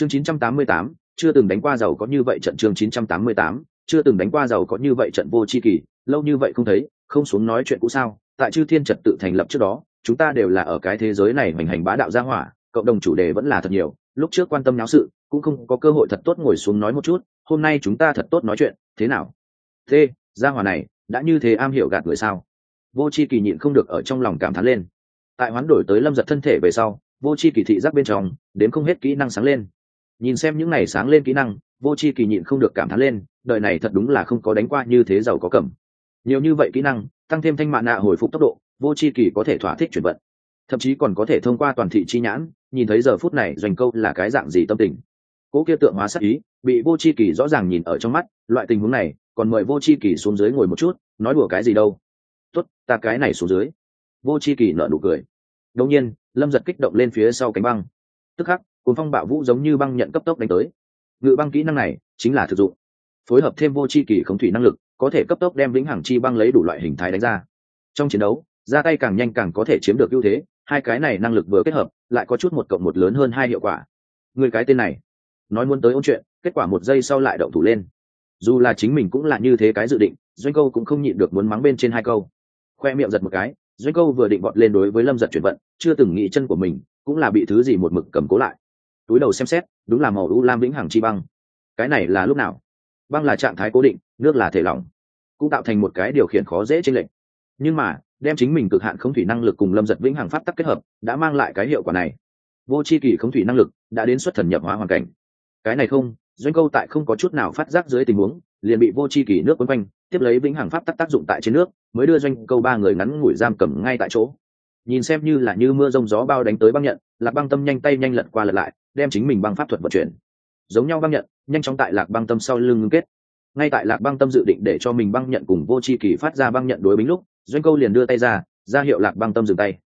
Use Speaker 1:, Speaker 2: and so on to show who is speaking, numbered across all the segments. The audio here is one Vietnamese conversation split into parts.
Speaker 1: chương 988, chưa từng đánh qua giàu có như vậy trận chương 988, chưa từng đánh qua giàu có như vậy trận vô chi kỳ lâu như vậy không thấy không xuống nói chuyện cũ sao tại chư thiên trật tự thành lập trước đó chúng ta đều là ở cái thế giới này hành hành bá đạo gia hỏa cộng đồng chủ đề vẫn là thật nhiều lúc trước quan tâm náo sự cũng không có cơ hội thật tốt ngồi xuống nói một chút hôm nay chúng ta thật tốt nói chuyện thế nào? Thế gia hỏa này đã như thế am hiểu gạt người sao? Vô chi kỳ nhịn không được ở trong lòng cảm thán lên. Tại hoán đổi tới lâm giật thân thể về sau vô chi kỳ thị giác bên trong đến không hết kỹ năng sáng lên nhìn xem những này sáng lên kỹ năng, vô c h i kỳ nhịn không được cảm thán lên đợi này thật đúng là không có đánh qua như thế giàu có cầm. Nhiều như vậy kỹ năng, tăng thêm thanh mạ nạ hồi phục tốc độ, vô c h i kỳ có thể thỏa thích chuyển vận. Thậm chí còn có thể thông qua toàn thị chi nhãn, nhìn thấy giờ phút này doanh câu là cái dạng gì tâm tình. Cố kia tượng hóa sắc ý, bị vô c h i kỳ rõ ràng nhìn ở trong mắt, loại tình huống này, còn mời vô c h i kỳ xuống dưới ngồi một chút, nói đùa cái gì đâu. Tuất ta cái này xuống dưới. Vô c h i kỳ nợ nụ cười. Đông nhiên, lâm giật kích động lên phía sau cánh băng. Tức khắc cuốn phong bạo vũ giống như băng nhận cấp tốc đánh tới. Ngự băng kỹ năng này chính là thực dụng. Phối hợp thêm vô c h i kỳ khống thủy năng lực, có thể cấp tốc đem vĩnh hằng chi băng lấy đủ loại hình thái đánh ra. Trong chiến đấu, ra tay càng nhanh càng có thể chiếm được ưu thế, hai cái này năng lực vừa kết hợp, lại có chút một cộng một lớn hơn hai hiệu quả. Người cái tên này, nói muốn tới ôn chuyện, kết quả một giây sau lại động thủ lên. Dù là chính mình cũng là như thế cái dự định, doanh câu cũng không nhịn được muốn mắng bên trên hai câu. Khoe miệng giật một cái, doanh câu vừa định vọt lên đối với lâm giật chuyển vận, chưa từng nghĩ chân của mình, cũng là bị thứ gì một mực cầm cố lại túi đầu xem xét, đúng là màu u lam vĩnh hằng chi băng. Cái này là lúc nào? Băng là trạng thái cố định, nước là thể lỏng, cũng tạo thành một cái điều khiển khó dễ trên lệnh nhưng mà, đem chính mình cực hạn không thủy năng lực cùng lâm giật vĩnh hằng pháp tắc kết hợp, đã mang lại cái hiệu quả này. Vô c h i kỳ không thủy năng lực đã đến xuất thần nhập hóa hoàn cảnh. Cái này không, doanh câu tại không có chút nào phát giác dưới tình huống, liền bị vô c h i kỳ nước quấn quanh, tiếp lấy vĩnh hằng pháp tắc tác dụng tại trên nước, mới đưa doanh câu ba người ngắn ngủi giam cầm ngay tại chỗ. Nhìn xem như là như mưa rông gió bao đánh tới băng nhận, lạc băng tâm nhanh tay nhanh lật qua lật lại đem chính mình băng pháp thuật vận chuyển. Giống nhau băng nhận, nhanh chóng tại lạc băng tâm sau lưng ngưng kết. Ngay tại lạc băng tâm dự định để cho mình băng nhận cùng vô c h i kỳ phát ra băng nhận đối bính lúc, doanh câu liền đưa tay ra ra hiệu lạc băng tâm dừng tay.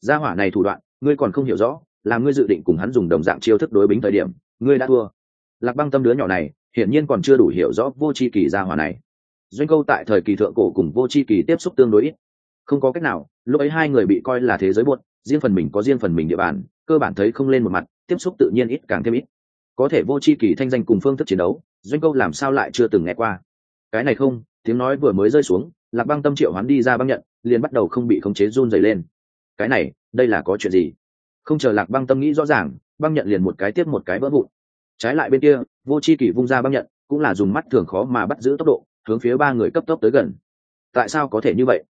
Speaker 1: Ra hỏa này thủ đoạn, ngươi còn không hiểu rõ, là ngươi dự định cùng hắn dùng đồng dạng chiêu thức đối bính thời điểm, ngươi đã thua. Lạc băng tâm đứa nhỏ này, hiển nhiên còn chưa đủ hiểu rõ vô c h i kỳ ra hỏa này. Doanh câu tại thời kỳ thượng cổ cùng vô c h i kỳ tiếp xúc tương đối ít. Không có cách nào, lúc ấy hai người bị coi là thế giới buốt riêng phần mình có riêng phần mình địa bàn, cơ bản thấy không lên một mặt tiếp xúc tự nhiên ít càng thêm ít. Có thể vô c h i kỳ thanh danh cùng phương thức chiến đấu, doanh câu làm sao lại chưa từng nghe qua. Cái này không, tiếng nói vừa mới rơi xuống, lạc băng tâm triệu hắn đi ra băng nhận, liền bắt đầu không bị khống chế run dày lên. Cái này, đây là có chuyện gì? Không chờ lạc băng tâm nghĩ rõ ràng, băng nhận liền một cái tiếp một cái vỡ vụn. Trái lại bên kia, vô c h i kỷ vung ra băng nhận, cũng là dùng mắt thường khó mà bắt giữ tốc độ, hướng phía ba người cấp tốc tới gần. Tại sao có thể như vậy?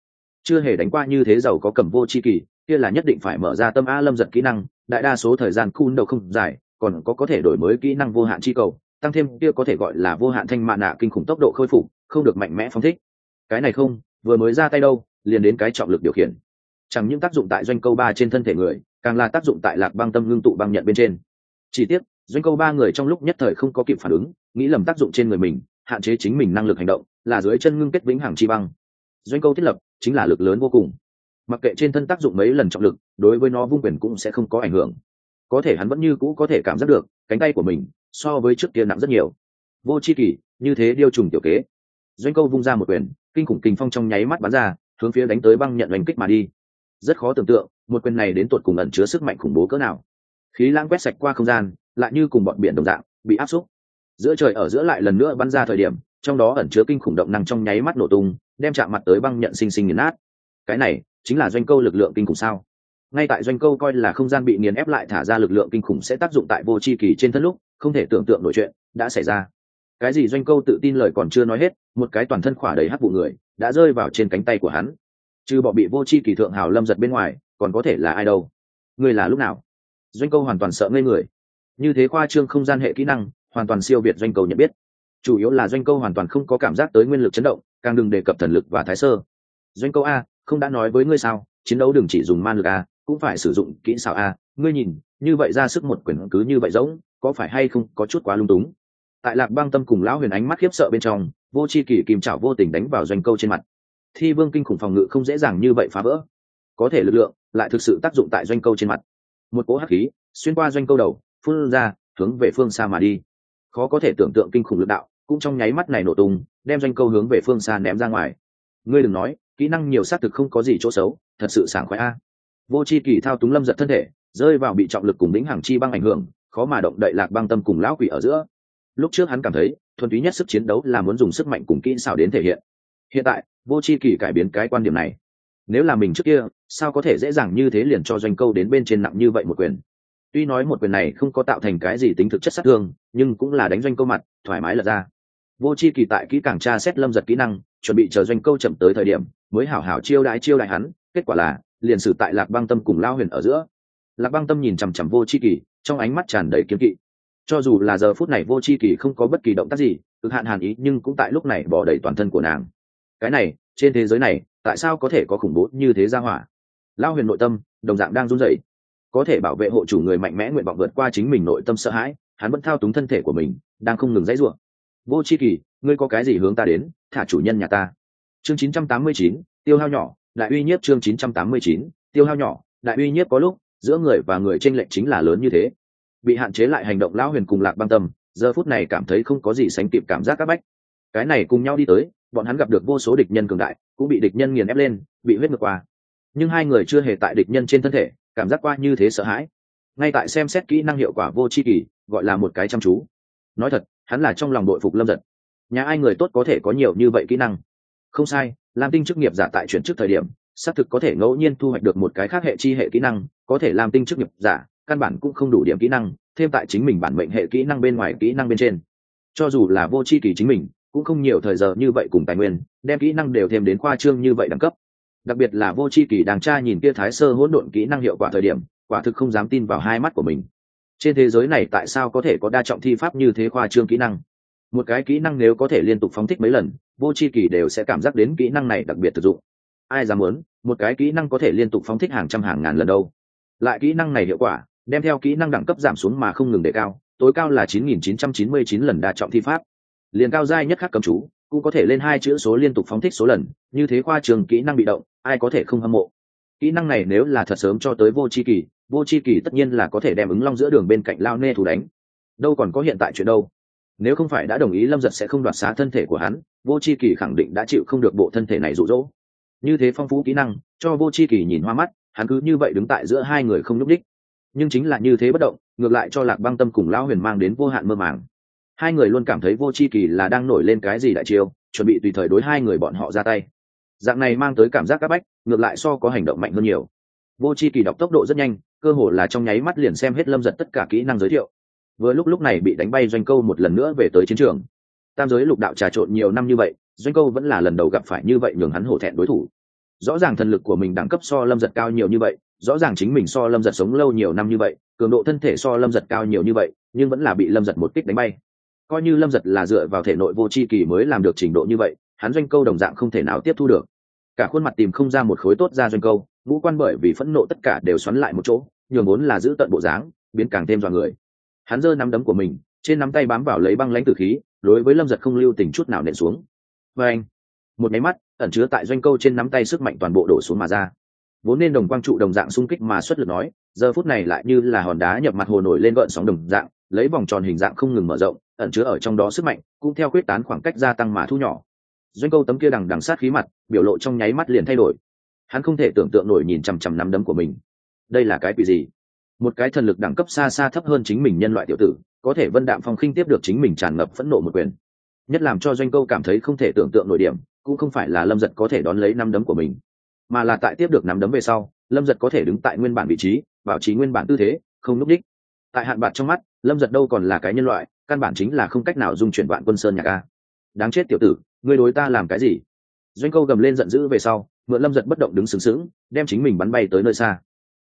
Speaker 1: Chưa hề đánh qua như thế giàu có cầm vô c h i kỷ kia là nhất định phải mở ra tâm a lâm giật kỹ năng đại đa số thời gian khun đầu không dài, còn có có thể đổi mới kỹ năng vô hạn chi cầu, tăng thêm kia có thể gọi là vô hạn thanh mạ nạ kinh khủng tốc độ khôi phục, không được mạnh mẽ phóng thích. Cái này không, vừa mới ra tay đâu, liền đến cái trọng lực điều khiển. Chẳng những tác dụng tại doanh câu ba trên thân thể người, càng là tác dụng tại lạc băng tâm ngưng tụ băng nhận bên trên. Chi tiết doanh câu ba người trong lúc nhất thời không có kịp phản ứng, nghĩ lầm tác dụng trên người mình, hạn chế chính mình năng lực hành động, là dưới chân ngưng kết vĩnh hằng chi băng. Doanh câu thiết lập chính là lực lớn vô cùng mặc kệ trên thân tác dụng mấy lần trọng lực, đối với nó vung quyền cũng sẽ không có ảnh hưởng. Có thể hắn vẫn như cũ có thể cảm giác được, cánh tay của mình so với trước kia nặng rất nhiều. Vô c h i kỳ như thế điêu trùng tiểu kế. Doanh câu vung ra một quyền, kinh khủng kinh phong trong nháy mắt bắn ra, hướng phía đánh tới băng nhận đánh kích mà đi. Rất khó tưởng tượng, một quyền này đến tột cùng ẩn chứa sức mạnh khủng bố cỡ nào. Khí lãng quét sạch qua không gian, lại như cùng bọn biển đồng dạng, bị áp xúc. Giữa trời ở giữa lại lần nữa bắn ra thời điểm, trong đó ẩn chứa kinh khủng động năng trong nháy mắt nổ tung, đem chạm mặt tới băng nhận xinh xinh nghiền nát. Cái này chính là doanh câu lực lượng kinh khủng sao? Ngay tại doanh câu coi là không gian bị nghiền ép lại thả ra lực lượng kinh khủng sẽ tác dụng tại vô c h i kỳ trên thân lúc, không thể tưởng tượng nổi chuyện đã xảy ra. Cái gì doanh câu tự tin lời còn chưa nói hết, một cái toàn thân khỏa đầy hắc vụ người đã rơi vào trên cánh tay của hắn. Trừ bỏ bị vô c h i kỳ thượng hào lâm giật bên ngoài, còn có thể là ai đâu? Người là lúc nào? Doanh câu hoàn toàn sợ ngây người. Như thế khoa trương không gian hệ kỹ năng, hoàn toàn siêu việt doanh Câu nhận biết. Chủ yếu là doanh câu hoàn toàn không có cảm giác tới nguyên lực chấn động, càng đừng đề cập thần lực và thái sơ. Doanh câu a không đã nói với ngươi sao, chiến đấu đừng chỉ dùng man lực a, cũng phải sử dụng kỹ xảo a. Ngươi nhìn, như vậy ra sức một quyền cứ như vậy giống, có phải hay không có chút quá lung túng? Tại lạc băng tâm cùng lão huyền ánh mắt khiếp sợ bên trong, vô c h i kỷ kìm chảo vô tình đánh vào doanh câu trên mặt. Thi vương kinh khủng phòng ngự không dễ dàng như vậy phá vỡ. Có thể lực lượng lại thực sự tác dụng tại doanh câu trên mặt. Một cỗ hắc khí xuyên qua doanh câu đầu, phun ra, hướng về phương xa mà đi. Khó có thể tưởng tượng kinh khủng lực đạo cũng trong nháy mắt này nổ tung, đem doanh câu hướng về phương xa ném ra ngoài. Ngươi đừng nói kỹ năng nhiều xác thực không có gì chỗ xấu, thật sự sảng khoái a. Vô c h i kỳ thao túng lâm giật thân thể, rơi vào bị trọng lực cùng lĩnh hàng chi băng ảnh hưởng, khó mà động đậy lạc băng tâm cùng lão quỷ ở giữa. Lúc trước hắn cảm thấy, thuần túy nhất sức chiến đấu là muốn dùng sức mạnh cùng kỹ xảo đến thể hiện. Hiện tại, vô c h i kỳ cải biến cái quan điểm này. Nếu là mình trước kia, sao có thể dễ dàng như thế liền cho doanh câu đến bên trên nặng như vậy một quyền? Tuy nói một quyền này không có tạo thành cái gì tính thực chất sát thương, nhưng cũng là đánh doanh câu mặt, thoải mái lật ra. Vô c h i kỳ tại kỹ càng tra xét lâm giật kỹ năng, chuẩn bị chờ doanh câu chậm tới thời điểm mới hảo hảo chiêu đãi chiêu đãi hắn, kết quả là, liền xử tại lạc băng tâm cùng lao huyền ở giữa. Lạc băng tâm nhìn chằm chằm vô c h i kỳ, trong ánh mắt tràn đầy kiếm kỵ. Cho dù là giờ phút này vô c h i kỳ không có bất kỳ động tác gì, cực hạn hàn ý nhưng cũng tại lúc này bỏ đầy toàn thân của nàng. Cái này, trên thế giới này, tại sao có thể có khủng bố như thế ra hỏa? Lao huyền nội tâm, đồng dạng đang run rẩy. Có thể bảo vệ hộ chủ người mạnh mẽ nguyện vọng vượt qua chính mình nội tâm sợ hãi, hắn vẫn thao túng thân thể của mình, đang không ngừng dãy ruộng vô c h i kỳ, ngươi có cái gì hướng ta đến, thả chủ nhân nhà ta chương 989, tiêu hao nhỏ đại uy nhiếp chương 989, tiêu hao nhỏ đại uy nhiếp có lúc giữa người và người tranh lệch chính là lớn như thế. Bị hạn chế lại hành động lão huyền cùng lạc băng tâm giờ phút này cảm thấy không có gì sánh kịp cảm giác các bách. Cái này cùng nhau đi tới bọn hắn gặp được vô số địch nhân cường đại cũng bị địch nhân nghiền ép lên bị huyết ngược qua. Nhưng hai người chưa hề tại địch nhân trên thân thể cảm giác qua như thế sợ hãi. Ngay tại xem xét kỹ năng hiệu quả vô tri kỳ gọi là một cái chăm chú. Nói thật hắn là trong lòng đội phục lâm giật. Nhà ai người tốt có thể có nhiều như vậy kỹ năng? Không sai, lam tinh chức nghiệp giả tại chuyển chức thời điểm, xác thực có thể ngẫu nhiên thu hoạch được một cái khác hệ chi hệ kỹ năng, có thể làm tinh chức nghiệp giả, căn bản cũng không đủ điểm kỹ năng, thêm tại chính mình bản mệnh hệ kỹ năng bên ngoài kỹ năng bên trên. Cho dù là vô c h i kỳ chính mình, cũng không nhiều thời giờ như vậy cùng tài nguyên, đem kỹ năng đều thêm đến khoa trương như vậy đẳng cấp. Đặc biệt là vô c h i kỳ đàng tra nhìn kia thái sơ hỗn độn kỹ năng hiệu quả thời điểm, quả thực không dám tin vào hai mắt của mình. Trên thế giới này tại sao có thể có đa trọng thi pháp như thế khoa trương kỹ năng? Một cái kỹ năng nếu có thể liên tục phóng thích mấy lần vô c h i kỳ đều sẽ cảm giác đến kỹ năng này đặc biệt thực dụng. Ai dám muốn, một cái kỹ năng có thể liên tục phóng thích hàng trăm hàng ngàn lần đâu. Lại kỹ năng này hiệu quả, đem theo kỹ năng đẳng cấp giảm xuống mà không ngừng đề cao, tối cao là 9.999 lần đa trọng thi pháp. Liền cao giai nhất khắc cầm chú, cũng có thể lên hai chữ số liên tục phóng thích số lần, như thế khoa trường kỹ năng bị động, ai có thể không hâm mộ. Kỹ năng này nếu là thật sớm cho tới vô c h i kỳ vô c h i kỳ tất nhiên là có thể đem ứng long giữa đường bên cạnh lao nê thủ đánh. Đâu còn có hiện tại chuyện đâu. Nếu không phải đã đồng ý lâm giật sẽ không đoạt xá thân thể của hắn vô c h i kỳ khẳng định đã chịu không được bộ thân thể này rụ rỗ như thế phong phú kỹ năng, cho vô c h i kỳ nhìn hoa mắt, hắn cứ như vậy đứng tại giữa hai người không nhúc đích nhưng chính là như thế bất động, ngược lại cho lạc băng tâm cùng lão huyền mang đến vô hạn mơ màng. Hai người luôn cảm thấy vô c h i kỳ là đang nổi lên cái gì đại chiêu, chuẩn bị tùy thời đối hai người bọn họ ra tay. Dạng này mang tới cảm giác c áp bách, ngược lại so có hành động mạnh hơn nhiều. Vô c h i kỳ đọc tốc độ rất nhanh, cơ hồ là trong nháy mắt liền xem hết lâm giật tất cả kỹ năng giới thiệu. Vừa lúc lúc này bị đánh bay doanh câu một lần nữa về tới chiến trường tam giới lục đạo trà trộn nhiều năm như vậy, doanh câu vẫn là lần đầu gặp phải như vậy nhường hắn hổ thẹn đối thủ. Rõ ràng thần lực của mình đẳng cấp so lâm giật cao nhiều như vậy, rõ ràng chính mình so lâm giật sống lâu nhiều năm như vậy, cường độ thân thể so lâm giật cao nhiều như vậy, nhưng vẫn là bị lâm giật một kích đánh bay. Coi như lâm giật là dựa vào thể nội vô c h i kỳ mới làm được trình độ như vậy, hắn doanh câu đồng dạng không thể nào tiếp thu được. Cả khuôn mặt tìm không ra một khối tốt ra doanh câu, ngũ quan bởi vì phẫn nộ tất cả đều xoắn lại một chỗ, nhường vốn là giữ tận bộ dáng, biến càng thêm dọa người. Hắn giơ nắm đấm của mình, trên nắm tay bám vào lấy băng lãnh tử khí đối với lâm giật không lưu tình chút nào nện xuống. Và anh, một máy mắt, ẩn chứa tại doanh câu trên nắm tay sức mạnh toàn bộ đổ xuống mà ra. Vốn nên đồng quang trụ đồng dạng xung kích mà xuất lực nói, giờ phút này lại như là hòn đá nhập mặt hồ nổi lên gợn sóng đồng dạng, lấy vòng tròn hình dạng không ngừng mở rộng, ẩn chứa ở trong đó sức mạnh, cũng theo quyết tán khoảng cách gia tăng mà thu nhỏ. Doanh câu tấm kia đằng đằng sát khí mặt, biểu lộ trong nháy mắt liền thay đổi. Hắn không thể tưởng tượng nổi nhìn chằm chằm nắm đấm của mình. Đây là cái quỷ gì? Một cái thần lực đẳng cấp xa xa thấp hơn chính mình nhân loại tiểu tử có thể vân đạm phong khinh tiếp được chính mình tràn ngập phẫn nộ một quyền. Nhất làm cho doanh câu cảm thấy không thể tưởng tượng nổi điểm, cũng không phải là lâm giật có thể đón lấy năm đấm của mình, mà là tại tiếp được năm đấm về sau, lâm giật có thể đứng tại nguyên bản vị trí, bảo trì nguyên bản tư thế, không núp đích. Tại hạn bạc trong mắt, lâm giật đâu còn là cái nhân loại, căn bản chính là không cách nào dung chuyển vạn quân sơn nhạc ca đáng chết tiểu tử, ngươi đối ta làm cái gì? Doanh câu gầm lên giận dữ về sau, mượn lâm giật bất động đứng sừng sững, đem chính mình bắn bay tới nơi xa.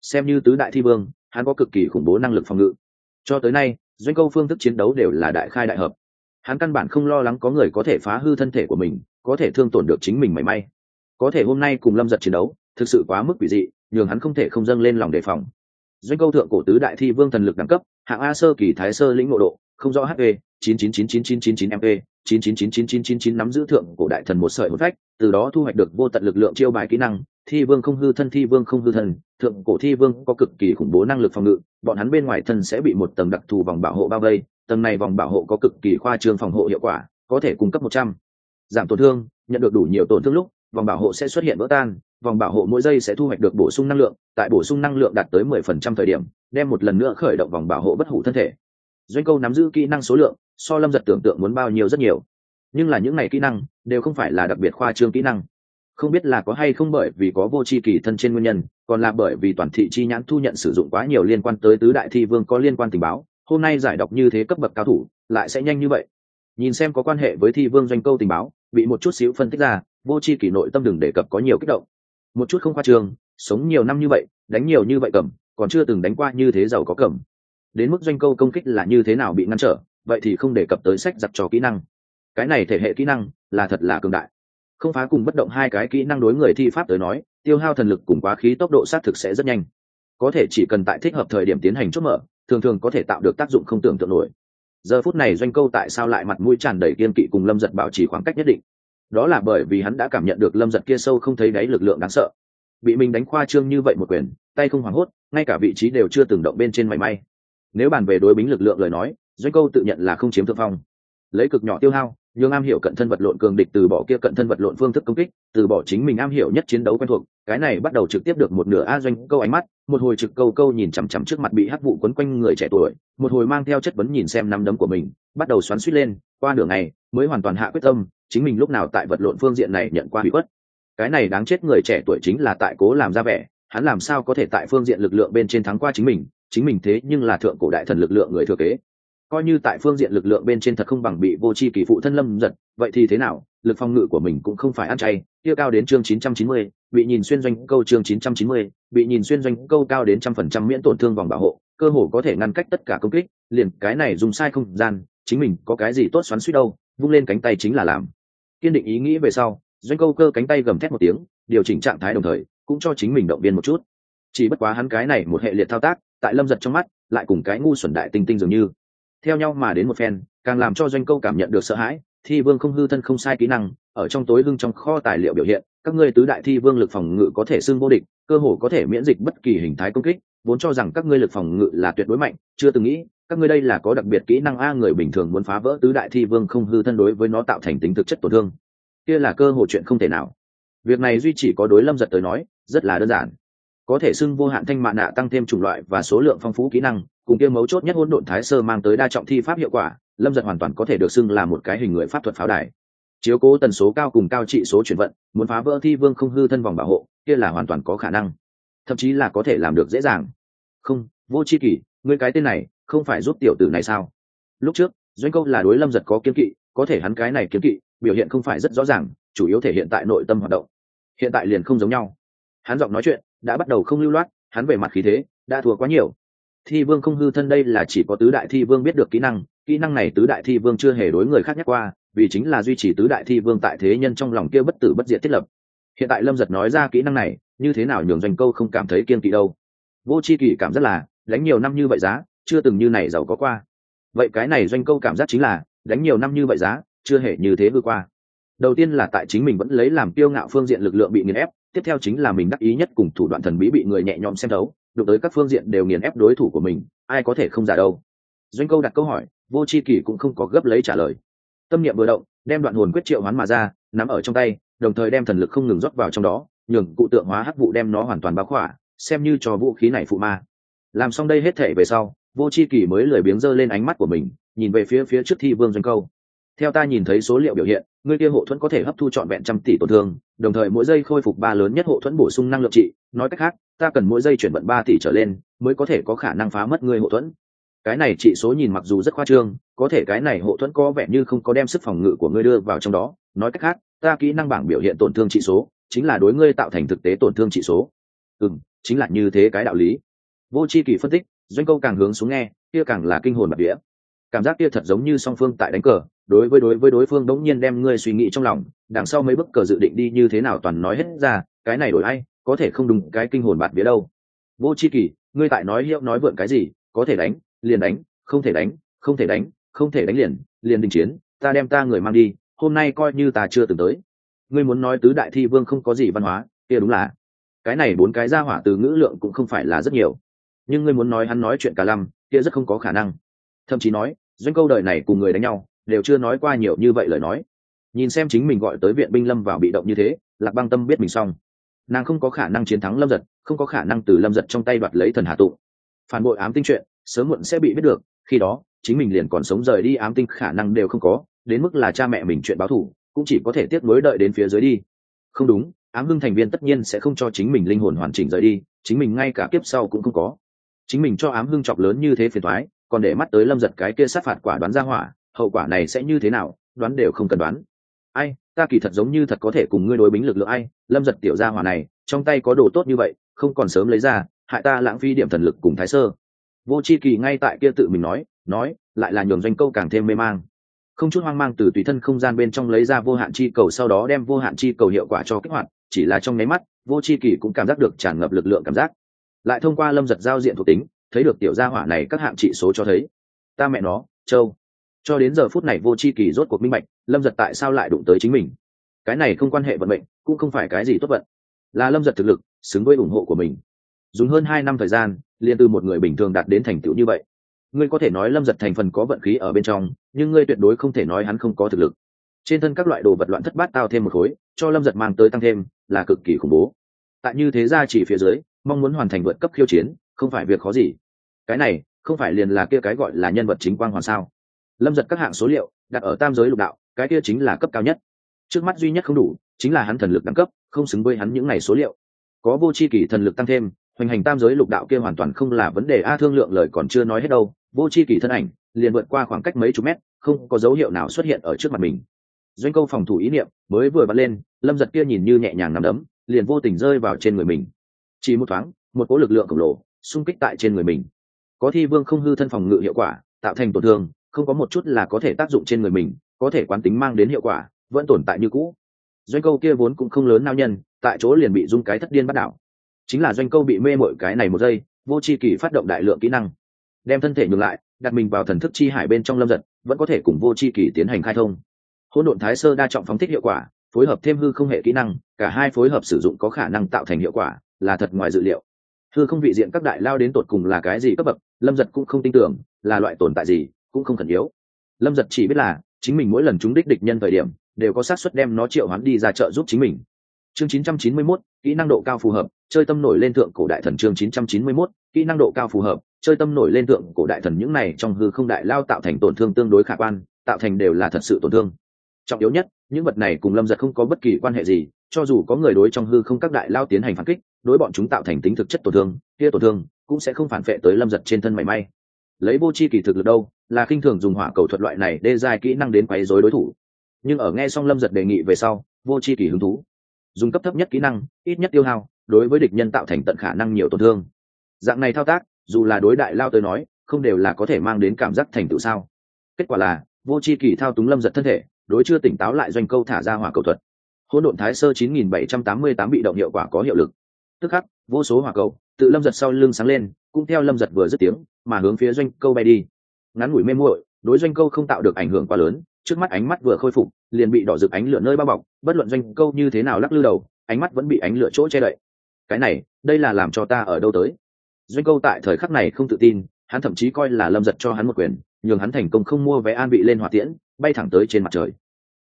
Speaker 1: Xem như tứ đại thi vương, hắn có cực kỳ khủng bố năng lực phòng ngự. Cho tới nay doanh câu phương thức chiến đấu đều là đại khai đại hợp hắn căn bản không lo lắng có người có thể phá hư thân thể của mình có thể thương tổn được chính mình mảy may có thể hôm nay cùng lâm giật chiến đấu thực sự quá mức quỷ dị nhường hắn không thể không dâng lên lòng đề phòng doanh câu thượng cổ tứ đại thi vương thần lực đẳng cấp hạng a sơ kỳ thái sơ lĩnh ngộ độ không rõ hp chín chín chín chín chín chín chín mp chín chín chín chín chín chín chín nắm giữ thượng cổ đại thần một sợi hồn phách từ đó thu hoạch được vô tận lực lượng chiêu bài kỹ năng thi vương không hư thân, thi vương không hư thân thượng cổ thi vương có cực kỳ khủng bố năng lực phòng ngự. Bọn hắn bên ngoài thân sẽ bị một tầng đặc thù vòng bảo hộ bao vây. Tầng này vòng bảo hộ có cực kỳ khoa trương phòng hộ hiệu quả, có thể cung cấp một trăm. Giảm tổn thương, nhận được đủ nhiều tổn thương lúc, vòng bảo hộ sẽ xuất hiện vỡ tan. Vòng bảo hộ mỗi giây sẽ thu hoạch được bổ sung năng lượng. Tại bổ sung năng lượng đạt tới mười phần trăm thời điểm, đem một lần nữa khởi động vòng bảo hộ bất hủ thân thể. Doanh câu nắm giữ kỹ năng số lượng, so lâm giật tưởng tượng muốn bao nhiêu rất nhiều. Nhưng là những ngày kỹ năng đều không phải là đặc biệt khoa trương kỹ năng không biết là có hay không bởi vì có vô c h i kỳ thân trên nguyên nhân, còn là bởi vì toàn thị chi nhãn thu nhận sử dụng quá nhiều liên quan tới tứ đại thi vương có liên quan tình báo, hôm nay giải đọc như thế cấp bậc cao thủ, lại sẽ nhanh như vậy. Nhìn xem có quan hệ với thi vương doanh câu tình báo, bị một chút xíu phân tích ra, vô c h i kỳ nội tâm đừng đề cập có nhiều kích động. Một chút không khoa trường sống nhiều năm như vậy, đánh nhiều như vậy cầm, còn chưa từng đánh qua như thế giàu có cầm. Đến mức doanh câu công kích là như thế nào bị ngăn trở, vậy thì không đề cập tới sách giặc trò kỹ năng. Cái này thể hệ kỹ năng là thật là cường đại không phá cùng bất động hai cái kỹ năng đối người thi pháp tới nói, tiêu hao thần lực cùng quá khí tốc độ xác thực sẽ rất nhanh. Có thể chỉ cần tại thích hợp thời điểm tiến hành chốt mở, thường thường có thể tạo được tác dụng không tưởng tượng nổi. Giờ phút này doanh câu tại sao lại mặt mũi tràn đầy kiên kỵ cùng lâm giật bảo trì khoảng cách nhất định. Đó là bởi vì hắn đã cảm nhận được lâm giật kia sâu không thấy đáy lực lượng đáng sợ. Bị mình đánh khoa trương như vậy một quyền, tay không hoảng hốt, ngay cả vị trí đều chưa từng động bên trên mảy may. Nếu bàn về đối bính lực lượng lời nói, doanh câu tự nhận là không chiếm thượng phong. Lấy cực nhỏ tiêu hao nhường am hiểu cận thân vật lộn cường địch từ bỏ kia cận thân vật lộn phương thức công kích, từ bỏ chính mình am hiểu nhất chiến đấu quen thuộc, cái này bắt đầu trực tiếp được một nửa a doanh câu ánh mắt, một hồi trực câu câu nhìn chằm chằm trước mặt bị hắc vụ quấn quanh người trẻ tuổi, một hồi mang theo chất vấn nhìn xem năm đấm của mình, bắt đầu xoắn suýt lên, qua nửa ngày mới hoàn toàn hạ quyết tâm, chính mình lúc nào tại vật lộn phương diện này nhận qua bị khuất. Cái này đáng chết người trẻ tuổi chính là tại cố làm ra vẻ, hắn làm sao có thể tại phương diện lực lượng bên trên thắng qua chính mình chính mình thế nhưng là thượng cổ đại thần lực lượng người thừa kế coi như tại phương diện lực lượng bên trên thật không bằng bị vô c h i kỳ phụ thân lâm giật vậy thì thế nào? Lực phòng ngự của mình cũng không phải ăn chay tiêu cao đến chương 990, bị nhìn xuyên doanh câu chương 990, bị nhìn xuyên doanh câu cao đến trăm phần trăm miễn tổn thương vòng bảo hộ cơ hồ có thể ngăn cách tất cả công kích liền cái này dùng sai không gian chính mình có cái gì tốt xoắn suýt đâu vung lên cánh tay chính là làm. Kiên định ý nghĩ về sau doanh câu cơ cánh tay gầm thét một tiếng điều chỉnh trạng thái đồng thời cũng cho chính mình động viên một chút. Chỉ bất quá hắn cái này một hệ liệt thao tác tại lâm giật trong mắt lại cùng cái ngu xuẩn đại tinh tinh dường như theo nhau mà đến một phen, càng làm cho doanh câu cảm nhận được sợ hãi, thi vương không hư thân không sai kỹ năng, ở trong tối hưng trong kho tài liệu biểu hiện, các ngươi tứ đại thi vương lực phòng ngự có thể xưng vô địch, cơ hồ có thể miễn dịch bất kỳ hình thái công kích, vốn cho rằng các ngươi lực phòng ngự là tuyệt đối mạnh, chưa từng nghĩ, các ngươi đây là có đặc biệt kỹ năng a, người bình thường muốn phá vỡ tứ đại thi vương không hư thân đối với nó tạo thành tính thực chất tổn thương. Kia là cơ hội chuyện không thể nào. Việc này duy chỉ có đối lâm giật tới nói, rất là đơn giản có thể xưng vô hạn thanh mạ nạ tăng thêm chủng loại và số lượng phong phú kỹ năng, cùng kia mấu chốt nhất hỗn độn thái sơ mang tới đa trọng thi pháp hiệu quả, lâm giật hoàn toàn có thể được xưng là một cái hình người pháp thuật pháo đài. Chiếu cố tần số cao cùng cao trị số chuyển vận, muốn phá vỡ thi vương không hư thân vòng bảo hộ, kia là hoàn toàn có khả năng. Thậm chí là có thể làm được dễ dàng. Không, vô c h i kỷ người cái tên này, không phải giúp tiểu tử này sao? Lúc trước, doanh câu là đối lâm giật có kiếm kỵ, có thể hắn cái này kiếm kỵ, biểu hiện không phải rất rõ ràng, chủ yếu thể hiện tại nội tâm hoạt động. Hiện tại liền không giống nhau. Hắn giọng nói chuyện đã bắt đầu không lưu loát, hắn về mặt khí thế đã thua quá nhiều. Thi vương không hư thân đây là chỉ có tứ đại thi vương biết được kỹ năng kỹ năng này tứ đại thi vương chưa hề đối người khác nhắc qua, vì chính là duy trì tứ đại thi vương tại thế nhân trong lòng kia bất tử bất diệt thiết lập. Hiện tại lâm giật nói ra kỹ năng này, như thế nào nhường doanh câu không cảm thấy kiên kỵ đâu? Vô c h i kỳ cảm rất là, đánh nhiều năm như vậy giá, chưa từng như này giàu có qua. Vậy cái này doanh câu cảm giác chính là, đánh nhiều năm như vậy giá, chưa hề như thế vừa qua đầu tiên là tại chính mình vẫn lấy làm kiêu ngạo phương diện lực lượng bị nghiền ép, tiếp theo chính là mình đắc ý nhất cùng thủ đoạn thần bí bị người nhẹ nhõm xem thấu, đụng tới các phương diện đều nghiền ép đối thủ của mình, ai có thể không giả đâu. Doanh câu đặt câu hỏi, vô c h i kỷ cũng không có gấp lấy trả lời. Tâm niệm vừa động, đem đoạn hồn quyết triệu hoán mà ra, nắm ở trong tay, đồng thời đem thần lực không ngừng rót vào trong đó, nhường cụ tượng hóa hắc vụ đem nó hoàn toàn báo khỏa, xem như cho vũ khí này phụ ma. Làm xong đây hết thể về sau, vô c h i kỷ mới lười biếng giơ lên ánh mắt của mình, nhìn về phía phía trước thi vương doanh câu theo ta nhìn thấy số liệu biểu hiện người kia hộ thuẫn có thể hấp thu trọn vẹn trăm tỷ tổn thương, đồng thời mỗi giây khôi phục ba lớn nhất hộ thuẫn bổ sung năng lượng trị. Nói cách khác, ta cần mỗi giây chuyển vận ba tỷ trở lên, mới có thể có khả năng phá mất người hộ thuẫn. Cái này trị số nhìn mặc dù rất khoa trương, có thể cái này hộ thuẫn có vẻ như không có đem sức phòng ngự của ngươi đưa vào trong đó. Nói cách khác, ta kỹ năng bảng biểu hiện tổn thương trị số, chính là đối ngươi tạo thành thực tế tổn thương trị số. Ừ chính là như thế cái đạo lý. Vô c h i kỳ phân tích, doanh câu càng hướng xuống nghe, kia càng là kinh hồn bạc vía cảm giác kia thật giống như song phương tại đánh cờ đối với đối với đối phương đống nhiên đem ngươi suy nghĩ trong lòng, đằng sau mấy bức cờ dự định đi như thế nào toàn nói hết ra, cái này đổi ai, có thể không đúng cái kinh hồn bạt vía đâu. Vô c h i kỳ ngươi tại nói hiệu nói vượn cái gì, có thể đánh, liền đánh, không thể đánh, không thể đánh, không thể đánh liền liền đình chiến, ta đem ta người mang đi, hôm nay coi như ta chưa từng tới. Ngươi muốn nói tứ đại thi vương không có gì văn hóa, kia đúng là. Cái này bốn cái ra hỏa từ ngữ lượng cũng không phải là rất nhiều. Nhưng ngươi muốn nói hắn nói chuyện cả lăm, kia rất không có khả năng. Thậm chí nói, doanh câu đời này cùng người đánh nhau đều chưa nói qua nhiều như vậy lời nói. Nhìn xem chính mình gọi tới viện binh lâm vào bị động như thế, lạc băng tâm biết mình xong. Nàng không có khả năng chiến thắng lâm giật, không có khả năng từ lâm giật trong tay đoạt lấy thần hà tụ. Phản bội ám tinh chuyện, sớm muộn sẽ bị biết được, khi đó, chính mình liền còn sống rời đi ám tinh khả năng đều không có, đến mức là cha mẹ mình chuyện báo thù, cũng chỉ có thể tiếp nối đợi đến phía dưới đi. Không đúng, ám hưng thành viên tất nhiên sẽ không cho chính mình linh hồn hoàn chỉnh rời đi, chính mình ngay cả kiếp sau cũng không có. Chính mình cho ám hưng chọc lớn như thế phiền thoái còn để mắt tới lâm giật cái kia sát phạt quả đoán ra hỏa hậu quả này sẽ như thế nào, đoán đều không cần đoán. Ai, ta kỳ thật giống như thật có thể cùng ngươi đối bính lực lượng ai, lâm giật tiểu gia hỏa này, trong tay có đồ tốt như vậy, không còn sớm lấy ra, hại ta lãng phí điểm thần lực cùng thái sơ. Vô c h i kỳ ngay tại kia tự mình nói nói, lại là nhường doanh câu càng thêm mê mang. Không chút hoang mang từ tùy thân không gian bên trong lấy ra vô hạn chi cầu sau đó đem vô hạn chi cầu hiệu quả cho kích hoạt, chỉ là trong nháy mắt, vô c h i kỳ cũng cảm giác được tràn ngập lực lượng cảm giác. Lại thông qua lâm giật giao diện thuộc tính, thấy được tiểu gia hỏa này các hạng trị số cho thấy. Ta mẹ nó, châu cho đến giờ phút này vô c h i kỳ rốt cuộc minh bạch, lâm giật tại sao lại đụng tới chính mình. Cái này không quan hệ vận mệnh, cũng không phải cái gì tốt vận. Là lâm giật thực lực, xứng với ủng hộ của mình. Dùng hơn hai năm thời gian, liền từ một người bình thường đạt đến thành tựu như vậy. Ngươi có thể nói lâm giật thành phần có vận khí ở bên trong, nhưng ngươi tuyệt đối không thể nói hắn không có thực lực. Trên thân các loại đồ vật loạn thất bát tao thêm một khối, cho lâm giật mang tới tăng thêm, là cực kỳ khủng bố. Tại như thế ra chỉ phía dưới, mong muốn hoàn thành vượt cấp khiêu chiến, không phải việc khó gì. Cái này, không phải liền là kia cái gọi là nhân vật chính quang hoàn sao? Lâm giật các hạng số liệu, đặt ở tam giới lục đạo, cái kia chính là cấp cao nhất. Trước mắt duy nhất không đủ, chính là hắn thần lực đẳng cấp, không xứng với hắn những ngày số liệu. Có vô c h i kỷ thần lực tăng thêm, hoành hành tam giới lục đạo kia hoàn toàn không là vấn đề, a, thương lượng lời còn chưa nói hết đâu. Vô c h i kỳ thân ảnh, liền vượt qua khoảng cách mấy chục mét, không có dấu hiệu nào xuất hiện ở trước mặt mình. Doanh câu phòng thủ ý niệm, mới vừa bật lên, lâm giật kia nhìn như nhẹ nhàng nằm đấm, liền vô tình rơi vào trên người mình. Chỉ một thoáng, một cỗ lực lượng khổng lồ, xung kích tại trên người mình. Có thi vương không hư thân phòng ngự hiệu quả, tạo thành tổn thương không có một chút là có thể tác dụng trên người mình, có thể quán tính mang đến hiệu quả, vẫn tồn tại như cũ. Doanh câu kia vốn cũng không lớn nao nhân, tại chỗ liền bị dung cái thất điên bắt đảo. Chính là doanh câu bị mê mội cái này một giây, vô c h i kỳ phát động đại lượng kỹ năng. Đem thân thể ngược lại, đặt mình vào thần thức chi hải bên trong lâm giật, vẫn có thể cùng vô c h i kỳ tiến hành khai thông. Hỗn độn thái sơ đa trọng phóng thích hiệu quả, phối hợp thêm hư không hệ kỹ năng, cả hai phối hợp sử dụng có khả năng tạo thành hiệu quả, là thật ngoài dự liệu. Hư không vị diện các đại lao đến tột cùng là cái gì cấp bậc, lâm giật cũng không tin tưởng, là loại tồn tại gì cũng không khẩn yếu. Lâm giật chỉ biết là chính mình mỗi lần trúng đích địch nhân thời điểm đều có xác suất đem nó triệu hoán đi ra chợ giúp chính mình. Chương 991, kỹ năng độ cao phù hợp chơi tâm nổi lên thượng cổ đại thần chương 991, kỹ năng độ cao phù hợp chơi tâm nổi lên thượng cổ đại thần những này trong hư không đại lao tạo thành tổn thương tương đối khả quan tạo thành đều là thật sự tổn thương. Trọng yếu nhất những vật này cùng lâm giật không có bất kỳ quan hệ gì cho dù có người đối trong hư không các đại lao tiến hành phản kích đối bọn chúng tạo thành tính thực chất tổn thương kia tổn thương cũng sẽ không phản phệ tới lâm giật trên thân mảy may. Lấy vô c h i kỳ thực lực đâu là khinh thường dùng hỏa cầu thuật loại này đê dài kỹ năng đến quấy rối đối thủ. Nhưng ở nghe xong lâm giật đề nghị về sau, vô c h i kỳ hứng thú. Dùng cấp thấp nhất kỹ năng, ít nhất tiêu hao, đối với địch nhân tạo thành tận khả năng nhiều tổn thương. Dạng này thao tác, dù là đối đại lao tới nói, không đều là có thể mang đến cảm giác thành tựu sao? Kết quả là, vô c h i kỳ thao túng lâm giật thân thể, đối chưa tỉnh táo lại doanh câu thả ra hỏa cầu thuật. Hỗn độn thái sơ 9788 bị động hiệu quả có hiệu lực. Tức khắc, vô số hỏa cầu tự lâm giật sau lưng sáng lên, cũng theo lâm giật vừa dứt tiếng, mà hướng phía doanh câu bay đi ngắn ngủi mê muội, đối doanh câu không tạo được ảnh hưởng quá lớn, trước mắt ánh mắt vừa khôi phục, liền bị đỏ rực ánh lửa nơi bao bọc, bất luận doanh câu như thế nào lắc lư đầu, ánh mắt vẫn bị ánh lửa chỗ che đậy. Cái này, đây là làm cho ta ở đâu tới? Doanh câu tại thời khắc này không tự tin, hắn thậm chí coi là lâm giật cho hắn một quyền, nhường hắn thành công không mua vé an bị lên hỏa tiễn, bay thẳng tới trên mặt trời.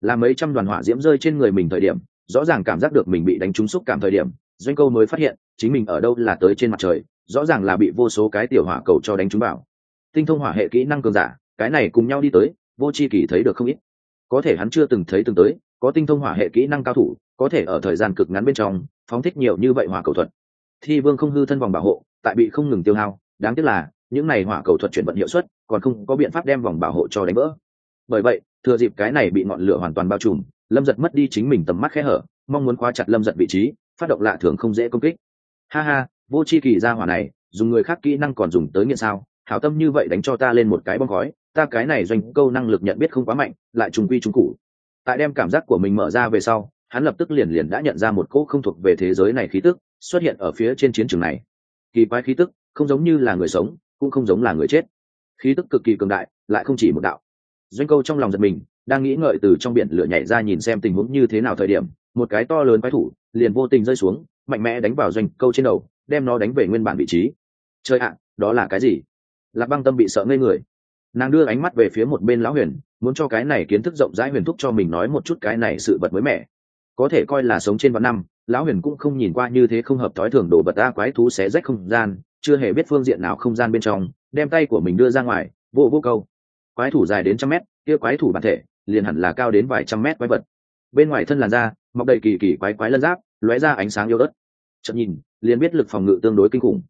Speaker 1: Là mấy trăm đoàn hỏa diễm rơi trên người mình thời điểm, rõ ràng cảm giác được mình bị đánh trúng xúc cảm thời điểm, doanh câu mới phát hiện, chính mình ở đâu là tới trên mặt trời, rõ ràng là bị vô số cái tiểu hỏa cầu cho đánh trúng vào tinh thông hỏa hệ kỹ năng cường giả, cái này cùng nhau đi tới, vô c h i kỳ thấy được không ít. Có thể hắn chưa từng thấy từng tới, có tinh thông hỏa hệ kỹ năng cao thủ, có thể ở thời gian cực ngắn bên trong, phóng thích nhiều như vậy hỏa cầu thuật. Thi vương không hư thân vòng bảo hộ, tại bị không ngừng tiêu hao, đáng tiếc là, những này hỏa cầu thuật chuyển vận hiệu suất, còn không có biện pháp đem vòng bảo hộ cho đánh vỡ. Bởi vậy, thừa dịp cái này bị ngọn lửa hoàn toàn bao trùm, lâm giật mất đi chính mình tầm mắt khẽ hở, mong muốn khóa chặt lâm giật vị trí, phát động lạ thường không dễ công kích. Ha ha, vô c h i kỳ ra hỏa này, dùng người khác kỹ năng còn dùng tới nghiện sao? Hảo tâm như vậy đánh cho ta lên một cái bong khói, ta cái này doanh câu năng lực nhận biết không quá mạnh, lại trùng quy trùng cụ tại đem cảm giác của mình mở ra về sau, hắn lập tức liền liền đã nhận ra một cỗ không thuộc về thế giới này khí tức xuất hiện ở phía trên chiến trường này. Kỳ quái khí tức, không giống như là người sống, cũng không giống là người chết. Khí tức cực kỳ cường đại, lại không chỉ một đạo. Doanh câu trong lòng giật mình, đang nghĩ ngợi từ trong biển lửa nhảy ra nhìn xem tình huống như thế nào thời điểm, một cái to lớn quái thủ liền vô tình rơi xuống, mạnh mẽ đánh vào doanh câu trên đầu, đem nó đánh về nguyên bản vị trí. Chơi ạ, đó là cái gì? Lạc băng tâm bị sợ ngây người. Nàng đưa ánh mắt về phía một bên lão huyền, muốn cho cái này kiến thức rộng rãi huyền thúc cho mình nói một chút cái này sự vật mới mẻ. Có thể coi là sống trên vạn năm, lão huyền cũng không nhìn qua như thế không hợp thói thường đồ vật ta quái thú xé rách không gian, chưa hề biết phương diện nào không gian bên trong, đem tay của mình đưa ra ngoài, vô vô câu. Quái thủ dài đến trăm mét, kia quái thủ bản thể, liền hẳn là cao đến vài trăm mét quái vật. Bên ngoài thân làn da, mọc đầy kỳ kỳ quái quái lân giáp, lóe ra ánh sáng yêu đất chậm nhìn, liền biết lực phòng ngự tương đối kinh khủng.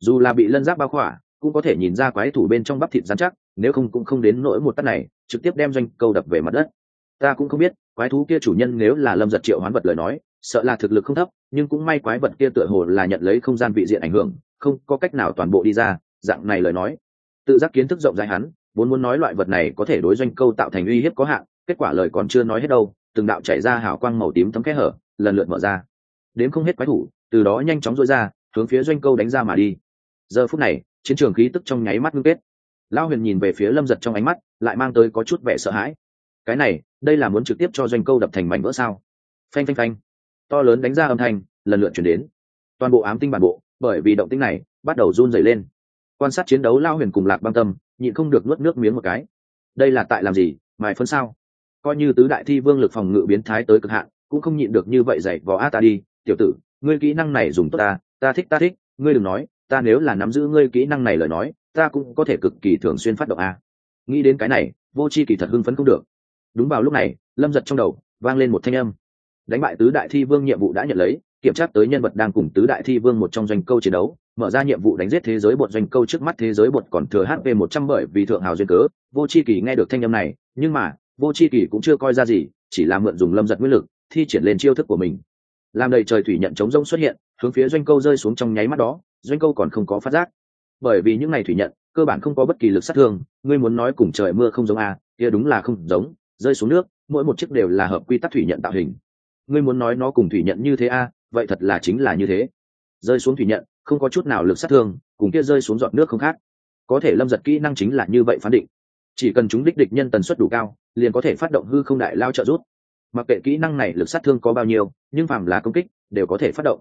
Speaker 1: Dù là bị lân giáp bao khỏa cũng có thể nhìn ra quái thủ bên trong bắp thịt rắn chắc, nếu không cũng không đến nỗi một tắt này, trực tiếp đem doanh câu đập về mặt đất. Ta cũng không biết, quái thú kia chủ nhân nếu là lâm giật triệu hoán vật lời nói, sợ là thực lực không thấp, nhưng cũng may quái vật kia tựa hồ là nhận lấy không gian vị diện ảnh hưởng, không có cách nào toàn bộ đi ra, dạng này lời nói. Tự giác kiến thức rộng rãi hắn, vốn muốn nói loại vật này có thể đối doanh câu tạo thành uy hiếp có hạn, kết quả lời còn chưa nói hết đâu, từng đạo chảy ra hào quang màu tím thấm kẽ hở, lần lượt mở ra. Đến không hết quái thủ, từ đó nhanh chóng dối ra, hướng phía doanh câu đánh ra mà đi. Giờ phút này chiến trường khí tức trong nháy mắt ngưng kết. Lao huyền nhìn về phía lâm giật trong ánh mắt, lại mang tới có chút vẻ sợ hãi. Cái này, đây là muốn trực tiếp cho doanh câu đập thành mảnh vỡ sao? Phanh phanh phanh. To lớn đánh ra âm thanh, lần lượt chuyển đến. Toàn bộ ám tinh bản bộ, bởi vì động tinh này, bắt đầu run dày lên. Quan sát chiến đấu lao huyền cùng lạc băng tâm, nhịn không được nuốt nước miếng một cái. Đây là tại làm gì? Mài phân sao? Coi như tứ đại thi vương lực phòng ngự biến thái tới cực hạn, cũng không nhịn được như vậy dạy vò a ta đi. Tiểu tử, ngươi kỹ năng này dùng tốt ta ta thích ta thích, ngươi đừng nói ta nếu là nắm giữ ngươi kỹ năng này lời nói, ta cũng có thể cực kỳ thường xuyên phát động a. Nghĩ đến cái này, vô c h i kỳ thật hưng phấn không được. Đúng vào lúc này, lâm giật trong đầu, vang lên một thanh âm. Đánh bại tứ đại thi vương nhiệm vụ đã nhận lấy, kiểm tra tới nhân vật đang cùng tứ đại thi vương một trong doanh câu chiến đấu, mở ra nhiệm vụ đánh giết thế giới bột doanh câu trước mắt thế giới bột còn thừa hp một trăm bởi vì thượng hào duyên cớ. Vô c h i kỳ nghe được thanh âm này, nhưng mà, vô c h i kỳ cũng chưa coi ra gì, chỉ là mượn dùng lâm giật nguyên lực, thi triển lên chiêu thức của mình. Làm đầy trời thủy nhận chống rông xuất hiện hướng phía doanh câu rơi xuống trong nháy mắt đó doanh câu còn không có phát giác. Bởi vì những ngày thủy nhận cơ bản không có bất kỳ lực sát thương ngươi muốn nói cùng trời mưa không giống a à, kia đúng là không giống rơi xuống nước mỗi một chiếc đều là hợp quy tắc thủy nhận tạo hình. Ngươi muốn nói nó cùng thủy nhận như thế a à, vậy thật là chính là như thế. Rơi xuống thủy nhận không có chút nào lực sát thương cùng kia rơi xuống giọt nước không khác. Có thể lâm giật kỹ năng chính là như vậy phán định. Chỉ cần chúng đích địch nhân tần suất đủ cao liền có thể phát động hư không đại lao trợ rút mặc kệ kỹ năng này lực sát thương có bao nhiêu nhưng phàm là công kích đều có thể phát động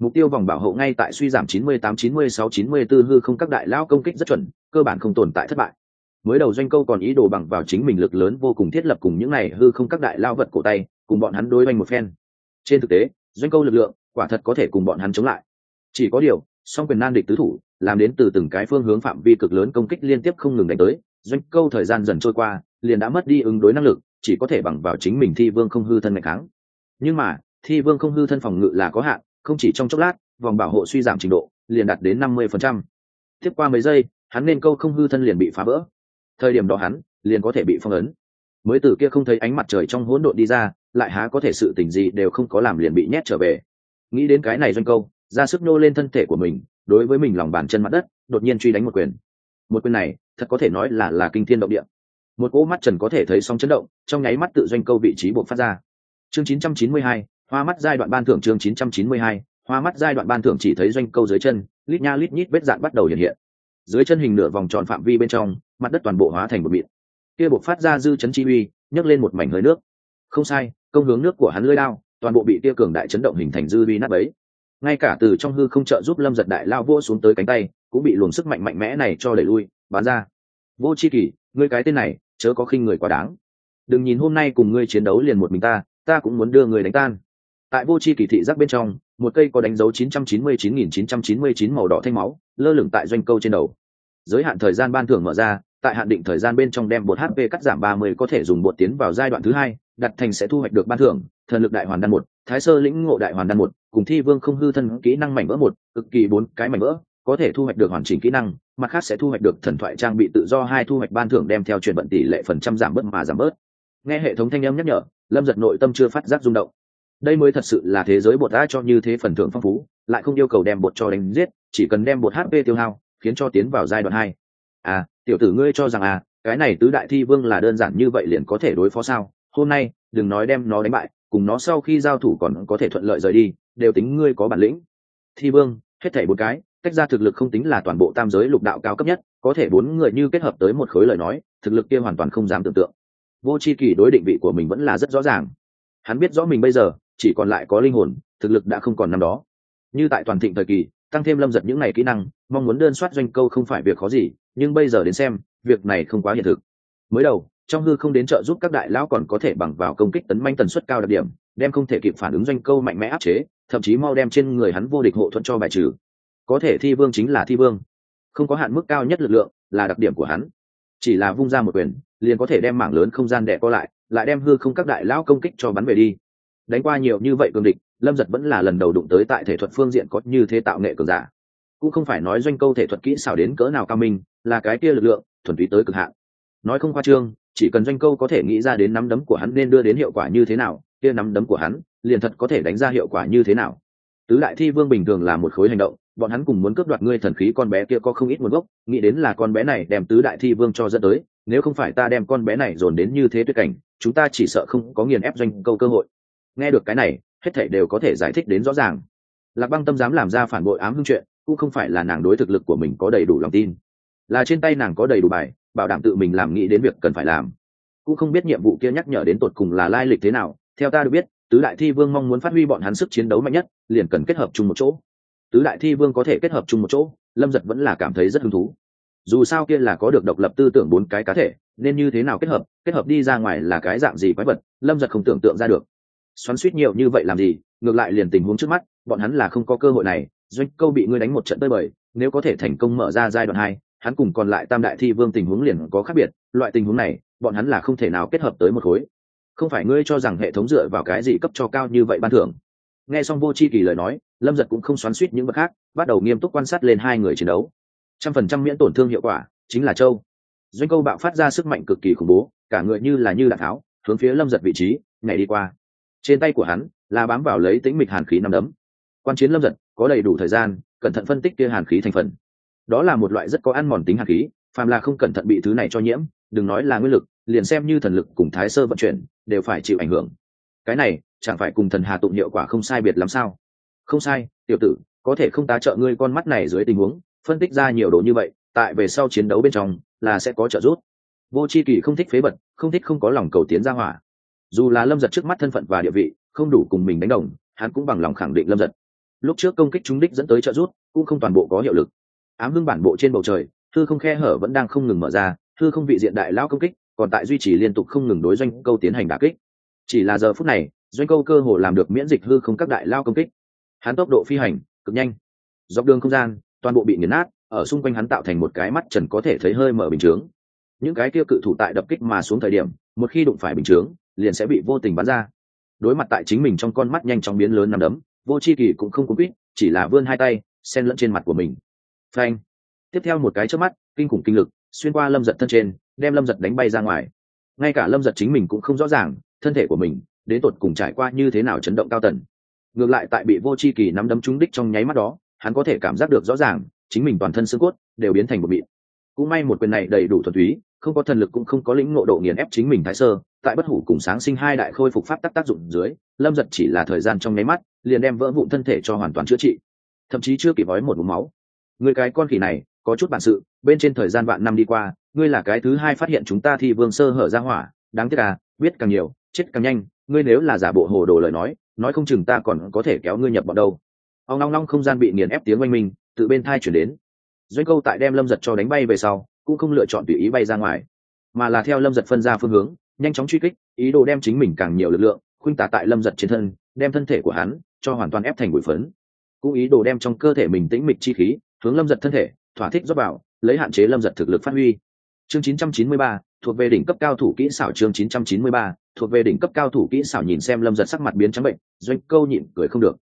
Speaker 1: mục tiêu vòng bảo hộ ngay tại suy giảm 98 96 94 hư không các đại lao công kích rất chuẩn, cơ bản không tồn tại thất bại. Mới đầu doanh câu còn ý đồ bằng vào chính mình lực lớn vô cùng thiết lập cùng những này hư không các đại lao vật cổ tay, cùng bọn hắn đối oanh một phen. Trên thực tế, doanh câu lực lượng, quả thật có thể cùng bọn hắn chống lại. Chỉ có điều, song quyền nan địch tứ thủ, làm đến từ từng cái phương hướng phạm vi cực lớn công kích liên tiếp không ngừng đánh tới, doanh câu thời gian dần trôi qua, liền đã mất đi ứng đối năng lực, chỉ có thể bằng vào chính mình thi vương không hư thân mạnh kháng. Nhưng mà, thi vương không hư thân phòng ngự là có hạn không chỉ trong chốc lát vòng bảo hộ suy giảm trình độ liền đạt đến năm mươi phần trăm. Tiếp qua mấy giây hắn nên câu không hư thân liền bị phá vỡ. Thời điểm đó hắn liền có thể bị phong ấn. Mới từ kia không thấy ánh mặt trời trong hỗn độn đi ra lại há có thể sự tình gì đều không có làm liền bị nhét trở về. Nghĩ đến cái này doanh câu ra sức nô lên thân thể của mình đối với mình lòng bàn chân mặt đất đột nhiên truy đánh một quyền. Một quyền này thật có thể nói là là kinh thiên động địa. Một cỗ mắt trần có thể thấy sóng chấn động trong nháy mắt tự doanh câu vị trí buộc phát ra. Chương 992, hoa mắt giai đoạn ban thưởng chương 992, hoa mắt giai đoạn ban thưởng chỉ thấy doanh câu dưới chân lít nha lít nhít vết dạn bắt đầu hiện hiện. Dưới chân hình nửa vòng tròn phạm vi bên trong mặt đất toàn bộ hóa thành một mịn. Kia buộc phát ra dư chấn chi uy nhấc lên một mảnh hơi nước. Không sai công hướng nước của hắn lưỡi lao toàn bộ bị tia cường đại chấn động hình thành dư uy nát bấy. Ngay cả từ trong hư không trợ giúp lâm giật đại lao vô xuống tới cánh tay cũng bị luồng sức mạnh mạnh mẽ này cho đẩy lui bán ra. Vô c h i kỷ ngươi cái tên này chớ có khinh người quá đáng. Đừng nhìn hôm nay cùng ngươi chiến đấu liền một mình ta ta cũng muốn đưa người đánh tan tại vô c h i kỳ thị giác bên trong, một cây có đánh dấu 999.999 màu đỏ thanh máu, lơ lửng tại doanh câu trên đầu. Giới hạn thời gian ban thưởng mở ra, tại hạn định thời gian bên trong đem bột hp cắt giảm 30 có thể dùng bột tiến vào giai đoạn thứ hai, đặt thành sẽ thu hoạch được ban thưởng, thần lực đại hoàn đan một, thái sơ lĩnh ngộ đại hoàn đan một, cùng thi vương không hư thân kỹ năng mảnh vỡ một, cực kỳ bốn cái mảnh vỡ, có thể thu hoạch được hoàn chỉnh kỹ năng, mặt khác sẽ thu hoạch được thần thoại trang bị tự do hai thu hoạch ban thưởng đem theo chuyển vận tỷ lệ phần trăm giảm bớt mà giảm bớt. Nghe hệ thống thanh âm nhắc nhở, lâm giật nội tâm chưa phát giác rung động đây mới thật sự là thế giới bột đã cho như thế phần thưởng phong phú, lại không yêu cầu đem bột cho đánh giết, chỉ cần đem bột hp tiêu hao, khiến cho tiến vào giai đoạn hai. À tiểu tử ngươi cho rằng à cái này tứ đại thi vương là đơn giản như vậy liền có thể đối phó sao? Hôm nay, đừng nói đem nó đánh bại, cùng nó sau khi giao thủ còn có thể thuận lợi rời đi, đều tính ngươi có bản lĩnh. Thi vương, hết thảy một cái, tách ra thực lực không tính là toàn bộ tam giới lục đạo cao cấp nhất, có thể bốn người như kết hợp tới một khối lời nói, thực lực kia hoàn toàn không dám tưởng tượng. Vô c h i kỳ đối định vị của mình vẫn là rất rõ ràng. Hắn biết rõ mình bây giờ chỉ còn lại có linh hồn, thực lực đã không còn năm đó. Như tại toàn thịnh thời kỳ, tăng thêm lâm giật những ngày kỹ năng, mong muốn đơn soát doanh câu không phải việc khó gì, nhưng bây giờ đến xem, việc này không quá hiện thực. Mới đầu, trong hư không đến trợ giúp các đại lão còn có thể bằng vào công kích tấn manh tần suất cao đặc điểm, đem không thể kịp phản ứng doanh câu mạnh mẽ áp chế, thậm chí mau đem trên người hắn vô địch hộ thuận cho bài trừ. Có thể thi vương chính là thi vương. Không có hạn mức cao nhất lực lượng là đặc điểm của hắn. Chỉ là vung ra một quyền, liền có thể đem mảng lớn không gian đẻ co lại lại đem hư không các đại lão công kích cho bắn về đi đánh qua nhiều như vậy cường địch, lâm giật vẫn là lần đầu đụng tới tại thể thuật phương diện có như thế tạo nghệ cường giả. Cũng không phải nói doanh câu thể thuật kỹ xảo đến cỡ nào cao minh, là cái kia lực lượng, thuần túy tới cực hạn. Nói không khoa trương, chỉ cần doanh câu có thể nghĩ ra đến nắm đấm của hắn nên đưa đến hiệu quả như thế nào, kia nắm đấm của hắn, liền thật có thể đánh ra hiệu quả như thế nào. Tứ đại thi vương bình thường là một khối hành động, bọn hắn cùng muốn cướp đoạt ngươi thần khí con bé kia có không ít nguồn gốc, nghĩ đến là con bé này đem tứ đại thi vương cho dẫn tới, nếu không phải ta đem con bé này dồn đến như thế tuyệt cảnh, chúng ta chỉ sợ không có nghiền ép doanh câu cơ hội nghe được cái này, hết thảy đều có thể giải thích đến rõ ràng. Lạc băng tâm dám làm ra phản bội ám hưng chuyện, cũng không phải là nàng đối thực lực của mình có đầy đủ lòng tin. Là trên tay nàng có đầy đủ bài, bảo đảm tự mình làm nghĩ đến việc cần phải làm. Cũng không biết nhiệm vụ kia nhắc nhở đến tột cùng là lai lịch thế nào, theo ta được biết, tứ đại thi vương mong muốn phát huy bọn hắn sức chiến đấu mạnh nhất, liền cần kết hợp chung một chỗ. Tứ đại thi vương có thể kết hợp chung một chỗ, lâm giật vẫn là cảm thấy rất hứng thú. Dù sao kia là có được độc lập tư tưởng bốn cái cá thể, nên như thế nào kết hợp kết hợp đi ra ngoài là cái dạng gì quái vật, lâm giật không tưởng tượng ra được xoắn suýt nhiều như vậy làm gì, ngược lại liền tình huống trước mắt, bọn hắn là không có cơ hội này, doanh câu bị ngươi đánh một trận tơi bời, nếu có thể thành công mở ra giai đoạn hai, hắn cùng còn lại tam đại thi vương tình huống liền có khác biệt, loại tình huống này, bọn hắn là không thể nào kết hợp tới một khối. Không phải ngươi cho rằng hệ thống dựa vào cái gì cấp cho cao như vậy ban thưởng? Nghe xong vô c h i kỳ lời nói, lâm giật cũng không xoắn suýt những vật khác, bắt đầu nghiêm túc quan sát lên hai người chiến đấu. Trăm phần trăm miễn tổn thương hiệu quả, chính là châu. Doanh câu bạo phát ra sức mạnh cực kỳ khủng bố, cả người như là như đạn tháo, hướng phía lâm giật vị trí, nhảy đi qua trên tay của hắn là bám vào lấy tĩnh mịch hàn khí nằm đấm. Quan chiến lâm giật, có đầy đủ thời gian, cẩn thận phân tích kia hàn khí thành phần. Đó là một loại rất có ăn mòn tính hàn khí, phàm là không cẩn thận bị thứ này cho nhiễm, đừng nói là nguyên lực, liền xem như thần lực cùng thái sơ vận chuyển, đều phải chịu ảnh hưởng. Cái này, chẳng phải cùng thần hà tụng hiệu quả không sai biệt lắm sao? Không sai, tiểu tử, có thể không tá trợ ngươi con mắt này dưới tình huống, phân tích ra nhiều đồ như vậy, tại về sau chiến đấu bên trong là sẽ có trợ giúp. Vô c h i kỳ không thích phế bật không thích không có lòng cầu tiến ra hỏa dù là lâm giật trước mắt thân phận và địa vị không đủ cùng mình đánh đồng, hắn cũng bằng lòng khẳng định lâm giật. Lúc trước công kích trúng đích dẫn tới trợ rút cũng không toàn bộ có hiệu lực. Ám hưng bản bộ trên bầu trời, thư không khe hở vẫn đang không ngừng mở ra, thư không vị diện đại lao công kích, còn tại duy trì liên tục không ngừng đối doanh câu tiến hành đà kích. Chỉ là giờ phút này, doanh câu cơ hồ làm được miễn dịch hư không các đại lao công kích. Hắn tốc độ phi hành, cực nhanh. Dọc đường không gian, toàn bộ bị nghiền nát, ở xung quanh hắn tạo thành một cái mắt trần có thể thấy hơi mở bình chướng. Những cái kia cự thủ tại đập kích mà xuống thời điểm, một khi đụng phải bình chướng liền sẽ bị vô tình bắn ra. Đối mặt tại chính mình trong con mắt nhanh chóng biến lớn nằm đấm, vô c h i kỳ cũng không có quýt, chỉ là vươn hai tay, xen lẫn trên mặt của mình. Phanh. Tiếp theo một cái trước mắt, kinh khủng kinh lực, xuyên qua lâm giật thân trên, đem lâm giật đánh bay ra ngoài. Ngay cả lâm giật chính mình cũng không rõ ràng, thân thể của mình, đến tột cùng trải qua như thế nào chấn động cao tần ngược lại tại bị vô c h i kỳ nắm đấm trúng đích trong nháy mắt đó, hắn có thể cảm giác được rõ ràng, chính mình toàn thân xương cốt đều biến thành một mịn. Cũng may một quyền này đầy đủ thuần túy không có thần lực cũng không có lĩnh ngộ độ nghiền ép chính mình thái sơ, tại bất hủ cùng sáng sinh hai đại khôi phục pháp tắc tác dụng dưới, lâm giật chỉ là thời gian trong nháy mắt, liền đem vỡ vụn thân thể cho hoàn toàn chữa trị. Thậm chí chưa kịp gói một mũ máu. Người cái con khỉ này, có chút bản sự, bên trên thời gian vạn năm đi qua, ngươi là cái thứ hai phát hiện chúng ta thì vương sơ hở ra hỏa, đáng tiếc à biết càng nhiều, chết càng nhanh, ngươi nếu là giả bộ hồ đồ lời nói nói không chừng ta còn có thể kéo ngươi nhập bọn đâu. Ông long long không gian bị nghiền ép tiếng oanh minh, tự bên thai chuyển đến. Doanh câu tại đem lâm giật cho đánh bay về sau cũng không lựa chọn tùy ý bay ra ngoài mà là theo lâm giật phân ra phương hướng nhanh chóng truy kích ý đồ đem chính mình càng nhiều lực lượng khuynh tả tại lâm giật trên thân đem thân thể của hắn cho hoàn toàn ép thành bụi phấn. Cũng ý đồ đem trong cơ thể mình tĩnh mịch chi khí hướng lâm giật thân thể thỏa thích dốc vào lấy hạn chế lâm giật thực lực phát huy. Chương 993, thuộc về đỉnh cấp cao thủ kỹ xảo chương 993, thuộc về đỉnh cấp cao thủ kỹ xảo nhìn xem lâm giật sắc mặt biến trắng bệnh doanh câu nhịn cười không được.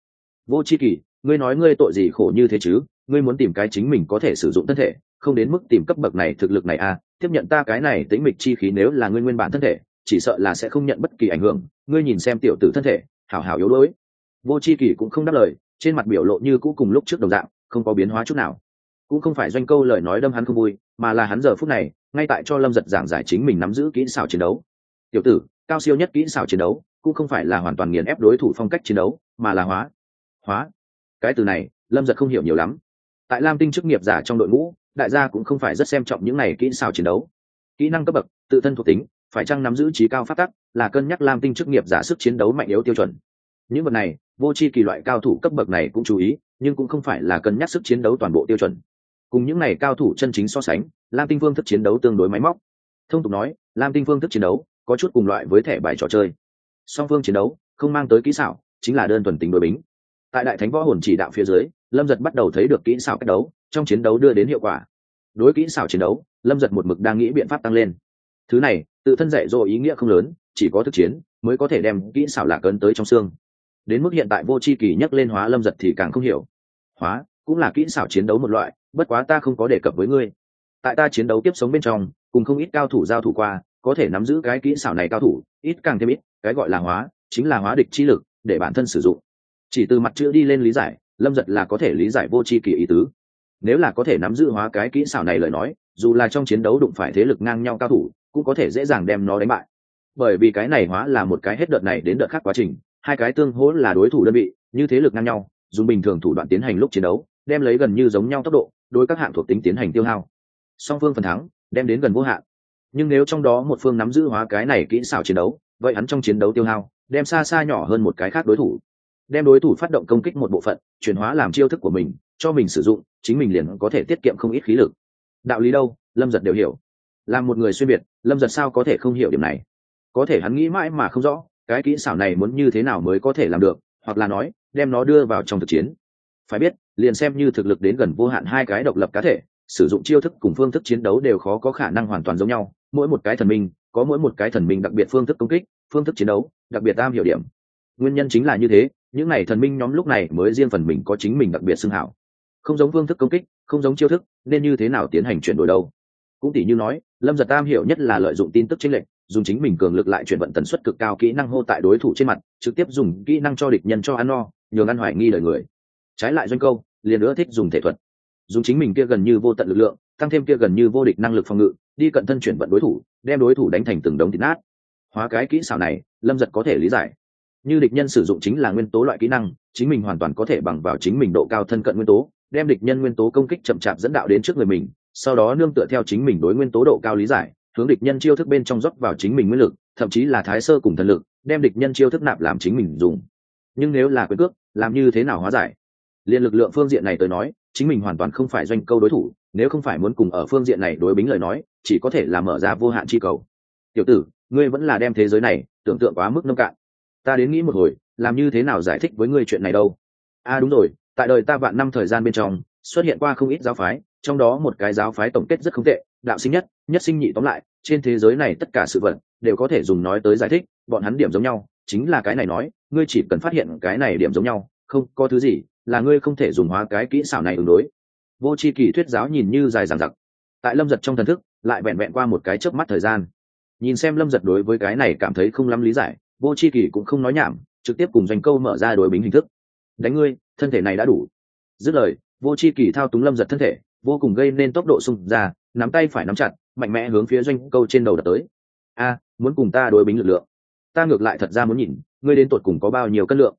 Speaker 1: Vô c h i kỳ ngươi nói ngươi tội gì khổ như thế chứ? Ngươi muốn tìm cái chính mình có thể sử dụng thân thể không đến mức tìm cấp bậc này thực lực này à tiếp nhận ta cái này tĩnh mịch chi khí nếu là ngươi nguyên bản thân thể, chỉ sợ là sẽ không nhận bất kỳ ảnh hưởng, ngươi nhìn xem tiểu tử thân thể, hảo hảo yếu đuối. Vô c h i kỳ cũng không đáp lời, trên mặt biểu lộ như cũ cùng lúc trước đồng dạng, không có biến hóa chút nào. Cũng không phải doanh câu lời nói đâm hắn không vui, mà là hắn giờ phút này, ngay tại cho lâm giật giảng giải chính mình nắm giữ kỹ xảo chiến đấu. Tiểu tử, cao siêu nhất kỹ xảo chiến đấu, cũng không phải là hoàn toàn nghiền ép đối thủ phong cách chiến đấu, mà là hóa. Hóa. Cái từ này, lâm giật không hiểu nhiều lắm. Tại lam tinh chức nghiệp giả trong đội ngũ đại gia cũng không phải rất xem trọng những này kỹ xảo chiến đấu. Kỹ năng cấp bậc, tự thân thuộc tính, phải chăng nắm giữ trí cao phát tắc, là cân nhắc lam tinh chức nghiệp giả sức chiến đấu mạnh yếu tiêu chuẩn. Những vật này, vô c h i kỳ loại cao thủ cấp bậc này cũng chú ý, nhưng cũng không phải là cân nhắc sức chiến đấu toàn bộ tiêu chuẩn. Cùng những này cao thủ chân chính so sánh, lam tinh phương thức chiến đấu tương đối máy móc. Thông tục nói, lam tinh phương thức chiến đấu, có chút cùng loại với thẻ bài trò chơi. Song phương chiến đấu, không mang tới kỹ xảo, chính là đơn thuần tính đội bính. Tại đại thánh võ hồn chỉ đạo phía dưới, lâm giật bắt đầu thấy được kỹ xảo cách đấu trong chiến đấu đưa đến hiệu quả. Đối kỹ xảo chiến đấu, lâm giật một mực đang nghĩ biện pháp tăng lên. Thứ này, tự thân dạy dỗ ý nghĩa không lớn, chỉ có thực chiến mới có thể đem kỹ xảo lạc ấn tới trong xương. Đến mức hiện tại vô c h i kỳ nhắc lên hóa lâm giật thì càng không hiểu. Hóa, cũng là kỹ xảo chiến đấu một loại, bất quá ta không có đề cập với ngươi. Tại ta chiến đấu tiếp sống bên trong, cùng không ít cao thủ giao thủ qua, có thể nắm giữ cái kỹ xảo này cao thủ, ít càng thêm ít, cái gọi là hóa, chính là hóa địch chi lực, để bản thân sử dụng. Chỉ từ mặt chữ đi lên lý giải, lâm giật là có thể lý giải vô c h i kỳ ý tứ nếu là có thể nắm giữ hóa cái kỹ xảo này lời nói, dù là trong chiến đấu đụng phải thế lực ngang nhau cao thủ, cũng có thể dễ dàng đem nó đánh bại. Bởi vì cái này hóa là một cái hết đợt này đến đợt khác quá trình, hai cái tương hỗ là đối thủ đơn vị, như thế lực ngang nhau, dùng bình thường thủ đoạn tiến hành lúc chiến đấu, đem lấy gần như giống nhau tốc độ, đối các hạng thuộc tính tiến hành tiêu hao. Song phương phần thắng, đem đến gần vô hạn. Nhưng nếu trong đó một phương nắm giữ hóa cái này kỹ xảo chiến đấu, vậy hắn trong chiến đấu tiêu hao, đem xa xa nhỏ hơn một cái khác đối thủ. Đem đối thủ phát động công kích một bộ phận, chuyển hóa làm chiêu thức của mình cho mình sử dụng, chính mình liền có thể tiết kiệm không ít khí lực. Đạo lý đâu? Lâm giật đều hiểu. Là một người xuyên biệt, lâm giật sao có thể không hiểu điểm này? Có thể hắn nghĩ mãi mà không rõ, cái kỹ xảo này muốn như thế nào mới có thể làm được, hoặc là nói, đem nó đưa vào trong thực chiến. Phải biết, liền xem như thực lực đến gần vô hạn hai cái độc lập cá thể, sử dụng chiêu thức cùng phương thức chiến đấu đều khó có khả năng hoàn toàn giống nhau. Mỗi một cái thần minh, có mỗi một cái thần minh đặc biệt phương thức công kích, phương thức chiến đấu, đặc biệt tam hiểu điểm. Nguyên nhân chính là như thế, những n à y thần minh nhóm lúc này mới riêng phần mình có chính mình đặc biệt xưng hảo không giống phương thức công kích, không giống chiêu thức, nên như thế nào tiến hành chuyển đổi đâu? Cũng tỷ như nói, lâm giật tam hiểu nhất là lợi dụng tin tức chênh lệch, dùng chính mình cường lực lại chuyển vận tần suất cực cao kỹ năng hô tại đối thủ trên mặt, trực tiếp dùng kỹ năng cho địch nhân cho ăn no, nhường ăn hoài nghi lời người. Trái lại doanh câu, liền nữa thích dùng thể thuật. Dùng chính mình kia gần như vô tận lực lượng, tăng thêm kia gần như vô địch năng lực phòng ngự, đi cận thân chuyển vận đối thủ, đem đối thủ đánh thành từng đống thịt nát. Hóa cái kỹ xảo này, lâm giật có thể lý giải. Như địch nhân sử dụng chính là nguyên tố loại kỹ năng, chính mình hoàn toàn có thể bằng vào chính mình độ cao thân cận nguyên tố đem địch nhân nguyên tố công kích chậm chạp dẫn đạo đến trước người mình, sau đó nương tựa theo chính mình đối nguyên tố độ cao lý giải, hướng địch nhân chiêu thức bên trong dốc vào chính mình nguyên lực, thậm chí là thái sơ cùng thần lực, đem địch nhân chiêu thức nạp làm chính mình dùng. Nhưng nếu là quyền cước, làm như thế nào hóa giải? Liên lực lượng phương diện này tới nói, chính mình hoàn toàn không phải doanh câu đối thủ, nếu không phải muốn cùng ở phương diện này đối bính lời nói, chỉ có thể là mở ra vô hạn chi cầu. Tiểu tử, ngươi vẫn là đem thế giới này tưởng tượng quá mức nông cạn. Ta đến nghĩ một hồi, làm như thế nào giải thích với ngươi chuyện này đâu? A à đúng rồi tại đời ta vạn năm thời gian bên trong, xuất hiện qua không ít giáo phái, trong đó một cái giáo phái tổng kết rất không tệ, đạo sinh nhất nhất sinh nhị tóm lại, trên thế giới này tất cả sự vật đều có thể dùng nói tới giải thích, bọn hắn điểm giống nhau, chính là cái này nói, ngươi chỉ cần phát hiện cái này điểm giống nhau, không có thứ gì là ngươi không thể dùng hóa cái kỹ xảo này ứng đối. Vô c h i kỳ thuyết giáo nhìn như dài dằng dặc. Tại lâm giật trong thần thức, lại vẹn vẹn qua một cái chớp mắt thời gian. Nhìn xem lâm giật đối với cái này cảm thấy không lắm lý giải, vô c h i kỳ cũng không nói nhảm, trực tiếp cùng doanh câu mở ra đối bính hình thức đánh ngươi, thân thể này đã đủ. Dứt lời, vô c h i kỳ thao túng lâm giật thân thể, vô cùng gây nên tốc độ xung ra, nắm tay phải nắm chặt, mạnh mẽ hướng phía doanh câu trên đầu đập tới. A, muốn cùng ta đối bính lực lượng. Ta ngược lại thật ra muốn nhìn, ngươi đến tột cùng có bao nhiêu cân lượng.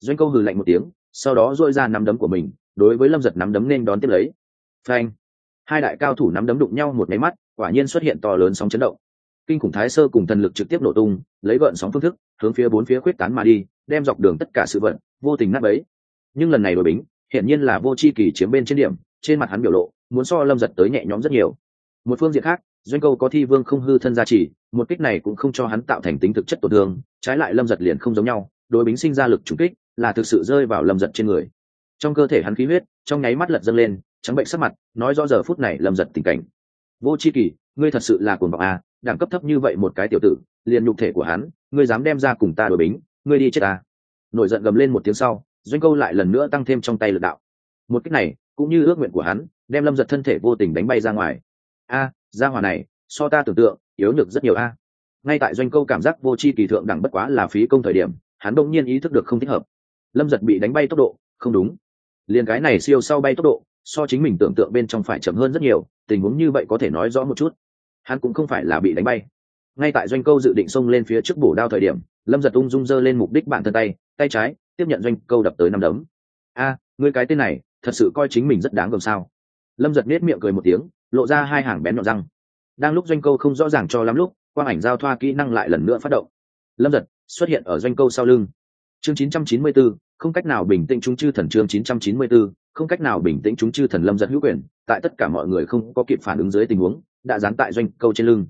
Speaker 1: Doanh câu hừ lạnh một tiếng, sau đó dội ra nắm đấm của mình, đối với lâm giật nắm đấm nên đón tiếp lấy. Phanh. Hai đại cao thủ nắm đấm đụng nhau một máy mắt, quả nhiên xuất hiện to lớn sóng chấn động. Kinh khủng thái sơ cùng thần lực trực tiếp nổ tung, lấy gợn sóng phương thức, hướng phía bốn phía khuyết tán mà đi, đem dọc đường tất cả sự vận vô tình nát bấy. Nhưng lần này đội bính, hiển nhiên là vô c h i kỳ chiếm bên trên điểm, trên mặt hắn biểu lộ, muốn so lâm giật tới nhẹ nhõm rất nhiều. Một phương diện khác, doanh câu có thi vương không hư thân gia trì, một kích này cũng không cho hắn tạo thành tính thực chất tổn thương, trái lại lâm giật liền không giống nhau đối bính sinh ra lực trúng kích, là thực sự rơi vào lâm giật trên người. Trong cơ thể hắn khí huyết, trong nháy mắt lật dâng lên, trắng bệnh sắc mặt, nói rõ giờ phút này lâm giật tình cảnh. Vô c h i kỳ, ngươi thật sự là cuồng vọng à đẳng cấp thấp như vậy một cái tiểu tử, liền nhục thể của hắn, ngươi dám đem ra cùng ta đổi bính, ngươi đi chết ta nổi giận gầm lên một tiếng sau doanh câu lại lần nữa tăng thêm trong tay lực đạo. Một cách này cũng như ước nguyện của hắn đem lâm giật thân thể vô tình đánh bay ra ngoài. A à, ra hòa này so ta tưởng tượng yếu nhược rất nhiều a. Ngay tại doanh câu cảm giác vô c h i kỳ thượng đẳng bất quá là phí công thời điểm hắn đông nhiên ý thức được không thích hợp. Lâm giật bị đánh bay tốc độ không đúng. Liền cái này siêu sau bay tốc độ so chính mình tưởng tượng bên trong phải chậm hơn rất nhiều tình huống như vậy có thể nói rõ một chút. Hắn cũng không phải là bị đánh bay ngay tại doanh câu dự định xông lên phía trước bổ đao thời điểm lâm giật ung dung dơ lên mục đích bản thân tay tay trái tiếp nhận doanh câu đập tới năm đấm. A à, người cái tên này thật sự coi chính mình rất đáng gồm sao? Lâm giật nết miệng cười một tiếng lộ ra hai hàng bén nhọn răng. Đang lúc doanh câu không rõ ràng cho lắm lúc quang ảnh giao thoa kỹ năng lại lần nữa phát động. Lâm giật xuất hiện ở doanh câu sau lưng. Chương 994, không cách nào bình tĩnh chúng chư thần chương 994, không cách nào bình tĩnh chúng chư thần lâm giật hữu quyền tại tất cả mọi người không có kịp phản ứng dưới tình huống đã dán tại doanh câu trên lưng.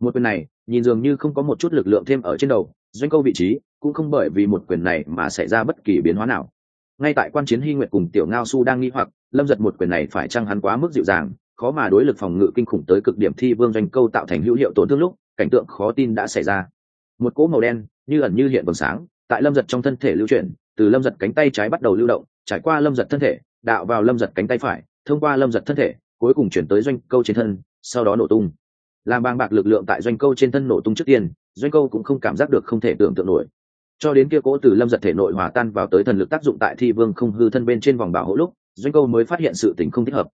Speaker 1: Một quyền này nhìn dường như không có một chút lực lượng thêm ở trên đầu, doanh câu vị trí cũng không bởi vì một quyền này mà xảy ra bất kỳ biến hóa nào. Ngay tại quan chiến hy nguyệt cùng tiểu ngao su đang nghi hoặc, lâm giật một quyền này phải chăng hắn quá mức dịu dàng, khó mà đối lực phòng ngự kinh khủng tới cực điểm thi vương doanh câu tạo thành hữu hiệu tổn thương lúc, cảnh tượng khó tin đã xảy ra. Một cỗ màu đen, như ẩn như hiện vầng sáng, tại lâm giật trong thân thể lưu chuyển, từ lâm giật cánh tay trái bắt đầu lưu động, trải qua lâm giật thân thể, đạo vào lâm giật cánh tay phải, thông qua lâm giật thân thể, cuối cùng chuyển tới doanh câu trên thân, sau đó nổ tung làm bàng bạc lực lượng tại doanh câu trên thân nổ tung trước tiên, doanh câu cũng không cảm giác được không thể tưởng tượng nổi. Cho đến kia cỗ từ lâm giật thể nội hòa tan vào tới thần lực tác dụng tại thi vương không hư thân bên trên vòng bảo hộ lúc, doanh câu mới phát hiện sự tình không thích hợp.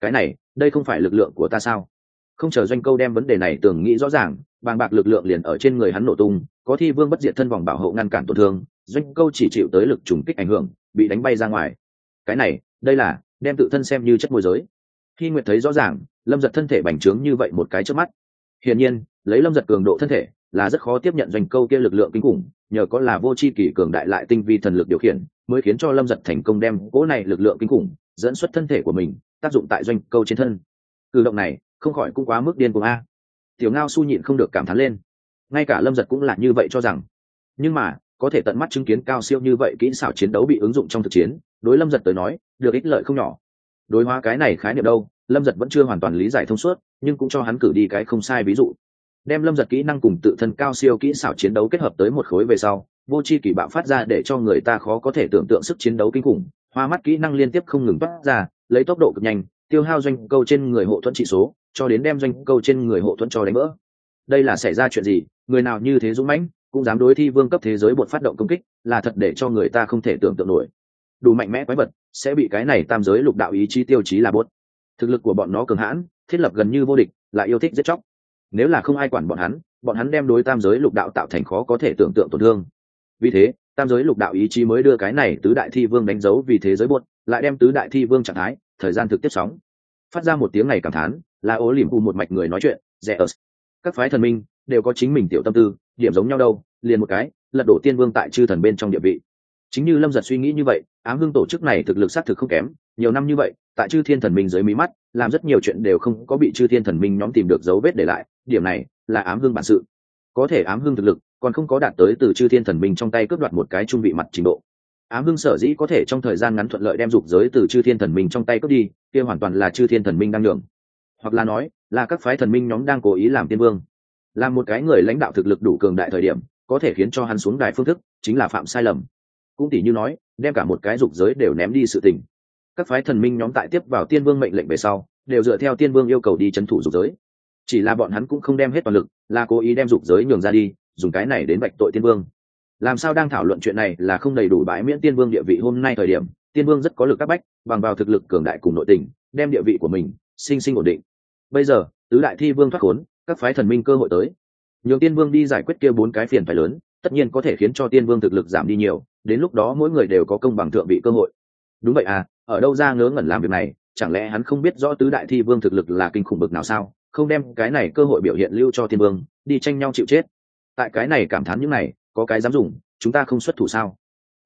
Speaker 1: Cái này, đây không phải lực lượng của ta sao? Không chờ doanh câu đem vấn đề này tưởng nghĩ rõ ràng, bàng bạc lực lượng liền ở trên người hắn nổ tung, có thi vương bất diệt thân vòng bảo hộ ngăn cản tổn thương, doanh câu chỉ chịu tới lực trùng kích ảnh hưởng, bị đánh bay ra ngoài. Cái này, đây là, đem tự thân xem như chất môi giới. Khi nguyệt thấy rõ ràng lâm giật thân thể bành trướng như vậy một cái trước mắt. Hiển nhiên, lấy lâm giật cường độ thân thể là rất khó tiếp nhận doanh câu kia lực lượng kinh khủng, nhờ có là vô c h i kỷ cường đại lại tinh vi thần lực điều khiển, mới khiến cho lâm giật thành công đem cỗ này lực lượng kinh khủng dẫn xuất thân thể của mình, tác dụng tại doanh câu trên thân. Cử động này không khỏi cũng quá mức điên cuồng a. Tiểu ngao su nhịn không được cảm thán lên. Ngay cả lâm giật cũng là như vậy cho rằng. Nhưng mà, có thể tận mắt chứng kiến cao siêu như vậy kỹ xảo chiến đấu bị ứng dụng trong thực chiến, đối lâm giật tới nói, được ích lợi không nhỏ. Đối hóa cái này khái niệm đâu? Lâm giật vẫn chưa hoàn toàn lý giải thông suốt, nhưng cũng cho hắn cử đi cái không sai ví dụ. Đem lâm giật kỹ năng cùng tự thân cao siêu kỹ xảo chiến đấu kết hợp tới một khối về sau, vô c h i kỷ bạo phát ra để cho người ta khó có thể tưởng tượng sức chiến đấu kinh khủng, hoa mắt kỹ năng liên tiếp không ngừng toát ra, lấy tốc độ cực nhanh, tiêu hao doanh câu trên người hộ thuẫn trị số, cho đến đem doanh câu trên người hộ thuẫn cho đánh vỡ. Đây là xảy ra chuyện gì? Người nào như thế dũng mãnh, cũng dám đối thi vương cấp thế giới bột phát động công kích, là thật để cho người ta không thể tưởng tượng nổi. Đủ mạnh mẽ quái vật, sẽ bị cái này tam giới lục đạo ý chí tiêu chí là bốt thực lực của bọn nó cường hãn, thiết lập gần như vô địch, lại yêu thích giết chóc. Nếu là không ai quản bọn hắn bọn hắn đem đối tam giới lục đạo tạo thành khó có thể tưởng tượng tổn thương. Vì thế, tam giới lục đạo ý chí mới đưa cái này tứ đại thi vương đánh dấu vì thế giới buốt lại đem tứ đại thi vương trạng thái, thời gian thực tiếp sóng. Phát ra một tiếng này cảm thán, là ố liềm u một mạch người nói chuyện, rẻ ở các phái thần minh đều có chính mình tiểu tâm tư, điểm giống nhau đâu, liền một cái, lật đổ tiên vương tại chư thần bên trong địa vị. Chính như lâm giật suy nghĩ như vậy, ám hưng tổ chức này thực lực xác thực không kém, nhiều năm như vậy tại chư thiên thần minh dưới mí mắt, làm rất nhiều chuyện đều không có bị chư thiên thần minh nhóm tìm được dấu vết để lại, điểm này là ám hưng bản sự. Có thể ám hưng thực lực, còn không có đạt tới từ chư thiên thần minh trong tay cướp đoạt một cái trung vị mặt trình độ. Ám hưng sở dĩ có thể trong thời gian ngắn thuận lợi đem dục giới từ chư thiên thần minh trong tay cướp đi, kia hoàn toàn là chư thiên thần minh đang đường hoặc là nói, là các phái thần minh nhóm đang cố ý làm tiên vương. Là một cái người lãnh đạo thực lực đủ cường đại thời điểm, có thể khiến cho hắn xuống đài phương thức, chính là phạm sai lầm. Cũng tỷ như nói, đem cả một cái dục giới đều ném đi sự tình các phái thần minh nhóm tại tiếp vào tiên vương mệnh lệnh về sau, đều dựa theo tiên vương yêu cầu đi c h ấ n thủ dục giới. Chỉ là bọn hắn cũng không đem hết toàn lực, là cố ý đem dục giới nhường ra đi, dùng cái này đến bạch tội tiên vương. Làm sao đang thảo luận chuyện này là không đầy đủ bãi miễn tiên vương địa vị hôm nay thời điểm, tiên vương rất có lực các bách, bằng vào thực lực cường đại cùng nội tình, đem địa vị của mình, sinh sinh ổn định. Bây giờ, tứ đại thi vương thoát khốn, các phái thần minh cơ hội tới. Nhường tiên vương đi giải quyết kia bốn cái phiền phải lớn, tất nhiên có thể khiến cho tiên vương thực lực giảm đi nhiều, đến lúc đó mỗi người đều có công bằng thượng vị cơ hội. Đúng vậy à ở đâu ra ngớ ngẩn làm việc này, chẳng lẽ hắn không biết rõ tứ đại thi vương thực lực là kinh khủng bực nào sao? Không đem cái này cơ hội biểu hiện lưu cho thiên vương, đi tranh nhau chịu chết. Tại cái này cảm thán những này, có cái dám dùng, chúng ta không xuất thủ sao?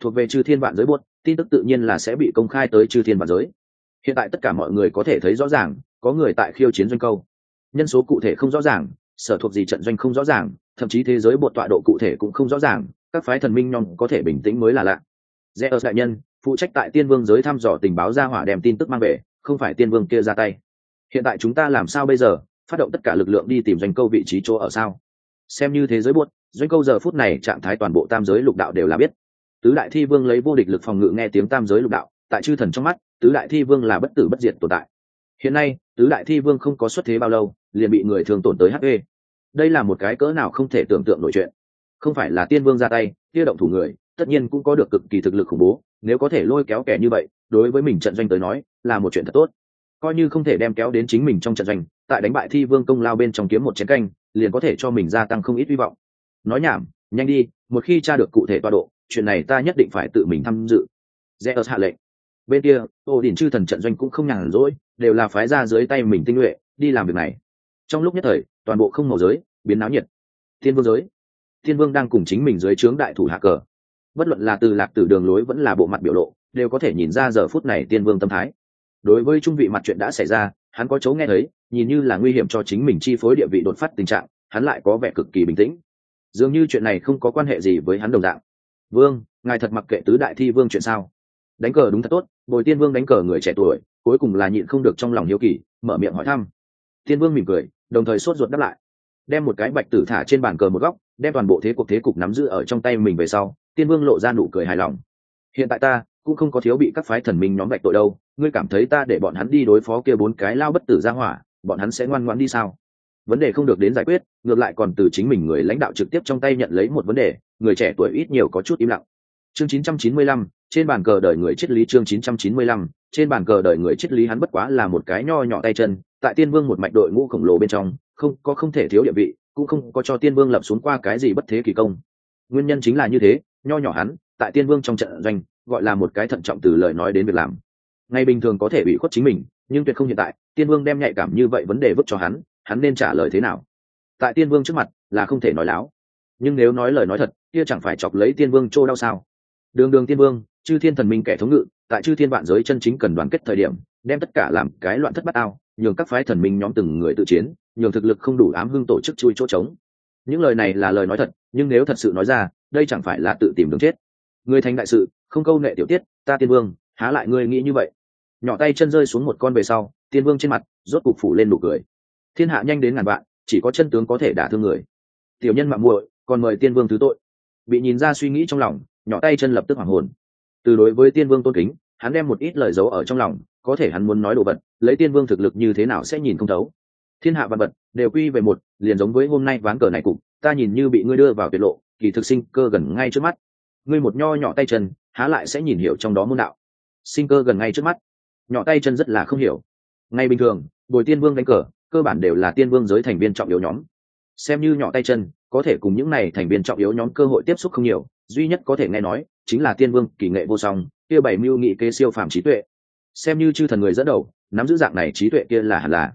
Speaker 1: Thuộc về chư thiên vạn giới buốt, tin tức tự nhiên là sẽ bị công khai tới chư thiên vạn giới. Hiện tại tất cả mọi người có thể thấy rõ ràng, có người tại khiêu chiến doanh câu. Nhân số cụ thể không rõ ràng, sở thuộc gì trận doanh không rõ ràng, thậm chí thế giới bột tọa độ cụ thể cũng không rõ ràng, các phái thần minh nhóm có thể bình tĩnh mới là lạ. Rẽ ở đại nhân phụ trách tại tiên vương giới thăm dò tình báo ra hỏa đem tin tức mang về, không phải tiên vương kia ra tay. Hiện tại chúng ta làm sao bây giờ? Phát động tất cả lực lượng đi tìm doanh câu vị trí chỗ ở sao? Xem như thế giới buốt, doanh câu giờ phút này trạng thái toàn bộ tam giới lục đạo đều là biết. Tứ đại thi vương lấy vô địch lực phòng ngự nghe tiếng tam giới lục đạo, tại chư thần trong mắt, tứ đại thi vương là bất tử bất diệt tồn tại. Hiện nay, tứ đại thi vương không có xuất thế bao lâu, liền bị người thường tổn tới hp đây là một cái cỡ nào không thể tưởng tượng nổi chuyện. Không phải là tiên vương ra tay, kia động thủ người tất nhiên cũng có được cực kỳ thực lực khủng bố, nếu có thể lôi kéo kẻ như vậy, đối với mình trận doanh tới nói, là một chuyện thật tốt. Coi như không thể đem kéo đến chính mình trong trận doanh, tại đánh bại thi vương công lao bên trong kiếm một chén canh, liền có thể cho mình gia tăng không ít hy vọng. Nói nhảm, nhanh đi, một khi tra được cụ thể tọa độ, chuyện này ta nhất định phải tự mình tham dự. Zeus hạ lệnh. Bên kia ô đình chư thần trận doanh cũng không nhàn rỗi, đều là phái ra dưới tay mình tinh nhuệ, đi làm việc này. Trong lúc nhất thời, toàn bộ không màu giới, biến náo nhiệt. Thiên vương giới. Thiên vương đang cùng chính mình dưới trướng đại thủ hạ cờ bất luận là từ lạc từ đường lối vẫn là bộ mặt biểu lộ, đều có thể nhìn ra giờ phút này tiên vương tâm thái. Đối với trung vị mặt chuyện đã xảy ra, hắn có chấu nghe thấy, nhìn như là nguy hiểm cho chính mình chi phối địa vị đột phát tình trạng, hắn lại có vẻ cực kỳ bình tĩnh. Dường như chuyện này không có quan hệ gì với hắn đồng dạng. Vương, ngài thật mặc kệ tứ đại thi vương chuyện sao? Đánh cờ đúng thật tốt, bồi tiên vương đánh cờ người trẻ tuổi, cuối cùng là nhịn không được trong lòng hiếu kỳ, mở miệng hỏi thăm. Tiên vương mỉm cười, đồng thời sốt ruột đáp lại. Đem một cái bạch tử thả trên bàn cờ một góc, đem toàn bộ thế cuộc thế cục nắm giữ ở trong tay mình về sau tiên vương lộ ra nụ cười hài lòng. Hiện tại ta cũng không có thiếu bị các phái thần minh nhóm bạch tội đâu ngươi cảm thấy ta để bọn hắn đi đối phó kia bốn cái lao bất tử ra hỏa bọn hắn sẽ ngoan ngoãn đi sao? Vấn đề không được đến giải quyết ngược lại còn từ chính mình người lãnh đạo trực tiếp trong tay nhận lấy một vấn đề người trẻ tuổi ít nhiều có chút im lặng. Chương 995, trên bàn cờ đời người triết lý chương 995, trên bàn cờ đời người triết lý hắn bất quá là một cái nho nhỏ tay chân tại tiên vương một mạch đội ngũ khổng lồ bên trong không có không thể thiếu địa vị cũng không có cho tiên vương lập xuống qua cái gì bất thế kỳ công. Nguyên nhân chính là như thế nho nhỏ hắn, tại tiên vương trong trận doanh, gọi là một cái thận trọng từ lời nói đến việc làm. Ngày bình thường có thể bị khuất chính mình, nhưng tuyệt không hiện tại, tiên vương đem nhạy cảm như vậy vấn đề vứt cho hắn hắn nên trả lời thế nào? Tại tiên vương trước mặt, là không thể nói láo. Nhưng nếu nói lời nói thật, kia chẳng phải chọc lấy tiên vương trô đau sao? Đường đường tiên vương, chư thiên thần minh kẻ thống ngự, tại chư thiên vạn giới chân chính cần đoàn kết thời điểm, đem tất cả làm cái loạn thất bát ao, nhường các phái thần minh nhóm từng người tự chiến, nhường thực lực không đủ ám hưng tổ chức chui chỗ trống. Những lời này là lời nói thật, nhưng nếu thật sự nói ra đây chẳng phải là tự tìm đường chết. Người thành đại sự, không câu nệ tiểu tiết, ta tiên vương, há lại ngươi nghĩ như vậy? Nhỏ tay chân rơi xuống một con về sau, tiên vương trên mặt, rốt cục phủ lên nụ cười. Thiên hạ nhanh đến ngàn vạn, chỉ có chân tướng có thể đả thương người. Tiểu nhân mạng muội, còn mời tiên vương thứ tội. Bị nhìn ra suy nghĩ trong lòng, nhỏ tay chân lập tức hoảng hồn. Từ đối với tiên vương tôn kính, hắn đem một ít lời giấu ở trong lòng, có thể hắn muốn nói đồ vật, lấy tiên vương thực lực như thế nào sẽ nhìn không thấu. Thiên hạ vật vật, đều quy về một, liền giống với hôm nay ván cờ này cục, ta nhìn như bị ngươi đưa vào tuyệt lộ kỳ thực sinh cơ gần ngay trước mắt. Ngươi một nho nhỏ tay chân, há lại sẽ nhìn hiểu trong đó môn đạo. Sinh cơ gần ngay trước mắt. Nhỏ tay chân rất là không hiểu. Ngay bình thường, bồi tiên vương đánh cờ, cơ bản đều là tiên vương giới thành viên trọng yếu nhóm. Xem như nhỏ tay chân, có thể cùng những này thành viên trọng yếu nhóm cơ hội tiếp xúc không nhiều, duy nhất có thể nghe nói, chính là tiên vương kỳ nghệ vô song, kia bảy mưu nghị kê siêu phàm trí tuệ. Xem như chư thần người dẫn đầu, nắm giữ dạng này trí tuệ kia là hẳn là.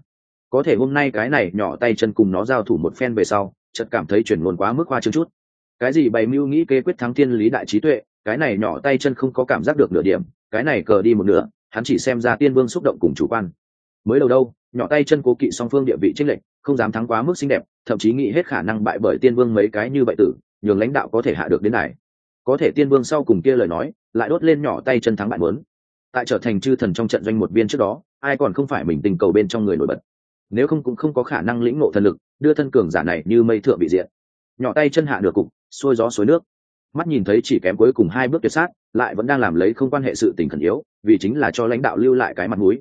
Speaker 1: Có thể hôm nay cái này nhỏ tay chân cùng nó giao thủ một phen về sau, chợt cảm thấy chuyển nguồn quá mức hoa chương chút cái gì bày mưu nghĩ kế quyết thắng thiên lý đại trí tuệ, cái này nhỏ tay chân không có cảm giác được nửa điểm, cái này cờ đi một nửa, hắn chỉ xem ra tiên vương xúc động cùng chủ quan. Mới đầu đâu, nhỏ tay chân cố kỵ song phương địa vị tranh lệch, không dám thắng quá mức xinh đẹp, thậm chí nghĩ hết khả năng bại bởi tiên vương mấy cái như vậy tử, nhường lãnh đạo có thể hạ được đến này có thể tiên vương sau cùng kia lời nói, lại đốt lên nhỏ tay chân thắng bạn muốn tại trở thành chư thần trong trận doanh một viên trước đó, ai còn không phải mình tình cầu bên trong người nổi bật. Nếu không cũng không có khả năng lĩnh ngộ thần lực, đưa thân cường giả này như mây thượng bị diện nhỏ tay chân hạ được cục xuôi gió suối nước. Mắt nhìn thấy chỉ kém cuối cùng hai bước tuyệt sát, lại vẫn đang làm lấy không quan hệ sự tình khẩn yếu, vì chính là cho lãnh đạo lưu lại cái mặt mũi.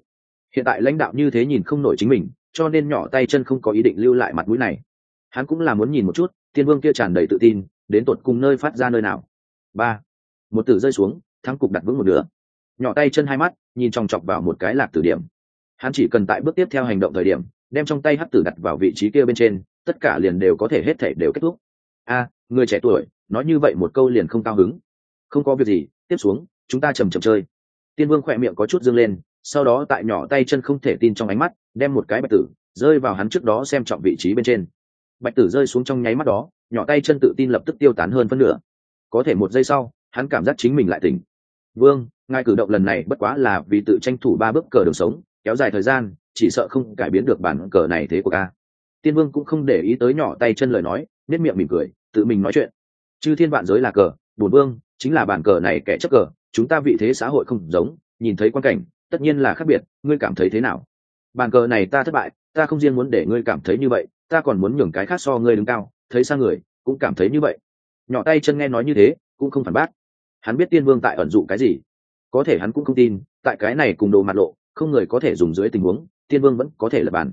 Speaker 1: Hiện tại lãnh đạo như thế nhìn không nổi chính mình, cho nên nhỏ tay chân không có ý định lưu lại mặt mũi này. Hắn cũng là muốn nhìn một chút, tiên vương kia tràn đầy tự tin, đến tột cùng nơi phát ra nơi nào. Ba. Một tử rơi xuống, thắng cục đặt vững một nửa. Nhỏ tay chân hai mắt, nhìn chòng chọc vào một cái lạc tử điểm. Hắn chỉ cần tại bước tiếp theo hành động thời điểm, đem trong tay hắc tử đặt vào vị trí kia bên trên, tất cả liền đều có thể hết thể đều kết thúc. A người trẻ tuổi, nói như vậy một câu liền không cao hứng. Không có việc gì, tiếp xuống, chúng ta chầm chậm chơi. Tiên vương khỏe miệng có chút dâng lên, sau đó tại nhỏ tay chân không thể tin trong ánh mắt, đem một cái bạch tử, rơi vào hắn trước đó xem trọng vị trí bên trên. Bạch tử rơi xuống trong nháy mắt đó, nhỏ tay chân tự tin lập tức tiêu tán hơn phân nửa. Có thể một giây sau, hắn cảm giác chính mình lại tỉnh. Vương, ngài cử động lần này bất quá là vì tự tranh thủ ba bước cờ đường sống, kéo dài thời gian, chỉ sợ không cải biến được bản cờ này thế của ca. Tiên vương cũng không để ý tới nhỏ tay chân lời nói nết miệng mỉm cười tự mình nói chuyện. Chư thiên vạn giới là cờ, bổn vương chính là bản cờ này kẻ chấp cờ, chúng ta vị thế xã hội không giống, nhìn thấy quan cảnh, tất nhiên là khác biệt, ngươi cảm thấy thế nào? Bàn cờ này ta thất bại, ta không riêng muốn để ngươi cảm thấy như vậy, ta còn muốn nhường cái khác so ngươi đứng cao, thấy sang người, cũng cảm thấy như vậy. Nhỏ tay chân nghe nói như thế, cũng không phản bác. Hắn biết tiên vương tại ẩn dụ cái gì. Có thể hắn cũng không tin, tại cái này cùng đồ mặt lộ, không người có thể dùng dưới tình huống, tiên vương vẫn có thể lập bàn.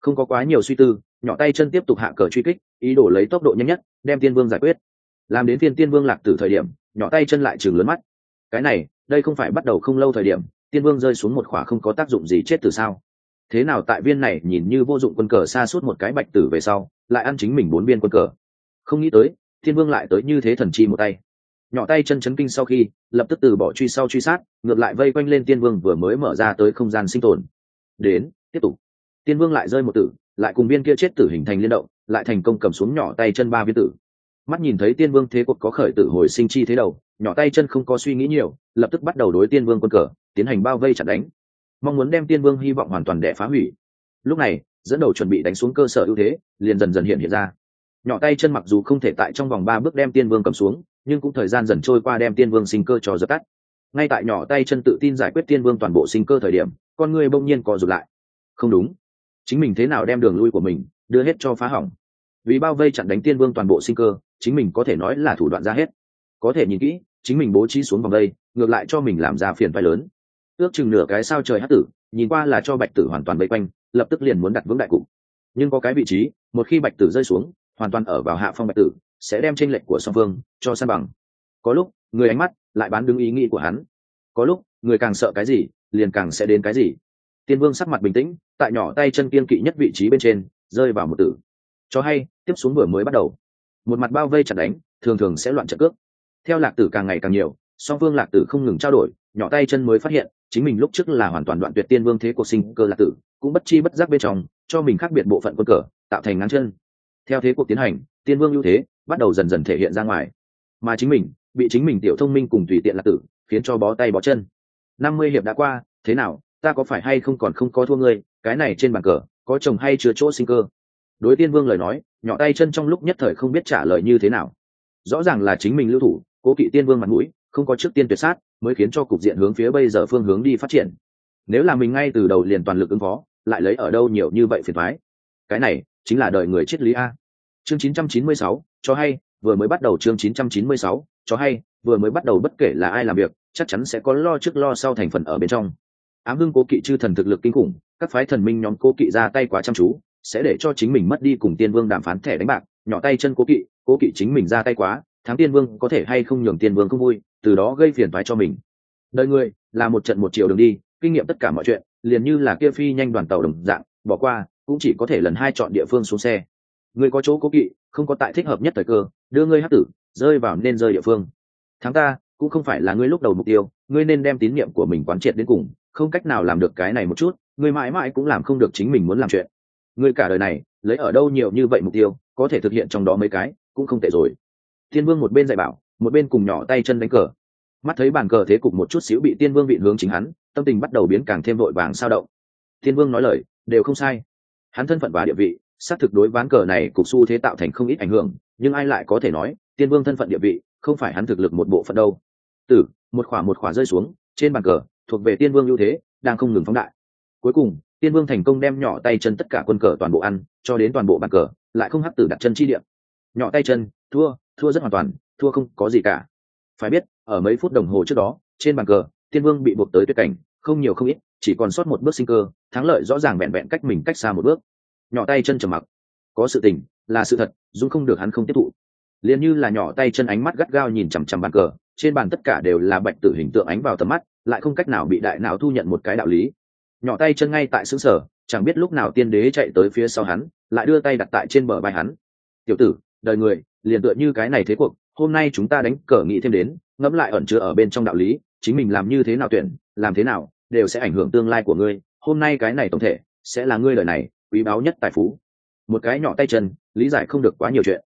Speaker 1: Không có quá nhiều suy tư, nhỏ tay chân tiếp tục hạ cờ truy kích, ý đồ lấy tốc độ nhanh nhất đem tiên vương giải quyết. Làm đến phiên tiên vương lạc từ thời điểm, nhỏ tay chân lại chừng lớn mắt. Cái này, đây không phải bắt đầu không lâu thời điểm, tiên vương rơi xuống một khỏa không có tác dụng gì chết từ sao? Thế nào tại viên này nhìn như vô dụng quân cờ xa suốt một cái bạch tử về sau, lại ăn chính mình bốn viên quân cờ? Không nghĩ tới, tiên vương lại tới như thế thần chi một tay. Nhỏ tay chân chấn kinh sau khi, lập tức từ bỏ truy sau truy sát, ngược lại vây quanh lên tiên vương vừa mới mở ra tới không gian sinh tồn. Đến, tiếp tục. Tiên vương lại rơi một tử lại cùng viên kia chết tử hình thành liên động, lại thành công cầm xuống nhỏ tay chân ba viên tử. Mắt nhìn thấy tiên vương thế cuộc có khởi tử hồi sinh chi thế đầu, nhỏ tay chân không có suy nghĩ nhiều, lập tức bắt đầu đối tiên vương quân cờ, tiến hành bao vây chặt đánh. Mong muốn đem tiên vương hy vọng hoàn toàn đẻ phá hủy. Lúc này, dẫn đầu chuẩn bị đánh xuống cơ sở ưu thế, liền dần dần hiện hiện ra. Nhỏ tay chân mặc dù không thể tại trong vòng ba bước đem tiên vương cầm xuống, nhưng cũng thời gian dần trôi qua đem tiên vương sinh cơ cho dập tắt. Ngay tại nhỏ tay chân tự tin giải quyết tiên vương toàn bộ sinh cơ thời điểm, con người bỗng nhiên co rụt lại. Không đúng chính mình thế nào đem đường lui của mình đưa hết cho phá hỏng. Vì bao vây chặn đánh tiên vương toàn bộ sinh cơ, chính mình có thể nói là thủ đoạn ra hết. Có thể nhìn kỹ, chính mình bố trí xuống vòng đây, ngược lại cho mình làm ra phiền phái lớn. Ước chừng nửa cái sao trời hát tử, nhìn qua là cho bạch tử hoàn toàn vây quanh, lập tức liền muốn đặt vững đại cục. Nhưng có cái vị trí, một khi bạch tử rơi xuống, hoàn toàn ở vào hạ phong bạch tử, sẽ đem tranh lệch của song phương cho san bằng. Có lúc, người ánh mắt lại bán đứng ý nghĩ của hắn. Có lúc, người càng sợ cái gì, liền càng sẽ đến cái gì tiên vương sắc mặt bình tĩnh, tại nhỏ tay chân kiên kỵ nhất vị trí bên trên, rơi vào một tử. Cho hay, tiếp xuống vừa mới bắt đầu. Một mặt bao vây chặt đánh, thường thường sẽ loạn trận cước. Theo lạc tử càng ngày càng nhiều, song phương lạc tử không ngừng trao đổi, nhỏ tay chân mới phát hiện, chính mình lúc trước là hoàn toàn đoạn tuyệt tiên vương thế cuộc sinh cơ lạc tử, cũng bất chi bất giác bên trong, cho mình khác biệt bộ phận quân cờ, tạo thành ngắn chân. Theo thế cuộc tiến hành, tiên vương ưu thế bắt đầu dần dần thể hiện ra ngoài. Mà chính mình, bị chính mình tiểu thông minh cùng tùy tiện lạc tử, khiến cho bó tay bó chân. Năm mươi hiệp đã qua, thế nào? Ta có phải hay không còn không có thua ngươi cái này trên bàn cờ có chồng hay chưa chỗ sinh cơ? Đối tiên vương lời nói nhỏ tay chân trong lúc nhất thời không biết trả lời như thế nào. Rõ ràng là chính mình lưu thủ cố kỵ tiên vương mặt mũi không có trước tiên tuyệt sát mới khiến cho cục diện hướng phía bây giờ phương hướng đi phát triển. Nếu là mình ngay từ đầu liền toàn lực ứng phó lại lấy ở đâu nhiều như vậy phiền thoái cái này chính là đời người triết lý a. Chương 996, cho hay vừa mới bắt đầu chương 996, cho hay vừa mới bắt đầu bất kể là ai làm việc chắc chắn sẽ có lo trước lo sau thành phần ở bên trong ám hưng cố kỵ chư thần thực lực kinh khủng, các phái thần minh nhóm cố kỵ ra tay quá chăm chú, sẽ để cho chính mình mất đi cùng tiên vương đàm phán thẻ đánh bạc. Nhỏ tay chân cố kỵ cố kỵ chính mình ra tay quá, thắng tiên vương có thể hay không nhường tiên vương không vui, từ đó gây phiền phái cho mình. Đời người, là một trận một triệu đường đi, kinh nghiệm tất cả mọi chuyện, liền như là kia phi nhanh đoàn tàu đồng dạng, bỏ qua, cũng chỉ có thể lần hai chọn địa phương xuống xe. Người có chỗ cố kỵ, không có tại thích hợp nhất thời cơ, đưa ngươi hát tử, rơi vào nên rơi địa phương. Thắng ta cũng không phải là ngươi lúc đầu mục tiêu, ngươi nên đem tín nhiệm của mình quán triệt đến cùng, không cách nào làm được cái này một chút, ngươi mãi mãi cũng làm không được chính mình muốn làm chuyện. Ngươi cả đời này, lấy ở đâu nhiều như vậy mục tiêu, có thể thực hiện trong đó mấy cái, cũng không tệ rồi. Thiên vương một bên dạy bảo, một bên cùng nhỏ tay chân đánh cờ. Mắt thấy bàn cờ thế cục một chút xíu bị tiên vương bị hướng chính hắn, tâm tình bắt đầu biến càng thêm vội vàng sao động. Tiên vương nói lời, đều không sai. Hắn thân phận và địa vị, xác thực đối ván cờ này cục xu thế tạo thành không ít ảnh hưởng, nhưng ai lại có thể nói, tiên vương thân phận địa vị, không phải hắn thực lực một bộ phận đâu tử, một khỏa một khỏa rơi xuống, trên bàn cờ, thuộc về tiên vương ưu thế, đang không ngừng phóng đại. Cuối cùng, tiên vương thành công đem nhỏ tay chân tất cả quân cờ toàn bộ ăn, cho đến toàn bộ bàn cờ, lại không hắc tử đặt chân chi điểm nhỏ tay chân, thua thua rất hoàn toàn, thua không có gì cả. Phải biết, ở mấy phút đồng hồ trước đó, trên bàn cờ, tiên vương bị buộc tới tuyệt cảnh, không nhiều không ít, chỉ còn sót một bước sinh cơ, thắng lợi rõ ràng vẹn vẹn cách mình cách xa một bước. Nhỏ tay chân trầm mặc. Có sự tình, là sự thật dung không được hắn không tiếp thụ. Liền như là nhỏ tay chân ánh mắt gắt gao nhìn chằm chằm bàn cờ trên bàn tất cả đều là bạch tử hình tượng ánh vào tầm mắt, lại không cách nào bị đại não thu nhận một cái đạo lý. Nhỏ tay chân ngay tại xứ sở, chẳng biết lúc nào tiên đế chạy tới phía sau hắn, lại đưa tay đặt tại trên bờ vai hắn. Tiểu tử, đời người, liền tựa như cái này thế cuộc, hôm nay chúng ta đánh cờ nghĩ thêm đến, ngẫm lại ẩn chứa ở bên trong đạo lý, chính mình làm như thế nào tuyển, làm thế nào, đều sẽ ảnh hưởng tương lai của ngươi, hôm nay cái này tổng thể, sẽ là ngươi lời này, quý báu nhất tài phú. Một cái nhỏ tay chân, lý giải không được quá nhiều chuyện.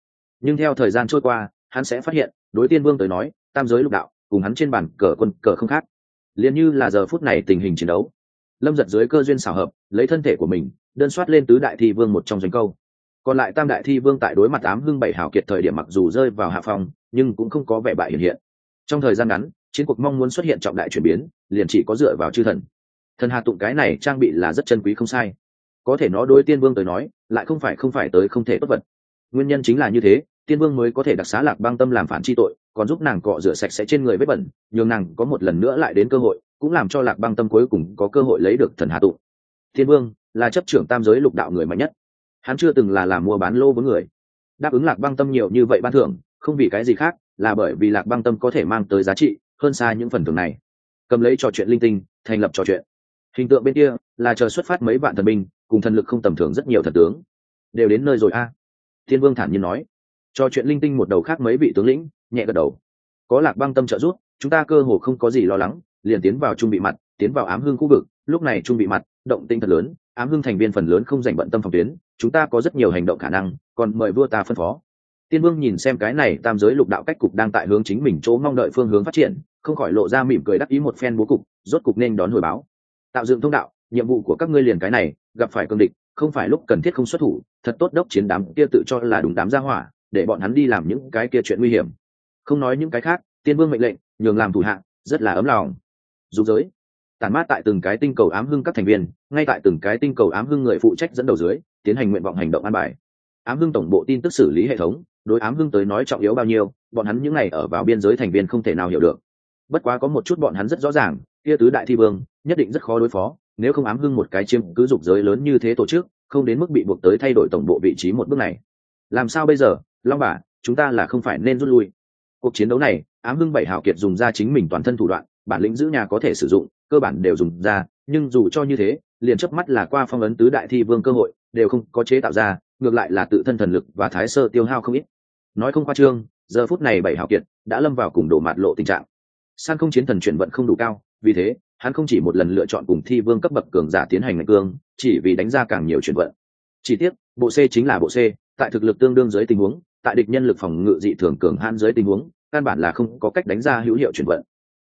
Speaker 1: Nhưng theo thời gian trôi qua, hắn sẽ phát hiện, đối tiên vương tới nói tam giới lục đạo, cùng hắn trên bàn cờ quân cờ không khác. Liền như là giờ phút này tình hình chiến đấu. Lâm giật dưới cơ duyên xảo hợp, lấy thân thể của mình, đơn soát lên tứ đại thi vương một trong doanh câu. Còn lại tam đại thi vương tại đối mặt tám hưng bảy hào kiệt thời điểm mặc dù rơi vào hạ phòng nhưng cũng không có vẻ bại hiện hiện. Trong thời gian ngắn, chiến cuộc mong muốn xuất hiện trọng đại chuyển biến, liền chỉ có dựa vào chư thần. Thần hà tụng cái này trang bị là rất chân quý không sai. Có thể nó đối tiên vương tới nói, lại không phải không phải tới không thể tốt vật. Nguyên nhân chính là như thế tiên vương mới có thể đặc xá lạc băng tâm làm phản chi tội, còn giúp nàng cọ rửa sạch sẽ trên người vết bẩn, nhường nàng có một lần nữa lại đến cơ hội, cũng làm cho lạc băng tâm cuối cùng có cơ hội lấy được thần Hạ Tụ. thiên vương là chấp trưởng tam giới lục đạo người mạnh nhất. Hắn chưa từng là làm mua bán lô với người. Đáp ứng lạc băng tâm nhiều như vậy ban thưởng, không vì cái gì khác, là bởi vì lạc băng tâm có thể mang tới giá trị hơn xa những phần thưởng này. Cầm lấy trò chuyện linh tinh, thành lập trò chuyện. Hình tượng bên kia là chờ xuất phát mấy vạn thần binh, cùng thần lực không tầm thường rất nhiều thần tướng. Đều đến nơi rồi a. Thiên vương thản nhiên nói cho chuyện linh tinh một đầu khác mấy vị tướng lĩnh, nhẹ gật đầu. Có lạc băng tâm trợ giúp, chúng ta cơ hồ không có gì lo lắng, liền tiến vào trung bị mặt, tiến vào ám hương khu vực. Lúc này trung bị mặt, động tinh thật lớn, ám hương thành viên phần lớn không dành bận tâm phòng tuyến, chúng ta có rất nhiều hành động khả năng, còn mời vua ta phân phó. Tiên vương nhìn xem cái này tam giới lục đạo cách cục đang tại hướng chính mình chỗ mong đợi phương hướng phát triển, không khỏi lộ ra mỉm cười đắc ý một phen bố cục, rốt cục nên đón hồi báo. Tạo dựng thông đạo, nhiệm vụ của các ngươi liền cái này, gặp phải cương địch, không phải lúc cần thiết không xuất thủ, thật tốt đốc chiến đám kia tự cho là đúng đám gia hỏa để bọn hắn đi làm những cái kia chuyện nguy hiểm. Không nói những cái khác, tiên vương mệnh lệnh, nhường làm thủ hạng rất là ấm lòng. Dục giới, tản mát tại từng cái tinh cầu ám hưng các thành viên, ngay tại từng cái tinh cầu ám hưng người phụ trách dẫn đầu dưới, tiến hành nguyện vọng hành động an bài. Ám hưng tổng bộ tin tức xử lý hệ thống, đối ám hưng tới nói trọng yếu bao nhiêu, bọn hắn những ngày ở vào biên giới thành viên không thể nào hiểu được. Bất quá có một chút bọn hắn rất rõ ràng, kia tứ đại thi vương, nhất định rất khó đối phó, nếu không ám hưng một cái chiếm cứ dục giới lớn như thế tổ chức, không đến mức bị buộc tới thay đổi tổng bộ vị trí một bước này. Làm sao bây giờ? Long bà, chúng ta là không phải nên rút lui. Cuộc chiến đấu này, ám hưng bảy hào kiệt dùng ra chính mình toàn thân thủ đoạn, bản lĩnh giữ nhà có thể sử dụng, cơ bản đều dùng ra, nhưng dù cho như thế, liền chớp mắt là qua phong ấn tứ đại thi vương cơ hội, đều không có chế tạo ra, ngược lại là tự thân thần lực và thái sơ tiêu hao không ít. Nói không khoa trương, giờ phút này bảy hào kiệt đã lâm vào cùng đổ mạt lộ tình trạng. San không chiến thần chuyển vận không đủ cao, vì thế, hắn không chỉ một lần lựa chọn cùng thi vương cấp bậc cường giả tiến hành ngạch cương, chỉ vì đánh ra càng nhiều chuyển vận. Chỉ tiếc, bộ c chính là bộ c, tại thực lực tương đương dưới tình huống tại địch nhân lực phòng ngự dị thường cường hãn dưới tình huống, căn bản là không có cách đánh ra hữu hiệu chuyển vận.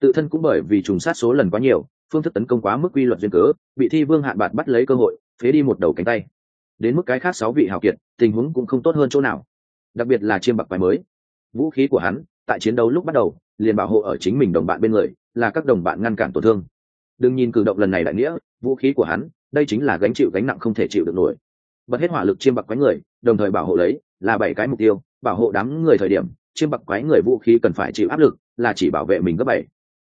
Speaker 1: Tự thân cũng bởi vì trùng sát số lần quá nhiều, phương thức tấn công quá mức quy luật duyên cớ, bị thi vương hạn bạt bắt lấy cơ hội, phế đi một đầu cánh tay. Đến mức cái khác sáu vị hào kiệt, tình huống cũng không tốt hơn chỗ nào. Đặc biệt là chiêm bạc quái mới. Vũ khí của hắn, tại chiến đấu lúc bắt đầu, liền bảo hộ ở chính mình đồng bạn bên người, là các đồng bạn ngăn cản tổn thương. Đừng nhìn cử động lần này đại nghĩa, vũ khí của hắn, đây chính là gánh chịu gánh nặng không thể chịu được nổi. Bật hết hỏa lực chiêm bạc quái người, đồng thời bảo hộ lấy là bảy cái mục tiêu, bảo hộ đám người thời điểm, chiêm bạc quái người vũ khí cần phải chịu áp lực, là chỉ bảo vệ mình gấp bảy.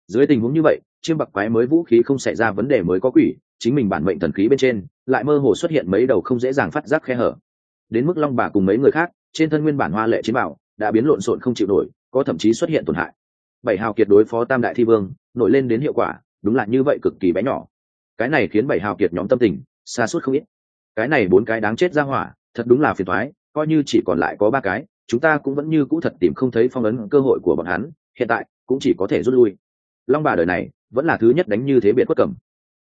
Speaker 1: Dưới tình huống như vậy, chiêm bạc quái mới vũ khí không xảy ra vấn đề mới có quỷ, chính mình bản mệnh thần khí bên trên, lại mơ hồ xuất hiện mấy đầu không dễ dàng phát giác khe hở. Đến mức long bà cùng mấy người khác, trên thân nguyên bản hoa lệ chiến bảo, đã biến lộn xộn không chịu nổi, có thậm chí xuất hiện tổn hại. Bảy hào kiệt đối phó tam đại thi vương, nổi lên đến hiệu quả, đúng là như vậy cực kỳ bé nhỏ. Cái này khiến bảy hào kiệt nhóm tâm tình xa suốt không ít. Cái này bốn cái đáng chết ra hỏa, thật đúng là phiền thoái coi như chỉ còn lại có ba cái chúng ta cũng vẫn như cũ thật tìm không thấy phong ấn cơ hội của bọn hắn hiện tại cũng chỉ có thể rút lui. Long bà đời này vẫn là thứ nhất đánh như thế biệt quất cầm.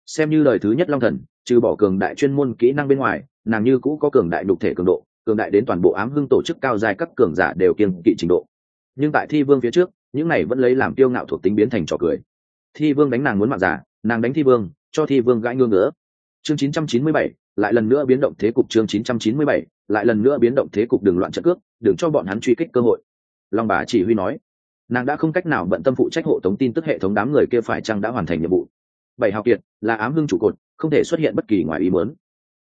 Speaker 1: xem như lời thứ nhất long thần trừ bỏ cường đại chuyên môn kỹ năng bên ngoài nàng như cũ có cường đại đục thể cường độ cường đại đến toàn bộ ám hưng tổ chức cao dài các cường giả đều kiên kỵ trình độ. Nhưng tại thi vương phía trước những này vẫn lấy làm tiêu ngạo thuộc tính biến thành trò cười. Thi vương đánh nàng muốn mạng giả nàng đánh thi vương cho thi vương gãi ngương nữa chương 997, lại lần nữa biến động thế cục chương 997, lại lần nữa biến động thế cục đường loạn trận cước, đừng cho bọn hắn truy kích cơ hội. Long bà chỉ huy nói. Nàng đã không cách nào bận tâm phụ trách hộ tống tin tức hệ thống đám người kia phải chăng đã hoàn thành nhiệm vụ. Bảy học kiệt, là ám hưng trụ cột, không thể xuất hiện bất kỳ ngoài ý muốn.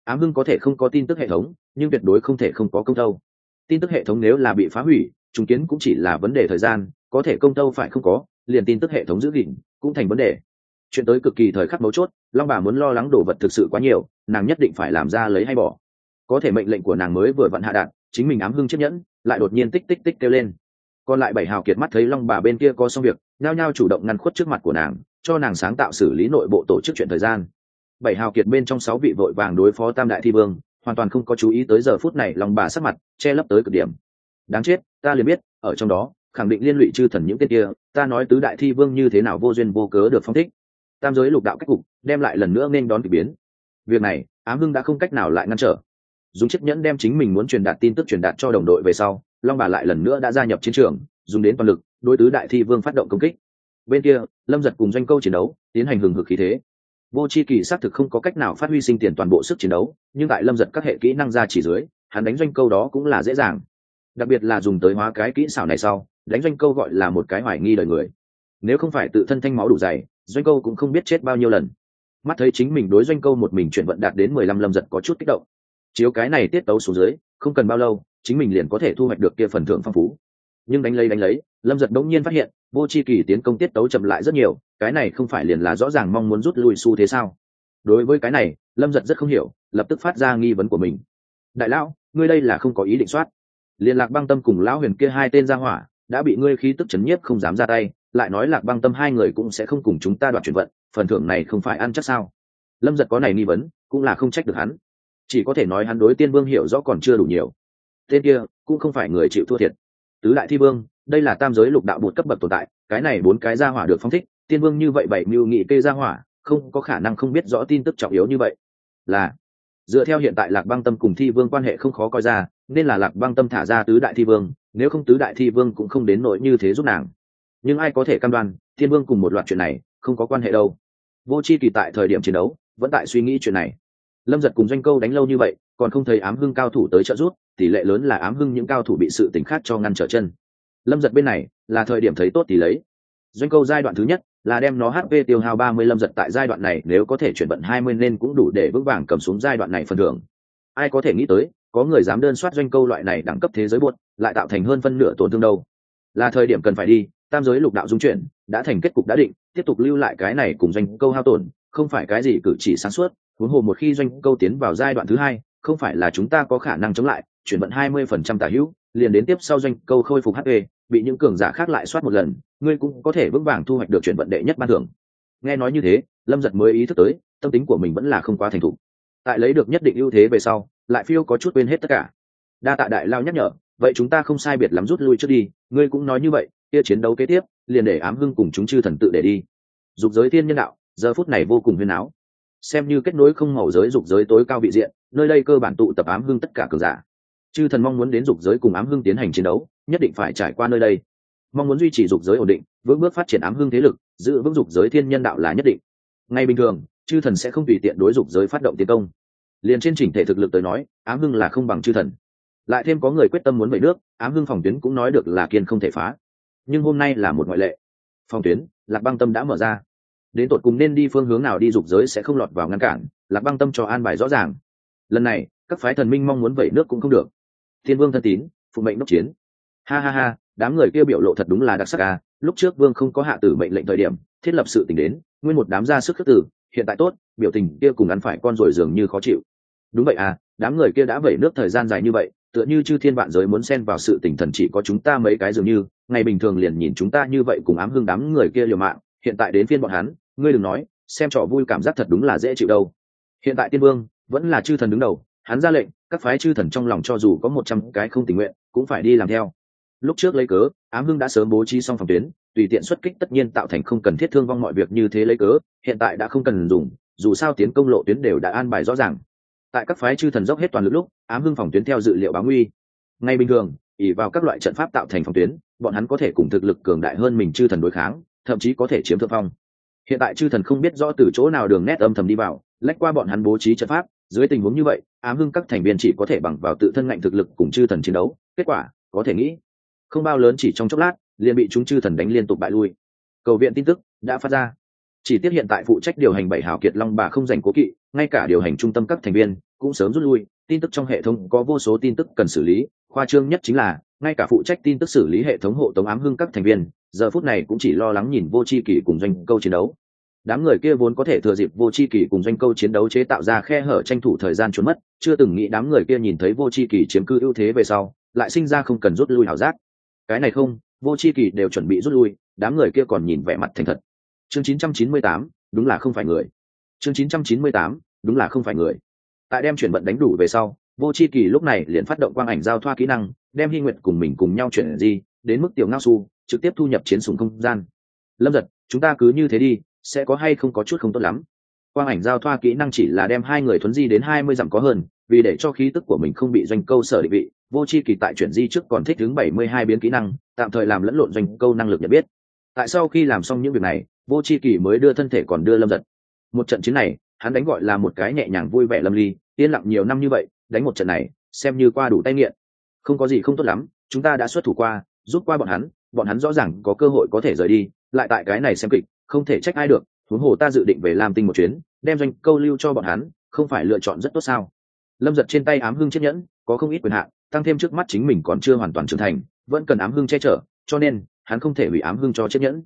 Speaker 1: Ám hưng có thể không có tin tức hệ thống, nhưng tuyệt đối không thể không có công tâu. Tin tức hệ thống nếu là bị phá hủy chứng kiến cũng chỉ là vấn đề thời gian, có thể công tâu phải không có, liền tin tức hệ thống giữ gìn, cũng thành vấn đề. Chuyện tới cực kỳ thời khắc mấu chốt, long bà muốn lo lắng đồ vật thực sự quá nhiều, nàng nhất định phải làm ra lấy hay bỏ có thể mệnh lệnh của nàng mới vừa vặn hạ đạn, chính mình ám hưng chiếc nhẫn, lại đột nhiên tích tích tích kêu lên. Còn lại bảy hào kiệt mắt thấy long bà bên kia có xong việc, nhao nhao chủ động ngăn khuất trước mặt của nàng, cho nàng sáng tạo xử lý nội bộ tổ chức chuyện thời gian. Bảy hào kiệt bên trong sáu vị vội vàng đối phó tam đại thi vương, hoàn toàn không có chú ý tới giờ phút này long bà sắc mặt, che lấp tới cực điểm. Đáng chết, ta liền biết, ở trong đó, khẳng định liên lụy chư thần những tên kia, ta nói tứ đại thi vương như thế nào vô duyên vô cớ được phong thích. Tam giới lục đạo cách cục, đem lại lần nữa nên đón k ỳ biến. Việc này, ám hưng đã không cách nào lại ngăn trở dùng chiếc nhẫn đem chính mình muốn truyền đạt tin tức truyền đạt cho đồng đội về sau, long bà lại lần nữa đã gia nhập chiến trường, dùng đến toàn lực, đối tứ đại thi vương phát động công kích. Bên kia, lâm giật cùng doanh câu chiến đấu, tiến hành hừng hực khí thế. Vô c h i kỳ xác thực không có cách nào phát huy sinh tiền toàn bộ sức chiến đấu, nhưng tại lâm giật các hệ kỹ năng ra chỉ dưới, hắn đánh doanh câu đó cũng là dễ dàng. Đặc biệt là dùng tới hóa cái kỹ xảo này sau, đánh doanh câu gọi là một cái hoài nghi đời người. Nếu không phải tự thân thanh máu đủ dày, doanh câu cũng không biết chết bao nhiêu lần. Mắt thấy chính mình đối doanh câu một mình chuyển vận đạt đến mười lăm lâm giật có chút kích động chiếu cái này tiết tấu xuống dưới, không cần bao lâu, chính mình liền có thể thu hoạch được kia phần thưởng phong phú. Nhưng đánh lấy đánh lấy, lâm giật đống nhiên phát hiện, vô c h i kỳ tiến công tiết tấu chậm lại rất nhiều, cái này không phải liền là rõ ràng mong muốn rút lui xu thế sao? Đối với cái này, lâm giật rất không hiểu, lập tức phát ra nghi vấn của mình. Đại lão, ngươi đây là không có ý định soát. Liên lạc băng tâm cùng lão huyền kia hai tên ra hỏa, đã bị ngươi khí tức chấn nhiếp không dám ra tay, lại nói lạc băng tâm hai người cũng sẽ không cùng chúng ta đoạt chuyển vận, phần thưởng này không phải ăn chắc sao? Lâm giật có này nghi vấn, cũng là không trách được hắn chỉ có thể nói hắn đối tiên vương hiểu rõ còn chưa đủ nhiều. Tên kia cũng không phải người chịu thua thiệt. Tứ đại thi vương, đây là tam giới lục đạo bột cấp bậc tồn tại, cái này bốn cái gia hỏa được phong thích, tiên vương như vậy bảy mưu nghị kê gia hỏa, không có khả năng không biết rõ tin tức trọng yếu như vậy. Là, dựa theo hiện tại lạc băng tâm cùng thi vương quan hệ không khó coi ra, nên là lạc băng tâm thả ra tứ đại thi vương, nếu không tứ đại thi vương cũng không đến nỗi như thế giúp nàng. Nhưng ai có thể căn đoan thiên vương cùng một loạt chuyện này không có quan hệ đâu. Vô c h i kỳ tại thời điểm chiến đấu, vẫn tại suy nghĩ chuyện này lâm giật cùng doanh câu đánh lâu như vậy còn không thấy ám hưng cao thủ tới trợ giúp, tỷ lệ lớn là ám hưng những cao thủ bị sự t ì n h khác cho ngăn trở chân. Lâm giật bên này là thời điểm thấy tốt thì lấy. Doanh câu giai đoạn thứ nhất là đem nó hp tiêu hao ba mươi lâm giật tại giai đoạn này nếu có thể chuyển vận hai mươi nên cũng đủ để vững vàng cầm xuống giai đoạn này phần thưởng. Ai có thể nghĩ tới có người dám đơn soát doanh câu loại này đẳng cấp thế giới buốt lại tạo thành hơn phân nửa tổn thương đâu. Là thời điểm cần phải đi tam giới lục đạo dung chuyển đã thành kết cục đã định tiếp tục lưu lại cái này cùng doanh câu hao tổn không phải cái gì cử chỉ sáng suốt huống hồ một khi doanh câu tiến vào giai đoạn thứ hai, không phải là chúng ta có khả năng chống lại, chuyển vận hai mươi phần trăm tả hữu, liền đến tiếp sau doanh câu khôi phục hp bị những cường giả khác lại soát một lần, ngươi cũng có thể vững vàng thu hoạch được chuyển vận đệ nhất ban thưởng. Nghe nói như thế, lâm giật mới ý thức tới, tâm tính của mình vẫn là không quá thành thục. Tại lấy được nhất định ưu thế về sau, lại phiêu có chút quên hết tất cả. Đa tạ đại lao nhắc nhở, vậy chúng ta không sai biệt lắm rút lui trước đi, ngươi cũng nói như vậy, kia chiến đấu kế tiếp, liền để ám hưng cùng chúng chư thần tự để đi. Dục giới thiên nhân đạo, giờ phút này vô cùng huyên áo xem như kết nối không màu giới dục giới tối cao vị diện, nơi đây cơ bản tụ tập ám hưng tất cả cường giả. Chư thần mong muốn đến dục giới cùng ám hưng tiến hành chiến đấu, nhất định phải trải qua nơi đây. Mong muốn duy trì dục giới ổn định, vững bước phát triển ám hưng thế lực, giữ vững dục giới thiên nhân đạo là nhất định. Ngay bình thường, chư thần sẽ không tùy tiện đối dục giới phát động tiến công. Liền trên chỉnh thể thực lực tới nói, ám hưng là không bằng chư thần. Lại thêm có người quyết tâm muốn về nước, ám hưng phòng tuyến cũng nói được là kiên không thể phá. Nhưng hôm nay là một ngoại lệ. Phòng tuyến, lạc băng tâm đã mở ra đến tột cùng nên đi phương hướng nào đi dục giới sẽ không lọt vào ngăn cản, lạc băng tâm cho an bài rõ ràng. Lần này, các phái thần minh mong muốn vẩy nước cũng không được. Thiên vương thân tín, phụ mệnh đốc chiến. Ha ha ha, đám người kia biểu lộ thật đúng là đặc sắc à lúc trước vương không có hạ tử mệnh lệnh thời điểm, thiết lập sự tình đến, nguyên một đám ra sức khước tử, hiện tại tốt, biểu tình kia cùng ăn phải con rồi dường như khó chịu. Đúng vậy à đám người kia đã vẩy nước thời gian dài như vậy, tựa như chư thiên vạn giới muốn xen vào sự tình thần chỉ có chúng ta mấy cái dường như, ngày bình thường liền nhìn chúng ta như vậy cùng ám hưng đám người kia liều mạng hiện tại đến phiên bọn hắn, ngươi đừng nói, xem trò vui cảm giác thật đúng là dễ chịu đâu. Hiện tại tiên vương vẫn là chư thần đứng đầu, hắn ra lệnh, các phái chư thần trong lòng cho dù có một trăm cái không tình nguyện, cũng phải đi làm theo. Lúc trước lấy cớ, ám hưng đã sớm bố trí xong phòng tuyến, tùy tiện xuất kích tất nhiên tạo thành không cần thiết thương vong mọi việc như thế lấy cớ, hiện tại đã không cần dùng, dù sao tiến công lộ tuyến đều đã an bài rõ ràng. Tại các phái chư thần dốc hết toàn lực lúc, ám hưng phòng tuyến theo dự liệu báo nguy. Ngay bình thường ỉ vào các loại trận pháp tạo thành phòng tuyến, bọn hắn có thể cùng thực lực cường đại hơn mình chư thần đối kháng thậm chí có thể chiếm thượng phong. Hiện tại chư thần không biết rõ từ chỗ nào đường nét âm thầm đi vào, lách qua bọn hắn bố trí trận pháp, dưới tình huống như vậy, ám hưng các thành viên chỉ có thể bằng vào tự thân ngạnh thực lực cùng chư thần chiến đấu, kết quả, có thể nghĩ, không bao lớn chỉ trong chốc lát, liền bị chúng chư thần đánh liên tục bại lui. Cầu viện tin tức đã phát ra. Chỉ tiếc hiện tại phụ trách điều hành bảy hào kiệt long bà không dành cố kỵ, ngay cả điều hành trung tâm các thành viên cũng sớm rút lui, tin tức trong hệ thống có vô số tin tức cần xử lý, khoa trương nhất chính là, ngay cả phụ trách tin tức xử lý hệ thống hộ tống ám hưng các thành viên giờ phút này cũng chỉ lo lắng nhìn vô c h i kỳ cùng doanh câu chiến đấu. Đám người kia vốn có thể thừa dịp vô c h i kỳ cùng doanh câu chiến đấu chế tạo ra khe hở tranh thủ thời gian trốn mất chưa từng nghĩ đám người kia nhìn thấy vô c h i kỳ chiếm cư ưu thế về sau lại sinh ra không cần rút lui hảo giác. Cái này không vô c h i kỳ đều chuẩn bị rút lui đám người kia còn nhìn vẻ mặt thành thật. Chương 998, đúng là không phải người. Chương 998, đúng là không phải người. Tại đem chuyển vận đánh đủ về sau vô c h i kỳ lúc này liền phát động quang ảnh giao thoa kỹ năng đem hy nguyện cùng mình cùng nhau chuyển di đến mức tiểu ngao su trực tiếp thu nhập chiến sùng không gian. Lâm giật, chúng ta cứ như thế đi, sẽ có hay không có chút không tốt lắm. Quang ảnh giao thoa kỹ năng chỉ là đem hai người thuấn di đến hai mươi dặm có hơn, vì để cho khí tức của mình không bị doanh câu sở định vị, vô c h i kỳ tại chuyển di trước còn thích đứng bảy mươi hai biến kỹ năng, tạm thời làm lẫn lộn doanh câu năng lực nhận biết. Tại sau khi làm xong những việc này, vô c h i kỳ mới đưa thân thể còn đưa lâm giật. Một trận chiến này, hắn đánh gọi là một cái nhẹ nhàng vui vẻ lâm ly, yên lặng nhiều năm như vậy, đánh một trận này, xem như qua đủ tay nghiện. Không có gì không tốt lắm, chúng ta đã xuất thủ qua rút qua bọn hắn bọn hắn rõ ràng có cơ hội có thể rời đi, lại tại cái này xem kịch, không thể trách ai được, huống hồ ta dự định về làm tinh một chuyến, đem doanh câu lưu cho bọn hắn, không phải lựa chọn rất tốt sao? Lâm giật trên tay ám hưng chiếc nhẫn, có không ít quyền hạn, tăng thêm trước mắt chính mình còn chưa hoàn toàn trưởng thành, vẫn cần ám hưng che chở, cho nên, hắn không thể hủy ám hưng cho chiếc nhẫn.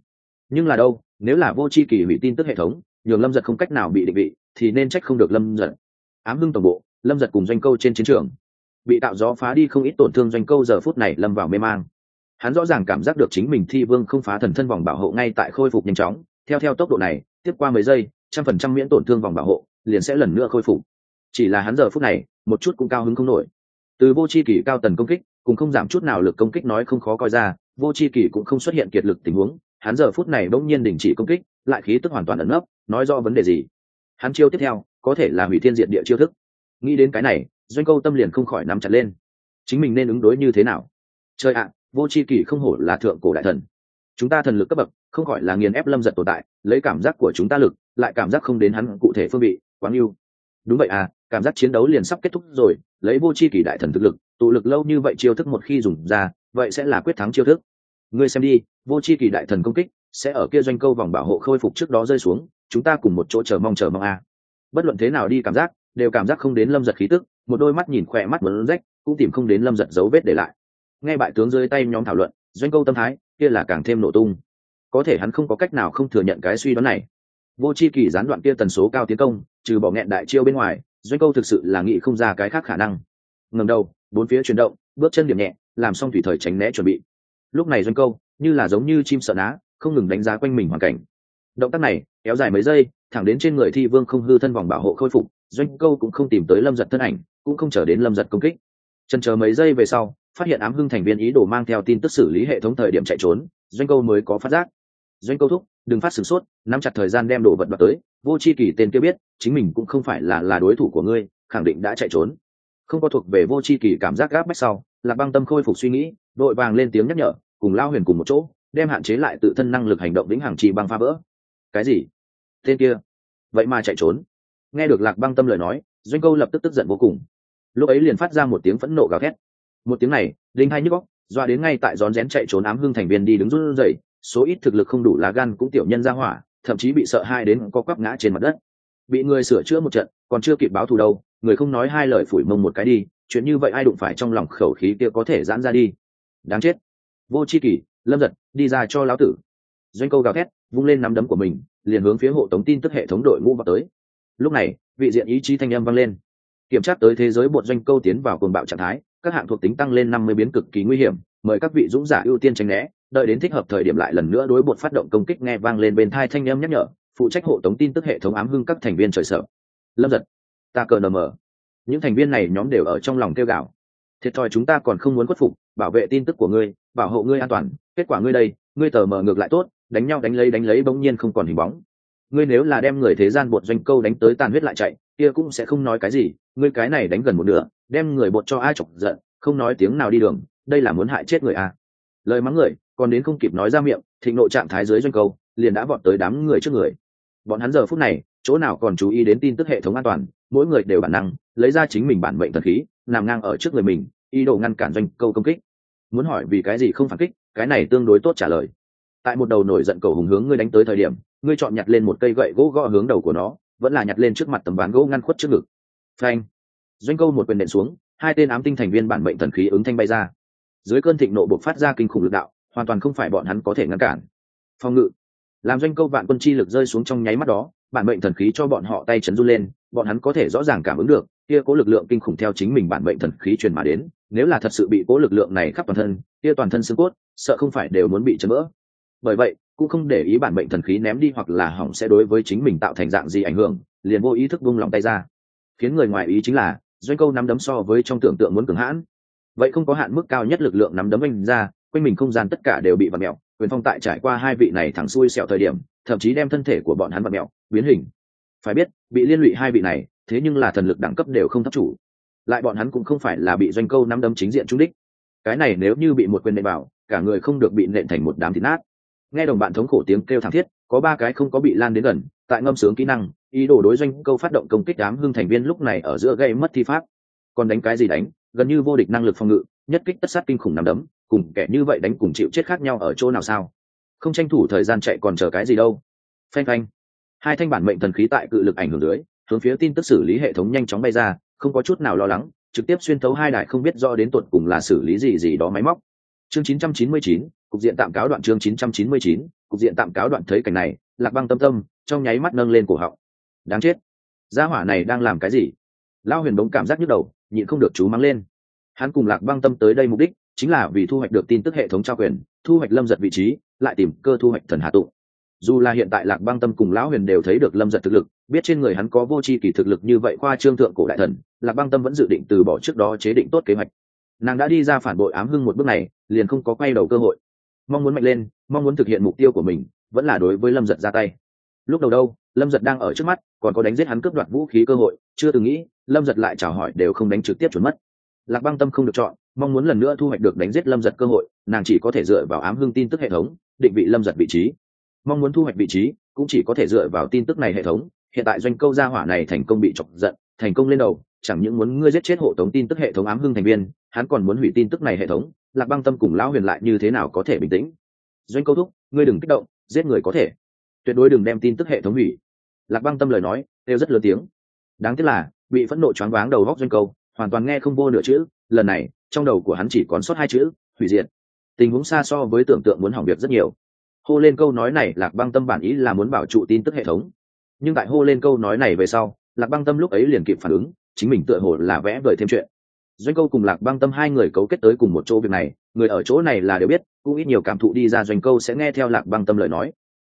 Speaker 1: Nhưng là đâu, nếu là vô c h i kỳ hủy tin tức hệ thống, nhường lâm giật không cách nào bị định vị, thì nên trách không được lâm giật. Ám hưng tổng bộ, lâm giật cùng doanh câu trên chiến trường. Bị tạo gió phá đi không ít tổn thương doanh câu giờ phút này lâm vào mê mang hắn rõ ràng cảm giác được chính mình thi vương không phá thần thân vòng bảo hộ ngay tại khôi phục nhanh chóng, theo theo tốc độ này, tiếp qua mấy giây, trăm phần trăm miễn tổn thương vòng bảo hộ, liền sẽ lần nữa khôi phục. Chỉ là hắn giờ phút này, một chút cũng cao hứng không nổi. Từ vô c h i kỷ cao tần công kích, cùng không giảm chút nào lực công kích nói không khó coi ra, vô c h i kỷ cũng không xuất hiện kiệt lực tình huống, hắn giờ phút này bỗng nhiên đình chỉ công kích, lại khí tức hoàn toàn ẩn ấp nói do vấn đề gì. Hắn chiêu tiếp theo, có thể là hủy thiên diện địa chiêu thức. Nghĩ đến cái này, doanh câu tâm liền không khỏi nắm chặt lên. Chính mình nên ứng đối như thế nào? Chơi ạ vô c h i kỷ không hổ là thượng cổ đại thần. Chúng ta thần lực cấp bậc, không khỏi là nghiền ép lâm giật tồn tại, lấy cảm giác của chúng ta lực, lại cảm giác không đến hắn cụ thể phương vị, quáng yêu. Đúng vậy à cảm giác chiến đấu liền sắp kết thúc rồi, lấy vô c h i kỷ đại thần thực lực, tụ lực lâu như vậy chiêu thức một khi dùng ra, vậy sẽ là quyết thắng chiêu thức. Ngươi xem đi, vô c h i kỷ đại thần công kích, sẽ ở kia doanh câu vòng bảo hộ khôi phục trước đó rơi xuống, chúng ta cùng một chỗ chờ mong chờ mong a bất luận thế nào đi cảm giác, đều cảm giác không đến lâm giật khí tức, một đôi mắt nhìn khỏe mắt muốn rách, cũng tìm không đến lâm giật dấu vết để lại nghe bại tướng dưới tay nhóm thảo luận, doanh câu tâm thái, kia là càng thêm nổ tung. Có thể hắn không có cách nào không thừa nhận cái suy đoán này. Vô c h i kỳ gián đoạn kia tần số cao tiến công, trừ bỏ nghẹn đại chiêu bên ngoài, doanh câu thực sự là nghĩ không ra cái khác khả năng. Ngầm đầu, bốn phía chuyển động, bước chân điểm nhẹ, làm xong tùy thời tránh né chuẩn bị. Lúc này doanh câu, như là giống như chim sợ ná, không ngừng đánh giá quanh mình hoàn cảnh. Động tác này, kéo dài mấy giây, thẳng đến trên người thi vương không hư thân vòng bảo hộ khôi phục, doanh câu cũng không tìm tới lâm giật thân ảnh, cũng không chờ đến lâm giật công kích. Trần chờ mấy giây về sau phát hiện ám hưng thành viên ý đồ mang theo tin tức xử lý hệ thống thời điểm chạy trốn, doanh câu mới có phát giác. Doanh câu thúc, đừng phát sửng sốt, nắm chặt thời gian đem đồ vật vào tới, vô c h i kỳ tên kia biết, chính mình cũng không phải là là đối thủ của ngươi, khẳng định đã chạy trốn. Không có thuộc về vô c h i kỳ cảm giác gáp bách sau là băng tâm khôi phục suy nghĩ, đội vàng lên tiếng nhắc nhở, cùng lao huyền cùng một chỗ, đem hạn chế lại tự thân năng lực hành động lĩnh hàng trì băng phá vỡ. Cái gì? Tên kia? Vậy mà chạy trốn. Nghe được lạc băng tâm lời nói, doanh câu lập tức tức giận vô cùng. Lúc ấy liền phát ra một tiếng phẫn nộ gào thét một tiếng này, đinh hai nhức góc doa đến ngay tại rón rén chạy trốn ám hưng thành viên đi đứng run rẩy, số ít thực lực không đủ lá gan cũng tiểu nhân ra hỏa, thậm chí bị sợ hai đến có quắp ngã trên mặt đất. Bị người sửa chữa một trận, còn chưa kịp báo thù đâu, người không nói hai lời phủi mông một cái đi, chuyện như vậy ai đụng phải trong lòng khẩu khí kia có thể giãn ra đi? Đáng chết. Vô c h i kỷ, lâm giật đi ra cho lão tử. Doanh câu gào thét, vung lên nắm đấm của mình, liền hướng phía hộ tống tin tức hệ thống đội ngũ vào tới. Lúc này, vị diện ý chí thanh âm vang lên. Kiểm tra tới thế giới bột doanh câu tiến vào cồn bạo trạng thái các hạng thuộc tính tăng lên năm mươi biến cực kỳ nguy hiểm mời các vị dũng giả ưu tiên tránh né đợi đến thích hợp thời điểm lại lần nữa đối bột phát động công kích nghe vang lên bên thai thanh âm nhắc nhở phụ trách hộ tống tin tức hệ thống ám hưng các thành viên trời sợ. Lâm giật ta cờ mở, những thành viên này nhóm đều ở trong lòng kêu gạo thiệt thòi chúng ta còn không muốn khuất phục bảo vệ tin tức của ngươi bảo hộ ngươi an toàn kết quả ngươi đây ngươi tờ mờ ngược lại tốt đánh nhau đánh lấy đánh lấy bỗng nhiên không còn hình bóng. Ngươi nếu là đem người thế gian bột doanh câu đánh tới tàn huyết lại chạy kia cũng sẽ không nói cái gì, ngươi cái này đánh gần một nửa, đem người bột cho ai chọc giận, không nói tiếng nào đi đường, đây là muốn hại chết người à. lời mắng người, còn đến không kịp nói ra miệng, thịnh nộ trạng thái dưới doanh câu, liền đã vọt tới đám người trước người. Bọn hắn giờ phút này, chỗ nào còn chú ý đến tin tức hệ thống an toàn, mỗi người đều bản năng, lấy ra chính mình bản mệnh thần khí, nằm ngang ở trước người mình, ý đồ ngăn cản doanh câu công kích. Muốn hỏi vì cái gì không phản kích, cái này tương đối tốt trả lời. Tại một đầu nổi giận cầu hùng hướng ngươi đánh tới thời điểm, ngươi chọn nhặt lên một cây gậy gỗ gõ hướng đầu của nó vẫn là nhặt lên trước mặt tấm ván gỗ ngăn khuất trước ngực. Phanh. Doanh câu một quyền nện xuống, hai tên ám tinh thành viên bản mệnh thần khí ứng thanh bay ra. Dưới cơn thịnh nộ buộc phát ra kinh khủng lực đạo, hoàn toàn không phải bọn hắn có thể ngăn cản. Phòng ngự. Làm doanh câu vạn quân chi lực rơi xuống trong nháy mắt đó, bản mệnh thần khí cho bọn họ tay chấn run lên, bọn hắn có thể rõ ràng cảm ứng được, kia cố lực lượng kinh khủng theo chính mình bản mệnh thần khí truyền mà đến, nếu là thật sự bị cố lực lượng này khắp toàn thân, kia toàn thân xương cốt, sợ không phải đều muốn bị chấn vỡ. Bởi vậy cũng không để ý bản mệnh thần khí ném đi hoặc là hỏng sẽ đối với chính mình tạo thành dạng gì ảnh hưởng, liền vô ý thức vung lòng tay ra. Khiến người ngoài ý chính là, doanh câu nắm đấm so với trong tưởng tượng muốn cường hãn. Vậy không có hạn mức cao nhất lực lượng nắm đấm anh ra, quanh mình không gian tất cả đều bị vặt mẹo quyền phong tại trải qua hai vị này thẳng xuôi sẹo thời điểm, thậm chí đem thân thể của bọn hắn vặt mẹo biến hình. Phải biết, bị liên lụy hai vị này, thế nhưng là thần lực đẳng cấp đều không thấp chủ. Lại bọn hắn cũng không phải là bị doanh câu nắm đấm chính diện trung đích. Cái này nếu như bị một quyền nện bảo cả người không được bị nện thành một đám thịt nát nghe đồng bạn thống khổ tiếng kêu thảm thiết có ba cái không có bị lan đến gần tại ngâm sướng kỹ năng ý đồ đối doanh câu phát động công kích đám hưng thành viên lúc này ở giữa gây mất thi pháp. Còn đánh cái gì đánh gần như vô địch năng lực phòng ngự nhất kích tất sát kinh khủng nằm đấm cùng kẻ như vậy đánh cùng chịu chết khác nhau ở chỗ nào sao? Không tranh thủ thời gian chạy còn chờ cái gì đâu. Phanh phanh. Hai thanh bản mệnh thần khí tại cự lực ảnh hưởng dưới hướng phía tin tức xử lý hệ thống nhanh chóng bay ra không có chút nào lo lắng trực tiếp xuyên thấu hai đại không biết do đến tuột cùng là xử lý gì gì đó máy móc. Chương 999, cục diện tạm cáo đoạn chương 999, cục diện tạm cáo đoạn thấy cảnh này lạc băng tâm tâm trong nháy mắt nâng lên cổ họng. Đáng chết. Gia hỏa này đang làm cái gì? Lao huyền bỗng cảm giác nhức đầu nhịn không được chú mắng lên. Hắn cùng lạc băng tâm tới đây mục đích chính là vì thu hoạch được tin tức hệ thống trao quyền thu hoạch lâm giật vị trí lại tìm cơ thu hoạch thần hạ tụ. Dù là hiện tại lạc băng tâm cùng lão huyền đều thấy được lâm giật thực lực biết trên người hắn có vô tri kỳ thực lực như vậy khoa trương thượng cổ đại thần lạc băng tâm vẫn dự định từ bỏ trước đó chế định tốt kế hoạch. Nàng đã đi ra phản bội ám hưng một bước này liền không có quay đầu cơ hội mong muốn mạnh lên, mong muốn thực hiện mục tiêu của mình, vẫn là đối với lâm giật ra tay. Lúc đầu đâu, lâm giật đang ở trước mắt, còn có đánh giết hắn cướp đoạt vũ khí cơ hội, chưa từng nghĩ, lâm giật lại chào hỏi đều không đánh trực tiếp chuẩn mất. Lạc băng tâm không được chọn, mong muốn lần nữa thu hoạch được đánh giết lâm giật cơ hội, nàng chỉ có thể dựa vào ám hưng tin tức hệ thống, định vị lâm giật vị trí. Mong muốn thu hoạch vị trí, cũng chỉ có thể dựa vào tin tức này hệ thống. Hiện tại doanh câu gia hỏa này thành công bị chọc giận, thành công lên đầu chẳng những muốn ngươi giết chết hộ tống tin tức hệ thống ám hưng thành viên, hắn còn muốn hủy tin tức này hệ thống, lạc băng tâm cùng lão huyền lại như thế nào có thể bình tĩnh? Doanh câu thúc, ngươi đừng kích động, giết người có thể. Tuyệt đối đừng đem tin tức hệ thống hủy. Lạc băng tâm lời nói đều rất lớn tiếng. Đáng tiếc là, bị phẫn nộ choáng váng đầu góc doanh câu, hoàn toàn nghe không vô nửa chữ, lần này, trong đầu của hắn chỉ còn sót hai chữ, hủy diệt. Tình huống xa so với tưởng tượng muốn hỏng việc rất nhiều. Hô lên câu nói này, lạc băng tâm bản ý là muốn bảo trụ tin tức hệ thống. Nhưng tại hô lên câu nói này về sau, lạc băng tâm lúc ấy liền kịp phản ứng chính mình tựa hồ là vẽ vời thêm chuyện. Doanh câu cùng lạc băng tâm hai người cấu kết tới cùng một chỗ việc này, người ở chỗ này là đều biết, cũng ít nhiều cảm thụ đi ra doanh câu sẽ nghe theo lạc băng tâm lời nói.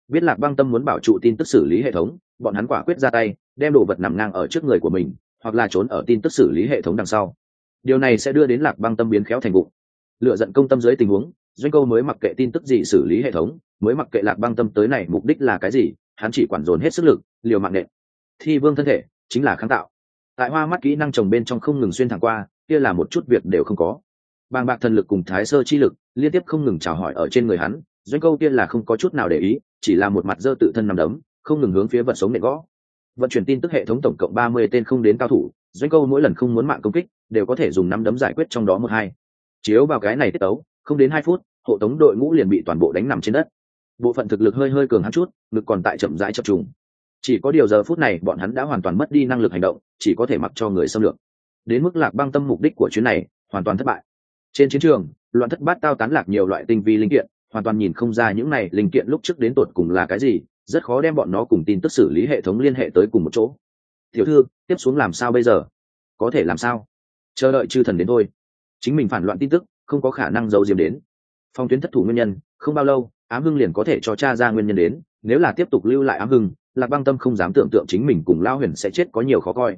Speaker 1: Biết lạc băng tâm muốn bảo trụ tin tức xử lý hệ thống, bọn hắn quả quyết ra tay, đem đồ vật nằm ngang ở trước người của mình, hoặc là trốn ở tin tức xử lý hệ thống đằng sau. Điều này sẽ đưa đến lạc băng tâm biến khéo thành vụ lựa giận công tâm dưới tình huống, doanh câu mới mặc kệ tin tức gì xử lý hệ thống, mới mặc kệ lạc băng tâm tới này mục đích là cái gì, hắn chỉ quản dồn hết sức lực, liều mạng nện. Thi vương thân thể, chính là kháng tạo tại hoa mắt kỹ năng trồng bên trong không ngừng xuyên thẳng qua, kia là một chút việc đều không có. Bàng bạc thần lực cùng thái sơ chi lực liên tiếp không ngừng chào hỏi ở trên người hắn, doanh câu kia là không có chút nào để ý, chỉ là một mặt dơ tự thân nằm đấm, không ngừng hướng phía vật sống nệ gõ. Vận chuyển tin tức hệ thống tổng cộng ba mươi tên không đến cao thủ, doanh câu mỗi lần không muốn mạng công kích, đều có thể dùng năm đấm giải quyết trong đó một hai. Chiếu vào cái này tiết tấu, không đến hai phút, hộ tống đội ngũ liền bị toàn bộ đánh nằm trên đất. Bộ phận thực lực hơi hơi cường hắn chút, ngực còn tại chậm rãi chập trùng chỉ có điều giờ phút này bọn hắn đã hoàn toàn mất đi năng lực hành động, chỉ có thể mặc cho người xâm lược. Đến mức lạc băng tâm mục đích của chuyến này hoàn toàn thất bại. Trên chiến trường, loạn thất bát tao tán lạc nhiều loại tinh vi linh kiện, hoàn toàn nhìn không ra những này linh kiện lúc trước đến tột cùng là cái gì, rất khó đem bọn nó cùng tin tức xử lý hệ thống liên hệ tới cùng một chỗ. Tiểu thư, tiếp xuống làm sao bây giờ? Có thể làm sao? Chờ đợi chư thần đến thôi. Chính mình phản loạn tin tức, không có khả năng giấu diếm đến. Phong tuyến thất thủ nguyên nhân, không bao lâu, ám hưng liền có thể cho cha ra nguyên nhân đến, nếu là tiếp tục lưu lại ám hưng lạc băng tâm không dám tưởng tượng chính mình cùng lao huyền sẽ chết có nhiều khó coi.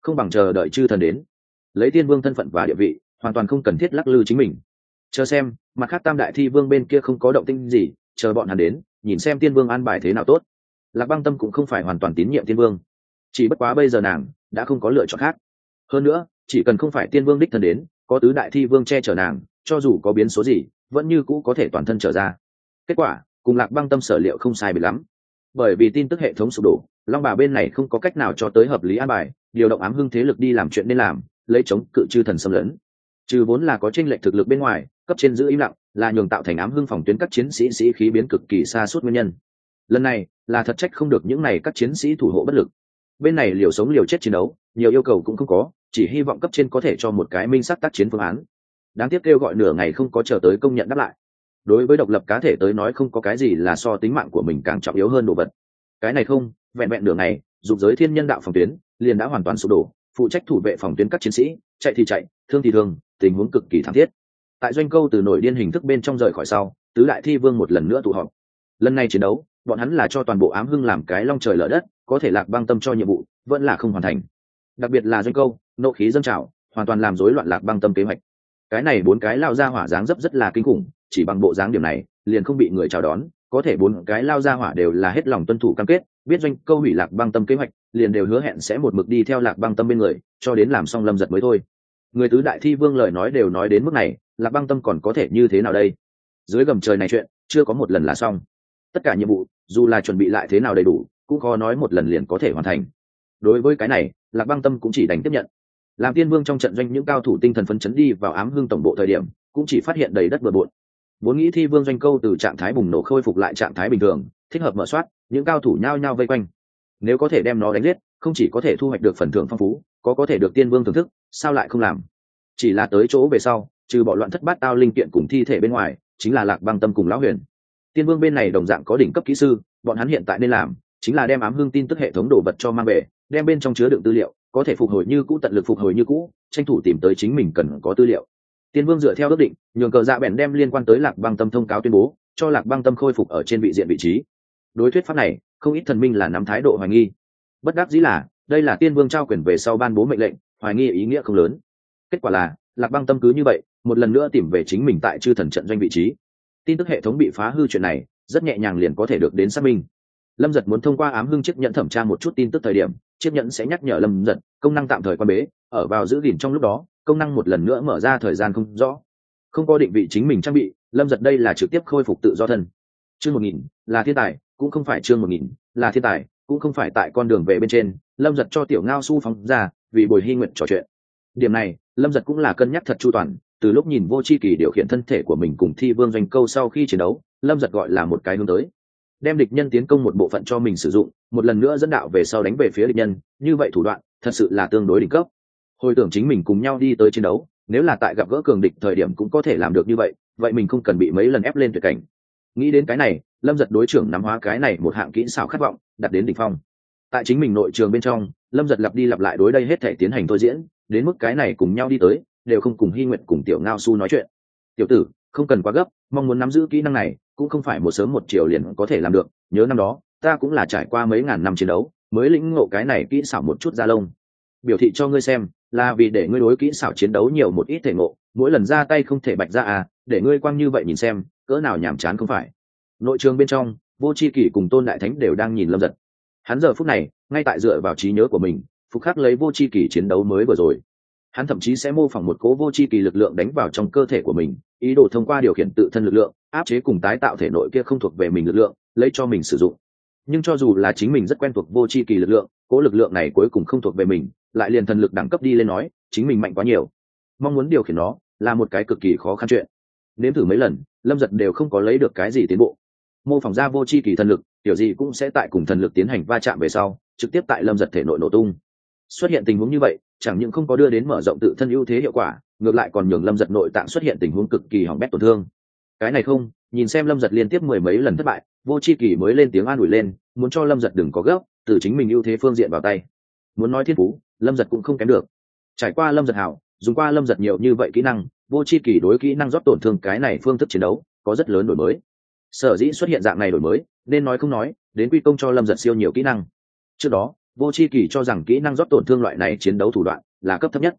Speaker 1: Không bằng chờ đợi chư thần đến. Lấy tiên vương thân phận và địa vị, hoàn toàn không cần thiết lắc lư chính mình. Chờ xem, mặt khác tam đại thi vương bên kia không có động tinh gì, chờ bọn hắn đến, nhìn xem tiên vương an bài thế nào tốt. Lạc băng tâm cũng không phải hoàn toàn tín nhiệm tiên vương. Chỉ bất quá bây giờ nàng đã không có lựa chọn khác. Hơn nữa, chỉ cần không phải tiên vương đích thân đến, có tứ đại thi vương che chở nàng, cho dù có biến số gì, vẫn như cũ có thể toàn thân trở ra. Kết quả, cùng lạc băng tâm sở liệu không sai bị lắm bởi vì tin tức hệ thống sụp đổ, long bà bên này không có cách nào cho tới hợp lý an bài, điều động ám hưng thế lực đi làm chuyện nên làm, lấy chống cự chư thần xâm lấn. Trừ vốn là có tranh lệch thực lực bên ngoài, cấp trên giữ im lặng, là nhường tạo thành ám hưng phòng tuyến các chiến sĩ sĩ khí biến cực kỳ xa suốt nguyên nhân. Lần này, là thật trách không được những này các chiến sĩ thủ hộ bất lực. Bên này liều sống liều chết chiến đấu, nhiều yêu cầu cũng không có, chỉ hy vọng cấp trên có thể cho một cái minh sắc tác chiến phương án. Đáng tiếc kêu gọi nửa ngày không có chờ tới công nhận đáp lại đối với độc lập cá thể tới nói không có cái gì là so tính mạng của mình càng trọng yếu hơn đồ vật. Cái này không, vẹn vẹn nửa ngày, dục giới thiên nhân đạo phòng tuyến liền đã hoàn toàn sụp đổ, phụ trách thủ vệ phòng tuyến các chiến sĩ, chạy thì chạy, thương thì thương, tình huống cực kỳ thảm thiết. Tại doanh câu từ nổi điên hình thức bên trong rời khỏi sau, tứ đại thi vương một lần nữa tụ họp. Lần này chiến đấu, bọn hắn là cho toàn bộ ám hưng làm cái long trời lở đất, có thể lạc băng tâm cho nhiệm vụ, vẫn là không hoàn thành. Đặc biệt là doanh câu, nộ khí dâng trào, hoàn toàn làm rối loạn lạc băng tâm kế hoạch cái này bốn cái lao ra hỏa dáng dấp rất là kinh khủng, chỉ bằng bộ dáng điểm này, liền không bị người chào đón, có thể bốn cái lao ra hỏa đều là hết lòng tuân thủ cam kết, biết doanh câu hủy lạc băng tâm kế hoạch, liền đều hứa hẹn sẽ một mực đi theo lạc băng tâm bên người, cho đến làm xong lâm giật mới thôi. Người tứ đại thi vương lời nói đều nói đến mức này, lạc băng tâm còn có thể như thế nào đây? Dưới gầm trời này chuyện, chưa có một lần là xong. Tất cả nhiệm vụ, dù là chuẩn bị lại thế nào đầy đủ, cũng khó nói một lần liền có thể hoàn thành. Đối với cái này, lạc băng tâm cũng chỉ đành tiếp nhận làm tiên vương trong trận doanh những cao thủ tinh thần phấn chấn đi vào ám hương tổng bộ thời điểm, cũng chỉ phát hiện đầy đất bừa bộn. Vốn nghĩ thi vương doanh câu từ trạng thái bùng nổ khôi phục lại trạng thái bình thường, thích hợp mở soát, những cao thủ nhao nhao vây quanh. Nếu có thể đem nó đánh giết, không chỉ có thể thu hoạch được phần thưởng phong phú, có có thể được tiên vương thưởng thức, sao lại không làm? Chỉ là tới chỗ về sau, trừ bọn loạn thất bát tao linh kiện cùng thi thể bên ngoài, chính là lạc băng tâm cùng lão huyền. Tiên vương bên này đồng dạng có đỉnh cấp kỹ sư, bọn hắn hiện tại nên làm, chính là đem ám hương tin tức hệ thống đồ vật cho mang về, đem bên trong chứa đựng tư liệu có thể phục hồi như cũ, tận lực phục hồi như cũ, tranh thủ tìm tới chính mình cần có tư liệu. Tiên vương dựa theo ước định, nhường cờ dạ bèn đem liên quan tới lạc băng tâm thông cáo tuyên bố, cho lạc băng tâm khôi phục ở trên vị diện vị trí. Đối thuyết pháp này, không ít thần minh là nắm thái độ hoài nghi. Bất đắc dĩ là, đây là tiên vương trao quyền về sau ban bố mệnh lệnh, hoài nghi ý nghĩa không lớn. Kết quả là, lạc băng tâm cứ như vậy, một lần nữa tìm về chính mình tại chư thần trận doanh vị trí. Tin tức hệ thống bị phá hư chuyện này, rất nhẹ nhàng liền có thể được đến xác minh. Lâm giật muốn thông qua ám hưng chiếc nhận thẩm tra một chút tin tức thời điểm chiếc nhẫn sẽ nhắc nhở lâm giật, công năng tạm thời quan bế, ở vào giữ gìn trong lúc đó, công năng một lần nữa mở ra thời gian không rõ. Không có định vị chính mình trang bị, lâm giật đây là trực tiếp khôi phục tự do thân. Chương một nghìn, là thiên tài, cũng không phải chương một nghìn, là thiên tài, cũng không phải tại con đường về bên trên, lâm giật cho tiểu ngao su phóng ra, vì bồi hy nguyện trò chuyện. Điểm này, lâm giật cũng là cân nhắc thật chu toàn, từ lúc nhìn vô c h i kỳ điều khiển thân thể của mình cùng thi vương doanh câu sau khi chiến đấu, lâm giật gọi là một cái hướng tới đem địch nhân tiến công một bộ phận cho mình sử dụng, một lần nữa dẫn đạo về sau đánh về phía địch nhân, như vậy thủ đoạn, thật sự là tương đối đỉnh cấp. Hồi tưởng chính mình cùng nhau đi tới chiến đấu, nếu là tại gặp gỡ cường địch thời điểm cũng có thể làm được như vậy vậy mình không cần bị mấy lần ép lên tuyệt cảnh. Nghĩ đến cái này, lâm giật đối trưởng nắm hóa cái này một hạng kỹ xảo khát vọng, đặt đến đ ỉ n h phong. Tại chính mình nội trường bên trong, lâm giật lặp đi lặp lại đối đây hết thể tiến hành thôi diễn, đến mức cái này cùng nhau đi tới, đều không cùng hy nguyện cùng tiểu ngao su nói chuyện. Tiểu tử, không cần quá gấp, mong muốn nắm giữ kỹ năng này cũng không phải một sớm một chiều liền có thể làm được, nhớ năm đó, ta cũng là trải qua mấy ngàn năm chiến đấu, mới lĩnh ngộ cái này kỹ xảo một chút da lông. Biểu thị cho ngươi xem, là vì để ngươi đối kỹ xảo chiến đấu nhiều một ít thể ngộ, mỗi lần ra tay không thể bạch ra à để ngươi quăng như vậy nhìn xem, cỡ nào nhàm chán không phải. Nội trường bên trong, vô c h i kỷ cùng tôn đại thánh đều đang nhìn lâm giật. Hắn giờ phút này, ngay tại dựa vào trí nhớ của mình, phục khắc lấy vô c h i kỷ chiến đấu mới vừa rồi. Hắn thậm chí sẽ mô phỏng một cố vô c h i kỳ lực lượng đánh vào trong cơ thể của mình, ý đồ thông qua điều khiển tự thân lực lượng áp chế cùng tái tạo thể nội kia không thuộc về mình lực lượng, lấy cho mình sử dụng. Nhưng cho dù là chính mình rất quen thuộc vô c h i kỳ lực lượng, cố lực lượng này cuối cùng không thuộc về mình, lại liền thần lực đẳng cấp đi lên nói, chính mình mạnh quá nhiều. Mong muốn điều khiển nó, là một cái cực kỳ khó khăn chuyện. Nếm thử mấy lần, lâm giật đều không có lấy được cái gì tiến bộ. Mô phỏng ra vô c h i kỳ thần lực kiểu gì cũng sẽ tại cùng thần lực tiến hành va chạm về sau, trực tiếp tại lâm giật thể nội nổ tung. Xuất hiện tình huống như vậy, chẳng những không có đưa đến mở rộng tự thân ưu thế hiệu quả, ngược lại còn nhường lâm giật nội tạng xuất hiện tình huống cực kỳ hỏng bét tổn thương cái này không, nhìn xem lâm giật liên tiếp mười mấy lần thất bại, vô c h i kỳ mới lên tiếng an ủi lên, muốn cho lâm giật đừng có gấp, từ chính mình ưu thế phương diện vào tay. Muốn nói thiên phú, lâm giật cũng không kém được. Trải qua lâm giật hảo, dùng qua lâm giật nhiều như vậy kỹ năng, vô c h i kỳ đối kỹ năng rót tổn thương cái này phương thức chiến đấu, có rất lớn đổi mới. Sở dĩ xuất hiện dạng này đổi mới, nên nói không nói, đến quy công cho lâm giật siêu nhiều kỹ năng. Trước đó, vô c h i kỳ cho rằng kỹ năng rót tổn thương loại này chiến đấu thủ đoạn là cấp thấp nhất.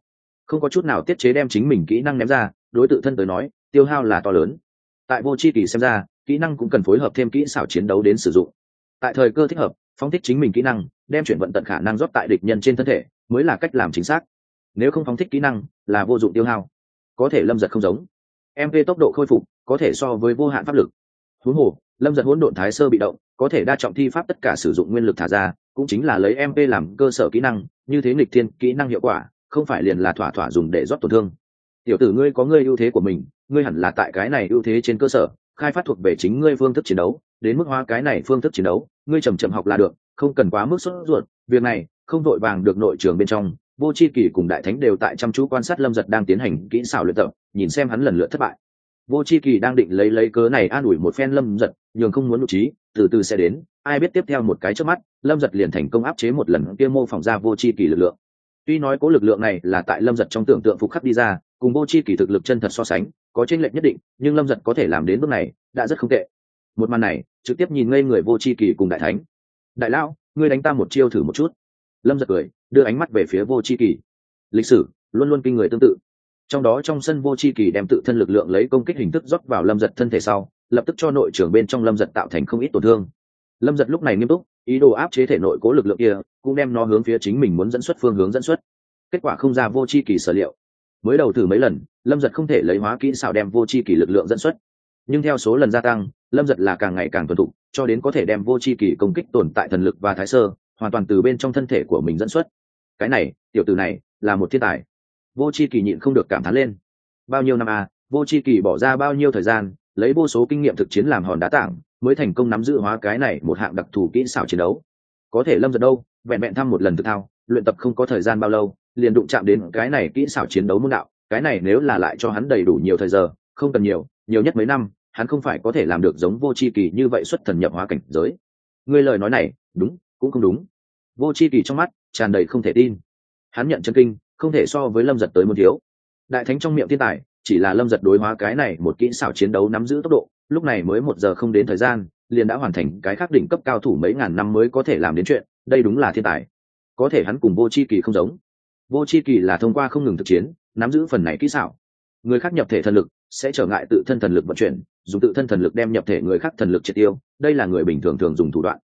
Speaker 1: Không có chút nào tiết chế đem chính mình kỹ năng ném ra, đối tự thân tới nói, tiêu hao là to lớn tại vô c h i kỳ xem ra, kỹ năng cũng cần phối hợp thêm kỹ xảo chiến đấu đến sử dụng. Tại thời cơ thích hợp, phóng thích chính mình kỹ năng, đem chuyển vận tận khả năng rót tại địch nhân trên thân thể, mới là cách làm chính xác. Nếu không phóng thích kỹ năng, là vô dụng tiêu hao. Có thể lâm giật không giống. Mv tốc độ khôi phục, có thể so với vô hạn pháp lực. Huống hồ, lâm giật hỗn độn thái sơ bị động, có thể đa trọng thi pháp tất cả sử dụng nguyên lực thả ra, cũng chính là lấy mp làm cơ sở kỹ năng, như thế nghịch thiên kỹ năng hiệu quả, không phải liền là thỏa thỏa dùng để rót tổn thương tiểu tử ngươi có ngươi ưu thế của mình, ngươi hẳn là tại cái này ưu thế trên cơ sở, khai phát thuộc về chính ngươi phương thức chiến đấu, đến mức hóa cái này phương thức chiến đấu, ngươi chầm chậm học là được, không cần quá mức sốt ruột, việc này, không vội vàng được nội trường bên trong, vô c h i kỳ cùng đại thánh đều tại chăm chú quan sát lâm giật đang tiến hành kỹ xảo luyện tập, nhìn xem hắn lần lượt thất bại. Vô c h i kỳ đang định lấy lấy cớ này an ủi một phen lâm giật, nhường không muốn nội trí, từ từ sẽ đến, ai biết tiếp theo một cái trước mắt, lâm giật liền thành công áp chế một lần kia mô phỏng ra vô c h i kỳ lực lượng. Tuy nói cố lực lượng này là tại lâm giật trong tưởng tượng phục khắc đi ra cùng vô c h i kỳ thực lực chân thật so sánh, có t r ê n lệch nhất định, nhưng lâm giật có thể làm đến bước này, đã rất không tệ. Một màn này, trực tiếp nhìn ngây người vô c h i kỳ cùng đại thánh. Đại lão, ngươi đánh ta một chiêu thử một chút. Lâm giật cười, đưa ánh mắt về phía vô c h i kỳ. Lịch sử, luôn luôn kinh người tương tự. Trong đó trong sân vô c h i kỳ đem tự thân lực lượng lấy công kích hình thức rót vào lâm giật thân thể sau, lập tức cho nội trưởng bên trong lâm giật tạo thành không ít tổn thương. Lâm giật lúc này nghiêm túc, ý đồ áp chế thể nội cố lực lượng kia, cũng đem nó hướng phía chính mình muốn dẫn xuất phương hướng dẫn xuất. Kết quả không ra vô c h i kỳ sở liệu mới đầu thử mấy lần, lâm giật không thể lấy hóa kỹ xảo đem vô c h i kỳ lực lượng dẫn xuất. Nhưng theo số lần gia tăng, lâm giật là càng ngày càng tuần thục, cho đến có thể đem vô c h i kỳ công kích tồn tại thần lực và thái sơ, hoàn toàn từ bên trong thân thể của mình dẫn xuất. Cái này, tiểu từ này, là một thiên tài. Vô c h i kỳ nhịn không được cảm thán lên. Bao nhiêu năm à vô c h i kỳ bỏ ra bao nhiêu thời gian, lấy vô số kinh nghiệm thực chiến làm hòn đá tảng, mới thành công nắm giữ hóa cái này một hạng đặc thù kỹ xảo chiến đấu. Có thể lâm giật đâu, vẹn vẹn thăm một lần tự thao, luyện tập không có thời gian bao lâu liền đụng chạm đến cái này kỹ xảo chiến đấu môn đạo, cái này nếu là lại cho hắn đầy đủ nhiều thời giờ, không cần nhiều nhiều nhất mấy năm, hắn không phải có thể làm được giống vô c h i kỳ như vậy xuất thần nhập hóa cảnh giới. Ngươi lời nói này, đúng, cũng không đúng. Vô c h i kỳ trong mắt tràn đầy không thể tin. Hắn nhận chân kinh, không thể so với lâm giật tới một thiếu. Đại thánh trong miệng thiên tài, chỉ là lâm giật đối hóa cái này một kỹ xảo chiến đấu nắm giữ tốc độ, lúc này mới một giờ không đến thời gian, liền đã hoàn thành cái khắc đỉnh cấp cao thủ mấy ngàn năm mới có thể làm đến chuyện, đây đúng là thiên tài. Có thể hắn cùng vô c h i kỳ không giống vô c h i kỳ là thông qua không ngừng thực chiến, nắm giữ phần này kỹ xảo. Người khác nhập thể thần lực, sẽ trở ngại tự thân thần lực vận chuyển, dùng tự thân thần lực đem nhập thể người khác thần lực triệt tiêu, đây là người bình thường thường dùng thủ đoạn.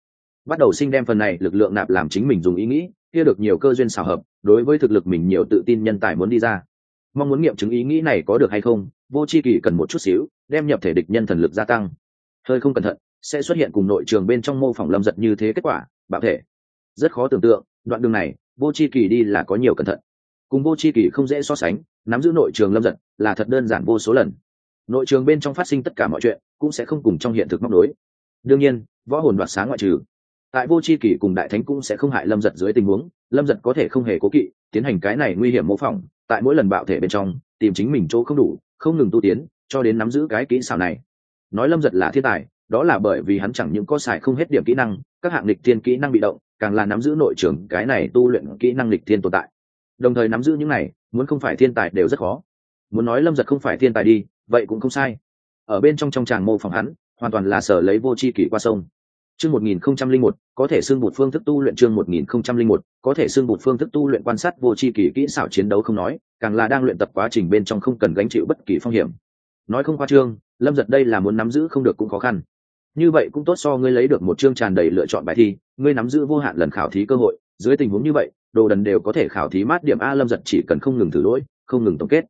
Speaker 1: Bắt đầu sinh đem phần này lực lượng nạp làm chính mình dùng ý nghĩ, kia được nhiều cơ duyên xào hợp, đối với thực lực mình nhiều tự tin nhân tài muốn đi ra. Mong muốn nghiệm chứng ý nghĩ này có được hay không, vô c h i kỳ cần một chút xíu, đem nhập thể địch nhân thần lực gia tăng. Hơi không cẩn thận, sẽ xuất hiện cùng nội trường bên trong mô phỏng lâm giật như thế kết quả, bạo thể. Rất khó tưởng tượng, đoạn đường này vô c h i kỳ đi là có nhiều cẩn thận. Cùng vô c h i kỳ không dễ so sánh, nắm giữ nội trường lâm giật là thật đơn giản vô số lần. Nội trường bên trong phát sinh tất cả mọi chuyện, cũng sẽ không cùng trong hiện thực móc nối. đương nhiên, võ hồn đoạt sáng ngoại trừ. Tại vô c h i kỷ cùng đại thánh cũng sẽ không hại lâm giật dưới tình huống, lâm giật có thể không hề cố kỵ, tiến hành cái này nguy hiểm mô phỏng, tại mỗi lần bạo thể bên trong, tìm chính mình chỗ không đủ, không ngừng tu tiến, cho đến nắm giữ cái kỹ xảo này. Nói lâm giật là thiên tài, đó là bởi vì hắn chẳng những có xài không hết điểm kỹ năng, các hạng lịch thiên kỹ năng bị động càng là nắm giữ nội trường cái này tu luyện kỹ năng lịch thiên tồn tại. Đồng thời nắm giữ những này muốn không phải thiên tài đều rất khó. Muốn nói lâm giật không phải thiên tài đi vậy cũng không sai. Ở bên trong trong tràng mô phỏng hắn hoàn toàn là sở lấy vô c h i kỷ qua sông. Chương một nghìn không trăm linh một có thể xưng một phương thức tu luyện chương một nghìn không trăm linh một có thể xưng một phương thức tu luyện quan sát vô c h i kỷ kỹ xảo chiến đấu không nói càng là đang luyện tập quá trình bên trong không cần gánh chịu bất kỳ phong hiểm. Nói không qua trương, lâm giật đây là muốn nắm giữ không được cũng khó khăn như vậy cũng tốt so ngươi lấy được một chương tràn đầy lựa chọn bài thi, ngươi nắm giữ vô hạn lần khảo thí cơ hội. Dưới tình huống như vậy, đồ đần đều có thể khảo thí mát điểm a lâm giật chỉ cần không ngừng thử lỗi, không ngừng tổng kết.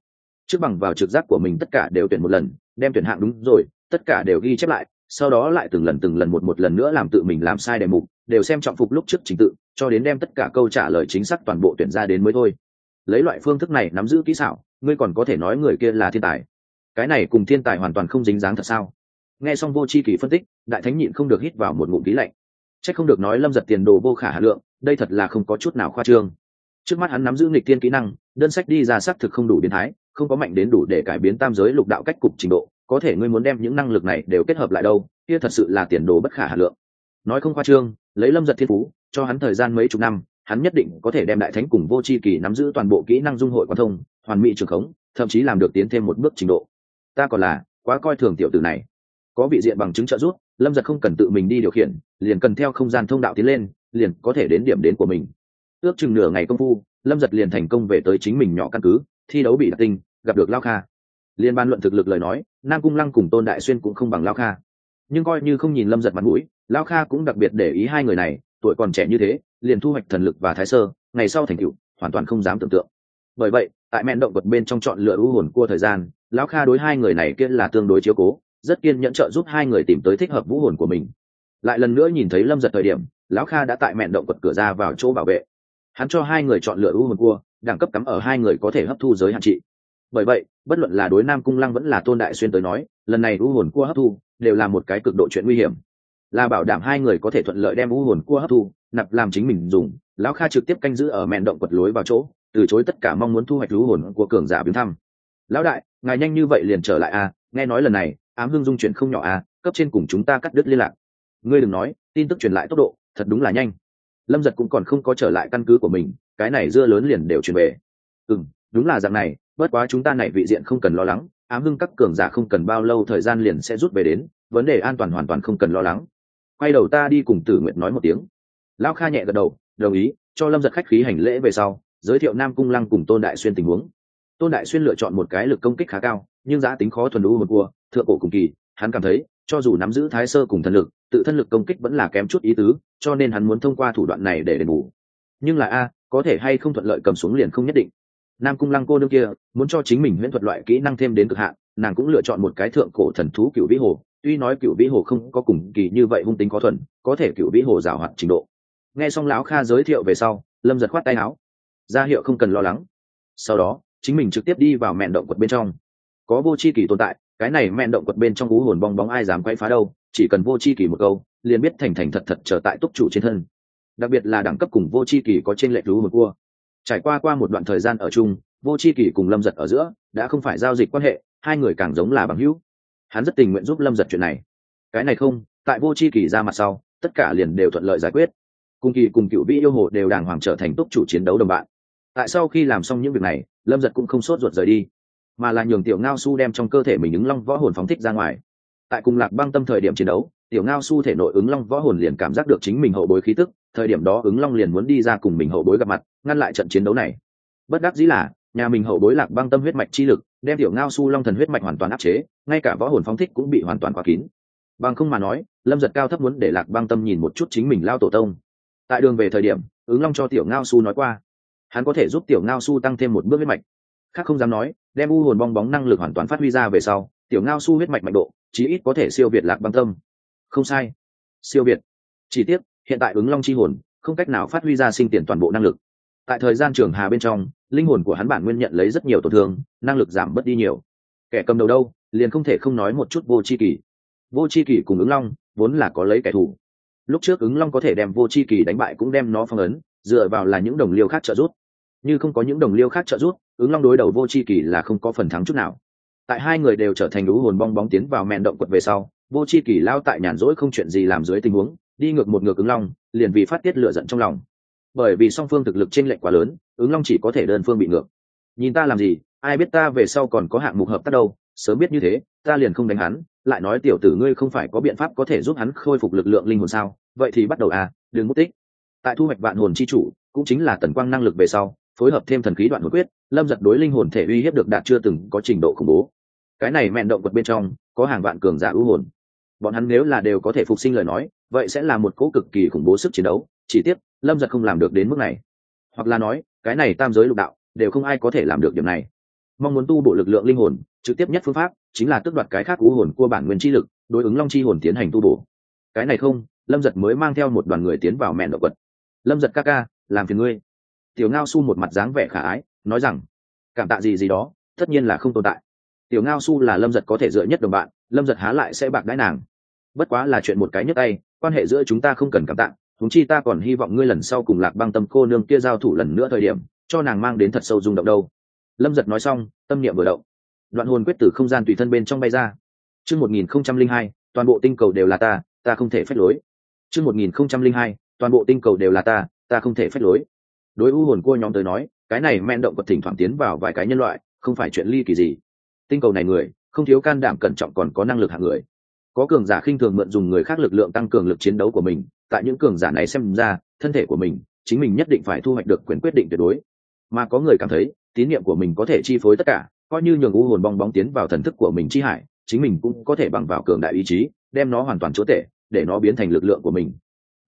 Speaker 1: Trước bằng vào trực giác của mình tất cả đều tuyển một lần, đem tuyển hạng đúng rồi, tất cả đều ghi chép lại, sau đó lại từng lần từng lần một một lần nữa làm tự mình làm sai đề mục, đều xem trọng phục lúc trước trình tự, cho đến đem tất cả câu trả lời chính xác toàn bộ tuyển ra đến mới thôi. Lấy loại phương thức này nắm giữ kỹ xảo, ngươi còn có thể nói người kia là thiên tài. Cái này cùng thiên tài hoàn toàn không dính dáng thật sao? Nghe xong vô c h i kỳ phân tích, đại thánh nhịn không được hít vào một ngụm khí lạnh. C h ắ c không được nói lâm giật tiền đồ vô khả hà lượng, đây thật là không có chút nào khoa trương. Trước mắt hắn nắm giữ nghịch tiên kỹ năng, đơn sách đi ra xác thực không đủ biến thái, không có mạnh đến đủ để cải biến tam giới lục đạo cách cục trình độ, có thể ngươi muốn đem những năng lực này đều kết hợp lại đâu, kia thật sự là tiền đồ bất khả hà lượng. Nói không khoa trương, lấy lâm giật thiên phú, cho hắn thời gian mấy chục năm, hắn nhất định có thể đem đại thánh cùng vô c h i kỳ nắm giữ toàn bộ kỹ năng dung hội quan thông, hoàn mỹ trường khống, thậm chí làm được tiến thêm một bước trình độ. Ta còn là quá coi thường tiểu tử này có vị diện bằng chứng trợ giúp, lâm giật không cần tự mình đi điều khiển, liền cần theo không gian thông đạo tiến lên, liền có thể đến điểm đến của mình. Ước chừng nửa ngày công phu, lâm giật liền thành công về tới chính mình nhỏ căn cứ, thi đấu bị đặc tinh, gặp được lao kha. Liên ban luận thực lực lời nói, nam cung lăng cùng tôn đại xuyên cũng không bằng lao kha. Nhưng coi như không nhìn lâm giật mặt mũi, lao kha cũng đặc biệt để ý hai người này, tuổi còn trẻ như thế, liền thu hoạch thần lực và thái sơ, ngày sau thành cựu hoàn toàn không dám tưởng tượng. Bởi vậy, tại mẹn động vật bên trong chọn lựa ưu hồn cua thời gian lão kha đối hai người này kia là tương đối chiếu cố rất kiên nhẫn trợ giúp hai người tìm tới thích hợp vũ hồn của mình. Lại lần nữa nhìn thấy lâm giật thời điểm lão kha đã tại mẹn động vật cửa ra vào chỗ bảo vệ. Hắn cho hai người chọn lựa vũ hồn cua đẳng cấp cắm ở hai người có thể hấp thu giới hạn trị. Bởi vậy bất luận là đối nam cung lăng vẫn là tôn đại xuyên tới nói lần này vũ hồn cua hấp thu đều là một cái cực độ chuyện nguy hiểm. Là bảo đảm hai người có thể thuận lợi đem vũ hồn cua hấp thu nạp làm chính mình dùng lão kha trực tiếp canh giữ ở mẹn động quật lối vào chỗ từ chối tất cả mong muốn thu hoạch vũ hồn của cường giả biến thăm. Lão đại ngài nhanh như vậy liền trở lại a à, nghe nói lần này ám hưng dung chuyện không nhỏ à, cấp trên cùng chúng ta cắt đứt liên lạc. Ngươi đừng nói tin tức truyền lại tốc độ thật đúng là nhanh. Lâm giật cũng còn không có trở lại căn cứ của mình cái này dưa lớn liền đều truyền về. Ừ đúng là dạng này bất quá chúng ta này vị diện không cần lo lắng ám hưng các cường giả không cần bao lâu thời gian liền sẽ rút về đến vấn đề an toàn hoàn toàn không cần lo lắng. Quay đầu ta đi cùng tử nguyện nói một tiếng. Lão kha nhẹ gật đầu đồng ý cho lâm giật khách khí hành lễ về sau giới thiệu nam cung lăng cùng tôn đại xuyên tình huống tôn đại xuyên lựa chọn một cái lực công kích khá cao, nhưng giá tính khó thuần đu một cua, thượng cổ cùng kỳ, hắn cảm thấy, cho dù nắm giữ thái sơ cùng thần lực, tự thân lực công kích vẫn là kém chút ý tứ, cho nên hắn muốn thông qua thủ đoạn này để đền bù. Nhưng là a, có thể hay không thuận lợi cầm xuống liền không nhất định. Nam cung lăng cô nương kia, muốn cho chính mình huyễn thuật loại kỹ năng thêm đến cực hạn, nàng cũng lựa chọn một cái thượng cổ thần thú cựu vĩ hồ. Tuy nói cựu vĩ hồ không có cùng kỳ như vậy hung tính có thuần, có thể cựu vĩ hồ giảo hoạt trình độ. Nghe xong lão kha giới thiệu về sau, lâm giật khoát tay áo. Ra hiệu không cần lo lắng. Sau đó chính mình trực tiếp đi vào mẹn động quật bên trong. Có vô c h i kỳ tồn tại, cái này mẹn động quật bên trong ú hồn bong bóng ai dám quay phá đâu, chỉ cần vô c h i kỳ một câu, liền biết thành thành thật thật trở tại túc chủ trên thân. Đặc biệt là đẳng cấp cùng vô c h i kỳ có trên lệch lú một cua. Trải qua qua một đoạn thời gian ở chung, vô c h i kỳ cùng lâm giật ở giữa, đã không phải giao dịch quan hệ, hai người càng giống là bằng hữu. Hắn rất tình nguyện giúp lâm giật chuyện này. Cái này không, tại vô c h i kỳ ra mặt sau, tất cả liền đều thuận lợi giải quyết. Cùng kỳ cùng cựu vĩ yêu hồ đều đàng hoàng trở thành túc chủ chiến đấu đồng bạn. Tại sau khi làm xong những việc này lâm giật cũng không sốt ruột rời đi, mà là nhường tiểu ngao su đem trong cơ thể mình ứng long võ hồn phóng thích ra ngoài. Tại cùng lạc băng tâm thời điểm chiến đấu, tiểu ngao su thể nội ứng long võ hồn liền cảm giác được chính mình hậu bối khí tức, thời điểm đó ứng long liền muốn đi ra cùng mình hậu bối gặp mặt, ngăn lại trận chiến đấu này. Bất đắc dĩ là, nhà mình hậu bối lạc băng tâm huyết mạch chi lực, đem tiểu ngao su long thần huyết mạch hoàn toàn áp chế, ngay cả võ hồn phóng thích cũng bị hoàn toàn khóa kín. Bằng không mà nói, lâm giật cao thấp muốn để lạc băng tâm nhìn một chút chính mình lao tổ tông. Tại đường về thời điểm, ứng long cho tiểu ngao su nói qua hắn có thể giúp tiểu ngao su tăng thêm một bước huyết mạch. Khác không dám nói, đem u hồn bong bóng năng lực hoàn toàn phát huy ra về sau, tiểu ngao su huyết mạch mạnh độ, chí ít có thể siêu việt lạc băng tâm. Không sai. Siêu việt. Chỉ tiếc, hiện tại ứng long chi hồn, không cách nào phát huy ra sinh tiền toàn bộ năng lực. Tại thời gian trường hà bên trong, linh hồn của hắn bản nguyên nhận lấy rất nhiều tổn thương, năng lực giảm bớt đi nhiều. Kẻ cầm đầu đâu, liền không thể không nói một chút vô c h i kỳ. Vô c h i kỳ cùng ứng long, vốn là có lấy kẻ thù. Lúc trước ứng long có thể đem vô c h i kỳ đánh bại cũng đem nó phong ấn dựa vào là những đồng liêu khác trợ giúp. Như không có những đồng liêu khác trợ giúp, ứng long đối đầu vô c h i kỳ là không có phần thắng chút nào. Tại hai người đều trở thành lũ hồn bong bóng tiến vào mẹn động quật về sau, vô c h i kỳ lao tại nhàn rỗi không chuyện gì làm dưới tình huống, đi ngược một ngược ứng long, liền vì phát tiết lửa giận trong lòng. Bởi vì song phương thực lực t r ê n lệch quá lớn, ứng long chỉ có thể đơn phương bị ngược. Nhìn ta làm gì, ai biết ta về sau còn có hạng mục hợp tác đâu, sớm biết như thế, ta liền không đánh hắn, lại nói tiểu tử ngươi không phải có biện pháp có thể giúp hắn khôi phục lực lượng linh hồn sao, vậy thì bắt đầu à đừng mất tích tại thu hoạch vạn hồn chi chủ, cũng chính là tần quang năng lực về sau, phối hợp thêm thần khí đoạn hồn quyết, lâm giật đối linh hồn thể uy hiếp được đạt chưa từng có trình độ khủng bố. Cái này mẹn động vật bên trong, có hàng vạn cường giả ưu hồn. Bọn hắn nếu là đều có thể phục sinh lời nói, vậy sẽ là một cỗ cực kỳ khủng bố sức chiến đấu, chỉ tiếc, lâm giật không làm được đến mức này. Hoặc là nói, cái này tam giới lục đạo, đều không ai có thể làm được điểm này. Mong muốn tu bộ lực lượng linh hồn, trực tiếp nhất phương pháp, chính là tước đoạt cái khác ưu hồn của bản nguyên chi lực, đối ứng long chi hồn tiến hành tu bổ. Cái này không, lâm giật mới mang theo một đoàn người tiến vào mẹn động vật lâm giật ca ca làm phiền ngươi. Tiểu ngao su một mặt dáng vẻ khả ái nói rằng cảm tạ gì gì đó tất nhiên là không tồn tại. Tiểu ngao su là lâm giật có thể dựa nhất đồng bạn lâm giật há lại sẽ bạc đãi nàng. Bất quá là chuyện một cái nhất tay quan hệ giữa chúng ta không cần cảm tạ, thúng chi ta còn hy vọng ngươi lần sau cùng lạc băng tâm cô nương kia giao thủ lần nữa thời điểm cho nàng mang đến thật sâu rung động đâu. Lâm giật nói xong tâm niệm vừa động. Đoạn hồn quyết tử không gian tùy thân bên trong bay ra. Chương một nghìn không trăm linh hai toàn bộ tinh cầu đều là ta ta không thể phép lối. Chương một nghìn không trăm linh hai toàn bộ tinh cầu đều là ta ta không thể phép lối. Đối u hồn cua nhóm tới nói, cái này men động vật thỉnh thoảng tiến vào vài cái nhân loại, không phải chuyện ly kỳ gì. Tinh cầu này người, không thiếu can đảm cẩn trọng còn có năng lực hạng người. Có cường giả khinh thường mượn dùng người khác lực lượng tăng cường lực chiến đấu của mình, tại những cường giả này xem ra, thân thể của mình, chính mình nhất định phải thu hoạch được quyền quyết định tuyệt đối. Mà có người cảm thấy, tín nhiệm của mình có thể chi phối tất cả, coi như nhường u hồn bong bóng tiến vào thần thức của mình chi hải, chính mình cũng có thể bằng vào cường đại ý chí, đem nó hoàn toàn chúa tể, để nó biến thành lực lượng của mình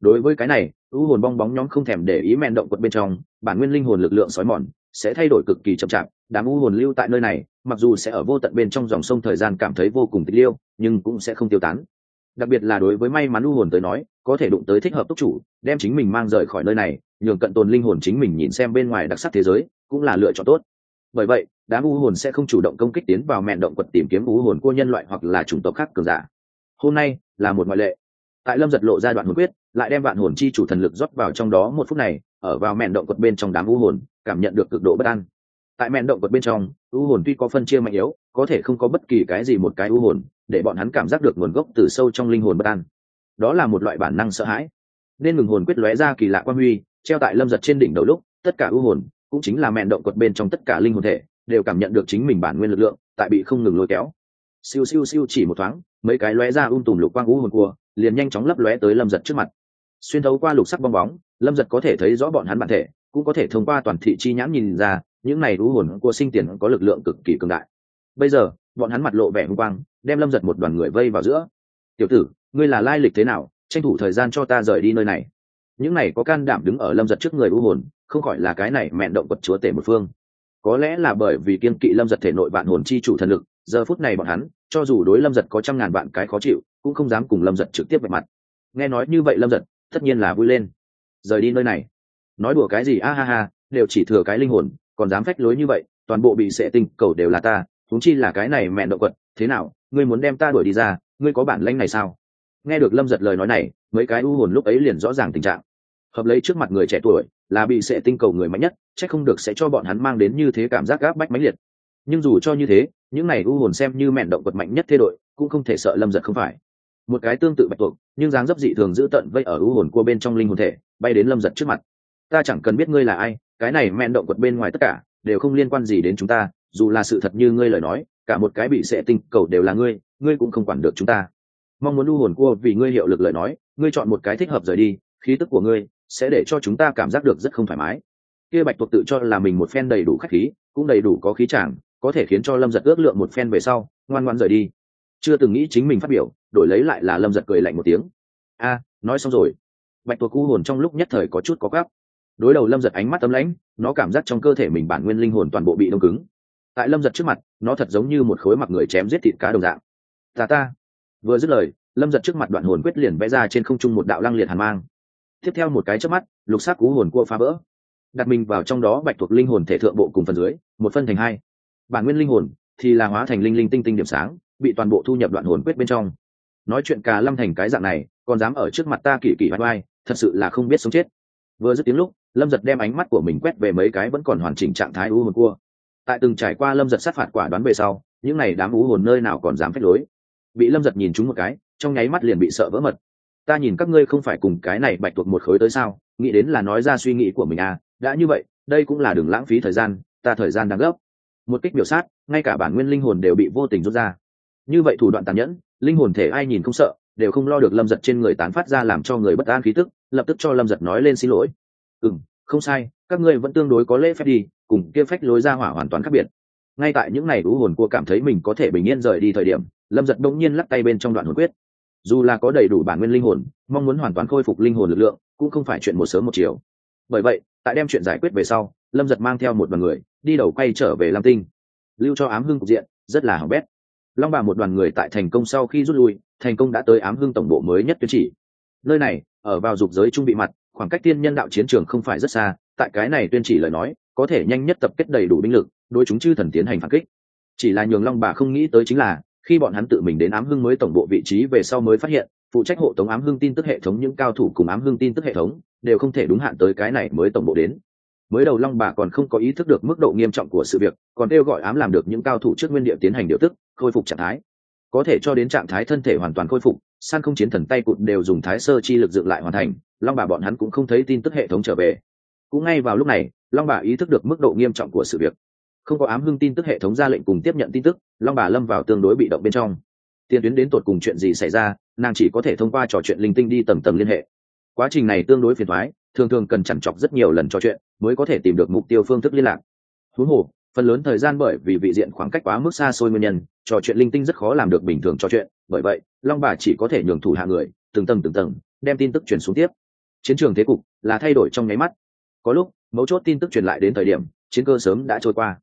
Speaker 1: đối với cái này, u hồn bong bóng nhóm không thèm để ý men động quật bên trong, bản nguyên linh hồn lực lượng sói mòn sẽ thay đổi cực kỳ chậm chạp, đám u hồn lưu tại nơi này, mặc dù sẽ ở vô tận bên trong dòng sông thời gian cảm thấy vô cùng tích liêu, nhưng cũng sẽ không tiêu tán. Đặc biệt là đối với may mắn u hồn tới nói, có thể đụng tới thích hợp túc chủ, đem chính mình mang rời khỏi nơi này, nhường cận tồn linh hồn chính mình nhìn xem bên ngoài đặc sắc thế giới, cũng là lựa chọn tốt. Bởi vậy, đám u hồn sẽ không chủ động công kích tiến vào mẹn động quật tìm kiếm u hồn của nhân loại hoặc là chủng tộc khác cường giả. Hôm nay là một ngoại lệ tại lâm giật lộ ra đoạn hồn quyết, lại đem vạn hồn chi chủ thần lực rót vào trong đó một phút này, ở vào mẹn động quật bên trong đám u hồn, cảm nhận được cực độ bất an. Tại mẹn động quật bên trong, u hồn tuy có phân chia mạnh yếu, có thể không có bất kỳ cái gì một cái u hồn, để bọn hắn cảm giác được nguồn gốc từ sâu trong linh hồn bất an. Đó là một loại bản năng sợ hãi. Nên ngừng hồn quyết lóe ra kỳ lạ quan huy, treo tại lâm giật trên đỉnh đầu lúc, tất cả u hồn, cũng chính là mẹn động quật bên trong tất cả linh hồn thể, đều cảm nhận được chính mình bản nguyên lực lượng, tại bị không ngừng lôi kéo. Siêu siêu siêu chỉ một thoáng, mấy cái lóe ra um tùm lục quang u hồn cua liền nhanh chóng lấp lóe tới lâm giật trước mặt. Xuyên thấu qua lục sắc bong bóng, lâm giật có thể thấy rõ bọn hắn bản thể, cũng có thể thông qua toàn thị chi nhãn nhìn ra, những này u hồn của sinh tiền có lực lượng cực kỳ cường đại. Bây giờ, bọn hắn mặt lộ vẻ hung quang, đem lâm giật một đoàn người vây vào giữa. Tiểu tử, ngươi là lai lịch thế nào? Tranh thủ thời gian cho ta rời đi nơi này. Những này có can đảm đứng ở lâm giật trước người u hồn, không khỏi là cái này mẹn động vật chúa tể một phương. Có lẽ là bởi vì kiên kỵ lâm giật thể nội vạn hồn chi chủ thần lực, giờ phút này bọn hắn, cho dù đối lâm giật có trăm ngàn vạn cái khó chịu cũng không dám cùng lâm giật trực tiếp về mặt. Nghe nói như vậy lâm giật, tất nhiên là vui lên. Rời đi nơi này. Nói đùa cái gì? A ha ha, đều chỉ thừa cái linh hồn, còn dám phách lối như vậy, toàn bộ bị sệ tinh cầu đều là ta thúng chi là cái này mẹ động quật thế nào, ngươi muốn đem ta đuổi đi ra, ngươi có bản lanh này sao? Nghe được lâm giật lời nói này, mấy cái u hồn lúc ấy liền rõ ràng tình trạng. Hợp lấy trước mặt người trẻ tuổi, là bị sệ tinh cầu người mạnh nhất c h ắ c không được sẽ cho bọn hắn mang đến như thế cảm giác gáp bách mãnh liệt. Nhưng dù cho như thế, những này u hồn xem như mẹn động vật mạnh nhất thế đội, cũng không thể sợ lâm giật không phải một cái tương tự bạch tuộc, nhưng dáng dấp dị thường giữ tận vây ở u hồn cua bên trong linh hồn thể, bay đến lâm giật trước mặt. Ta chẳng cần biết ngươi là ai, cái này mẹn động quật bên ngoài tất cả, đều không liên quan gì đến chúng ta, dù là sự thật như ngươi lời nói, cả một cái bị sệ tinh cầu đều là ngươi ngươi cũng không quản được chúng ta. Mong muốn u hồn cua vì ngươi hiệu lực lời nói, ngươi chọn một cái thích hợp rời đi, khí tức của ngươi sẽ để cho chúng ta cảm giác được rất không thoải mái. Kia bạch tuộc tự cho là mình một phen đầy đủ khách khí, cũng đầy đủ có khí chàng, có thể khiến cho lâm giật ước lượng một phen về sau, ngoan ngoan rời đi chưa từng nghĩ chính mình phát biểu, đổi lấy lại là lâm giật cười lạnh một tiếng. A, nói xong rồi. Bạch tuộc cu hồn trong lúc nhất thời có chút có gáp đối đầu lâm giật ánh mắt tấm lãnh, nó cảm giác trong cơ thể mình bản nguyên linh hồn toàn bộ bị đông cứng. Tại lâm giật trước mặt, nó thật giống như một khối mặc người chém giết thịt cá đồng dạng. Ta ta. Vừa dứt lời, lâm giật trước mặt đoạn hồn quyết liền vẽ ra trên không trung một đạo lăng liệt hàn mang. Tiếp theo một cái trước mắt, lục sắc cú hồn cua phá vỡ. Đặt mình vào trong đó, bạch thuộc linh hồn thể thượng bộ cùng phần dưới, một phân thành hai. Bản nguyên linh hồn thì là hóa thành linh linh tinh tinh điểm sáng bị toàn bộ thu nhập đoạn hồn quyết bên trong. Nói chuyện cả lâm thành cái dạng này, còn dám ở trước mặt ta kỳ kỳ vai vai thật sự là không biết sống chết. Vừa dứt tiếng lúc, lâm giật đem ánh mắt của mình quét về mấy cái vẫn còn hoàn chỉnh trạng thái u hồn cua. Tại từng trải qua lâm giật sát phạt quả đoán về sau, những n à y đám u hồn nơi nào còn dám phép lối. Bị lâm giật nhìn chúng một cái, trong nháy mắt liền bị sợ vỡ mật. Ta nhìn các ngươi không phải cùng cái này bạch tuộc một khối tới sao, nghĩ đến là nói ra suy nghĩ của mình à đã như vậy, đây cũng là đừng lãng phí thời gian, ta thời gian đang gấp. Một kích biểu sát, ngay cả bản nguyên linh hồn đều bị vô tình rút ra như vậy thủ đoạn tàn nhẫn, linh hồn thể ai nhìn không sợ, đều không lo được lâm giật trên người tán phát ra làm cho người bất an khí tức, lập tức cho lâm giật nói lên xin lỗi. Ừ m không sai, các ngươi vẫn tương đối có lễ phép đi, cùng kia phách lối ra hỏa hoàn toàn khác biệt. Ngay tại những ngày đũ hồn cua cảm thấy mình có thể bình yên rời đi thời điểm, lâm giật đông nhiên lắc tay bên trong đoạn hồn quyết. Dù là có đầy đủ bản nguyên linh hồn, mong muốn hoàn toàn khôi phục linh hồn lực lượng, cũng không phải chuyện một sớm một chiều. Bởi vậy, tại đem chuyện giải quyết về sau, lâm giật mang theo một đoàn người, đi đầu quay trở về lam tinh. Lưu cho ám hưng cục diện, rất là hỏng bét long bà một đoàn người tại thành công sau khi rút lui, thành công đã tới ám hưng tổng bộ mới nhất tuyên chỉ. Nơi này, ở vào dục giới trung bị mặt, khoảng cách tiên nhân đạo chiến trường không phải rất xa, tại cái này tuyên chỉ lời nói, có thể nhanh nhất tập kết đầy đủ binh lực, đối chúng chư thần tiến hành phản kích. Chỉ là nhường long bà không nghĩ tới chính là, khi bọn hắn tự mình đến ám hưng mới tổng bộ vị trí về sau mới phát hiện, phụ trách hộ tống ám hưng tin tức hệ thống những cao thủ cùng ám hưng tin tức hệ thống, đều không thể đúng hạn tới cái này mới tổng bộ đến mới đầu long bà còn không có ý thức được mức độ nghiêm trọng của sự việc, còn kêu gọi ám làm được những cao thủ trước nguyên địa tiến hành điều tức, khôi phục trạng thái. Có thể cho đến trạng thái thân thể hoàn toàn khôi phục san không chiến thần tay cụt đều dùng thái sơ chi lực dựng lại hoàn thành, long bà bọn hắn cũng không thấy tin tức hệ thống trở về. Cũng ngay vào lúc này, long bà ý thức được mức độ nghiêm trọng của sự việc. Không có ám hưng tin tức hệ thống ra lệnh cùng tiếp nhận tin tức, long bà lâm vào tương đối bị động bên trong. Tiên tuyến đến tột cùng chuyện gì xảy ra, nàng chỉ có thể thông qua trò chuyện linh tinh đi tầng tầng liên hệ. Quá trình này tương đối phiền thoái thường thường cần chằn chọc rất nhiều lần trò chuyện mới có thể tìm được mục tiêu phương thức liên lạc. Thú hồ, phần lớn thời gian bởi vì vị diện khoảng cách quá mức xa xôi nguyên nhân, trò chuyện linh tinh rất khó làm được bình thường trò chuyện, bởi vậy, long bà chỉ có thể nhường thủ hạ người, từng tầng từng tầng, đem tin tức truyền xuống tiếp. Chiến trường thế cục là thay đổi trong nháy mắt. Có lúc, mấu chốt tin tức truyền lại đến thời điểm, chiến cơ sớm đã trôi qua.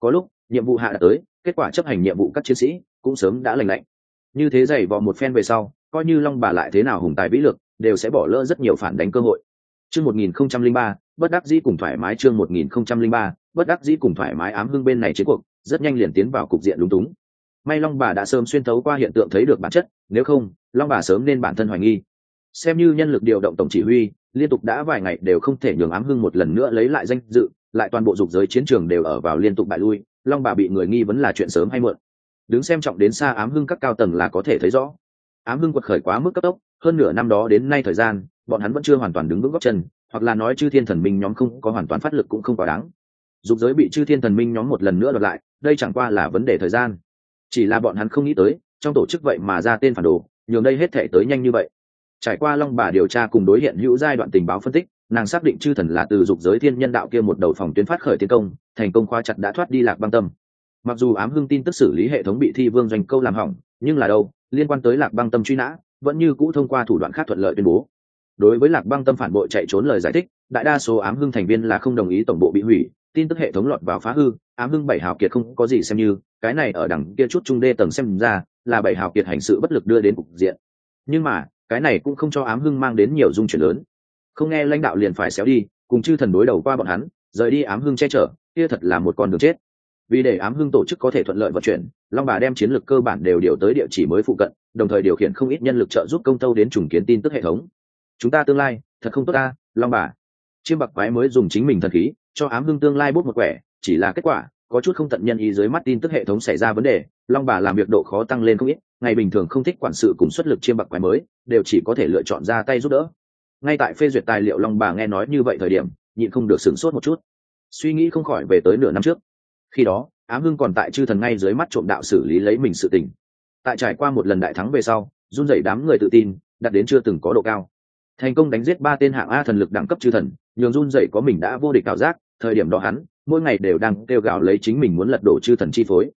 Speaker 1: Có lúc, nhiệm vụ hạ đã tới, kết quả chấp hành nhiệm vụ các chiến sĩ cũng sớm đã lành lạnh. Như thế dày vò một phen về sau, coi như long bà lại thế nào hùng tài vĩ lực, đều sẽ bỏ lỡ rất nhiều phản đánh cơ hội chương một nghìn không trăm linh ba, bất đắc dĩ cùng thoải mái chương một nghìn không trăm linh ba, bất đắc dĩ cùng thoải mái ám hưng bên này chiến cuộc, rất nhanh liền tiến vào cục diện lúng túng. May long bà đã sớm xuyên thấu qua hiện tượng thấy được bản chất, nếu không, long bà sớm nên bản thân hoài nghi. Xem như nhân lực điều động tổng chỉ huy, liên tục đã vài ngày đều không thể nhường ám hưng một lần nữa lấy lại danh dự, lại toàn bộ dục giới chiến trường đều ở vào liên tục bại lui, long bà bị người nghi vấn là chuyện sớm hay muộn. Đứng xem trọng đến xa ám hưng các cao tầng là có thể thấy rõ. Ám hưng quật khởi quá mức cấp tốc, hơn nửa năm đó đến nay thời gian bọn hắn vẫn chưa hoàn toàn đứng vững góc chân, hoặc là nói chư thiên thần minh nhóm không có hoàn toàn phát lực cũng không quá đáng. Dục giới bị chư thiên thần minh nhóm một lần nữa đoạt lại, đây chẳng qua là vấn đề thời gian. Chỉ là bọn hắn không nghĩ tới, trong tổ chức vậy mà ra tên phản đồ, nhường đây hết thể tới nhanh như vậy. Trải qua long bà điều tra cùng đối hiện hữu giai đoạn tình báo phân tích, nàng xác định chư thần là từ dục giới thiên nhân đạo kia một đầu phòng tuyến phát khởi tiến công, thành công khoa chặt đã thoát đi lạc băng tâm. Mặc dù ám hưng tin tức xử lý hệ thống bị thi vương doanh câu làm hỏng, nhưng là đâu, liên quan tới lạc băng tâm truy nã, vẫn như cũ thông qua thủ đoạn khác thuận lợi tuyên bố đối với lạc băng tâm phản bội chạy trốn lời giải thích, đại đa số ám hưng thành viên là không đồng ý tổng bộ bị hủy, tin tức hệ thống lọt vào phá hư, ám hưng bảy hào kiệt không có gì xem như, cái này ở đằng kia chút trung đê tầng xem ra, là bảy hào kiệt hành sự bất lực đưa đến cục diện. Nhưng mà, cái này cũng không cho ám hưng mang đến nhiều dung chuyển lớn. Không nghe lãnh đạo liền phải xéo đi, cùng chư thần đối đầu qua bọn hắn, rời đi ám hưng che chở, kia thật là một con đường chết. Vì để ám hưng tổ chức có thể thuận lợi vận chuyển, long bà đem chiến lược cơ bản đều điều tới địa chỉ mới phụ cận, đồng thời điều khiển không ít nhân lực trợ giúp công tâu đến trùng kiến tin tức hệ thống chúng ta tương lai, thật không tốt ta, long bà. Chiêm bạc quái mới dùng chính mình thần khí, cho ám hưng tương lai bút một quẻ, chỉ là kết quả, có chút không tận nhân ý dưới mắt tin tức hệ thống xảy ra vấn đề, long bà làm việc độ khó tăng lên không ít, ngày bình thường không thích quản sự cùng xuất lực chiêm bạc quái mới, đều chỉ có thể lựa chọn ra tay giúp đỡ. Ngay tại phê duyệt tài liệu, long bà nghe nói như vậy thời điểm, nhịn không được sửng sốt một chút. Suy nghĩ không khỏi về tới nửa năm trước. Khi đó, ám hưng còn tại chư thần ngay dưới mắt trộm đạo xử lý lấy mình sự tình. Tại trải qua một lần đại thắng về sau, run rẩy đám người tự tin đặt đến chưa từng có độ cao thành công đánh giết ba tên hạng a thần lực đẳng cấp chư thần, nhường run dậy có mình đã vô địch ảo giác, thời điểm đó hắn, mỗi ngày đều đang kêu gào lấy chính mình muốn lật đổ chư thần chi phối.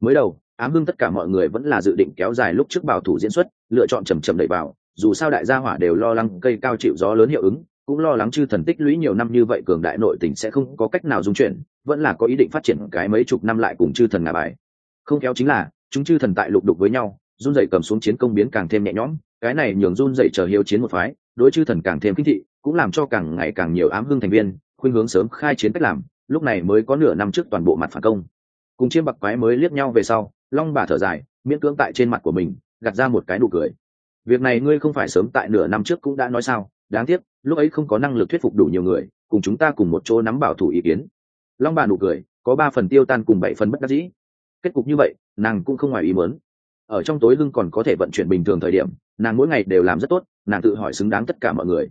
Speaker 1: Mới đầu, ám hưng tất cả mọi người vẫn là dự định kéo dài lúc trước bảo thủ diễn xuất, lựa chọn chầm chầm đẩy vào, dù sao đại gia hỏa đều lo lắng cây cao chịu gió lớn hiệu ứng, cũng lo lắng chư thần tích lũy nhiều năm như vậy cường đại nội tình sẽ không có cách nào dung chuyển, vẫn là có ý định phát triển cái mấy chục năm lại cùng chư thần ngà bài. Không kéo chính là, chúng chư thần tại lục đục với nhau, run dậy cầm xuống chiến công biến càng thêm nhẹ nhõm, cái này nhường run dậy chờ hiếu chiến một phái đối chư thần càng thêm kinh thị, cũng làm cho càng ngày càng nhiều ám hưng thành viên, khuynh hướng sớm khai chiến cách làm, lúc này mới có nửa năm trước toàn bộ mặt phản công. Cùng chiêm bạc quái mới liếc nhau về sau, long bà thở dài, miễn cưỡng tại trên mặt của mình, gạt ra một cái nụ cười. Việc này ngươi không phải sớm tại nửa năm trước cũng đã nói sao? Đáng tiếc, lúc ấy không có năng lực thuyết phục đủ nhiều người, cùng chúng ta cùng một chỗ nắm bảo thủ ý kiến. Long bà nụ cười, có ba phần tiêu tan cùng bảy phần bất đắc dĩ. Kết cục như vậy, nàng cũng không ngoài ý muốn. Ở trong tối lưng còn có thể vận chuyển bình thường thời điểm, nàng mỗi ngày đều làm rất tốt nàng tự hỏi xứng đáng tất cả mọi người.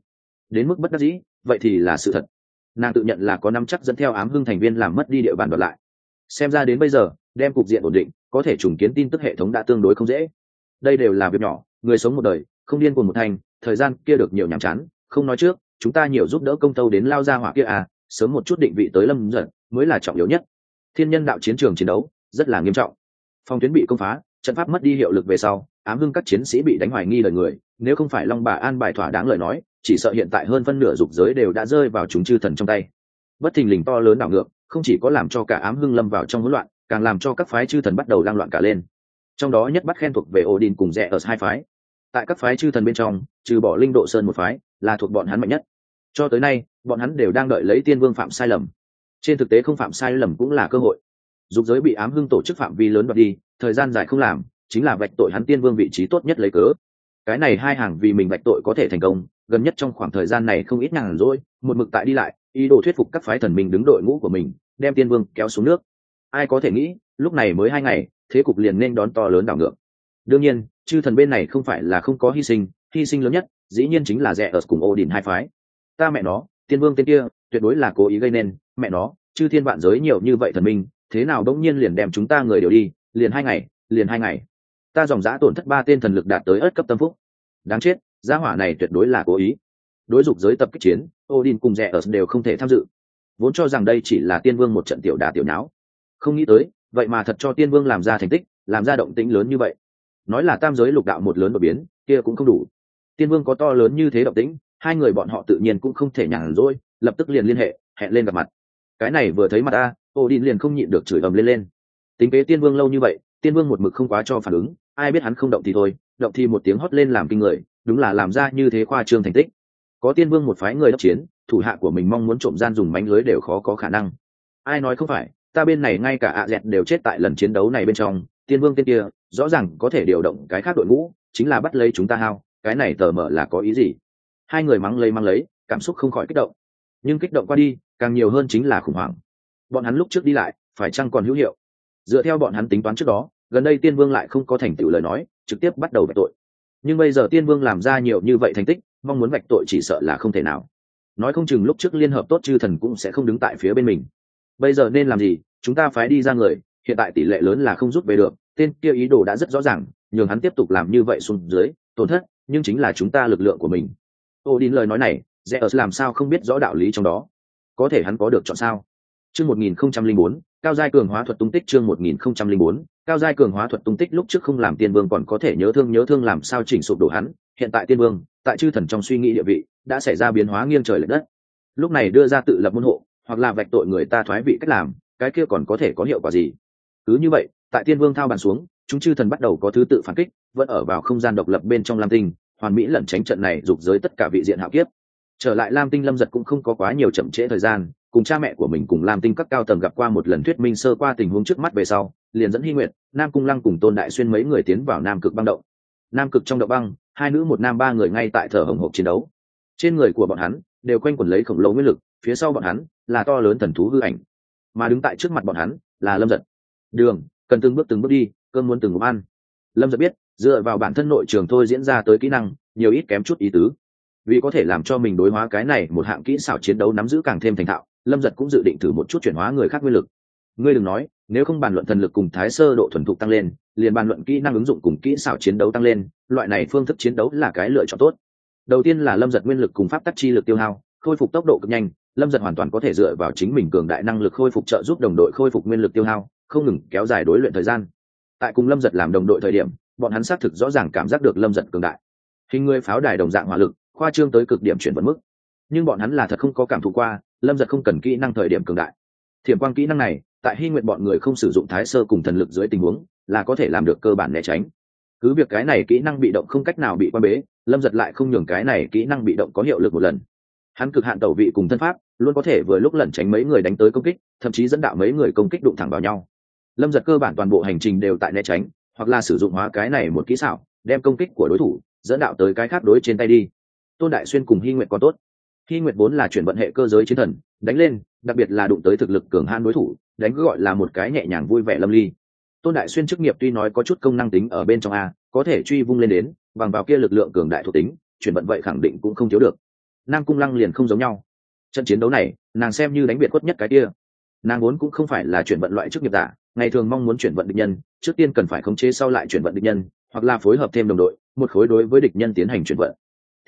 Speaker 1: Đến mức bất đắc dĩ, vậy thì là sự thật. Nàng tự nhận là có năm chắc dẫn theo ám hưng thành viên làm mất đi địa bàn đoạt lại. Xem ra đến bây giờ, đem cục diện ổn định, có thể trùng kiến tin tức hệ thống đã tương đối không dễ. Đây đều là việc nhỏ, người sống một đời, không điên cùng một thành, thời gian kia được nhiều nhàm chán, không nói trước, chúng ta nhiều giúp đỡ công tâu đến lao ra hỏa kia à sớm một chút định vị tới lâm dần mới là trọng yếu nhất. Thiên nhân đạo chiến trường chiến đấu, rất là nghiêm trọng. Phòng tuyến bị công phá, trận pháp mất đi hiệu lực về sau, ám hưng các chiến sĩ bị đánh hoài nghi lời người nếu không phải long bà an bài thỏa đáng lời nói, chỉ sợ hiện tại hơn phân nửa dục giới đều đã rơi vào chúng chư thần trong tay. Bất thình lình to lớn đảo ngược, không chỉ có làm cho cả ám hưng lâm vào trong hỗn loạn, càng làm cho các phái chư thần bắt đầu lang loạn cả lên. Trong đó nhất bắt khen thuộc về odin cùng rẽ ở hai phái. Tại các phái chư thần bên trong, trừ bỏ linh độ sơn một phái, là thuộc bọn hắn mạnh nhất. Cho tới nay, bọn hắn đều đang đợi lấy tiên vương phạm sai lầm. Trên thực tế không phạm sai lầm cũng là cơ hội. Dục giới bị ám hưng tổ chức phạm vi lớn đoạt đi, thời gian dài không làm, chính là vạch tội hắn tiên vương vị trí tốt nhất lấy cớ cái này hai hàng vì mình bạch tội có thể thành công, gần nhất trong khoảng thời gian này không ít nhàn rỗi, một mực tại đi lại, ý đồ thuyết phục các phái thần minh đứng đội ngũ của mình, đem tiên vương kéo xuống nước. Ai có thể nghĩ, lúc này mới hai ngày, thế cục liền nên đón to lớn đảo ngược. Đương nhiên, chư thần bên này không phải là không có hy sinh hy sinh lớn nhất, dĩ nhiên chính là rẻ ở cùng ô đình hai phái. Ta mẹ nó, tiên vương tên kia, tuyệt đối là cố ý gây nên, mẹ nó, chư thiên vạn giới nhiều như vậy thần minh, thế nào đống nhiên liền đem chúng ta người đều đi, liền hai ngày, liền hai ngày ta dòng giã tổn thất ba tên thần lực đạt tới ớt cấp tâm phúc. Đáng chết, gia hỏa này tuyệt đối là cố ý. Đối dục giới tập kích chiến, odin cùng rẻ ở đều không thể tham dự. Vốn cho rằng đây chỉ là tiên vương một trận tiểu đà tiểu não không nghĩ tới, vậy mà thật cho tiên vương làm ra thành tích, làm ra động tĩnh lớn như vậy. Nói là tam giới lục đạo một lớn đột biến, kia cũng không đủ. Tiên vương có to lớn như thế động tĩnh, hai người bọn họ tự nhiên cũng không thể nhàn rỗi, lập tức liền liên hệ, hẹn lên gặp mặt. Cái này vừa thấy mặt ta, odin liền không nhịn được chửi ầm lên lên. Tính kế tiên vương lâu như vậy tiên vương một mực không quá cho phản ứng, ai biết hắn không động thì thôi, động thì một tiếng hót lên làm kinh người, đúng là làm ra như thế khoa trương thành tích. Có tiên vương một phái người đốc chiến, thủ hạ của mình mong muốn trộm gian dùng mánh lưới đều khó có khả năng. Ai nói không phải, ta bên này ngay cả ạ dẹt đều chết tại lần chiến đấu này bên trong, tiên vương tên kia, rõ ràng có thể điều động cái khác đội ngũ, chính là bắt lấy chúng ta hao, cái này tờ mở là có ý gì? Hai người mắng lấy mắng lấy, cảm xúc không khỏi kích động. Nhưng kích động qua đi, càng nhiều hơn chính là khủng hoảng. Bọn hắn lúc trước đi lại, phải chăng còn hữu hiệu? Dựa theo bọn hắn tính toán trước đó gần đây tiên vương lại không có thành tựu lời nói, trực tiếp bắt đầu vạch tội. Nhưng bây giờ tiên vương làm ra nhiều như vậy thành tích, mong muốn vạch tội chỉ sợ là không thể nào. Nói không chừng lúc trước liên hợp tốt chư thần cũng sẽ không đứng tại phía bên mình. Bây giờ nên làm gì? Chúng ta phải đi ra người, hiện tại tỷ lệ lớn là không rút về được, tên kia ý đồ đã rất rõ ràng, nhường hắn tiếp tục làm như vậy xuống dưới, tổn thất, nhưng chính là chúng ta lực lượng của mình. Ô đi lời nói này dễ ớt làm sao không biết rõ đạo lý trong đó? Có thể hắn có được chọn sao? Chương một nghìn không trăm linh bốn, cao giai cường hóa thuật tung tích chương một nghìn không trăm linh bốn cao giai cường hóa thuật tung tích lúc trước không làm tiên vương còn có thể nhớ thương nhớ thương làm sao chỉnh sụp đổ hắn. Hiện tại tiên vương, tại chư thần trong suy nghĩ địa vị, đã xảy ra biến hóa nghiêng trời l ệ đất. Lúc này đưa ra tự lập môn hộ, hoặc là vạch tội người ta thoái vị cách làm, cái kia còn có thể có hiệu quả gì? Cứ như vậy, tại tiên vương thao bàn xuống, chúng chư thần bắt đầu có thứ tự phản kích, vẫn ở vào không gian độc lập bên trong lam tinh, hoàn mỹ lẩn tránh trận này dục giới tất cả vị diện hạo kiếp. Trở lại lam tinh lâm giật cũng không có quá nhiều chậm trễ thời gian cùng cha mẹ của mình cùng làm tinh các cao tầng gặp qua một lần thuyết minh sơ qua tình huống trước mắt về sau, liền dẫn hy nguyện nam cung lăng cùng tôn đại xuyên mấy người tiến vào nam cực băng động. Nam cực trong động băng, hai nữ một nam ba người ngay tại thở hồng hộc chiến đấu. Trên người của bọn hắn, đều quanh quẩn lấy khổng lồ nguyên lực, phía sau bọn hắn là to lớn thần thú hư ảnh. Mà đứng tại trước mặt bọn hắn là lâm giật. Đường, cần từng bước từng bước đi cơn muốn từng ngụm ăn. Lâm giật biết, dựa vào bản thân nội trường thôi diễn ra tới kỹ năng, nhiều ít kém chút ý tứ. Vì có thể làm cho mình đối hóa cái này một hạng kỹ xảo chiến đấu nắm giữ càng thêm thành thạo lâm giật cũng dự định thử một chút chuyển hóa người khác nguyên lực. Ngươi đừng nói, nếu không bàn luận thần lực cùng thái sơ độ thuần thục tăng lên, liền bàn luận kỹ năng ứng dụng cùng kỹ xảo chiến đấu tăng lên, loại này phương thức chiến đấu là cái lựa chọn tốt. Đầu tiên là lâm giật nguyên lực cùng pháp tắc chi lực tiêu hao, khôi phục tốc độ cực nhanh, lâm giật hoàn toàn có thể dựa vào chính mình cường đại năng lực khôi phục trợ giúp đồng đội khôi phục nguyên lực tiêu hao, không ngừng kéo dài đối luyện thời gian. Tại cùng lâm giật làm đồng đội thời điểm, bọn hắn xác thực rõ ràng cảm giác được lâm giật cường đại. Hình người pháo đài đồng dạng hỏa lực, khoa trương tới cực điểm chuyển vận mức. Nhưng bọn hắn là thật không có cảm thụ qua lâm giật không cần kỹ năng thời điểm cường đại. Thiểm quang kỹ năng này, tại hy nguyện bọn người không sử dụng thái sơ cùng thần lực dưới tình huống, là có thể làm được cơ bản né tránh. Cứ việc cái này kỹ năng bị động không cách nào bị quan bế, lâm giật lại không nhường cái này kỹ năng bị động có hiệu lực một lần. Hắn cực hạn tẩu vị cùng thân pháp, luôn có thể vừa lúc lẩn tránh mấy người đánh tới công kích, thậm chí dẫn đạo mấy người công kích đụng thẳng vào nhau. Lâm giật cơ bản toàn bộ hành trình đều tại né tránh, hoặc là sử dụng hóa cái này một kỹ xảo, đem công kích của đối thủ dẫn đạo tới cái khác đối trên tay đi. Tôn đại xuyên cùng hy nguyện có tốt hy Nguyệt vốn là chuyển vận hệ cơ giới chiến thần, đánh lên, đặc biệt là đụng tới thực lực cường han đối thủ, đánh gọi là một cái nhẹ nhàng vui vẻ lâm ly. Tôn đại xuyên chức nghiệp tuy nói có chút công năng tính ở bên trong a, có thể truy vung lên đến, bằng vào kia lực lượng cường đại thuộc tính, chuyển vận vậy khẳng định cũng không thiếu được. Nam cung lăng liền không giống nhau. Trận chiến đấu này, nàng xem như đánh biệt quất nhất cái kia. Nàng vốn cũng không phải là chuyển vận loại chức nghiệp giả, ngày thường mong muốn chuyển vận địch nhân, trước tiên cần phải khống chế sau lại chuyển vận địch nhân, hoặc là phối hợp thêm đồng đội, một khối đối với địch nhân tiến hành chuyển vận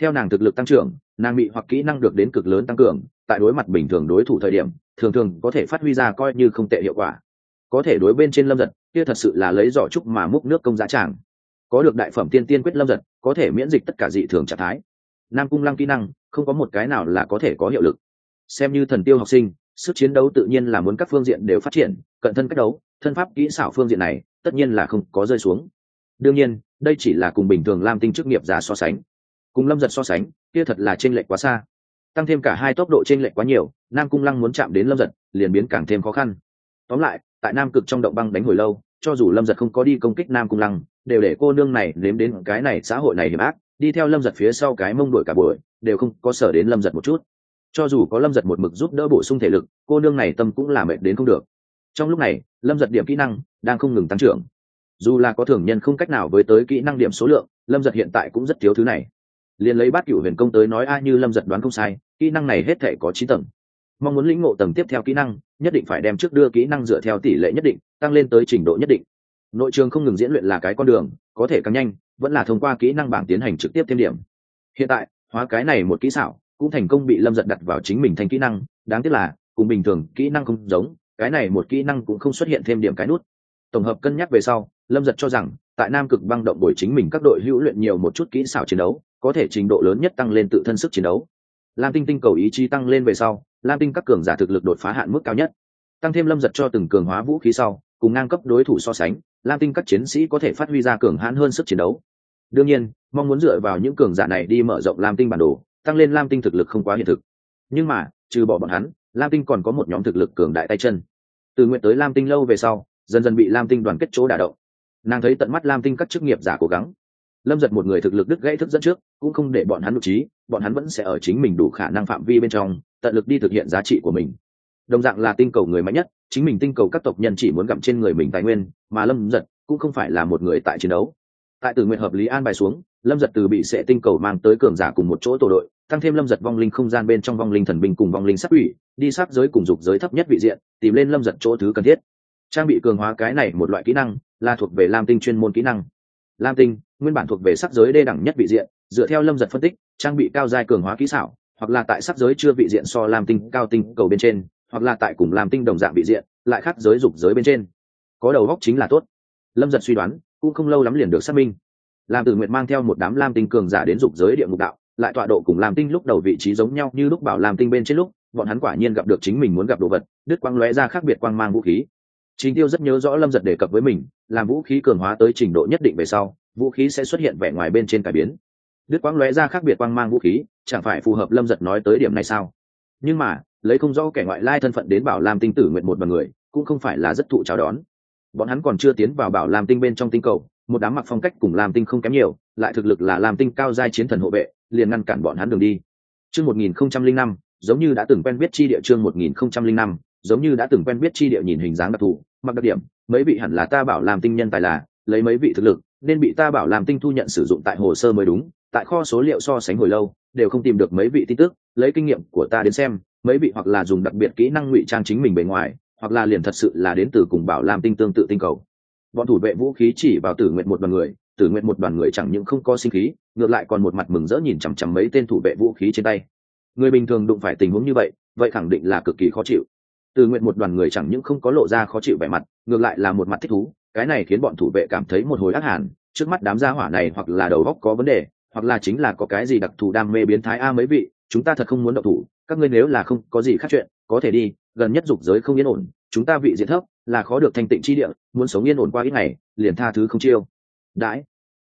Speaker 1: theo nàng thực lực tăng trưởng, nàng bị hoặc kỹ năng được đến cực lớn tăng cường, tại đối mặt bình thường đối thủ thời điểm, thường thường có thể phát huy ra coi như không tệ hiệu quả. Có thể đối bên trên lâm giật, kia thật sự là lấy giỏ trúc mà múc nước công giá tràng. Có được đại phẩm tiên tiên quyết lâm giật, có thể miễn dịch tất cả dị thường trạng thái. Nam cung lăng kỹ năng, không có một cái nào là có thể có hiệu lực. Xem như thần tiêu học sinh, sức chiến đấu tự nhiên là muốn các phương diện đều phát triển, cận thân cách đấu, thân pháp kỹ xảo phương diện này, tất nhiên là không có rơi xuống. Đương nhiên, đây chỉ là cùng bình thường lam tinh chức nghiệp giả so sánh cùng lâm giật so sánh, kia thật là t r ê n lệch quá xa. Tăng thêm cả hai tốc độ t r ê n lệch quá nhiều, nam cung lăng muốn chạm đến lâm giật, liền biến càng thêm khó khăn. Tóm lại, tại nam cực trong động băng đánh hồi lâu, cho dù lâm giật không có đi công kích nam cung lăng, đều để cô nương này nếm đến cái này xã hội này hiểm ác, đi theo lâm giật phía sau cái mông đuổi cả buổi, đều không có sở đến lâm giật một chút. Cho dù có lâm giật một mực giúp đỡ bổ sung thể lực, cô nương này tâm cũng là mệt đến không được. Trong lúc này, lâm giật điểm kỹ năng đang không ngừng tăng trưởng. Dù là có thường nhân không cách nào với tới kỹ năng điểm số lượng, lâm giật hiện tại cũng rất thiếu thứ này liền lấy bát cửu huyền công tới nói a như lâm giật đoán không sai, kỹ năng này hết thể có chín tầng. Mong muốn lĩnh ngộ tầng tiếp theo kỹ năng, nhất định phải đem trước đưa kỹ năng dựa theo tỷ lệ nhất định, tăng lên tới trình độ nhất định. Nội trường không ngừng diễn luyện là cái con đường, có thể càng nhanh, vẫn là thông qua kỹ năng bảng tiến hành trực tiếp thêm điểm. Hiện tại, hóa cái này một kỹ xảo, cũng thành công bị lâm giật đặt vào chính mình thành kỹ năng, đáng tiếc là, cùng bình thường, kỹ năng không giống, cái này một kỹ năng cũng không xuất hiện thêm điểm cái nút. Tổng hợp cân nhắc về sau, lâm giật cho rằng, tại nam cực băng động bồi chính mình các đội hữu luyện nhiều một chút kỹ xảo chiến đấu có thể trình độ lớn nhất tăng lên tự thân sức chiến đấu. Lam tinh tinh cầu ý chí tăng lên về sau, lam tinh các cường giả thực lực đột phá hạn mức cao nhất. Tăng thêm lâm giật cho từng cường hóa vũ khí sau, cùng ngang cấp đối thủ so sánh, lam tinh các chiến sĩ có thể phát huy ra cường hãn hơn sức chiến đấu. Đương nhiên, mong muốn dựa vào những cường giả này đi mở rộng lam tinh bản đồ, tăng lên lam tinh thực lực không quá hiện thực. Nhưng mà, trừ bỏ bọn hắn, lam tinh còn có một nhóm thực lực cường đại tay chân. Từ nguyện tới lam tinh lâu về sau, dần dần bị lam tinh đoàn kết chỗ đả động. Nàng thấy tận mắt lam tinh các chức nghiệp giả cố gắng lâm giật một người thực lực đứt gãy thức dẫn trước, cũng không để bọn hắn nội trí, bọn hắn vẫn sẽ ở chính mình đủ khả năng phạm vi bên trong, tận lực đi thực hiện giá trị của mình. Đồng dạng là tinh cầu người mạnh nhất, chính mình tinh cầu các tộc nhân chỉ muốn gặm trên người mình tài nguyên, mà lâm giật cũng không phải là một người tại chiến đấu. Tại từ nguyện hợp lý an bài xuống, lâm giật từ bị sẽ tinh cầu mang tới cường giả cùng một chỗ tổ đội, tăng thêm lâm giật vong linh không gian bên trong vong linh thần binh cùng vong linh sắc ủy đi sát giới cùng dục giới thấp nhất vị diện, tìm lên lâm giật chỗ thứ cần thiết. Trang bị cường hóa cái này một loại kỹ năng, là thuộc về lam tinh chuyên môn kỹ năng lam tinh, nguyên bản thuộc về sắc giới đê đẳng nhất vị diện, dựa theo lâm giật phân tích, trang bị cao giai cường hóa kỹ xảo, hoặc là tại sắc giới chưa vị diện so lam tinh cao tinh cầu bên trên, hoặc là tại cùng lam tinh đồng dạng vị diện, lại khác giới dục giới bên trên. Có đầu góc chính là tốt. Lâm giật suy đoán, cũng không lâu lắm liền được xác minh. Làm tử nguyện mang theo một đám lam tinh cường giả đến dục giới địa ngục đạo, lại tọa độ cùng lam tinh lúc đầu vị trí giống nhau như lúc bảo lam tinh bên trên lúc, bọn hắn quả nhiên gặp được chính mình muốn gặp đồ vật, đứt quang lóe ra khác biệt quang mang vũ khí. Trình Tiêu rất nhớ rõ Lâm Giật đề cập với mình, làm vũ khí cường hóa tới trình độ nhất định về sau, vũ khí sẽ xuất hiện vẻ ngoài bên trên cải biến. Đứt quang lóe ra khác biệt quang mang vũ khí, chẳng phải phù hợp Lâm Giật nói tới điểm này sao? Nhưng mà, lấy không rõ kẻ ngoại lai thân phận đến Bảo Lam tinh tử nguyện một bằng người, cũng không phải là rất thụ chào đón. Bọn hắn còn chưa tiến vào Bảo Lam tinh bên trong tinh cầu, một đám mặc phong cách cùng Lam tinh không kém nhiều, lại thực lực là Lam tinh cao giai chiến thần hộ vệ, liền ngăn cản bọn hắn đường đi. Chương 1005, giống như đã từng quen biết chi địa chương 1005, giống như đã từng quen biết chi địa nhìn hình dáng đặc thù, mặc đặc điểm, mấy vị hẳn là ta bảo làm tinh nhân tài là, lấy mấy vị thực lực, nên bị ta bảo làm tinh thu nhận sử dụng tại hồ sơ mới đúng, tại kho số liệu so sánh hồi lâu, đều không tìm được mấy vị tin tức, lấy kinh nghiệm của ta đến xem, mấy vị hoặc là dùng đặc biệt kỹ năng ngụy trang chính mình bề ngoài, hoặc là liền thật sự là đến từ cùng bảo làm tinh tương tự tinh cầu. Bọn thủ vệ vũ khí chỉ vào tử nguyện một đoàn người, tử nguyện một đoàn người chẳng những không có sinh khí, ngược lại còn một mặt mừng rỡ nhìn chằm chằm mấy tên thủ vệ vũ khí trên tay. Người bình thường đụng phải tình huống như vậy vậy khẳng định là cực kỳ khó chịu từ nguyện một đoàn người chẳng những không có lộ ra khó chịu vẻ mặt, ngược lại là một mặt thích thú, cái này khiến bọn thủ vệ cảm thấy một hồi ác hàn trước mắt đám gia hỏa này hoặc là đầu góc có vấn đề, hoặc là chính là có cái gì đặc thù đam mê biến thái a mấy vị, chúng ta thật không muốn động thủ, các ngươi nếu là không có gì khác chuyện, có thể đi, gần nhất dục giới không yên ổn, chúng ta vị diện thấp, là khó được thanh tịnh chi địa, muốn sống yên ổn qua ít ngày, liền tha thứ không chiêu. Đãi.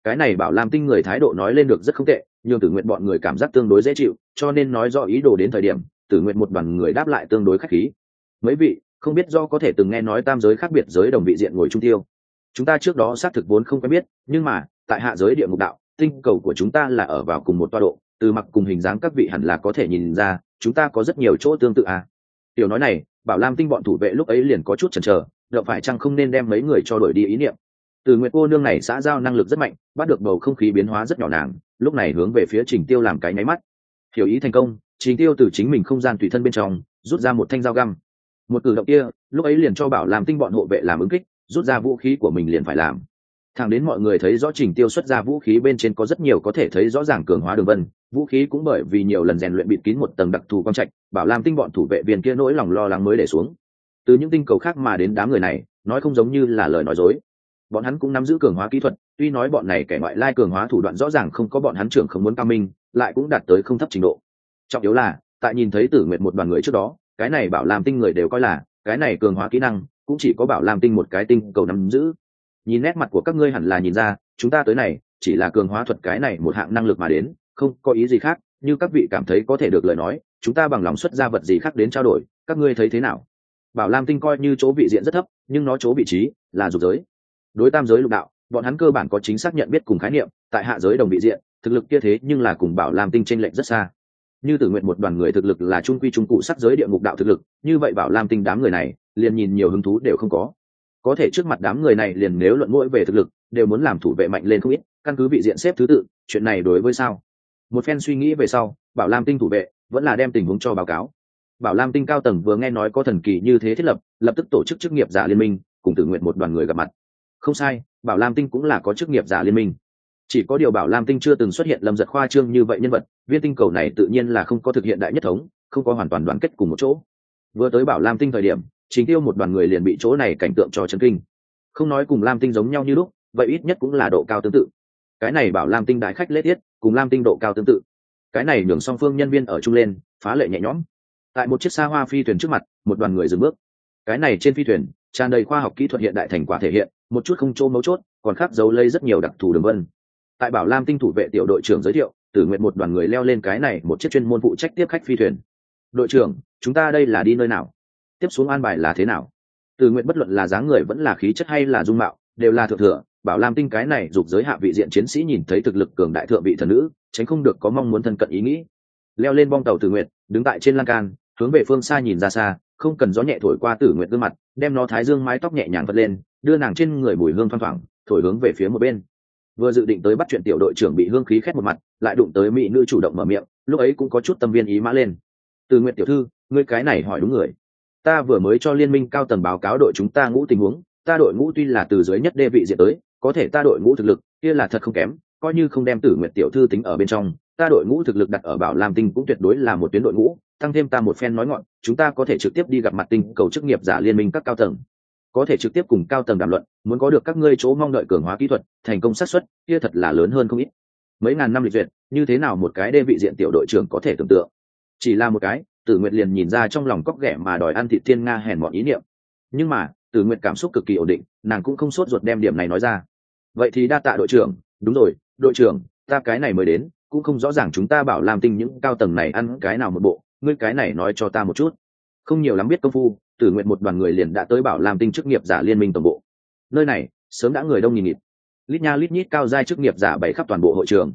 Speaker 1: Cái này bảo làm tinh người thái độ nói lên được rất không tệ, nhưng tử nguyện bọn người cảm giác tương đối dễ chịu, cho nên nói rõ ý đồ đến thời điểm, tử nguyện một đoàn người đáp lại tương đối khách khí mấy vị, không biết do có thể từng nghe nói tam giới khác biệt giới đồng vị diện ngồi trung tiêu. Chúng ta trước đó xác thực vốn không quen biết, nhưng mà, tại hạ giới địa ngục đạo, tinh cầu của chúng ta là ở vào cùng một toa độ, từ mặc cùng hình dáng các vị hẳn là có thể nhìn ra, chúng ta có rất nhiều chỗ tương tự à. Tiểu nói này, bảo lam tinh bọn thủ vệ lúc ấy liền có chút chần chờ, đậu phải chăng không nên đem mấy người cho đổi đi ý niệm. Từ nguyệt cô nương này xã giao năng lực rất mạnh, bắt được bầu không khí biến hóa rất nhỏ nàng, lúc này hướng về phía trình tiêu làm cái nháy mắt. Hiểu ý thành công, trình tiêu từ chính mình không gian tùy thân bên trong, rút ra một thanh dao găm một cử động kia, lúc ấy liền cho bảo làm tinh bọn hộ vệ làm ứng kích, rút ra vũ khí của mình liền phải làm. Thẳng đến mọi người thấy rõ trình tiêu xuất ra vũ khí bên trên có rất nhiều có thể thấy rõ ràng cường hóa đường vân, vũ khí cũng bởi vì nhiều lần rèn luyện bịt kín một tầng đặc thù quang trạch, bảo làm tinh bọn thủ vệ viên kia nỗi lòng lo lắng mới để xuống. Từ những tinh cầu khác mà đến đám người này, nói không giống như là lời nói dối. Bọn hắn cũng nắm giữ cường hóa kỹ thuật, tuy nói bọn này kẻ ngoại lai cường hóa thủ đoạn rõ ràng không có bọn hắn trưởng không muốn cao minh, lại cũng đạt tới không thấp trình độ. Trọng yếu là, tại nhìn thấy tử nguyện một đoàn người trước đó cái này bảo làm tinh người đều coi là, cái này cường hóa kỹ năng, cũng chỉ có bảo làm tinh một cái tinh cầu nắm giữ. Nhìn nét mặt của các ngươi hẳn là nhìn ra, chúng ta tới này, chỉ là cường hóa thuật cái này một hạng năng lực mà đến, không có ý gì khác, như các vị cảm thấy có thể được lời nói, chúng ta bằng lòng xuất ra vật gì khác đến trao đổi, các ngươi thấy thế nào? Bảo lam tinh coi như chỗ vị diện rất thấp, nhưng nó chỗ vị trí là dục giới. Đối tam giới lục đạo, bọn hắn cơ bản có chính xác nhận biết cùng khái niệm, tại hạ giới đồng vị diện, thực lực kia thế nhưng là cùng bảo lam tinh tranh lệch rất xa như tử nguyện một đoàn người thực lực là trung quy trung cụ sắc giới địa ngục đạo thực lực, như vậy bảo lam tinh đám người này, liền nhìn nhiều hứng thú đều không có. Có thể trước mặt đám người này liền nếu luận mỗi về thực lực, đều muốn làm thủ vệ mạnh lên không ít, căn cứ vị diện xếp thứ tự, chuyện này đối với sao? Một phen suy nghĩ về sau, bảo lam tinh thủ vệ vẫn là đem tình huống cho báo cáo. Bảo lam tinh cao tầng vừa nghe nói có thần kỳ như thế thiết lập lập tức tổ chức chức nghiệp giả liên minh, cùng tự nguyện một đoàn người gặp mặt. Không sai, bảo lam tinh cũng là có chức nghiệp giả liên minh chỉ có điều bảo lam tinh chưa từng xuất hiện lâm giật khoa trương như vậy nhân vật, viên tinh cầu này tự nhiên là không có thực hiện đại nhất thống, không có hoàn toàn đoàn kết cùng một chỗ. Vừa tới bảo lam tinh thời điểm chính tiêu một đoàn người liền bị chỗ này cảnh tượng cho chân kinh. Không nói cùng lam tinh giống nhau như lúc, vậy ít nhất cũng là độ cao tương tự. Cái này bảo lam tinh đại khách lết tiết, cùng lam tinh độ cao tương tự. Cái này nhường song phương nhân viên ở chung lên, phá lệ nhẹ nhõm. Tại một chiếc xa hoa phi thuyền trước mặt, một đoàn người dừng bước. Cái này trên phi thuyền, tràn đầy khoa học kỹ thuật hiện đại thành quả thể hiện, một chút không chỗ mấu chốt, còn khác dấu lây rất nhiều đặc thù đường vân tại bảo lam tinh thủ vệ tiểu đội trưởng giới thiệu, tử nguyện một đoàn người leo lên cái này một chiếc chuyên môn phụ trách tiếp khách phi thuyền. Đội trưởng, chúng ta đây là đi nơi nào? Tiếp xuống an bài là thế nào? Tử nguyện bất luận là dáng người vẫn là khí chất hay là dung mạo, đều là thượng thừa, bảo lam tinh cái này dục giới hạ vị diện chiến sĩ nhìn thấy thực lực cường đại thượng vị thần nữ, tránh không được có mong muốn thân cận ý nghĩ. Leo lên bong tàu tử nguyện đứng tại trên lan can, hướng về phương xa nhìn ra xa, không cần gió nhẹ thổi qua tử nguyện gương mặt, đem nó thái dương mái tóc nhẹ nhàng vật lên, đưa nàng trên người mùi hương thoang thoảng, thổi hướng về phía một bên vừa dự định tới bắt chuyện tiểu đội trưởng bị hương khí khét một mặt, lại đụng tới mỹ nữ chủ động mở miệng, lúc ấy cũng có chút tâm viên ý mã lên. Từ nguyện tiểu thư, ngươi cái này hỏi đúng người. Ta vừa mới cho liên minh cao tầng báo cáo đội chúng ta ngũ tình huống, ta đội ngũ tuy là từ dưới nhất đê vị diện tới, có thể ta đội ngũ thực lực, kia là thật không kém, coi như không đem tử nguyện tiểu thư tính ở bên trong, ta đội ngũ thực lực đặt ở bảo lam tinh cũng tuyệt đối là một tuyến đội ngũ, tăng thêm ta một phen nói ngọn, chúng ta có thể trực tiếp đi gặp mặt tinh cầu chức nghiệp giả liên minh các cao tầng có thể trực tiếp cùng cao tầng đàm luận, muốn có được các ngươi chỗ mong đợi cường hóa kỹ thuật, thành công xác suất, kia thật là lớn hơn không ít. Mấy ngàn năm lịch duyệt, như thế nào một cái đê vị diện tiểu đội trưởng có thể tưởng tượng? Chỉ là một cái, tử nguyệt liền nhìn ra trong lòng cóc ghẻ mà đòi ăn thị thiên nga hèn mọn ý niệm. Nhưng mà, tử nguyệt cảm xúc cực kỳ ổn định, nàng cũng không sốt ruột đem điểm này nói ra. Vậy thì đa tạ đội trưởng, đúng rồi, đội trưởng, ta cái này mới đến, cũng không rõ ràng chúng ta bảo làm tinh những cao tầng này ăn cái nào một bộ, ngươi cái này nói cho ta một chút. Không nhiều lắm biết công phu tử nguyện một đoàn người liền đã tới bảo làm tinh chức nghiệp giả liên minh tổng bộ. Nơi này, sớm đã người đông nghìn nghịt. Lít nha lít nhít cao giai chức nghiệp giả bày khắp toàn bộ hội trường.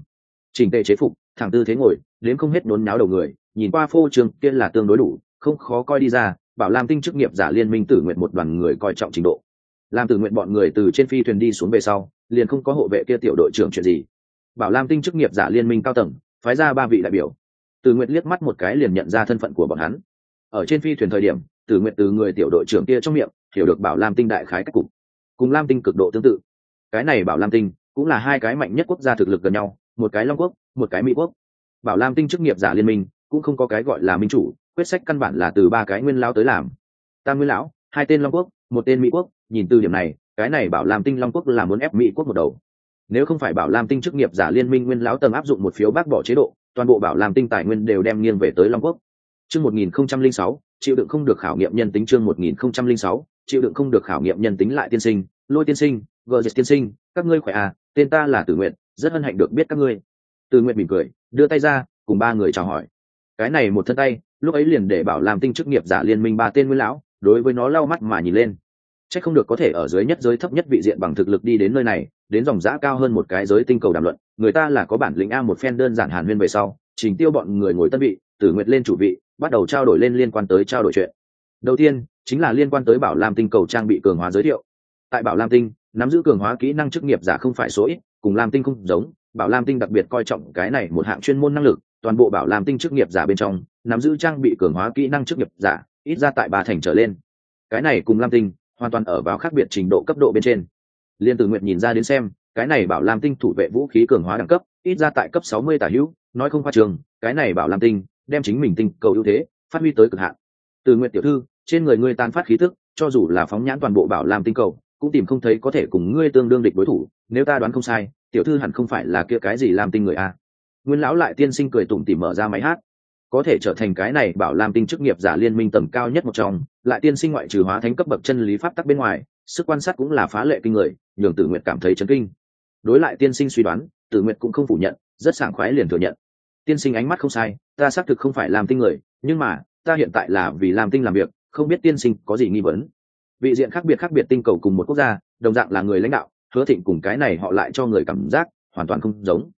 Speaker 1: Trình tệ chế phục, thẳng tư thế ngồi đến không hết đốn náo đầu người, nhìn qua phô trường tiên là tương đối đủ, không khó coi đi ra, bảo làm tinh chức nghiệp giả liên minh tử nguyện một đoàn người coi trọng trình độ. Làm tử nguyện bọn người từ trên phi thuyền đi xuống về sau, liền không có hộ vệ kia tiểu đội trưởng chuyện gì. Bảo lam tinh chức nghiệp giả liên minh cao tầng, phái ra ba vị đại biểu. Từ nguyện liếc mắt một cái liền nhận ra thân phận của bọn hắn ở trên phi thuyền thời điểm từ nguyện từ người tiểu đội trưởng kia trong miệng, hiểu được bảo lam tinh đại khái cách cục. Cùng lam tinh cực độ tương tự. Cái này bảo lam tinh cũng là hai cái mạnh nhất quốc gia thực lực gần nhau, một cái long quốc, một cái mỹ quốc. Bảo lam tinh chức nghiệp giả liên minh, cũng không có cái gọi là minh chủ, quyết sách căn bản là từ ba cái nguyên lao tới làm. Tam nguyên lão, hai tên long quốc, một tên mỹ quốc, nhìn từ điểm này, cái này bảo lam tinh long quốc là muốn ép mỹ quốc một đầu. Nếu không phải bảo lam tinh chức nghiệp giả liên minh nguyên lão tầng áp dụng một phiếu bác bỏ chế độ, toàn bộ bảo lam tinh tài nguyên đều đem nghiêng về tới long quốc chương một nghìn không trăm linh sáu, chịu đựng không được khảo nghiệm nhân tính chương một nghìn không trăm linh sáu, chịu đựng không được khảo nghiệm nhân tính lại tiên sinh. Lôi tiên sinh Gở Dịch tiên sinh, các ngươi khỏe à? Tên ta là tử nguyện rất hân hạnh được biết các ngươi. Tử nguyện mỉm cười, đưa tay ra, cùng ba người chào hỏi. Cái này một thân tay, lúc ấy liền để bảo làm tinh chức nghiệp giả liên minh ba tên nguyên lão, đối với nó lau mắt mà nhìn lên. Chắc không được có thể ở dưới nhất giới thấp nhất vị diện bằng thực lực đi đến nơi này, đến dòng giã cao hơn một cái giới tinh cầu đàm luận. Người ta là có bản lĩnh a một phen đơn giản hàn huyên về sau, trình tiêu bọn người ngồi tân vị, tử nguyệt lên chủ vị bắt đầu trao đổi lên liên quan tới trao đổi chuyện. Đầu tiên, chính là liên quan tới bảo lam tinh cầu trang bị cường hóa giới thiệu. Tại bảo lam tinh, nắm giữ cường hóa kỹ năng chức nghiệp giả không phải số ít, cùng lam tinh không giống, bảo lam tinh đặc biệt coi trọng cái này một hạng chuyên môn năng lực, toàn bộ bảo lam tinh chức nghiệp giả bên trong, nắm giữ trang bị cường hóa kỹ năng chức nghiệp giả, ít ra tại ba thành trở lên. Cái này cùng lam tinh hoàn toàn ở vào khác biệt trình độ cấp độ bên trên. Liên tử nguyện nhìn ra đến xem, cái này bảo lam tinh thủ vệ vũ khí cường hóa đẳng cấp, ít ra tại cấp sáu mươi tả hữu, nói không khoa trường, cái này bảo lam tinh đem chính mình tinh cầu ưu thế phát huy tới cực hạn. Từ nguyện tiểu thư, trên người ngươi tan phát khí thức cho dù là phóng nhãn toàn bộ bảo làm tinh cầu, cũng tìm không thấy có thể cùng ngươi tương đương địch đối thủ, nếu ta đoán không sai, tiểu thư hẳn không phải là kia cái gì làm tinh người a. Nguyên lão lại tiên sinh cười tủm tỉm mở ra máy hát. Có thể trở thành cái này bảo làm tinh chức nghiệp giả liên minh tầm cao nhất một trong, lại tiên sinh ngoại trừ hóa thánh cấp bậc chân lý pháp tắc bên ngoài, sức quan sát cũng là phá lệ kinh người, nhường tử nguyện cảm thấy chấn kinh. Đối lại tiên sinh suy đoán, tử nguyện cũng không phủ nhận, rất sảng khoái liền thừa nhận. Tiên sinh ánh mắt không sai ta xác thực không phải làm tinh người, nhưng mà, ta hiện tại là vì làm tinh làm việc, không biết tiên sinh có gì nghi vấn. Vị diện khác biệt khác biệt tinh cầu cùng một quốc gia, đồng dạng là người lãnh đạo, hứa thịnh cùng cái này họ lại cho người cảm giác hoàn toàn không giống.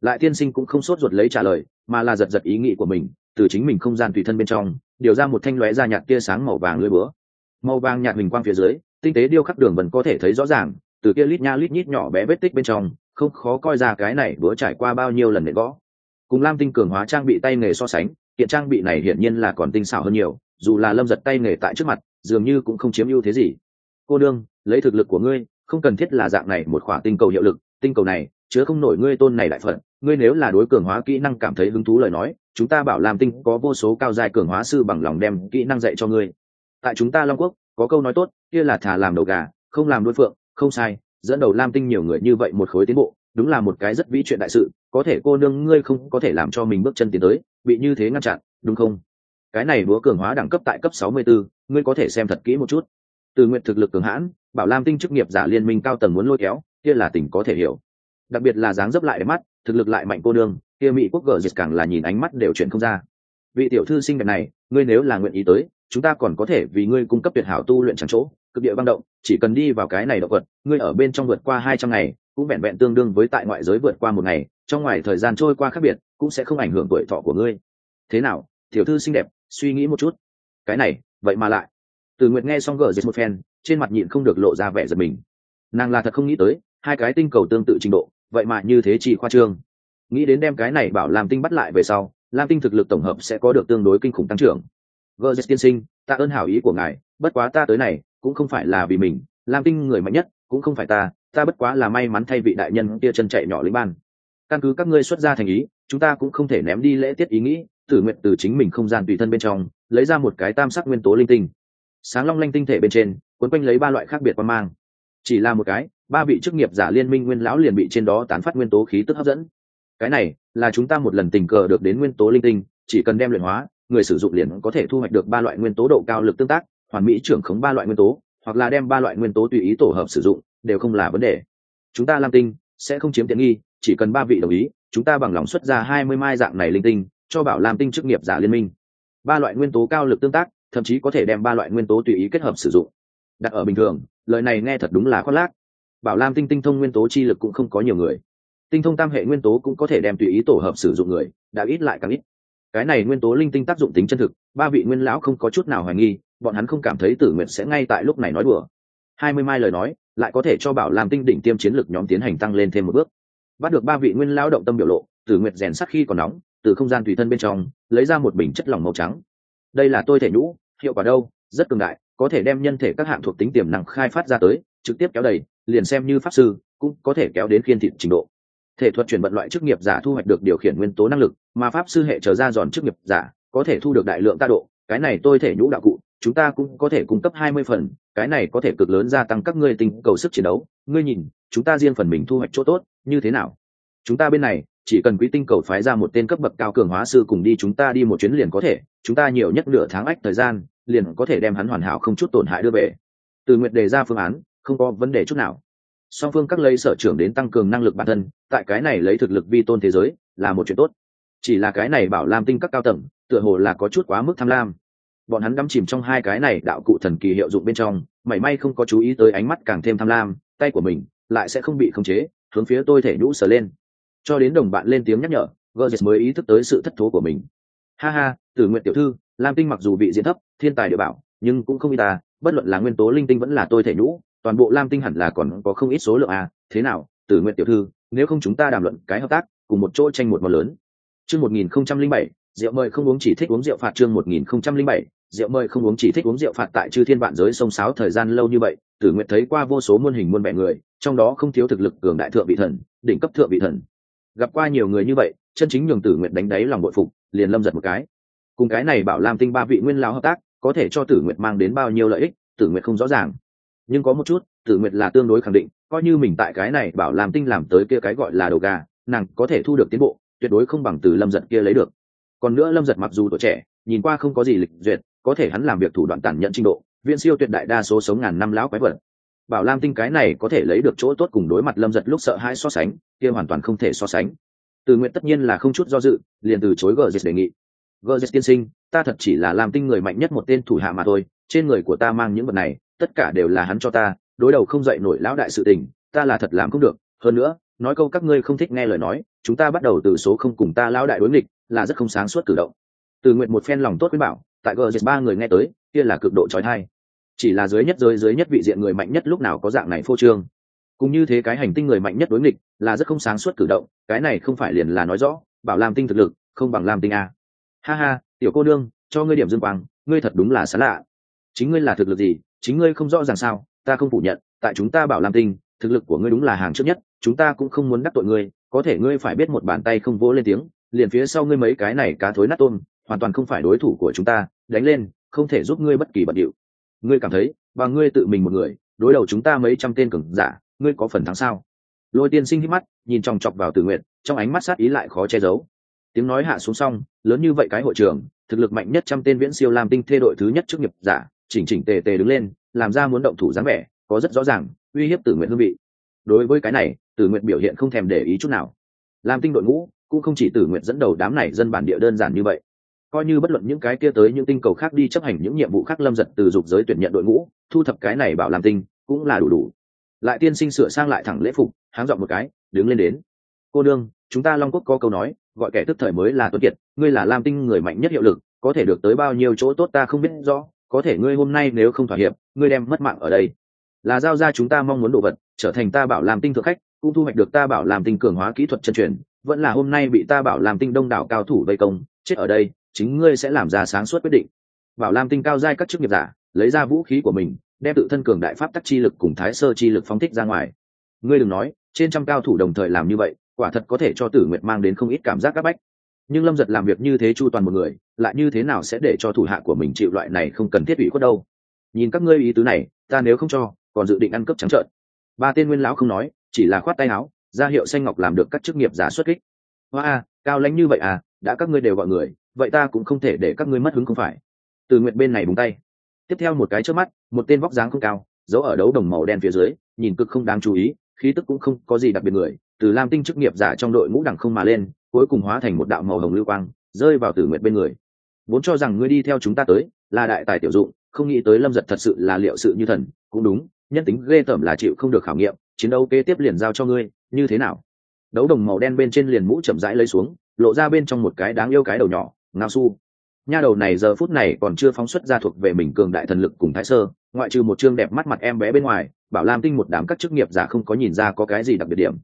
Speaker 1: Lại tiên sinh cũng không sốt ruột lấy trả lời, mà là giật giật ý nghĩ của mình, từ chính mình không gian tùy thân bên trong, điều ra một thanh lóe da nhạt tia sáng màu vàng lưỡi búa. Màu vàng nhạt hình quang phía dưới, tinh tế điêu khắc đường vẫn có thể thấy rõ ràng, từ kia lít nha lít nhít nhỏ bé vết tích bên trong, không khó coi ra cái này búa trải qua bao nhiêu lần nệ gõ cùng lam tinh cường hóa trang bị tay nghề so sánh hiện trang bị này hiển nhiên là còn tinh xảo hơn nhiều, dù là lâm giật tay nghề tại trước mặt, dường như cũng không chiếm ưu thế gì. Cô đương lấy thực lực của ngươi, không cần thiết là dạng này một khỏa tinh cầu hiệu lực, tinh cầu này chứa không nổi ngươi tôn này lại phận. Ngươi nếu là đối cường hóa kỹ năng cảm thấy hứng thú lời nói, chúng ta bảo làm tinh có vô số cao dài cường hóa sư bằng lòng đem kỹ năng dạy cho ngươi. Tại chúng ta long quốc, có câu nói tốt, kia là thả làm đầu gà, không làm đối phượng, không sai, dẫn đầu lam tinh nhiều người như vậy một khối tiến bộ đúng là một cái rất vĩ chuyện đại sự có thể cô nương ngươi không có thể làm cho mình bước chân tiến tới bị như thế ngăn chặn đúng không? Cái này búa cường hóa đẳng cấp tại cấp 64, ngươi có thể xem thật kỹ một chút. Từ nguyện thực lực cường hãn bảo lam tinh chức nghiệp giả liên minh cao tầng muốn lôi kéo kia là tỉnh có thể hiểu. Đặc biệt là dáng dấp lại mắt thực lực lại mạnh cô nương kia mỹ quốc gờ dịch càng là nhìn ánh mắt đều chuyển không ra. Vị tiểu thư sinh đẹp này ngươi nếu là nguyện ý tới chúng ta còn có thể vì ngươi cung cấp tuyệt hảo tu luyện chẳng chỗ cực địa băng động chỉ cần đi vào cái này động vật ngươi ở bên trong vượt qua hai trăm ngày cũng vẹn vẹn tương đương với tại ngoại giới vượt qua một ngày, trong ngoài thời gian trôi qua khác biệt, cũng sẽ không ảnh hưởng tuổi thọ của ngươi. Thế nào, tiểu thư xinh đẹp, suy nghĩ một chút. Cái này, vậy mà lại. Từ nguyệt nghe xong gờ dịch một phen, trên mặt nhịn không được lộ ra vẻ giật mình. Nàng là thật không nghĩ tới, hai cái tinh cầu tương tự trình độ, vậy mà như thế chỉ khoa trương. Nghĩ đến đem cái này bảo làm tinh bắt lại về sau, lam tinh thực lực tổng hợp sẽ có được tương đối kinh khủng tăng trưởng. Gờ dịch tiên sinh ta ơn hảo ý của ngài, bất quá ta tới này, cũng không phải là vì mình, lam tinh người mạnh nhất, cũng không phải ta ta bất quá là may mắn thay vị đại nhân kia chân chạy nhỏ lĩnh ban. Căn cứ các ngươi xuất ra thành ý, chúng ta cũng không thể ném đi lễ tiết ý nghĩ, tử nguyện từ chính mình không gian tùy thân bên trong, lấy ra một cái tam sắc nguyên tố linh tinh. Sáng long lanh tinh thể bên trên quấn quanh lấy ba loại khác biệt quan mang. Chỉ là một cái, ba vị chức nghiệp giả liên minh nguyên lão liền bị trên đó tán phát nguyên tố khí tức hấp dẫn. Cái này, là chúng ta một lần tình cờ được đến nguyên tố linh tinh, chỉ cần đem luyện hóa, người sử dụng liền có thể thu hoạch được ba loại nguyên tố độ cao lực tương tác, hoàn mỹ trưởng khống ba loại nguyên tố, hoặc là đem ba loại nguyên tố tùy ý tổ hợp sử dụng đều không là vấn đề. Chúng ta lam tinh sẽ không chiếm tiện nghi, chỉ cần ba vị đồng ý, chúng ta bằng lòng xuất ra hai mươi mai dạng này linh tinh, cho bảo lam tinh chức nghiệp giả liên minh. Ba loại nguyên tố cao lực tương tác, thậm chí có thể đem ba loại nguyên tố tùy ý kết hợp sử dụng. Đặt ở bình thường, lời này nghe thật đúng là khoác lác. Bảo lam tinh tinh thông nguyên tố chi lực cũng không có nhiều người. Tinh thông tam hệ nguyên tố cũng có thể đem tùy ý tổ hợp sử dụng người, đã ít lại càng ít. Cái này nguyên tố linh tinh tác dụng tính chân thực, ba vị nguyên lão không có chút nào hoài nghi, bọn hắn không cảm thấy tử nguyện sẽ ngay tại lúc này nói đùa. Hai mươi mai lời nói lại có thể cho bảo làm tinh đỉnh tiêm chiến lược nhóm tiến hành tăng lên thêm một bước. Bắt được ba vị nguyên lao động tâm biểu lộ từ nguyện rèn sắc khi còn nóng, từ không gian tùy thân bên trong, lấy ra một bình chất lỏng màu trắng. Đây là tôi thể nhũ, hiệu quả đâu, rất cường đại, có thể đem nhân thể các hạng thuộc tính tiềm năng khai phát ra tới, trực tiếp kéo đầy, liền xem như pháp sư, cũng có thể kéo đến khiên thịt trình độ. Thể thuật chuyển vận loại chức nghiệp giả thu hoạch được điều khiển nguyên tố năng lực, mà pháp sư hệ trở ra giòn chức nghiệp giả, có thể thu được đại lượng ta độ, cái này tôi thể nhũ đạo cụ chúng ta cũng có thể cung cấp hai mươi phần, cái này có thể cực lớn gia tăng các ngươi tình cầu sức chiến đấu. Ngươi nhìn, chúng ta riêng phần mình thu hoạch chỗ tốt, như thế nào? Chúng ta bên này, chỉ cần quý tinh cầu phái ra một tên cấp bậc cao cường hóa sư cùng đi chúng ta đi một chuyến liền có thể, chúng ta nhiều nhất nửa tháng ách thời gian, liền có thể đem hắn hoàn hảo không chút tổn hại đưa về. Từ nguyện đề ra phương án, không có vấn đề chút nào. Song phương các lấy sở trưởng đến tăng cường năng lực bản thân, tại cái này lấy thực lực vi tôn thế giới, là một chuyện tốt. Chỉ là cái này bảo lam tinh các cao tầng, tựa hồ là có chút quá mức tham lam bọn hắn đắm chìm trong hai cái này đạo cụ thần kỳ hiệu dụng bên trong, mảy may không có chú ý tới ánh mắt càng thêm tham lam, tay của mình lại sẽ không bị khống chế, hướng phía tôi thể nhũ sờ lên. Cho đến đồng bạn lên tiếng nhắc nhở Gerges mới ý thức tới sự thất thố của mình. Ha ha, tử nguyện tiểu thư, lam tinh mặc dù bị diễn thấp, thiên tài địa bảo, nhưng cũng không y ta, bất luận là nguyên tố linh tinh vẫn là tôi thể nhũ, toàn bộ lam tinh hẳn là còn có không ít số lượng à thế nào, tử nguyện tiểu thư, nếu không chúng ta đàm luận cái hợp tác, cùng một chỗ tranh một món lớn. Chương một nghìn không trăm linh bảy, rượu mời không uống chỉ thích uống rượu phạt chương một nghìn không trăm linh bảy rượu mời không uống chỉ thích uống rượu phạt tại chư thiên vạn giới sông sáo thời gian lâu như vậy, tử nguyện thấy qua vô số muôn hình muôn vẻ người, trong đó không thiếu thực lực cường đại thượng vị thần, đỉnh cấp thượng vị thần. Gặp qua nhiều người như vậy, chân chính nhường tử nguyện đánh đáy lòng bội phục, liền lâm giật một cái. Cùng cái này bảo lam tinh ba vị nguyên lao hợp tác, có thể cho tử nguyện mang đến bao nhiêu lợi ích, tử nguyện không rõ ràng. Nhưng có một chút, tử nguyện là tương đối khẳng định, coi như mình tại cái này bảo lam tinh làm tới kia cái gọi là đầu gà, nàng có thể thu được tiến bộ, tuyệt đối không bằng từ lâm giật kia lấy được. Còn nữa lâm giật mặc dù tuổi trẻ, nhìn qua không có gì lịch duyệt có thể hắn làm việc thủ đoạn tàn nhẫn trình độ viên siêu tuyệt đại đa số sống ngàn năm lão quái vật. Bảo lam tinh cái này có thể lấy được chỗ tốt cùng đối mặt lâm giật lúc sợ hãi so sánh, kia hoàn toàn không thể so sánh. Từ nguyện tất nhiên là không chút do dự, liền từ chối gờ dịch đề nghị. Gờ dịch tiên sinh, ta thật chỉ là làm tinh người mạnh nhất một tên thủ hạ mà thôi, trên người của ta mang những vật này, tất cả đều là hắn cho ta, đối đầu không dậy nổi lão đại sự tình, ta là thật làm không được. Hơn nữa, nói câu các ngươi không thích nghe lời nói, chúng ta bắt đầu từ số không cùng ta lão đại đối nghịch, là rất không sáng suốt cử động. Từ nguyện một phen lòng tốt với bảo tại gờ ba người nghe tới, kia là cực độ trói thai. Chỉ là dưới nhất giới, dưới nhất vị diện người mạnh nhất lúc nào có dạng này phô trương. Cũng như thế cái hành tinh người mạnh nhất đối nghịch, là rất không sáng suốt cử động, cái này không phải liền là nói rõ, bảo lam tinh thực lực, không bằng lam tinh a. Ha ha, tiểu cô nương, cho ngươi điểm dương quang, ngươi thật đúng là xa lạ. Chính ngươi là thực lực gì, chính ngươi không rõ ràng sao, ta không phủ nhận, tại chúng ta bảo lam tinh, thực lực của ngươi đúng là hàng trước nhất, chúng ta cũng không muốn đắc tội ngươi, có thể ngươi phải biết một bàn tay không vỗ lên tiếng, liền phía sau ngươi mấy cái này cá thối nát tôm, hoàn toàn không phải đối thủ của chúng ta đánh lên, không thể giúp ngươi bất kỳ bận điệu. Ngươi cảm thấy, và ngươi tự mình một người, đối đầu chúng ta mấy trăm tên cường giả, ngươi có phần thắng sao? Lôi tiên sinh hít mắt, nhìn chòng chọc vào tử nguyện trong ánh mắt sát ý lại khó che giấu. Tiếng nói hạ xuống xong, lớn như vậy cái hội trường, thực lực mạnh nhất trăm tên viễn siêu làm tinh thê đội thứ nhất trước nghiệp giả, chỉnh chỉnh tề tề đứng lên, làm ra muốn động thủ dáng vẻ, có rất rõ ràng, uy hiếp tử nguyện hương vị. Đối với cái này, tử nguyện biểu hiện không thèm để ý chút nào. Làm tinh đội ngũ, cũng không chỉ tử nguyện dẫn đầu đám này dân bản địa đơn giản như vậy coi như bất luận những cái kia tới những tinh cầu khác đi chấp hành những nhiệm vụ khác lâm giật từ dục giới tuyển nhận đội ngũ, thu thập cái này bảo làm tinh, cũng là đủ đủ. Lại tiên sinh sửa sang lại thẳng lễ phục, háng dọn một cái, đứng lên đến. Cô đương chúng ta long quốc có câu nói, gọi kẻ tức thời mới là tuấn kiệt, ngươi là lam tinh người mạnh nhất hiệu lực, có thể được tới bao nhiêu chỗ tốt ta không biết rõ, có thể ngươi hôm nay nếu không thỏa hiệp, ngươi đem mất mạng ở đây. Là giao ra chúng ta mong muốn đồ vật, trở thành ta bảo làm tinh thượng khách, cũng thu hoạch được ta bảo làm tinh cường hóa kỹ thuật chân truyền, vẫn là hôm nay bị ta bảo làm tinh đông đảo cao thủ vây công, chết ở đây chính ngươi sẽ làm ra sáng suốt quyết định. Bảo lam tinh cao giai các chức nghiệp giả, lấy ra vũ khí của mình, đem tự thân cường đại pháp tắc chi lực cùng thái sơ chi lực phóng thích ra ngoài. Ngươi đừng nói, trên trăm cao thủ đồng thời làm như vậy, quả thật có thể cho tử nguyệt mang đến không ít cảm giác áp bách. Nhưng lâm giật làm việc như thế chu toàn một người, lại như thế nào sẽ để cho thủ hạ của mình chịu loại này không cần thiết ủy khuất đâu? Nhìn các ngươi ý tứ này, ta nếu không cho, còn dự định ăn cướp trắng trợn. Ba tên nguyên lão không nói, chỉ là khoát tay áo, ra hiệu xanh ngọc làm được các chức nghiệp giả xuất kích. Hoa a cao lãnh như vậy à? Đã các ngươi đều gọi người, vậy ta cũng không thể để các ngươi mất hứng không phải. Từ nguyện bên này búng tay. Tiếp theo một cái trước mắt, một tên vóc dáng không cao, giấu ở đấu đồng màu đen phía dưới, nhìn cực không đáng chú ý, khí tức cũng không có gì đặc biệt người, từ lam tinh chức nghiệp giả trong đội ngũ đẳng không mà lên, cuối cùng hóa thành một đạo màu hồng lưu quang, rơi vào tử nguyện bên người. Vốn cho rằng ngươi đi theo chúng ta tới, là đại tài tiểu dụng, không nghĩ tới lâm giật thật sự là liệu sự như thần, cũng đúng, nhân tính ghê tởm là chịu không được khảo nghiệm, chiến đấu kế tiếp liền giao cho ngươi, như thế nào? Đấu đồng màu đen bên trên liền mũ chậm rãi lấy xuống lộ ra bên trong một cái đáng yêu cái đầu nhỏ, ngao su. Nha đầu này giờ phút này còn chưa phóng xuất ra thuộc về mình cường đại thần lực cùng thái sơ, ngoại trừ một chương đẹp mắt mặt em bé bên ngoài, bảo lam tinh một đám các chức nghiệp giả không có nhìn ra có cái gì đặc biệt điểm.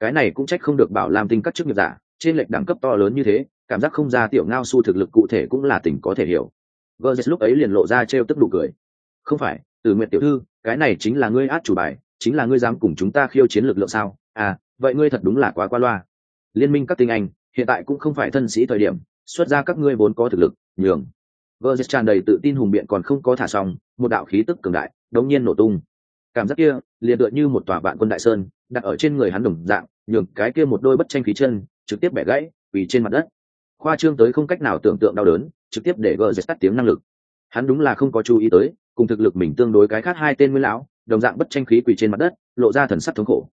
Speaker 1: Cái này cũng trách không được bảo lam tinh các chức nghiệp giả, trên lệch đẳng cấp to lớn như thế, cảm giác không ra tiểu ngao su thực lực cụ thể cũng là tỉnh có thể hiểu. Gờ lúc ấy liền lộ ra trêu tức đủ cười. Không phải từ nguyện tiểu thư, cái này chính là ngươi át chủ bài, chính là ngươi dám cùng chúng ta khiêu chiến lực lượng sao? À vậy ngươi thật đúng là quá qua loa. Liên minh các tinh anh hiện tại cũng không phải thân sĩ thời điểm, xuất ra các ngươi vốn có thực lực, nhường. Vợ tràn đầy tự tin hùng biện còn không có thả xong, một đạo khí tức cường đại, đống nhiên nổ tung. Cảm giác kia, liền tựa như một tòa vạn quân đại sơn, đặt ở trên người hắn đồng dạng, nhường cái kia một đôi bất tranh khí chân, trực tiếp bẻ gãy vì trên mặt đất. Khoa trương tới không cách nào tưởng tượng đau đớn, trực tiếp để gờ tắt tiếng năng lực. Hắn đúng là không có chú ý tới, cùng thực lực mình tương đối cái khác hai tên nguyên lão, đồng dạng bất tranh khí quỳ trên mặt đất, lộ ra thần sắc thống khổ.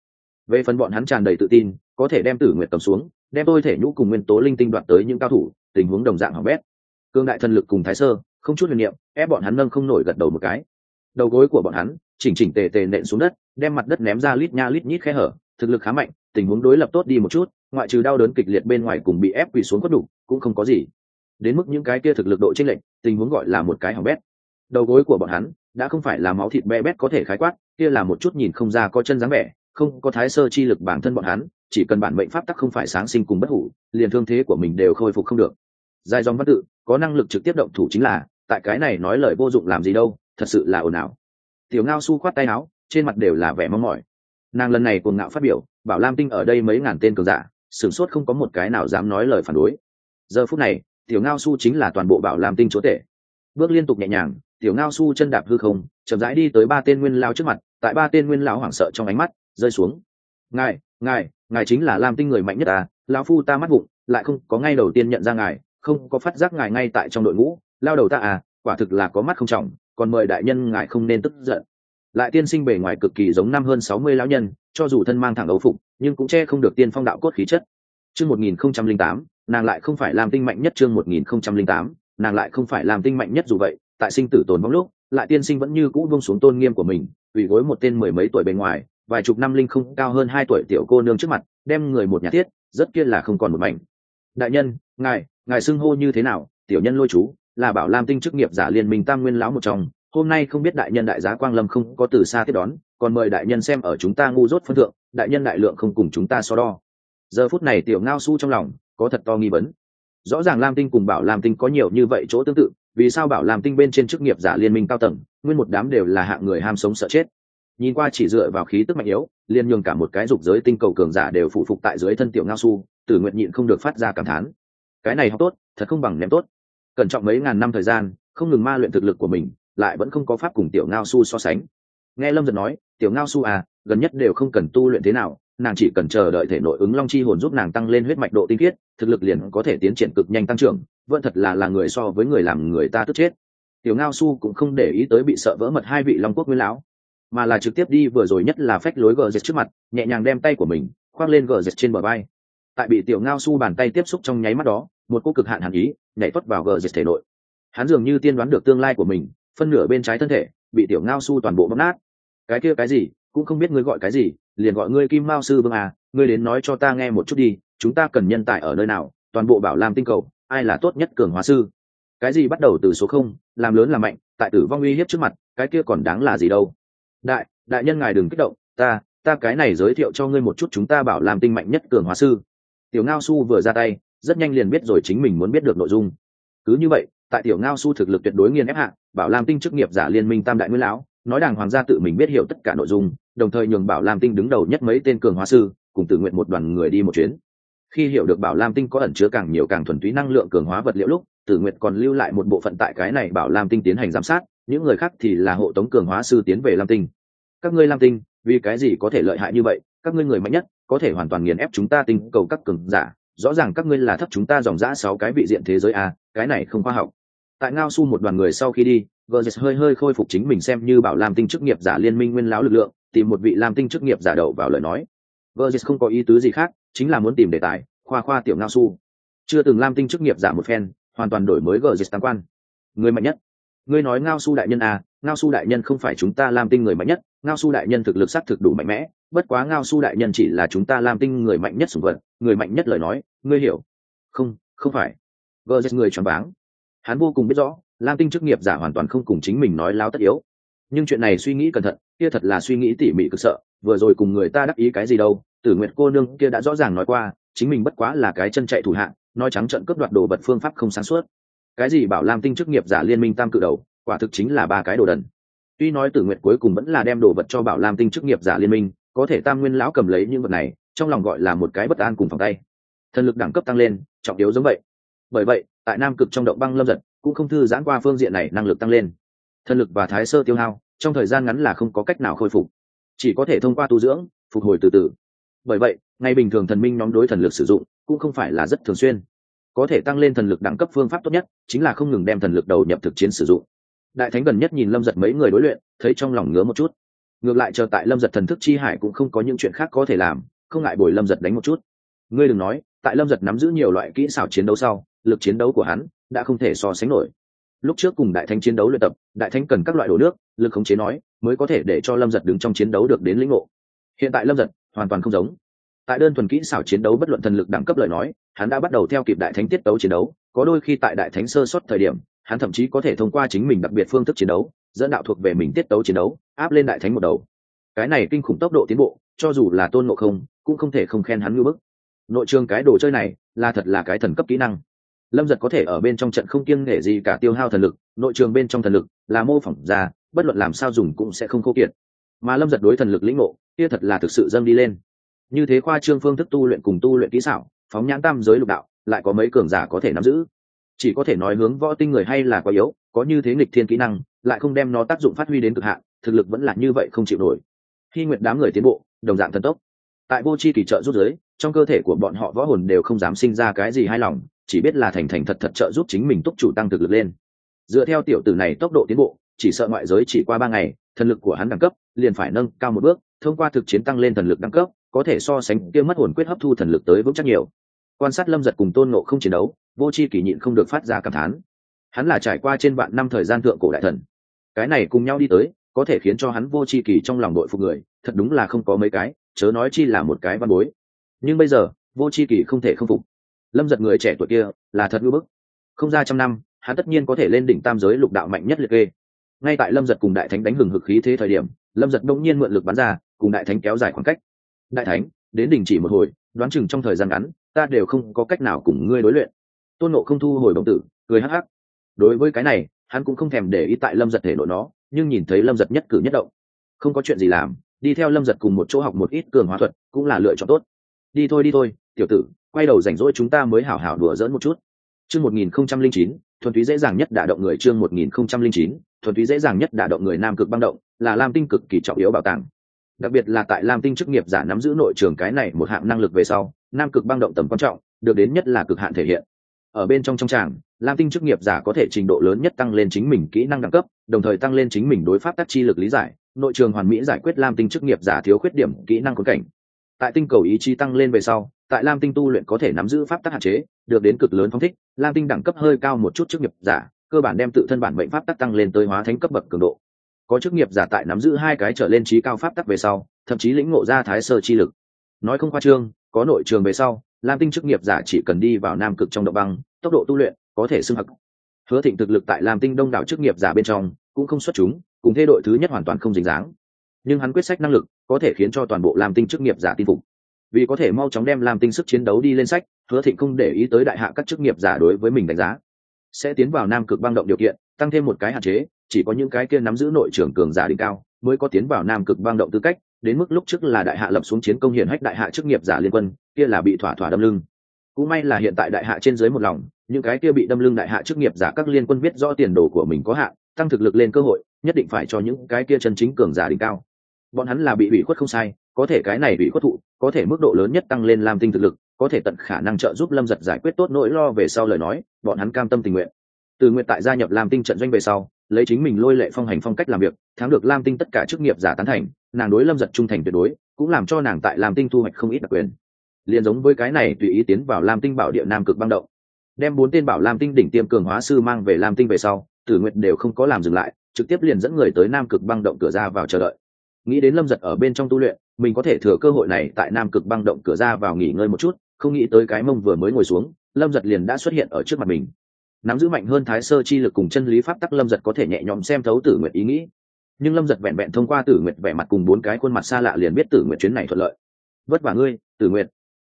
Speaker 1: Về phần bọn hắn tràn đầy tự tin có thể đem tử nguyệt cầm xuống, đem tôi thể nhũ cùng nguyên tố linh tinh đoạt tới những cao thủ, tình huống đồng dạng hỏng bét. Cương đại thần lực cùng thái sơ, không chút huyền niệm, ép bọn hắn nâng không nổi gật đầu một cái. Đầu gối của bọn hắn, chỉnh chỉnh tề tề nện xuống đất, đem mặt đất ném ra lít nha lít nhít khe hở, thực lực khá mạnh, tình huống đối lập tốt đi một chút, ngoại trừ đau đớn kịch liệt bên ngoài cùng bị ép quỳ xuống quất đủ, cũng không có gì. Đến mức những cái kia thực lực độ chênh lệch, tình huống gọi là một cái hỏng bét. Đầu gối của bọn hắn, đã không phải là máu thịt bé bét có thể khái quát, kia là một chút nhìn không ra có chân dáng vẻ, không có thái sơ chi lực bản thân bọn hắn chỉ cần bản mệnh pháp tắc không phải sáng sinh cùng bất hủ, liền thương thế của mình đều khôi phục không được. Dài dòng văn tự, có năng lực trực tiếp động thủ chính là, tại cái này nói lời vô dụng làm gì đâu, thật sự là ồn ào. Tiểu ngao su khoát tay áo, trên mặt đều là vẻ mong mỏi. Nàng lần này cuồng ngạo phát biểu, bảo lam tinh ở đây mấy ngàn tên cường giả, sửng sốt không có một cái nào dám nói lời phản đối. Giờ phút này, tiểu ngao su chính là toàn bộ bảo lam tinh chúa tể bước liên tục nhẹ nhàng, tiểu ngao su chân đạp hư không, chậm rãi đi tới ba tên nguyên lao trước mặt, tại ba tên nguyên lão hoảng sợ trong ánh mắt, rơi xuống. Ngài ngài ngài chính là lam tinh người mạnh nhất à lão phu ta mắt bụng lại không có ngay đầu tiên nhận ra ngài, không có phát giác ngài ngay tại trong đội ngũ, lao đầu ta à quả thực là có mắt không trọng, còn mời đại nhân ngài không nên tức giận. Lại tiên sinh bề ngoài cực kỳ giống năm hơn sáu mươi lão nhân, cho dù thân mang thẳng ấu phục, nhưng cũng che không được tiên phong đạo cốt khí chất. Chương một nghìn không trăm linh tám, nàng lại không phải làm tinh mạnh nhất chương một nghìn không trăm linh tám, nàng lại không phải làm tinh mạnh nhất dù vậy, tại sinh tử tồn bóng lúc, lại tiên sinh vẫn như cũ buông xuống tôn nghiêm của mình ủy gối một tên mười mấy tuổi bên ngoài vài chục năm linh không cao hơn hai tuổi tiểu cô nương trước mặt, đem người một nhà thiết, rất kia là không còn một mảnh. Đại nhân, ngài ngài xưng hô như thế nào? Tiểu nhân lôi chú, là bảo lam tinh chức nghiệp giả liên minh tam nguyên lão một trong. Hôm nay không biết đại nhân đại giá quang lâm không có từ xa tiếp đón, còn mời đại nhân xem ở chúng ta ngu dốt phân thượng, đại nhân đại lượng không cùng chúng ta so đo. Giờ phút này tiểu ngao su trong lòng, có thật to nghi vấn. Rõ ràng lam tinh cùng bảo lam tinh có nhiều như vậy chỗ tương tự, vì sao bảo lam tinh bên trên chức nghiệp giả liên minh cao tầng, nguyên một đám đều là hạng người ham sống sợ chết? Nhìn qua chỉ dựa vào khí tức mạnh yếu liên nhường cả một cái dục giới tinh cầu cường giả đều phụ phục tại dưới thân tiểu ngao su, tử nguyện nhịn không được phát ra cảm thán. Cái này học tốt, thật không bằng ném tốt. Cẩn trọng mấy ngàn năm thời gian, không ngừng ma luyện thực lực của mình, lại vẫn không có pháp cùng tiểu ngao su so sánh. Nghe lâm giật nói, tiểu ngao su à gần nhất đều không cần tu luyện thế nào, nàng chỉ cần chờ đợi thể nội ứng long chi hồn giúp nàng tăng lên huyết mạch độ tinh khiết, thực lực liền có thể tiến triển cực nhanh tăng trưởng, vẫn thật là là người so với người làm người ta tức chết. Tiểu ngao su cũng không để ý tới bị sợ vỡ mật hai vị long quốc nguyên lão mà là trực tiếp đi vừa rồi nhất là phách lối gờ dệt trước mặt, nhẹ nhàng đem tay của mình khoác lên gờ dệt trên bờ vai. Tại bị tiểu ngao su bàn tay tiếp xúc trong nháy mắt đó, một cô cực hạn hàn ý nhảy tuất vào gờ dệt thể nội. Hắn dường như tiên đoán được tương lai của mình, phân nửa bên trái thân thể bị tiểu ngao su toàn bộ bóp nát. Cái kia cái gì? Cũng không biết ngươi gọi cái gì, liền gọi ngươi kim mao sư vương à ngươi đến nói cho ta nghe một chút đi, chúng ta cần nhân tài ở nơi nào, toàn bộ bảo làm tinh cầu, ai là tốt nhất cường hóa sư? Cái gì bắt đầu từ số không, làm lớn làm mạnh, tại tử vong uy hiếp trước mặt, cái kia còn đáng là gì đâu? Đại đại nhân ngài đừng kích động, ta ta cái này giới thiệu cho ngươi một chút chúng ta bảo làm tinh mạnh nhất cường hóa sư. Tiểu ngao su vừa ra tay, rất nhanh liền biết rồi chính mình muốn biết được nội dung. Cứ như vậy, tại tiểu ngao su thực lực tuyệt đối nghiên ép hạ, bảo làm tinh chức nghiệp giả liên minh tam đại nguyên lão, nói đàng hoàng gia tự mình biết hiểu tất cả nội dung, đồng thời nhường bảo làm tinh đứng đầu nhất mấy tên cường hóa sư, cùng tự nguyện một đoàn người đi một chuyến. Khi hiểu được bảo lam tinh có ẩn chứa càng nhiều càng thuần túy năng lượng cường hóa vật liệu lúc tử nguyện còn lưu lại một bộ phận tại cái này bảo lam tinh tiến hành giám sát những người khác thì là hộ tống cường hóa sư tiến về lam tinh. Các ngươi lam tinh, vì cái gì có thể lợi hại như vậy? Các ngươi người mạnh nhất, có thể hoàn toàn nghiền ép chúng ta tinh cầu các cường giả. Rõ ràng các ngươi là thấp chúng ta dòng dã sáu cái vị diện thế giới a, cái này không khoa học. Tại ngao su một đoàn người sau khi đi gờ hơi hơi khôi phục chính mình xem như bảo lam tinh chức nghiệp giả liên minh nguyên lão lực lượng, tìm một vị lam tinh chức nghiệp giả đầu vào lời nói. Gờ không có ý tứ gì khác, chính là muốn tìm đề tài, khoa khoa tiểu ngao su. Chưa từng lam tinh chức nghiệp giả một phen, hoàn toàn đổi mới gờ tam quan. Người mạnh nhất ngươi nói ngao su đại nhân à ngao su đại nhân không phải chúng ta lam tinh người mạnh nhất, ngao su đại nhân thực lực s á c thực đủ mạnh mẽ, bất quá ngao su đại nhân chỉ là chúng ta lam tinh người mạnh nhất sùng vật, người mạnh nhất lời nói, ngươi hiểu? Không không phải. Gờ người choáng váng. Hắn vô cùng biết rõ, lam tinh chức nghiệp giả hoàn toàn không cùng chính mình nói láo tất yếu. Nhưng chuyện này suy nghĩ cẩn thận, kia thật là suy nghĩ tỉ mỉ cực sợ, vừa rồi cùng người ta đắc ý cái gì đâu, tử nguyệt cô nương kia đã rõ ràng nói qua, chính mình bất quá là cái chân chạy thủ hạng, nói trắng trận cướp đoạt đồ vật phương pháp không sáng suốt cái gì bảo lam tinh chức nghiệp giả liên minh tam cự đầu, quả thực chính là ba cái đồ đần. Tuy nói tử nguyện cuối cùng vẫn là đem đồ vật cho bảo lam tinh chức nghiệp giả liên minh, có thể tam nguyên lão cầm lấy những vật này, trong lòng gọi là một cái bất an cùng phòng tay. Thần lực đẳng cấp tăng lên, trọng yếu giống vậy. Bởi vậy, tại nam cực trong động băng lâm giật, cũng không thư giãn qua phương diện này năng lực tăng lên. Thần lực và thái sơ tiêu hao, trong thời gian ngắn là không có cách nào khôi phục. Chỉ có thể thông qua tu dưỡng, phục hồi từ từ. Bởi vậy ngày bình thường thần minh nhóm đối thần lực sử dụng, cũng không phải là rất thường xuyên có thể tăng lên thần lực đẳng cấp phương pháp tốt nhất, chính là không ngừng đem thần lực đầu nhập thực chiến sử dụng. Đại thánh gần nhất nhìn lâm giật mấy người đối luyện, thấy trong lòng ngứa một chút. Ngược lại chờ tại lâm giật thần thức chi hải cũng không có những chuyện khác có thể làm, không ngại bồi lâm giật đánh một chút. Ngươi đừng nói, tại lâm giật nắm giữ nhiều loại kỹ xảo chiến đấu sau, lực chiến đấu của hắn đã không thể so sánh nổi. Lúc trước cùng đại thánh chiến đấu luyện tập, đại thánh cần các loại đồ nước, lực khống chế nói, mới có thể để cho lâm giật đứng trong chiến đấu được đến lĩnh ngộ. Hiện tại lâm giật hoàn toàn không giống tại đơn thuần kỹ xảo chiến đấu bất luận thần lực đẳng cấp lời nói, hắn đã bắt đầu theo kịp đại thánh tiết tấu chiến đấu, có đôi khi tại đại thánh sơ xuất thời điểm, hắn thậm chí có thể thông qua chính mình đặc biệt phương thức chiến đấu, dẫn đạo thuộc về mình tiết tấu chiến đấu, áp lên đại thánh một đầu. Cái này kinh khủng tốc độ tiến bộ, cho dù là tôn ngộ không, cũng không thể không khen hắn ngưỡng bức. Nội trường cái đồ chơi này, là thật là cái thần cấp kỹ năng. Lâm giật có thể ở bên trong trận không kiêng nể gì cả tiêu hao thần lực, nội trường bên trong thần lực, là mô phỏng ra, bất luận làm sao dùng cũng sẽ không khô kiệt. Mà lâm giật đối thần lực lĩnh ngộ, kia thật là thực sự dâng đi lên như thế khoa trương phương thức tu luyện cùng tu luyện kỹ xảo, phóng nhãn tam giới lục đạo, lại có mấy cường giả có thể nắm giữ. Chỉ có thể nói hướng võ tinh người hay là quá yếu, có như thế nghịch thiên kỹ năng, lại không đem nó tác dụng phát huy đến cực hạn, thực lực vẫn là như vậy không chịu nổi. Khi nguyện đám người tiến bộ, đồng dạng thần tốc. Tại vô c h i kỳ trợ rút giới, trong cơ thể của bọn họ võ hồn đều không dám sinh ra cái gì hài lòng, chỉ biết là thành thành thật thật trợ giúp chính mình túc chủ tăng thực lực lên. Dựa theo tiểu tử này tốc độ tiến bộ, chỉ sợ ngoại giới chỉ qua ba ngày, thần lực của hắn đẳng cấp liền phải nâng cao một bước, thông qua thực chiến tăng lên thần lực đẳng cấp có thể so sánh kia mất hồn quyết hấp thu thần lực tới vững chắc nhiều. Quan sát lâm giật cùng tôn nộ không chiến đấu, vô c h i kỷ nhịn không được phát ra cảm thán. Hắn là trải qua trên vạn năm thời gian thượng cổ đại thần. Cái này cùng nhau đi tới, có thể khiến cho hắn vô c h i kỳ trong lòng đội phục người, thật đúng là không có mấy cái, chớ nói chi là một cái văn bối. Nhưng bây giờ, vô c h i kỳ không thể không phục. Lâm giật người trẻ tuổi kia, là thật ngưỡng bức. Không ra trăm năm, hắn tất nhiên có thể lên đỉnh tam giới lục đạo mạnh nhất liệt kê. Ngay tại lâm giật cùng đại thánh đánh hừng hực khí thế thời điểm, lâm giật đông nhiên mượn lực bắn ra, cùng đại thánh kéo dài khoảng cách đại thánh, đến đình chỉ một hồi, đoán chừng trong thời gian ngắn, ta đều không có cách nào cùng ngươi đối luyện. Tôn nộ không thu hồi đồng tử, cười hắc hắc. Đối với cái này, hắn cũng không thèm để ý tại lâm giật thể nội nó, nhưng nhìn thấy lâm giật nhất cử nhất động. Không có chuyện gì làm, đi theo lâm giật cùng một chỗ học một ít cường hóa thuật, cũng là lựa chọn tốt. Đi thôi đi thôi, tiểu tử, quay đầu rảnh rỗi chúng ta mới hảo hảo đùa dỡn một chút. Chương một nghìn không trăm linh chín, thuần túy dễ dàng nhất đả động người. Chương một nghìn không trăm linh chín, thuần túy dễ dàng nhất đả động người. Nam cực băng động, là lam tinh cực kỳ trọng yếu bảo tàng đặc biệt là tại lam tinh chức nghiệp giả nắm giữ nội trường cái này một hạng năng lực về sau, nam cực băng động tầm quan trọng, được đến nhất là cực hạn thể hiện. Ở bên trong trong tràng, lam tinh chức nghiệp giả có thể trình độ lớn nhất tăng lên chính mình kỹ năng đẳng cấp, đồng thời tăng lên chính mình đối pháp tác chi lực lý giải, nội trường hoàn mỹ giải quyết lam tinh chức nghiệp giả thiếu khuyết điểm kỹ năng khốn cảnh. Tại tinh cầu ý chí tăng lên về sau, tại lam tinh tu luyện có thể nắm giữ pháp tác hạn chế, được đến cực lớn phong thích, lam tinh đẳng cấp hơi cao một chút chức nghiệp giả, cơ bản đem tự thân bản mệnh pháp tác tăng lên tới hóa thánh cấp bậc cường độ có chức nghiệp giả tại nắm giữ hai cái trở lên trí cao pháp tắc về sau, thậm chí lĩnh ngộ ra thái sơ chi lực. Nói không khoa trương, có nội trường về sau, lam tinh chức nghiệp giả chỉ cần đi vào nam cực trong động băng, tốc độ tu luyện có thể xưng hặc hứa thịnh thực lực tại lam tinh đông đảo chức nghiệp giả bên trong, cũng không xuất chúng, cùng thế đội thứ nhất hoàn toàn không dính dáng. Nhưng hắn quyết sách năng lực, có thể khiến cho toàn bộ lam tinh chức nghiệp giả tin phục. Vì có thể mau chóng đem lam tinh sức chiến đấu đi lên sách, hứa thịnh không để ý tới đại hạ các chức nghiệp giả đối với mình đánh giá. Sẽ tiến vào nam cực băng động điều kiện, tăng thêm một cái hạn chế chỉ có những cái kia nắm giữ nội trưởng cường giả đỉnh cao mới có tiến vào nam cực băng động tư cách, đến mức lúc trước là đại hạ lập xuống chiến công hiển hách đại hạ chức nghiệp giả liên quân, kia là bị thỏa thỏa đâm lưng. Cũng may là hiện tại đại hạ trên dưới một lòng, những cái kia bị đâm lưng đại hạ chức nghiệp giả các liên quân biết rõ tiền đồ của mình có hạn, tăng thực lực lên cơ hội, nhất định phải cho những cái kia chân chính cường giả đỉnh cao. Bọn hắn là bị ủy khuất không sai, có thể cái này bị khuất thụ, có thể mức độ lớn nhất tăng lên làm tinh thực lực, có thể tận khả năng trợ giúp lâm giật giải quyết tốt nỗi lo về sau lời nói, bọn hắn cam tâm tình nguyện. Từ nguyện tại gia nhập làm tinh trận doanh về sau lấy chính mình lôi lệ phong hành phong cách làm việc, thắng được lam tinh tất cả chức nghiệp giả tán thành, nàng đối lâm giật trung thành tuyệt đối, cũng làm cho nàng tại lam tinh thu hoạch không ít đặc quyền. Liền giống với cái này, tùy ý tiến vào lam tinh bảo địa nam cực băng động. Đem bốn tên bảo lam tinh đỉnh tiêm cường hóa sư mang về lam tinh về sau, tử nguyện đều không có làm dừng lại, trực tiếp liền dẫn người tới nam cực băng động cửa ra vào chờ đợi. Nghĩ đến lâm giật ở bên trong tu luyện, mình có thể thừa cơ hội này tại nam cực băng động cửa ra vào nghỉ ngơi một chút, không nghĩ tới cái mông vừa mới ngồi xuống, lâm giật liền đã xuất hiện ở trước mặt mình nắm giữ mạnh hơn thái sơ chi lực cùng chân lý pháp tắc lâm giật có thể nhẹ nhõm xem thấu tử Nguyệt ý nghĩ. Nhưng lâm giật vẹn vẹn thông qua tử Nguyệt vẻ mặt cùng bốn cái khuôn mặt xa lạ liền biết tử Nguyệt chuyến này thuận lợi. Vất vả ngươi, tử Nguyệt.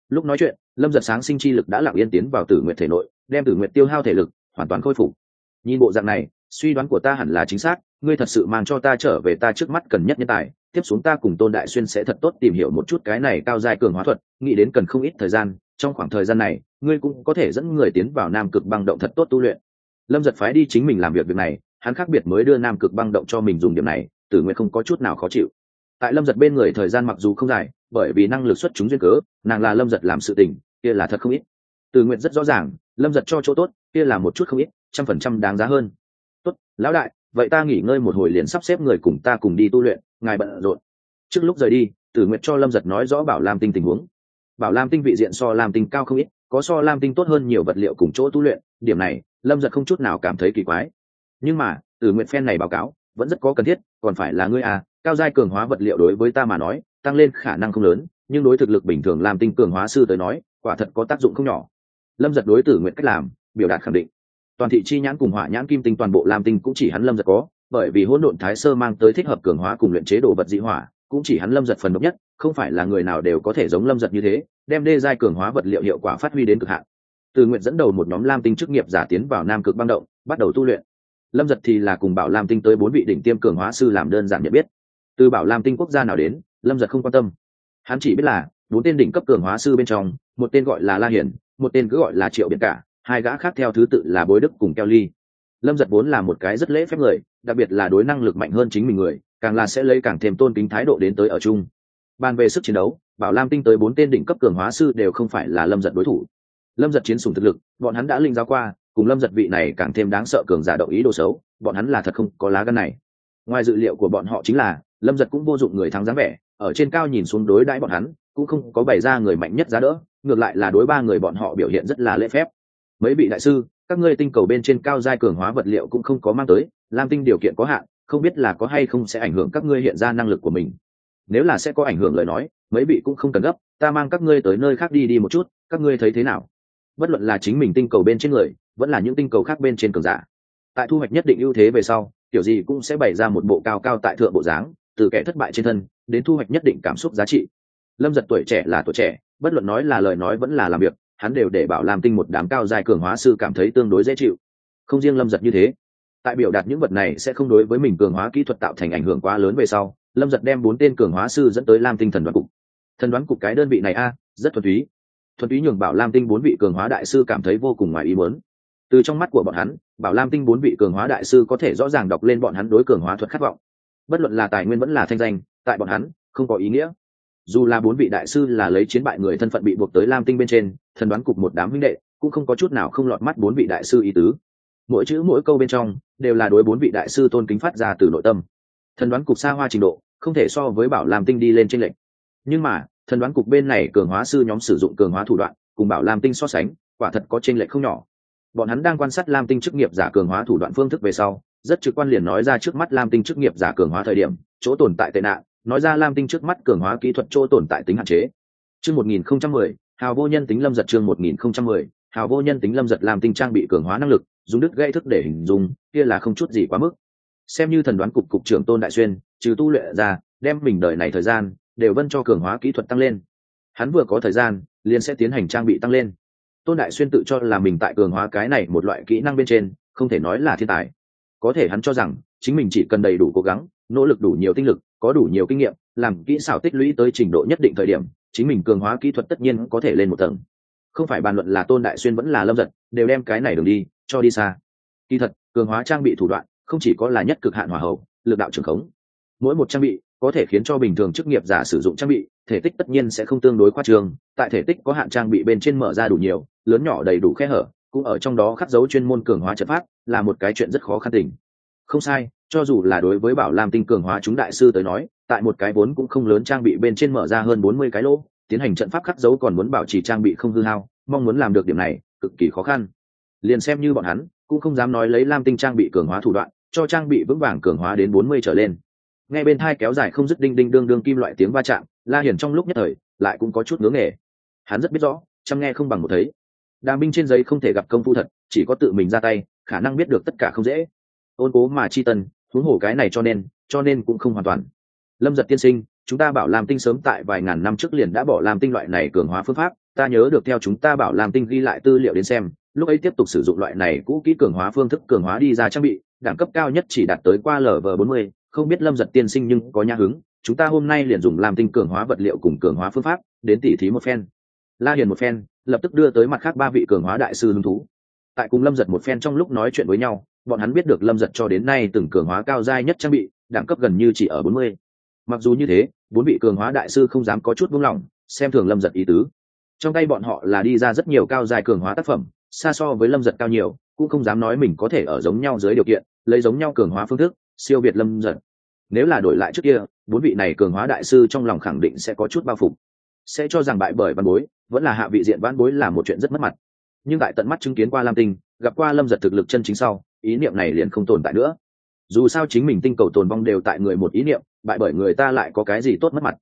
Speaker 1: lúc nói chuyện, lâm giật sáng sinh chi lực đã lặng yên tiến vào tử Nguyệt thể nội, đem tử Nguyệt tiêu hao thể lực, hoàn toàn khôi phục. Nhìn bộ dạng này, suy đoán của ta hẳn là chính xác, ngươi thật sự mang cho ta trở về ta trước mắt cần nhất nhân tài, tiếp xuống ta cùng tôn đại xuyên sẽ thật tốt tìm hiểu một chút cái này cao dài cường hóa thuật, nghĩ đến cần không ít thời gian trong khoảng thời gian này, ngươi cũng có thể dẫn người tiến vào nam cực băng động thật tốt tu luyện. Lâm giật phái đi chính mình làm việc việc này, hắn khác biệt mới đưa nam cực băng động cho mình dùng điểm này, tử nguyện không có chút nào khó chịu. Tại lâm giật bên người thời gian mặc dù không dài, bởi vì năng lực xuất chúng duyên cớ, nàng là lâm giật làm sự tình, kia là thật không ít. Tử nguyện rất rõ ràng, lâm giật cho chỗ tốt, kia là một chút không ít, trăm phần trăm đáng giá hơn. Tốt, lão đại, vậy ta nghỉ ngơi một hồi liền sắp xếp người cùng ta cùng đi tu luyện, ngài bận rộn. Trước lúc rời đi, tử nguyện cho lâm giật nói rõ bảo lam tinh tình huống bảo lam tinh vị diện so lam tinh cao không ít, có so lam tinh tốt hơn nhiều vật liệu cùng chỗ tu luyện, điểm này, lâm giật không chút nào cảm thấy kỳ quái. Nhưng mà, từ nguyện phen này báo cáo, vẫn rất có cần thiết, còn phải là ngươi à cao giai cường hóa vật liệu đối với ta mà nói, tăng lên khả năng không lớn, nhưng đối thực lực bình thường làm tinh cường hóa sư tới nói, quả thật có tác dụng không nhỏ. Lâm giật đối tử nguyện cách làm, biểu đạt khẳng định. Toàn thị chi nhãn cùng hỏa nhãn kim tinh toàn bộ lam tinh cũng chỉ hắn lâm giật có, bởi vì hỗn độn thái sơ mang tới thích hợp cường hóa cùng luyện chế đồ vật dị hỏa, cũng chỉ hắn lâm giật phần độc nhất không phải là người nào đều có thể giống lâm giật như thế, đem đê giai cường hóa vật liệu hiệu quả phát huy đến cực hạn. Từ nguyện dẫn đầu một nhóm lam tinh chức nghiệp giả tiến vào nam cực băng động, bắt đầu tu luyện. Lâm giật thì là cùng bảo lam tinh tới bốn vị đỉnh tiêm cường hóa sư làm đơn giản nhận biết. Từ bảo lam tinh quốc gia nào đến, lâm giật không quan tâm. Hắn chỉ biết là, bốn tên đỉnh cấp cường hóa sư bên trong, một tên gọi là la hiển, một tên cứ gọi là triệu biển cả, hai gã khác theo thứ tự là bối đức cùng keo ly. Lâm giật vốn là một cái rất lễ phép người, đặc biệt là đối năng lực mạnh hơn chính mình người, càng là sẽ lấy càng thêm tôn kính thái độ đến tới ở chung bàn về sức chiến đấu, bảo lam tinh tới bốn tên đỉnh cấp cường hóa sư đều không phải là lâm giật đối thủ. Lâm giật chiến sùng thực lực, bọn hắn đã linh giáo qua, cùng lâm giật vị này càng thêm đáng sợ cường giả động ý đồ xấu, bọn hắn là thật không có lá gân này. Ngoài dự liệu của bọn họ chính là, lâm giật cũng vô dụng người thắng dáng vẻ, ở trên cao nhìn xuống đối đãi bọn hắn, cũng không có bày ra người mạnh nhất giá đỡ, ngược lại là đối ba người bọn họ biểu hiện rất là lễ phép. Mấy vị đại sư, các ngươi tinh cầu bên trên cao giai cường hóa vật liệu cũng không có mang tới, lam tinh điều kiện có hạn, không biết là có hay không sẽ ảnh hưởng các ngươi hiện ra năng lực của mình nếu là sẽ có ảnh hưởng lời nói, mấy vị cũng không cần gấp, ta mang các ngươi tới nơi khác đi đi một chút, các ngươi thấy thế nào? Bất luận là chính mình tinh cầu bên trên người, vẫn là những tinh cầu khác bên trên cường giả. Tại thu hoạch nhất định ưu thế về sau, kiểu gì cũng sẽ bày ra một bộ cao cao tại thượng bộ dáng, từ kẻ thất bại trên thân, đến thu hoạch nhất định cảm xúc giá trị. Lâm giật tuổi trẻ là tuổi trẻ, bất luận nói là lời nói vẫn là làm việc, hắn đều để bảo làm tinh một đám cao dài cường hóa sư cảm thấy tương đối dễ chịu. Không riêng lâm giật như thế, tại biểu đạt những vật này sẽ không đối với mình cường hóa kỹ thuật tạo thành ảnh hưởng quá lớn về sau lâm giật đem bốn tên cường hóa sư dẫn tới lam tinh thần đoán cục. Thần đoán cục cái đơn vị này a, rất thuần túy. Thuần túy nhường bảo lam tinh bốn vị cường hóa đại sư cảm thấy vô cùng ngoài ý muốn. Từ trong mắt của bọn hắn, bảo lam tinh bốn vị cường hóa đại sư có thể rõ ràng đọc lên bọn hắn đối cường hóa thuật khát vọng. Bất luận là tài nguyên vẫn là thanh danh, tại bọn hắn, không có ý nghĩa. Dù là bốn vị đại sư là lấy chiến bại người thân phận bị buộc tới lam tinh bên trên, thần đoán cục một đám huynh đệ cũng không có chút nào không lọt mắt bốn vị đại sư ý tứ. Mỗi chữ mỗi câu bên trong đều là đối bốn vị đại sư tôn kính phát ra từ nội tâm thần đoán cục xa hoa trình độ, không thể so với bảo lam tinh đi lên trên lệnh. Nhưng mà, thần đoán cục bên này cường hóa sư nhóm sử dụng cường hóa thủ đoạn, cùng bảo lam tinh so sánh, quả thật có trên lệnh không nhỏ. Bọn hắn đang quan sát lam tinh chức nghiệp giả cường hóa thủ đoạn phương thức về sau, rất trực quan liền nói ra trước mắt lam tinh chức nghiệp giả cường hóa thời điểm, chỗ tồn tại tệ nạn, nói ra lam tinh trước mắt cường hóa kỹ thuật chỗ tồn tại tính hạn chế. Chương một nghìn không trăm mười, hào vô nhân tính lâm giật chương một nghìn không trăm mười, hào vô nhân tính lâm giật làm tinh trang bị cường hóa năng lực, dùng đứt gây thức để hình dung, kia là không chút gì quá mức xem như thần đoán cục cục trưởng tôn đại xuyên, trừ tu luyện ra, đem mình đợi này thời gian, đều vân cho cường hóa kỹ thuật tăng lên. Hắn vừa có thời gian, liền sẽ tiến hành trang bị tăng lên. Tôn đại xuyên tự cho là mình tại cường hóa cái này một loại kỹ năng bên trên, không thể nói là thiên tài. Có thể hắn cho rằng, chính mình chỉ cần đầy đủ cố gắng, nỗ lực đủ nhiều tinh lực, có đủ nhiều kinh nghiệm, làm kỹ xảo tích lũy tới trình độ nhất định thời điểm, chính mình cường hóa kỹ thuật tất nhiên có thể lên một tầng. Không phải bàn luận là tôn đại xuyên vẫn là lâm giật, đều đem cái này đường đi, cho đi xa. Kỳ thật, cường hóa trang bị thủ đoạn không chỉ có là nhất cực hạn hỏa hậu, lực đạo trường khống. Mỗi một trang bị có thể khiến cho bình thường chức nghiệp giả sử dụng trang bị, thể tích tất nhiên sẽ không tương đối khoa trường tại thể tích có hạn trang bị bên trên mở ra đủ nhiều, lớn nhỏ đầy đủ khe hở, cũng ở trong đó khắc dấu chuyên môn cường hóa trận pháp, là một cái chuyện rất khó khăn tình. Không sai, cho dù là đối với bảo lam tinh cường hóa chúng đại sư tới nói, tại một cái vốn cũng không lớn trang bị bên trên mở ra hơn bốn mươi cái lỗ, tiến hành trận pháp khắc dấu còn muốn bảo trì trang bị không hư hao, mong muốn làm được điểm này, cực kỳ khó khăn. Liền xem như bọn hắn, cũng không dám nói lấy lam tinh trang bị cường hóa thủ đoạn cho trang bị vững vàng cường hóa đến bốn mươi trở lên. Nghe bên thai kéo dài không dứt đinh đinh đương đương kim loại tiếng va chạm, la hiển trong lúc nhất thời lại cũng có chút ngưỡng nghề. Hắn rất biết rõ, chăm nghe không bằng một thấy. Đàm binh trên giấy không thể gặp công phu thật, chỉ có tự mình ra tay, khả năng biết được tất cả không dễ. Ôn cố mà chi tân, huống hồ cái này cho nên cho nên cũng không hoàn toàn. Lâm giật tiên sinh, chúng ta bảo làm tinh sớm tại vài ngàn năm trước liền đã bỏ làm tinh loại này cường hóa phương pháp, ta nhớ được theo chúng ta bảo làm tinh ghi lại tư liệu đến xem, lúc ấy tiếp tục sử dụng loại này cũ kỹ cường hóa phương thức cường hóa đi ra trang bị đẳng cấp cao nhất chỉ đạt tới qua lv bốn mươi, không biết lâm giật tiên sinh nhưng có nhã hứng. Chúng ta hôm nay liền dùng làm tinh cường hóa vật liệu cùng cường hóa phương pháp, đến tỉ thí một phen. La hiền một phen, lập tức đưa tới mặt khác ba vị cường hóa đại sư hứng thú. Tại cùng lâm giật một phen trong lúc nói chuyện với nhau, bọn hắn biết được lâm giật cho đến nay từng cường hóa cao giai nhất trang bị, đẳng cấp gần như chỉ ở bốn mươi. Mặc dù như thế, bốn vị cường hóa đại sư không dám có chút buông lỏng, xem thường lâm giật ý tứ. Trong tay bọn họ là đi ra rất nhiều cao dài cường hóa tác phẩm, xa so với lâm giật cao nhiều, cũng không dám nói mình có thể ở giống nhau dưới điều kiện lấy giống nhau cường hóa phương thức, siêu việt lâm giật nếu là đổi lại trước kia, bốn vị này cường hóa đại sư trong lòng khẳng định sẽ có chút bao phục. Sẽ cho rằng bại bởi văn bối, vẫn là hạ vị diện văn bối là một chuyện rất mất mặt. Nhưng tại tận mắt chứng kiến qua lam tinh, gặp qua lâm giật thực lực chân chính sau, ý niệm này liền không tồn tại nữa. Dù sao chính mình tinh cầu tồn vong đều tại người một ý niệm, bại bởi người ta lại có cái gì tốt mất mặt.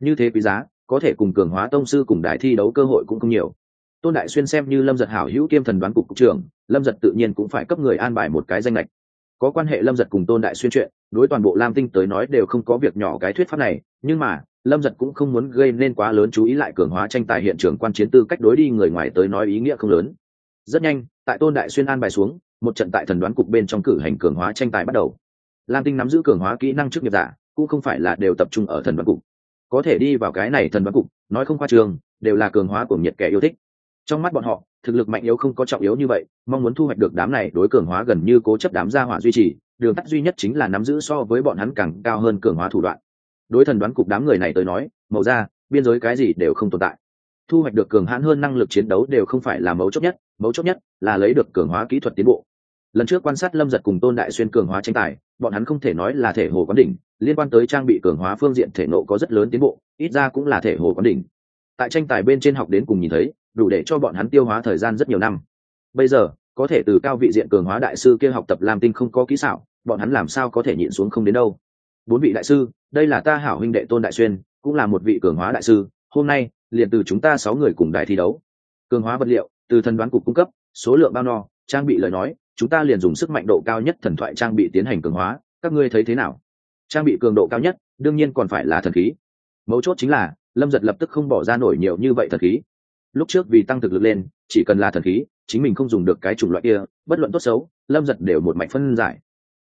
Speaker 1: Như thế quý giá, có thể cùng cường hóa tông sư cùng đại thi đấu cơ hội cũng không nhiều. Tôn đại xuyên xem như lâm giật hảo hữu kiêm thần đoán cục cục trưởng, lâm giật tự nhiên cũng phải cấp người an bài một cái danh lệch có quan hệ lâm giật cùng tôn đại xuyên chuyện, đối toàn bộ lam tinh tới nói đều không có việc nhỏ cái thuyết pháp này, nhưng mà, lâm giật cũng không muốn gây nên quá lớn chú ý lại cường hóa tranh tài hiện trường quan chiến tư cách đối đi người ngoài tới nói ý nghĩa không lớn. Rất nhanh, tại tôn đại xuyên an bài xuống, một trận tại thần đoán cục bên trong cử hành cường hóa tranh tài bắt đầu. Lam tinh nắm giữ cường hóa kỹ năng trước nghiệp giả, cũng không phải là đều tập trung ở thần đoán cục. Có thể đi vào cái này thần đoán cục, nói không qua trường, đều là cường hóa của nhiệt kẻ yêu thích trong mắt bọn họ, thực lực mạnh yếu không có trọng yếu như vậy, mong muốn thu hoạch được đám này đối cường hóa gần như cố chấp đám gia hỏa duy trì, đường tắt duy nhất chính là nắm giữ so với bọn hắn càng cao hơn cường hóa thủ đoạn. Đối thần đoán cục đám người này tới nói, màu da, biên giới cái gì đều không tồn tại. Thu hoạch được cường hãn hơn năng lực chiến đấu đều không phải là mấu chốt nhất, mấu chốt nhất là lấy được cường hóa kỹ thuật tiến bộ. Lần trước quan sát lâm giật cùng tôn đại xuyên cường hóa tranh tài, bọn hắn không thể nói là thể hồ quán đỉnh, liên quan tới trang bị cường hóa phương diện thể nộ có rất lớn tiến bộ, ít ra cũng là thể hồ quán đỉnh. Tại tranh tài bên trên học đến cùng nhìn thấy đủ để cho bọn hắn tiêu hóa thời gian rất nhiều năm. Bây giờ, có thể từ cao vị diện cường hóa đại sư kia học tập làm tinh không có kỹ xảo, bọn hắn làm sao có thể nhịn xuống không đến đâu. Bốn vị đại sư, đây là ta hảo huynh đệ tôn đại xuyên, cũng là một vị cường hóa đại sư, hôm nay, liền từ chúng ta sáu người cùng đài thi đấu. Cường hóa vật liệu, từ thần đoán cục cung cấp, số lượng bao no, trang bị lời nói, chúng ta liền dùng sức mạnh độ cao nhất thần thoại trang bị tiến hành cường hóa, các ngươi thấy thế nào? Trang bị cường độ cao nhất, đương nhiên còn phải là thần khí. Mấu chốt chính là, lâm giật lập tức không bỏ ra nổi nhiều như vậy thần khí lúc trước vì tăng thực lực lên, chỉ cần là thần khí, chính mình không dùng được cái chủng loại kia, bất luận tốt xấu, lâm giật đều một mạch phân giải.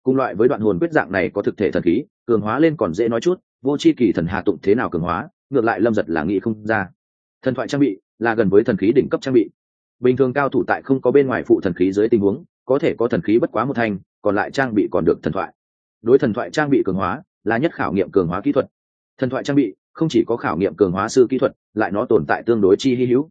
Speaker 1: Cùng loại với đoạn hồn quyết dạng này có thực thể thần khí, cường hóa lên còn dễ nói chút, vô c h i kỳ thần hà tụng thế nào cường hóa, ngược lại lâm giật là nghĩ không ra. Thần thoại trang bị là gần với thần khí đỉnh cấp trang bị. Bình thường cao thủ tại không có bên ngoài phụ thần khí dưới tình huống, có thể có thần khí bất quá một thanh còn lại trang bị còn được thần thoại. Đối thần thoại trang bị cường hóa, là nhất khảo nghiệm cường hóa kỹ thuật. Thần thoại trang bị không chỉ có khảo nghiệm cường hóa sư kỹ thuật, lại nó tồn tại tương đối chi hy hữu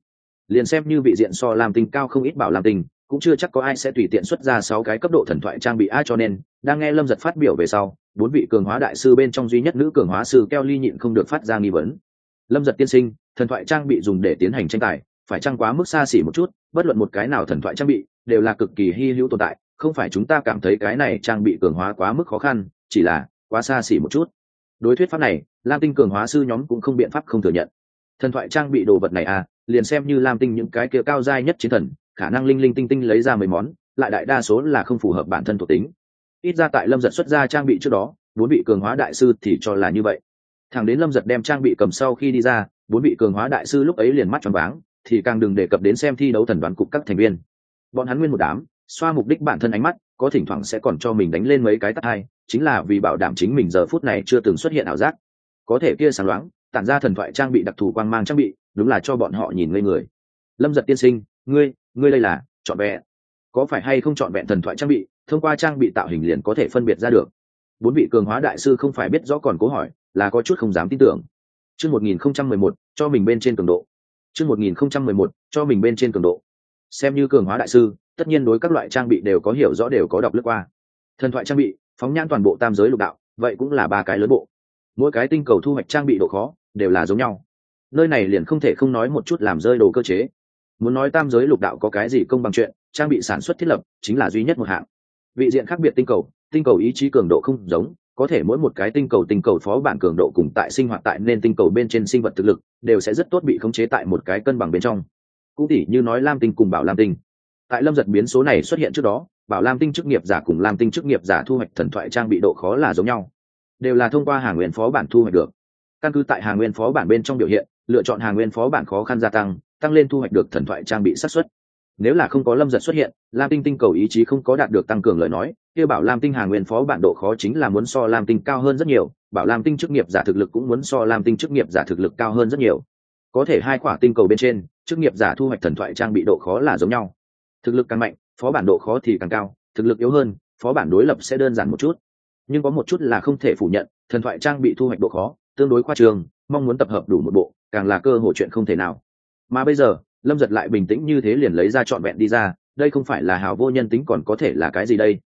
Speaker 1: liền xem như vị diện so làm tình cao không ít bảo làm tình cũng chưa chắc có ai sẽ tùy tiện xuất ra sáu cái cấp độ thần thoại trang bị a cho nên, đang nghe lâm giật phát biểu về sau, bốn vị cường hóa đại sư bên trong duy nhất nữ cường hóa sư keo ly nhịn không được phát ra nghi vấn. Lâm giật tiên sinh, thần thoại trang bị dùng để tiến hành tranh tài, phải trăng quá mức xa xỉ một chút, bất luận một cái nào thần thoại trang bị, đều là cực kỳ hy hữu tồn tại, không phải chúng ta cảm thấy cái này trang bị cường hóa quá mức khó khăn, chỉ là quá xa xỉ một chút. Đối thuyết pháp này, lam tinh cường hóa sư nhóm cũng không biện pháp không thừa nhận. Thần thoại trang bị đồ vật này à liền xem như lam tinh những cái kia cao dai nhất chiến thần, khả năng linh linh tinh tinh lấy ra mấy món, lại đại đa số là không phù hợp bản thân thuộc tính. Ít ra tại lâm giật xuất ra trang bị trước đó, bốn vị cường hóa đại sư thì cho là như vậy. Thằng đến lâm giật đem trang bị cầm sau khi đi ra, bốn vị cường hóa đại sư lúc ấy liền mắt tròn váng, thì càng đừng đề cập đến xem thi đấu thần đoán cục các thành viên. Bọn hắn nguyên một đám, xoa mục đích bản thân ánh mắt, có thỉnh thoảng sẽ còn cho mình đánh lên mấy cái tắt hai, chính là vì bảo đảm chính mình giờ phút này chưa từng xuất hiện ảo giác. Có thể kia sáng loáng, tản ra thần thoại trang bị đặc thù quang mang trang bị đúng là cho bọn họ nhìn ngây người. Lâm giật tiên sinh, ngươi ngươi đây là chọn vẹn. Có phải hay không chọn vẹn thần thoại trang bị, thông qua trang bị tạo hình liền có thể phân biệt ra được? Bốn vị cường hóa đại sư không phải biết rõ còn cố hỏi, là có chút không dám tin tưởng. Chương một nghìn không trăm mười một, cho mình bên trên cường độ. Chương một nghìn không trăm mười một, cho mình bên trên cường độ. Xem như cường hóa đại sư, tất nhiên đối các loại trang bị đều có hiểu rõ đều có đọc lướt qua. Thần thoại trang bị, phóng nhãn toàn bộ tam giới lục đạo, vậy cũng là ba cái lớn bộ. Mỗi cái tinh cầu thu hoạch trang bị độ khó, đều là giống nhau nơi này liền không thể không nói một chút làm rơi đồ cơ chế. Muốn nói tam giới lục đạo có cái gì công bằng chuyện, trang bị sản xuất thiết lập chính là duy nhất một hạng. Vị diện khác biệt tinh cầu tinh cầu ý chí cường độ không giống, có thể mỗi một cái tinh cầu tinh cầu phó bản cường độ cùng tại sinh hoạt tại nên tinh cầu bên trên sinh vật thực lực, đều sẽ rất tốt bị khống chế tại một cái cân bằng bên trong. Cũng tỉ như nói lam tinh cùng bảo lam tinh. Tại lâm giật biến số này xuất hiện trước đó, bảo lam tinh chức nghiệp giả cùng lam tinh chức nghiệp giả thu hoạch thần thoại trang bị độ khó là giống nhau. Đều là thông qua hàng nguyên phó bản thu hoạch được. Căn cứ tại hàng nguyên phó bản bên trong biểu hiện lựa chọn hàng nguyên phó bản khó khăn gia tăng tăng lên thu hoạch được thần thoại trang bị sát xuất nếu là không có lâm giật xuất hiện, lam tinh tinh cầu ý chí không có đạt được tăng cường lời nói kêu bảo lam tinh hàng nguyên phó bản độ khó chính là muốn so lam tinh cao hơn rất nhiều, bảo lam tinh chức nghiệp giả thực lực cũng muốn so lam tinh chức nghiệp giả thực lực cao hơn rất nhiều. Có thể hai quả tinh cầu bên trên, chức nghiệp giả thu hoạch thần thoại trang bị độ khó là giống nhau. Thực lực càng mạnh, phó bản độ khó thì càng cao, thực lực yếu hơn, phó bản đối lập sẽ đơn giản một chút. Nhưng có một chút là không thể phủ nhận, thần thoại trang bị thu hoạch độ khó, tương đối khoa trường mong muốn tập hợp đủ một bộ càng là cơ hội chuyện không thể nào. Mà bây giờ, lâm giật lại bình tĩnh như thế liền lấy ra trọn vẹn đi ra, đây không phải là hào vô nhân tính còn có thể là cái gì đây?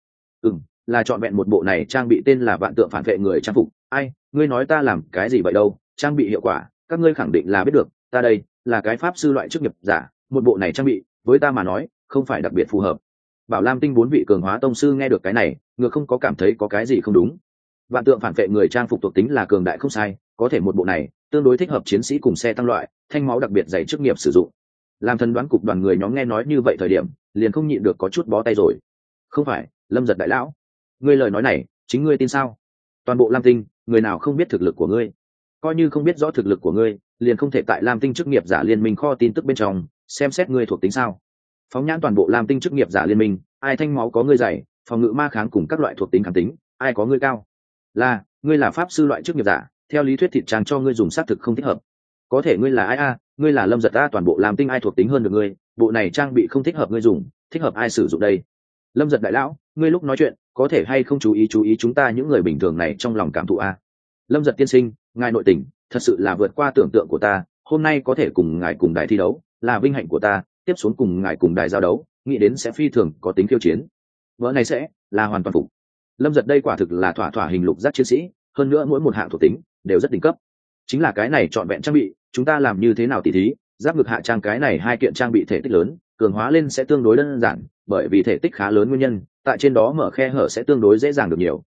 Speaker 1: Ừ m là trọn vẹn một bộ này trang bị tên là vạn tượng phản vệ người trang phục. Ai, ngươi nói ta làm cái gì vậy đâu? Trang bị hiệu quả, các ngươi khẳng định là biết được, ta đây là cái pháp sư loại chức nghiệp giả, một bộ này trang bị, với ta mà nói, không phải đặc biệt phù hợp. Bảo lam tinh bốn vị cường hóa tông sư nghe được cái này, ngược không có cảm thấy có cái gì không đúng. Vạn tượng phản vệ người trang phục thuộc tính là cường đại không sai, có thể một bộ này tương đối thích hợp chiến sĩ cùng xe tăng loại, thanh máu đặc biệt dày chức nghiệp sử dụng. Làm thần đoán cục đoàn người nhóm nghe nói như vậy thời điểm, liền không nhịn được có chút bó tay rồi. Không phải, lâm giật đại lão, ngươi lời nói này, chính ngươi tin sao? Toàn bộ lam tinh, người nào không biết thực lực của ngươi? Coi như không biết rõ thực lực của ngươi, liền không thể tại lam tinh chức nghiệp giả liên minh kho tin tức bên trong, xem xét ngươi thuộc tính sao. Phóng nhãn toàn bộ lam tinh chức nghiệp giả liên minh, ai thanh máu có ngươi dày, phòng ngự ma kháng cùng các loại thuộc tính kháng tính, ai có ngươi cao? Là, ngươi là pháp sư loại chức nghiệp giả theo lý thuyết thịt trang cho ngươi dùng xác thực không thích hợp. Có thể ngươi là ai a? Ngươi là lâm giật a, toàn bộ làm tinh ai thuộc tính hơn được ngươi. Bộ này trang bị không thích hợp ngươi dùng, thích hợp ai sử dụng đây? Lâm giật đại lão, ngươi lúc nói chuyện, có thể hay không chú ý chú ý chúng ta những người bình thường này trong lòng cảm thụ a? Lâm giật tiên sinh, ngài nội tình, thật sự là vượt qua tưởng tượng của ta. Hôm nay có thể cùng ngài cùng đài thi đấu, là vinh hạnh của ta. Tiếp xuống cùng ngài cùng đài giao đấu, nghĩ đến sẽ phi thường có tính khiêu chiến. Vỡ này sẽ là hoàn toàn phục. Lâm giật đây quả thực là thỏa thỏa hình lục giác chiến sĩ, hơn nữa mỗi một hạng thuộc tính đều rất đỉnh cấp. Chính là cái này trọn vẹn trang bị, chúng ta làm như thế nào tỉ thí? Giáp ngực hạ trang cái này hai kiện trang bị thể tích lớn, cường hóa lên sẽ tương đối đơn giản, bởi vì thể tích khá lớn nguyên nhân, tại trên đó mở khe hở sẽ tương đối dễ dàng được nhiều.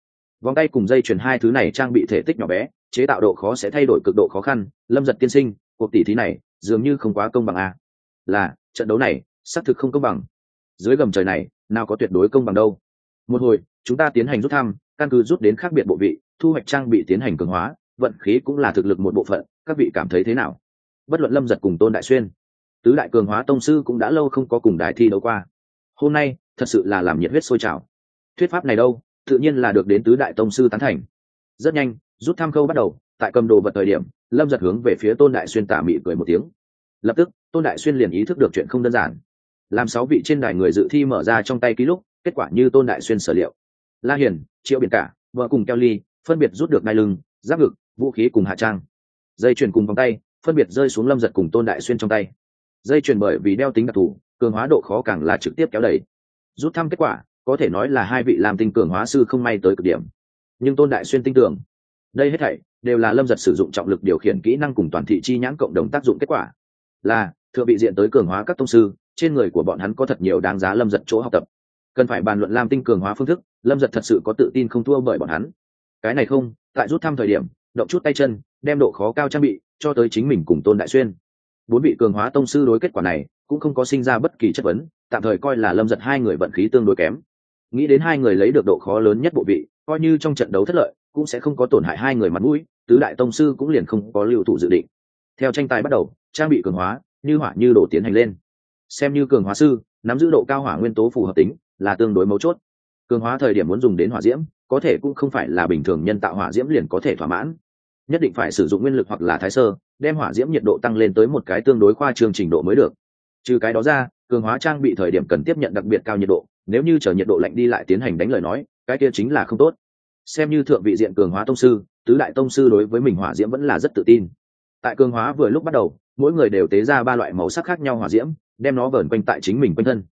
Speaker 1: Vòng tay cùng dây chuyền hai thứ này trang bị thể tích nhỏ bé, chế tạo độ khó sẽ thay đổi cực độ khó khăn, lâm giật tiên sinh, cuộc tỉ thí này dường như không quá công bằng a là, trận đấu này, xác thực không công bằng. Dưới gầm trời này, nào có tuyệt đối công bằng đâu. Một hồi, chúng ta tiến hành rút thăm, căn cứ rút đến khác biệt bộ vị, thu hoạch trang bị tiến hành cường hóa vận khí cũng là thực lực một bộ phận, các vị cảm thấy thế nào? Bất luận lâm giật cùng tôn đại xuyên, tứ đại cường hóa tông sư cũng đã lâu không có cùng đài thi đấu qua. Hôm nay, thật sự là làm nhiệt huyết sôi trào. Thuyết pháp này đâu? Tự nhiên là được đến tứ đại tông sư tán thành. Rất nhanh, rút tham khâu bắt đầu, tại cầm đồ vật thời điểm, lâm giật hướng về phía tôn đại xuyên tả mị cười một tiếng. Lập tức, tôn đại xuyên liền ý thức được chuyện không đơn giản. Làm sáu vị trên đài người dự thi mở ra trong tay ký lúc, kết quả như tôn đại xuyên sở liệu. La hiền, triệu biển cả, vợ cùng keo ly, phân biệt rút được ngay lưng giáp ngực, vũ khí cùng hạ trang. Dây chuyền cùng vòng tay, phân biệt rơi xuống lâm giật cùng tôn đại xuyên trong tay. Dây chuyền bởi vì đeo tính đặc thù, cường hóa độ khó càng là trực tiếp kéo đẩy rút thăm kết quả, có thể nói là hai vị làm tinh cường hóa sư không may tới cực điểm. Nhưng tôn đại xuyên tin tưởng, đây hết thảy đều là lâm giật sử dụng trọng lực điều khiển kỹ năng cùng toàn thị chi nhãn cộng đồng tác dụng kết quả. Là, thượng vị diện tới cường hóa các tông sư, trên người của bọn hắn có thật nhiều đáng giá lâm giật chỗ học tập. Cần phải bàn luận làm tinh cường hóa phương thức, lâm giật thật sự có tự tin không thua bởi bọn hắn. Cái này không tại rút thăm thời điểm, động chút tay chân, đem độ khó cao trang bị cho tới chính mình cùng tôn đại xuyên. Bốn vị cường hóa tông sư đối kết quả này cũng không có sinh ra bất kỳ chất vấn, tạm thời coi là lâm giật hai người vận khí tương đối kém. Nghĩ đến hai người lấy được độ khó lớn nhất bộ vị, coi như trong trận đấu thất lợi, cũng sẽ không có tổn hại hai người mặt mũi, tứ đại tông sư cũng liền không có lưu thủ dự định. Theo tranh tài bắt đầu, trang bị cường hóa như hỏa như đổ tiến hành lên. Xem như cường hóa sư, nắm giữ độ cao hỏa nguyên tố phù hợp tính là tương đối mấu chốt. Cường hóa thời điểm muốn dùng đến hỏa diễm có thể cũng không phải là bình thường nhân tạo hỏa diễm liền có thể thỏa mãn. Nhất định phải sử dụng nguyên lực hoặc là thái sơ, đem hỏa diễm nhiệt độ tăng lên tới một cái tương đối khoa trương trình độ mới được. Trừ cái đó ra, cường hóa trang bị thời điểm cần tiếp nhận đặc biệt cao nhiệt độ, nếu như chờ nhiệt độ lạnh đi lại tiến hành đánh lời nói, cái kia chính là không tốt. Xem như thượng vị diện cường hóa tông sư, tứ đại tông sư đối với mình hỏa diễm vẫn là rất tự tin. Tại cường hóa vừa lúc bắt đầu, mỗi người đều tế ra ba loại màu sắc khác nhau hỏa diễm, đem nó vờn quanh tại chính mình quanh thân.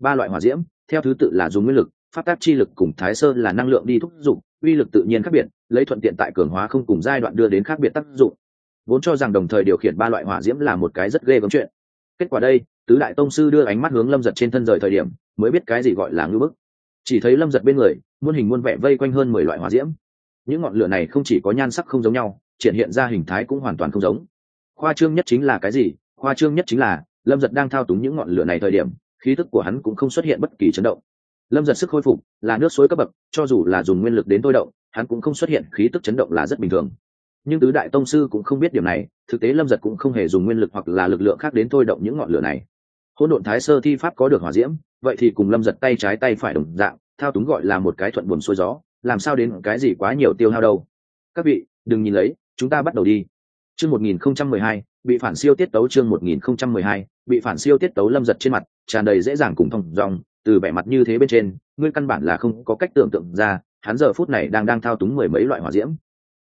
Speaker 1: Ba loại hỏa diễm, theo thứ tự là dùng nguyên lực Pháp tác chi lực cùng thái sơ là năng lượng đi thúc dụng, uy lực tự nhiên khác biệt lấy thuận tiện tại cường hóa không cùng giai đoạn đưa đến khác biệt tác dụng. Vốn cho rằng đồng thời điều khiển ba loại hỏa diễm là một cái rất ghê gớm chuyện. Kết quả đây tứ đại tông sư đưa ánh mắt hướng lâm giật trên thân rời thời điểm mới biết cái gì gọi là ngưỡng bức. Chỉ thấy lâm giật bên người muôn hình muôn vẻ vây quanh hơn mười loại hỏa diễm. Những ngọn lửa này không chỉ có nhan sắc không giống nhau triển hiện ra hình thái cũng hoàn toàn không giống. Khoa trương nhất chính là cái gì? Khoa trương nhất chính là lâm giật đang thao túng những ngọn lửa này thời điểm khí tức của hắn cũng không xuất hiện bất kỳ chấn động lâm giật sức khôi phục, là nước suối cấp bậc, cho dù là dùng nguyên lực đến tôi động, hắn cũng không xuất hiện, khí tức chấn động là rất bình thường. Nhưng tứ đại tông sư cũng không biết điểm này, thực tế lâm giật cũng không hề dùng nguyên lực hoặc là lực lượng khác đến thôi động những ngọn lửa này. Hỗn độn thái sơ thi pháp có được hỏa diễm, vậy thì cùng lâm giật tay trái tay phải đồng dạng, thao túng gọi là một cái thuận buồn xuôi gió, làm sao đến cái gì quá nhiều tiêu hao đâu. Các vị, đừng nhìn lấy, chúng ta bắt đầu đi. Chương một nghìn không trăm mười hai, bị phản siêu tiết tấu chương một nghìn không trăm mười hai, bị phản siêu tiết tấu lâm giật trên mặt, tràn đầy dễ dàng cùng thông dòng từ vẻ mặt như thế bên trên, ngươi căn bản là không có cách tưởng tượng ra, hắn giờ phút này đang đang thao túng mười mấy loại hỏa diễm.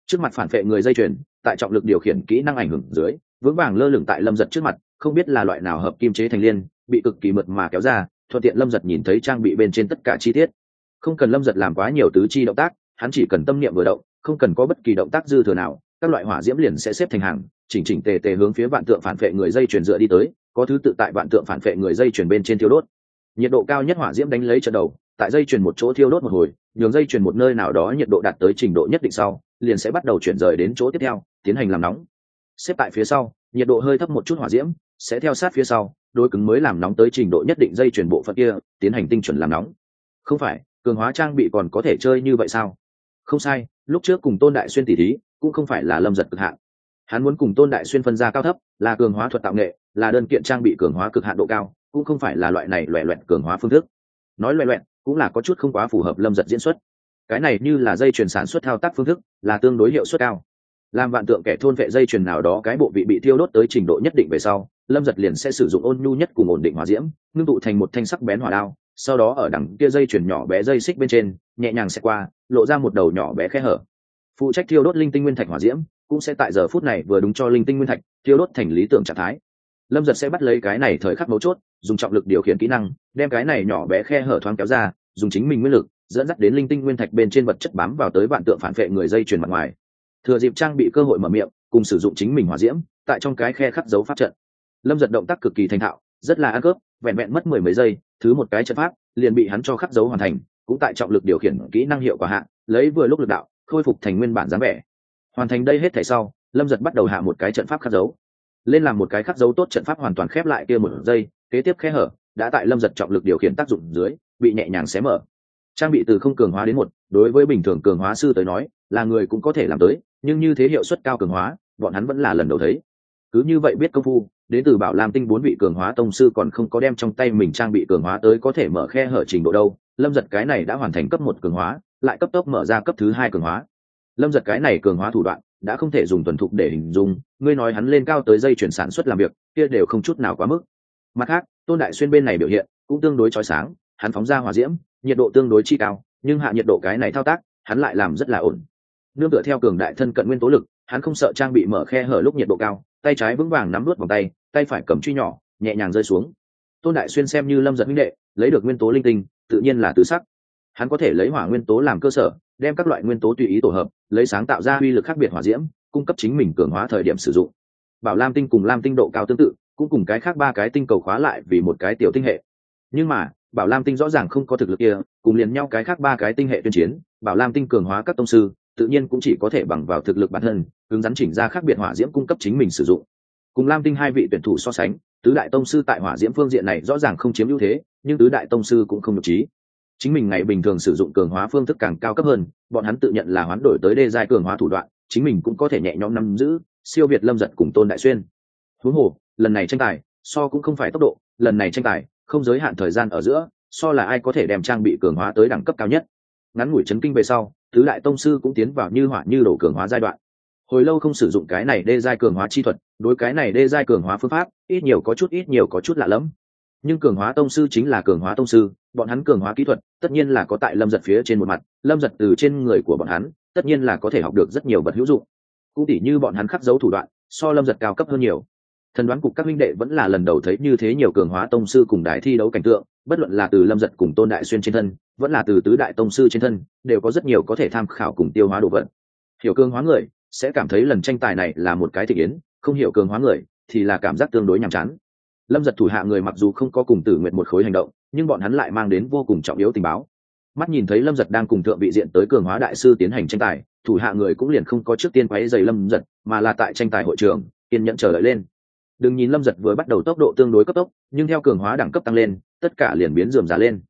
Speaker 1: Trước mặt phản vệ người dây chuyền, tại trọng lực điều khiển kỹ năng ảnh hưởng dưới, vững vàng lơ lửng tại lâm giật trước mặt, không biết là loại nào hợp kim chế thành liên, bị cực kỳ mượt mà kéo ra, thuận tiện lâm giật nhìn thấy trang bị bên trên tất cả chi tiết. Không cần lâm giật làm quá nhiều tứ chi động tác, hắn chỉ cần tâm niệm vừa động, không cần có bất kỳ động tác dư thừa nào, các loại hỏa diễm liền sẽ xếp thành hàng, chỉnh chỉnh tề tề hướng phía vạn tượng phản vệ người dây chuyển dựa đi tới, có thứ tự tại vạn tượng phản vệ người dây chuyển bên trên thiếu đốt nhiệt độ cao nhất hỏa diễm đánh lấy trận đầu, tại dây chuyền một chỗ thiêu đốt một hồi, nhường dây chuyền một nơi nào đó nhiệt độ đạt tới trình độ nhất định sau, liền sẽ bắt đầu chuyển rời đến chỗ tiếp theo, tiến hành làm nóng. Xếp tại phía sau, nhiệt độ hơi thấp một chút hỏa diễm, sẽ theo sát phía sau đôi cứng mới làm nóng tới trình độ nhất định dây chuyển bộ phận kia, tiến hành tinh chuẩn làm nóng. Không phải, cường hóa trang bị còn có thể chơi như vậy sao? Không sai, lúc trước cùng tôn đại xuyên tỉ thí, cũng không phải là lâm giật cực hạn. Hắn muốn cùng tôn đại xuyên phân ra cao thấp, là cường hóa thuật tạo nghệ, là đơn kiện trang bị cường hóa cực hạn độ cao cũng không phải là loại này loẹ loẹt cường hóa phương thức. Nói loẹ loẹt, cũng là có chút không quá phù hợp lâm giật diễn xuất. Cái này như là dây chuyền sản xuất thao tác phương thức, là tương đối hiệu suất cao. Làm vạn tượng kẻ thôn vệ dây chuyền nào đó cái bộ vị bị thiêu đốt tới trình độ nhất định về sau, lâm giật liền sẽ sử dụng ôn nhu nhất cùng ổn định hòa diễm, ngưng tụ thành một thanh sắc bén hỏa đao, sau đó ở đằng kia dây chuyền nhỏ bé dây xích bên trên, nhẹ nhàng xẹt qua, lộ ra một đầu nhỏ bé khe hở. Phụ trách thiêu đốt linh tinh nguyên thạch hỏa diễm, cũng sẽ tại giờ phút này vừa đúng cho linh tinh nguyên thạch, thiêu đốt thành lý tưởng trạng thái lâm giật sẽ bắt lấy cái này thời khắc mấu chốt, dùng trọng lực điều khiển kỹ năng, đem cái này nhỏ bé khe hở thoáng kéo ra, dùng chính mình nguyên lực, dẫn dắt đến linh tinh nguyên thạch bên trên vật chất bám vào tới vạn tượng phản vệ người dây chuyền mặt ngoài. Thừa dịp trang bị cơ hội mở miệng, cùng sử dụng chính mình hỏa diễm, tại trong cái khe khắc dấu pháp trận. Lâm giật động tác cực kỳ thành thạo, rất là ăn cướp, vẹn vẹn mất mười mấy giây, thứ một cái trận pháp, liền bị hắn cho khắc dấu hoàn thành, cũng tại trọng lực điều khiển kỹ năng hiệu quả hạ, lấy vừa lúc lực đạo, khôi phục thành nguyên bản dáng vẻ. Hoàn thành đây hết thảy sau, lâm giật bắt đầu hạ một cái trận pháp khắc dấu lên làm một cái khắc dấu tốt trận pháp hoàn toàn khép lại kia một giây, kế tiếp khe hở đã tại lâm giật trọng lực điều khiển tác dụng dưới, bị nhẹ nhàng xé mở. Trang bị từ không cường hóa đến một, đối với bình thường cường hóa sư tới nói, là người cũng có thể làm tới, nhưng như thế hiệu suất cao cường hóa, bọn hắn vẫn là lần đầu thấy. Cứ như vậy biết công phu, đến từ bảo lam tinh bốn vị cường hóa tông sư còn không có đem trong tay mình trang bị cường hóa tới có thể mở khe hở trình độ đâu, lâm giật cái này đã hoàn thành cấp một cường hóa, lại cấp tốc mở ra cấp thứ hai cường hóa. Lâm giật cái này cường hóa thủ đoạn đã không thể dùng tuần thục để hình dung, ngươi nói hắn lên cao tới dây chuyển sản xuất làm việc, kia đều không chút nào quá mức. Mặt khác, tôn đại xuyên bên này biểu hiện cũng tương đối trói sáng, hắn phóng ra hỏa diễm, nhiệt độ tương đối chi cao, nhưng hạ nhiệt độ cái này thao tác, hắn lại làm rất là ổn. Nương tựa theo cường đại thân cận nguyên tố lực, hắn không sợ trang bị mở khe hở lúc nhiệt độ cao, tay trái vững vàng nắm vớt vòng tay tay phải cầm truy nhỏ, nhẹ nhàng rơi xuống. Tôn đại xuyên xem như lâm giật minh đệ, lấy được nguyên tố linh tinh, tự nhiên là tứ sắc hắn có thể lấy hỏa nguyên tố làm cơ sở, đem các loại nguyên tố tùy ý tổ hợp, lấy sáng tạo ra uy lực khác biệt hỏa diễm, cung cấp chính mình cường hóa thời điểm sử dụng. Bảo lam tinh cùng lam tinh độ cao tương tự, cũng cùng cái khác ba cái tinh cầu khóa lại vì một cái tiểu tinh hệ. Nhưng mà, bảo lam tinh rõ ràng không có thực lực kia, cùng liền nhau cái khác ba cái tinh hệ tuyên chiến, bảo lam tinh cường hóa các tông sư, tự nhiên cũng chỉ có thể bằng vào thực lực bản thân hướng dẫn chỉnh ra khác biệt hỏa diễm cung cấp chính mình sử dụng. Cùng lam tinh hai vị tuyển thủ so sánh, tứ đại tông sư tại hỏa diễm phương diện này rõ ràng không chiếm ưu thế, nhưng tứ đại tông sư cũng không được trí chính mình ngày bình thường sử dụng cường hóa phương thức càng cao cấp hơn, bọn hắn tự nhận là hoán đổi tới đê giai cường hóa thủ đoạn, chính mình cũng có thể nhẹ nhõm nắm giữ, siêu việt lâm giật cùng tôn đại xuyên. Huống hồ, lần này tranh tài, so cũng không phải tốc độ, lần này tranh tài, không giới hạn thời gian ở giữa, so là ai có thể đem trang bị cường hóa tới đẳng cấp cao nhất. Ngắn ngủi chấn kinh về sau, tứ đại tông sư cũng tiến vào như hỏa như đổ cường hóa giai đoạn. Hồi lâu không sử dụng cái này đê giai cường hóa chi thuật, đối cái này đê giai cường hóa phương pháp, ít nhiều có chút ít nhiều có chút lạ lẫm nhưng cường hóa tông sư chính là cường hóa tông sư, bọn hắn cường hóa kỹ thuật, tất nhiên là có tại lâm giật phía trên một mặt, lâm giật từ trên người của bọn hắn, tất nhiên là có thể học được rất nhiều vật hữu dụng. Cũng tỉ như bọn hắn khắc dấu thủ đoạn, so lâm giật cao cấp hơn nhiều. Thần đoán cục các minh đệ vẫn là lần đầu thấy như thế nhiều cường hóa tông sư cùng đài thi đấu cảnh tượng, bất luận là từ lâm giật cùng tôn đại xuyên trên thân, vẫn là từ tứ đại tông sư trên thân, đều có rất nhiều có thể tham khảo cùng tiêu hóa đồ vật. Hiểu cường hóa người, sẽ cảm thấy lần tranh tài này là một cái thực yến không hiểu cường hóa người, thì là cảm giác tương đối nhàm chán lâm giật thủ hạ người mặc dù không có cùng tử nguyện một khối hành động, nhưng bọn hắn lại mang đến vô cùng trọng yếu tình báo. Mắt nhìn thấy lâm giật đang cùng thượng vị diện tới cường hóa đại sư tiến hành tranh tài, thủ hạ người cũng liền không có trước tiên quáy dày lâm giật, mà là tại tranh tài hội trường, kiên nhẫn chờ đợi lên. Đừng nhìn lâm giật vừa bắt đầu tốc độ tương đối cấp tốc, nhưng theo cường hóa đẳng cấp tăng lên, tất cả liền biến dườm giá lên.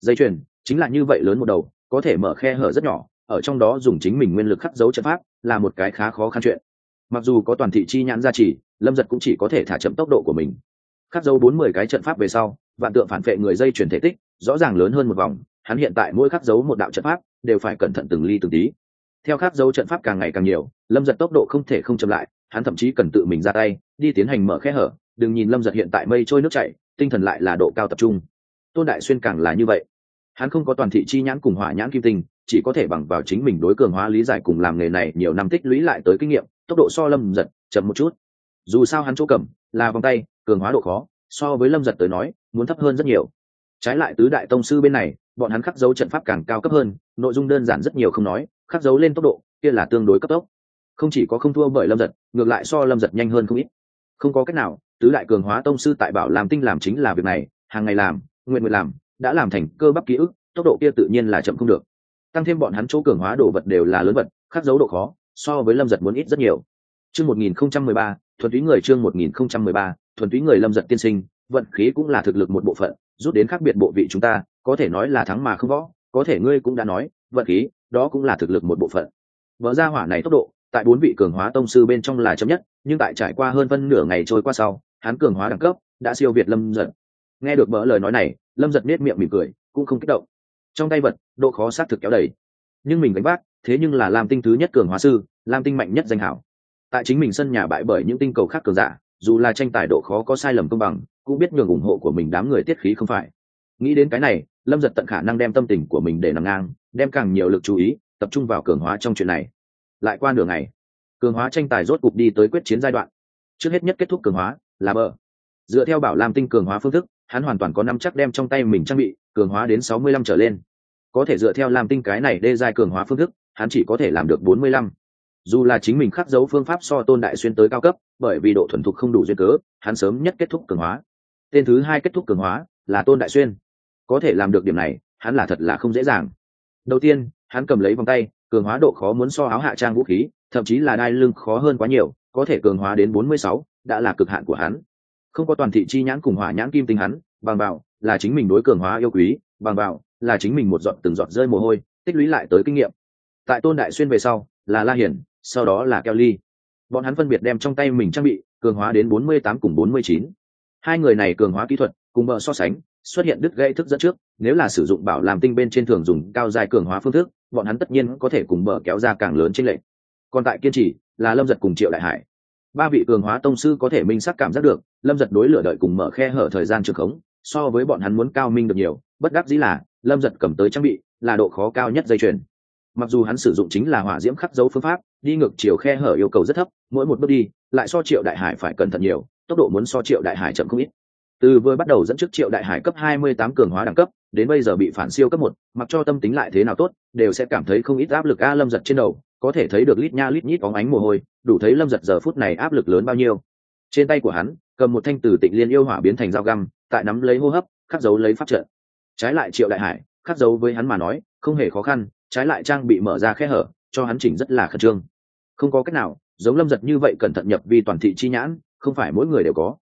Speaker 1: Dây chuyền, chính là như vậy lớn một đầu, có thể mở khe hở rất nhỏ, ở trong đó dùng chính mình nguyên lực khắc dấu chất pháp, là một cái khá khó khăn chuyện. Mặc dù có toàn thị chi nhãn gia trì, lâm giật cũng chỉ có thể thả chậm tốc độ của mình khắc dấu bốn mươi cái trận pháp về sau, vạn tượng phản vệ người dây chuyển thể tích, rõ ràng lớn hơn một vòng, hắn hiện tại mỗi khắc dấu một đạo trận pháp, đều phải cẩn thận từng ly từng tí. Theo khắc dấu trận pháp càng ngày càng nhiều, lâm giật tốc độ không thể không chậm lại, hắn thậm chí cần tự mình ra tay, đi tiến hành mở khe hở, đừng nhìn lâm giật hiện tại mây trôi nước chảy, tinh thần lại là độ cao tập trung. Tôn đại xuyên càng là như vậy. Hắn không có toàn thị chi nhãn cùng hỏa nhãn kim tinh, chỉ có thể bằng vào chính mình đối cường hóa lý giải cùng làm nghề này nhiều năm tích lũy lại tới kinh nghiệm, tốc độ so lâm giật chậm một chút. Dù sao hắn chỗ cầm là vòng tay cường hóa độ khó, so với lâm giật tới nói, muốn thấp hơn rất nhiều. Trái lại tứ đại tông sư bên này, bọn hắn khắc dấu trận pháp càng cao cấp hơn, nội dung đơn giản rất nhiều không nói, khắc dấu lên tốc độ, kia là tương đối cấp tốc. Không chỉ có không thua bởi lâm giật, ngược lại so lâm giật nhanh hơn không ít. Không có cách nào, tứ đại cường hóa tông sư tại bảo làm tinh làm chính là việc này, hàng ngày làm, nguyện nguyện làm, đã làm thành cơ bắp ký ức, tốc độ kia tự nhiên là chậm không được. Tăng thêm bọn hắn chỗ cường hóa đồ vật đều là lớn vật, khắc dấu độ khó, so với lâm giật muốn ít rất nhiều. Chương một nghìn không trăm mười ba, thuần túy người chương một nghìn không trăm mười ba thuần túy người lâm giật tiên sinh, vận khí cũng là thực lực một bộ phận, rút đến khác biệt bộ vị chúng ta, có thể nói là thắng mà không võ, có thể ngươi cũng đã nói, vận khí, đó cũng là thực lực một bộ phận. Vỡ ra hỏa này tốc độ, tại bốn vị cường hóa tông sư bên trong là chậm nhất, nhưng tại trải qua hơn phân nửa ngày trôi qua sau, hắn cường hóa đẳng cấp đã siêu việt lâm giật. Nghe được mỡ lời nói này, lâm giật nết miệng mỉm cười, cũng không kích động. Trong tay vật, độ khó xác thực kéo đầy. Nhưng mình gánh vác, thế nhưng là lam tinh thứ nhất cường hóa sư, lam tinh mạnh nhất danh hảo. Tại chính mình sân nhà bại bởi những tinh cầu khác cường giả dù là tranh tài độ khó có sai lầm công bằng, cũng biết nhường ủng hộ của mình đám người tiết khí không phải. Nghĩ đến cái này, lâm giật tận khả năng đem tâm tình của mình để nằm ngang, đem càng nhiều lực chú ý tập trung vào cường hóa trong chuyện này. Lại qua nửa ngày, cường hóa tranh tài rốt cục đi tới quyết chiến giai đoạn. Trước hết nhất kết thúc cường hóa là bờ. Dựa theo bảo lam tinh cường hóa phương thức, hắn hoàn toàn có năm chắc đem trong tay mình trang bị cường hóa đến sáu mươi lăm trở lên. Có thể dựa theo lam tinh cái này đê giai cường hóa phương thức, hắn chỉ có thể làm được bốn mươi lăm dù là chính mình khắc dấu phương pháp so tôn đại xuyên tới cao cấp, bởi vì độ thuần thục không đủ duyên cớ, hắn sớm nhất kết thúc cường hóa. Tên thứ hai kết thúc cường hóa là tôn đại xuyên. Có thể làm được điểm này, hắn là thật là không dễ dàng. Đầu tiên, hắn cầm lấy vòng tay, cường hóa độ khó muốn so áo hạ trang vũ khí, thậm chí là đai lưng khó hơn quá nhiều, có thể cường hóa đến bốn mươi sáu, đã là cực hạn của hắn. Không có toàn thị chi nhãn cùng hỏa nhãn kim tinh hắn, bằng vào là chính mình đối cường hóa yêu quý, bằng vào là chính mình một giọt từng giọt rơi mồ hôi, tích lũy lại tới kinh nghiệm. Tại tôn đại xuyên về sau, là la hiển sau đó là kelly. Bọn hắn phân biệt đem trong tay mình trang bị, cường hóa đến bốn mươi tám cùng bốn mươi chín. Hai người này cường hóa kỹ thuật, cùng bờ so sánh, xuất hiện đứt gãy thức dẫn trước, nếu là sử dụng bảo làm tinh bên trên thường dùng cao dài cường hóa phương thức, bọn hắn tất nhiên có thể cùng bờ kéo ra càng lớn trên lệch. còn tại kiên trì, là lâm giật cùng triệu đại hải. Ba vị cường hóa tông sư có thể minh xác cảm giác được, lâm giật đối lửa đợi cùng mở khe hở thời gian trường khống, so với bọn hắn muốn cao minh được nhiều, bất đắc dĩ là, lâm giật cầm tới trang bị, là độ khó cao nhất dây chuyền. Mặc dù hắn sử dụng chính là hỏa diễm khắc dấu phương pháp đi ngược chiều khe hở yêu cầu rất thấp, mỗi một bước đi, lại so triệu đại hải phải cẩn thận nhiều, tốc độ muốn so triệu đại hải chậm không ít. Từ vừa bắt đầu dẫn trước triệu đại hải cấp 28 cường hóa đẳng cấp, đến bây giờ bị phản siêu cấp một, mặc cho tâm tính lại thế nào tốt, đều sẽ cảm thấy không ít áp lực a lâm giật trên đầu, có thể thấy được lít nha lít nhít bóng ánh mồ hôi, đủ thấy lâm giật giờ phút này áp lực lớn bao nhiêu. Trên tay của hắn, cầm một thanh từ tịnh liên yêu hỏa biến thành dao găm, tại nắm lấy hô hấp, khắc dấu lấy pháp trận. Trái lại triệu đại hải, khắc dấu với hắn mà nói, không hề khó khăn, trái lại trang bị mở ra khe hở, cho hắn chỉnh rất là khẩn trương không có cách nào, giống lâm giật như vậy cẩn thận nhập vi toàn thị chi nhãn, không phải mỗi người đều có.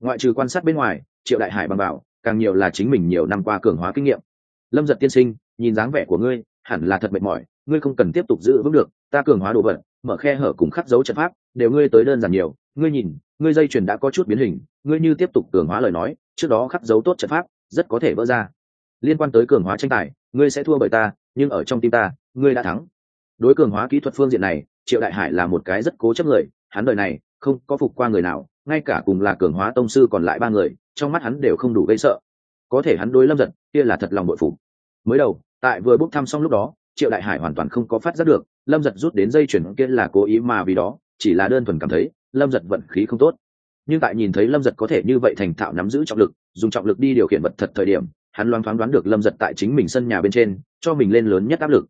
Speaker 1: Ngoại trừ quan sát bên ngoài, triệu đại hải bằng bảo càng nhiều là chính mình nhiều năm qua cường hóa kinh nghiệm. Lâm giật tiên sinh, nhìn dáng vẻ của ngươi, hẳn là thật mệt mỏi, ngươi không cần tiếp tục giữ vững được, ta cường hóa đồ vật, mở khe hở cùng khắc dấu trận pháp, đều ngươi tới đơn giản nhiều. Ngươi nhìn, ngươi dây chuyền đã có chút biến hình, ngươi như tiếp tục cường hóa lời nói, trước đó khắc dấu tốt trận pháp, rất có thể vỡ ra. Liên quan tới cường hóa tranh tài, ngươi sẽ thua bởi ta, nhưng ở trong tim ta, ngươi đã thắng. Đối cường hóa kỹ thuật phương diện này triệu đại hải là một cái rất cố chấp người, hắn đời này không có phục qua người nào, ngay cả cùng là cường hóa tông sư còn lại ba người, trong mắt hắn đều không đủ gây sợ. Có thể hắn đối lâm giật kia là thật lòng bội phục. Mới đầu, tại vừa bốc thăm xong lúc đó, triệu đại hải hoàn toàn không có phát giác được, lâm giật rút đến dây chuyển kia là cố ý mà vì đó, chỉ là đơn thuần cảm thấy, lâm giật vận khí không tốt. Nhưng tại nhìn thấy lâm giật có thể như vậy thành thạo nắm giữ trọng lực, dùng trọng lực đi điều khiển vật thật thời điểm, hắn loáng thoáng đoán được lâm giật tại chính mình sân nhà bên trên, cho mình lên lớn nhất áp lực.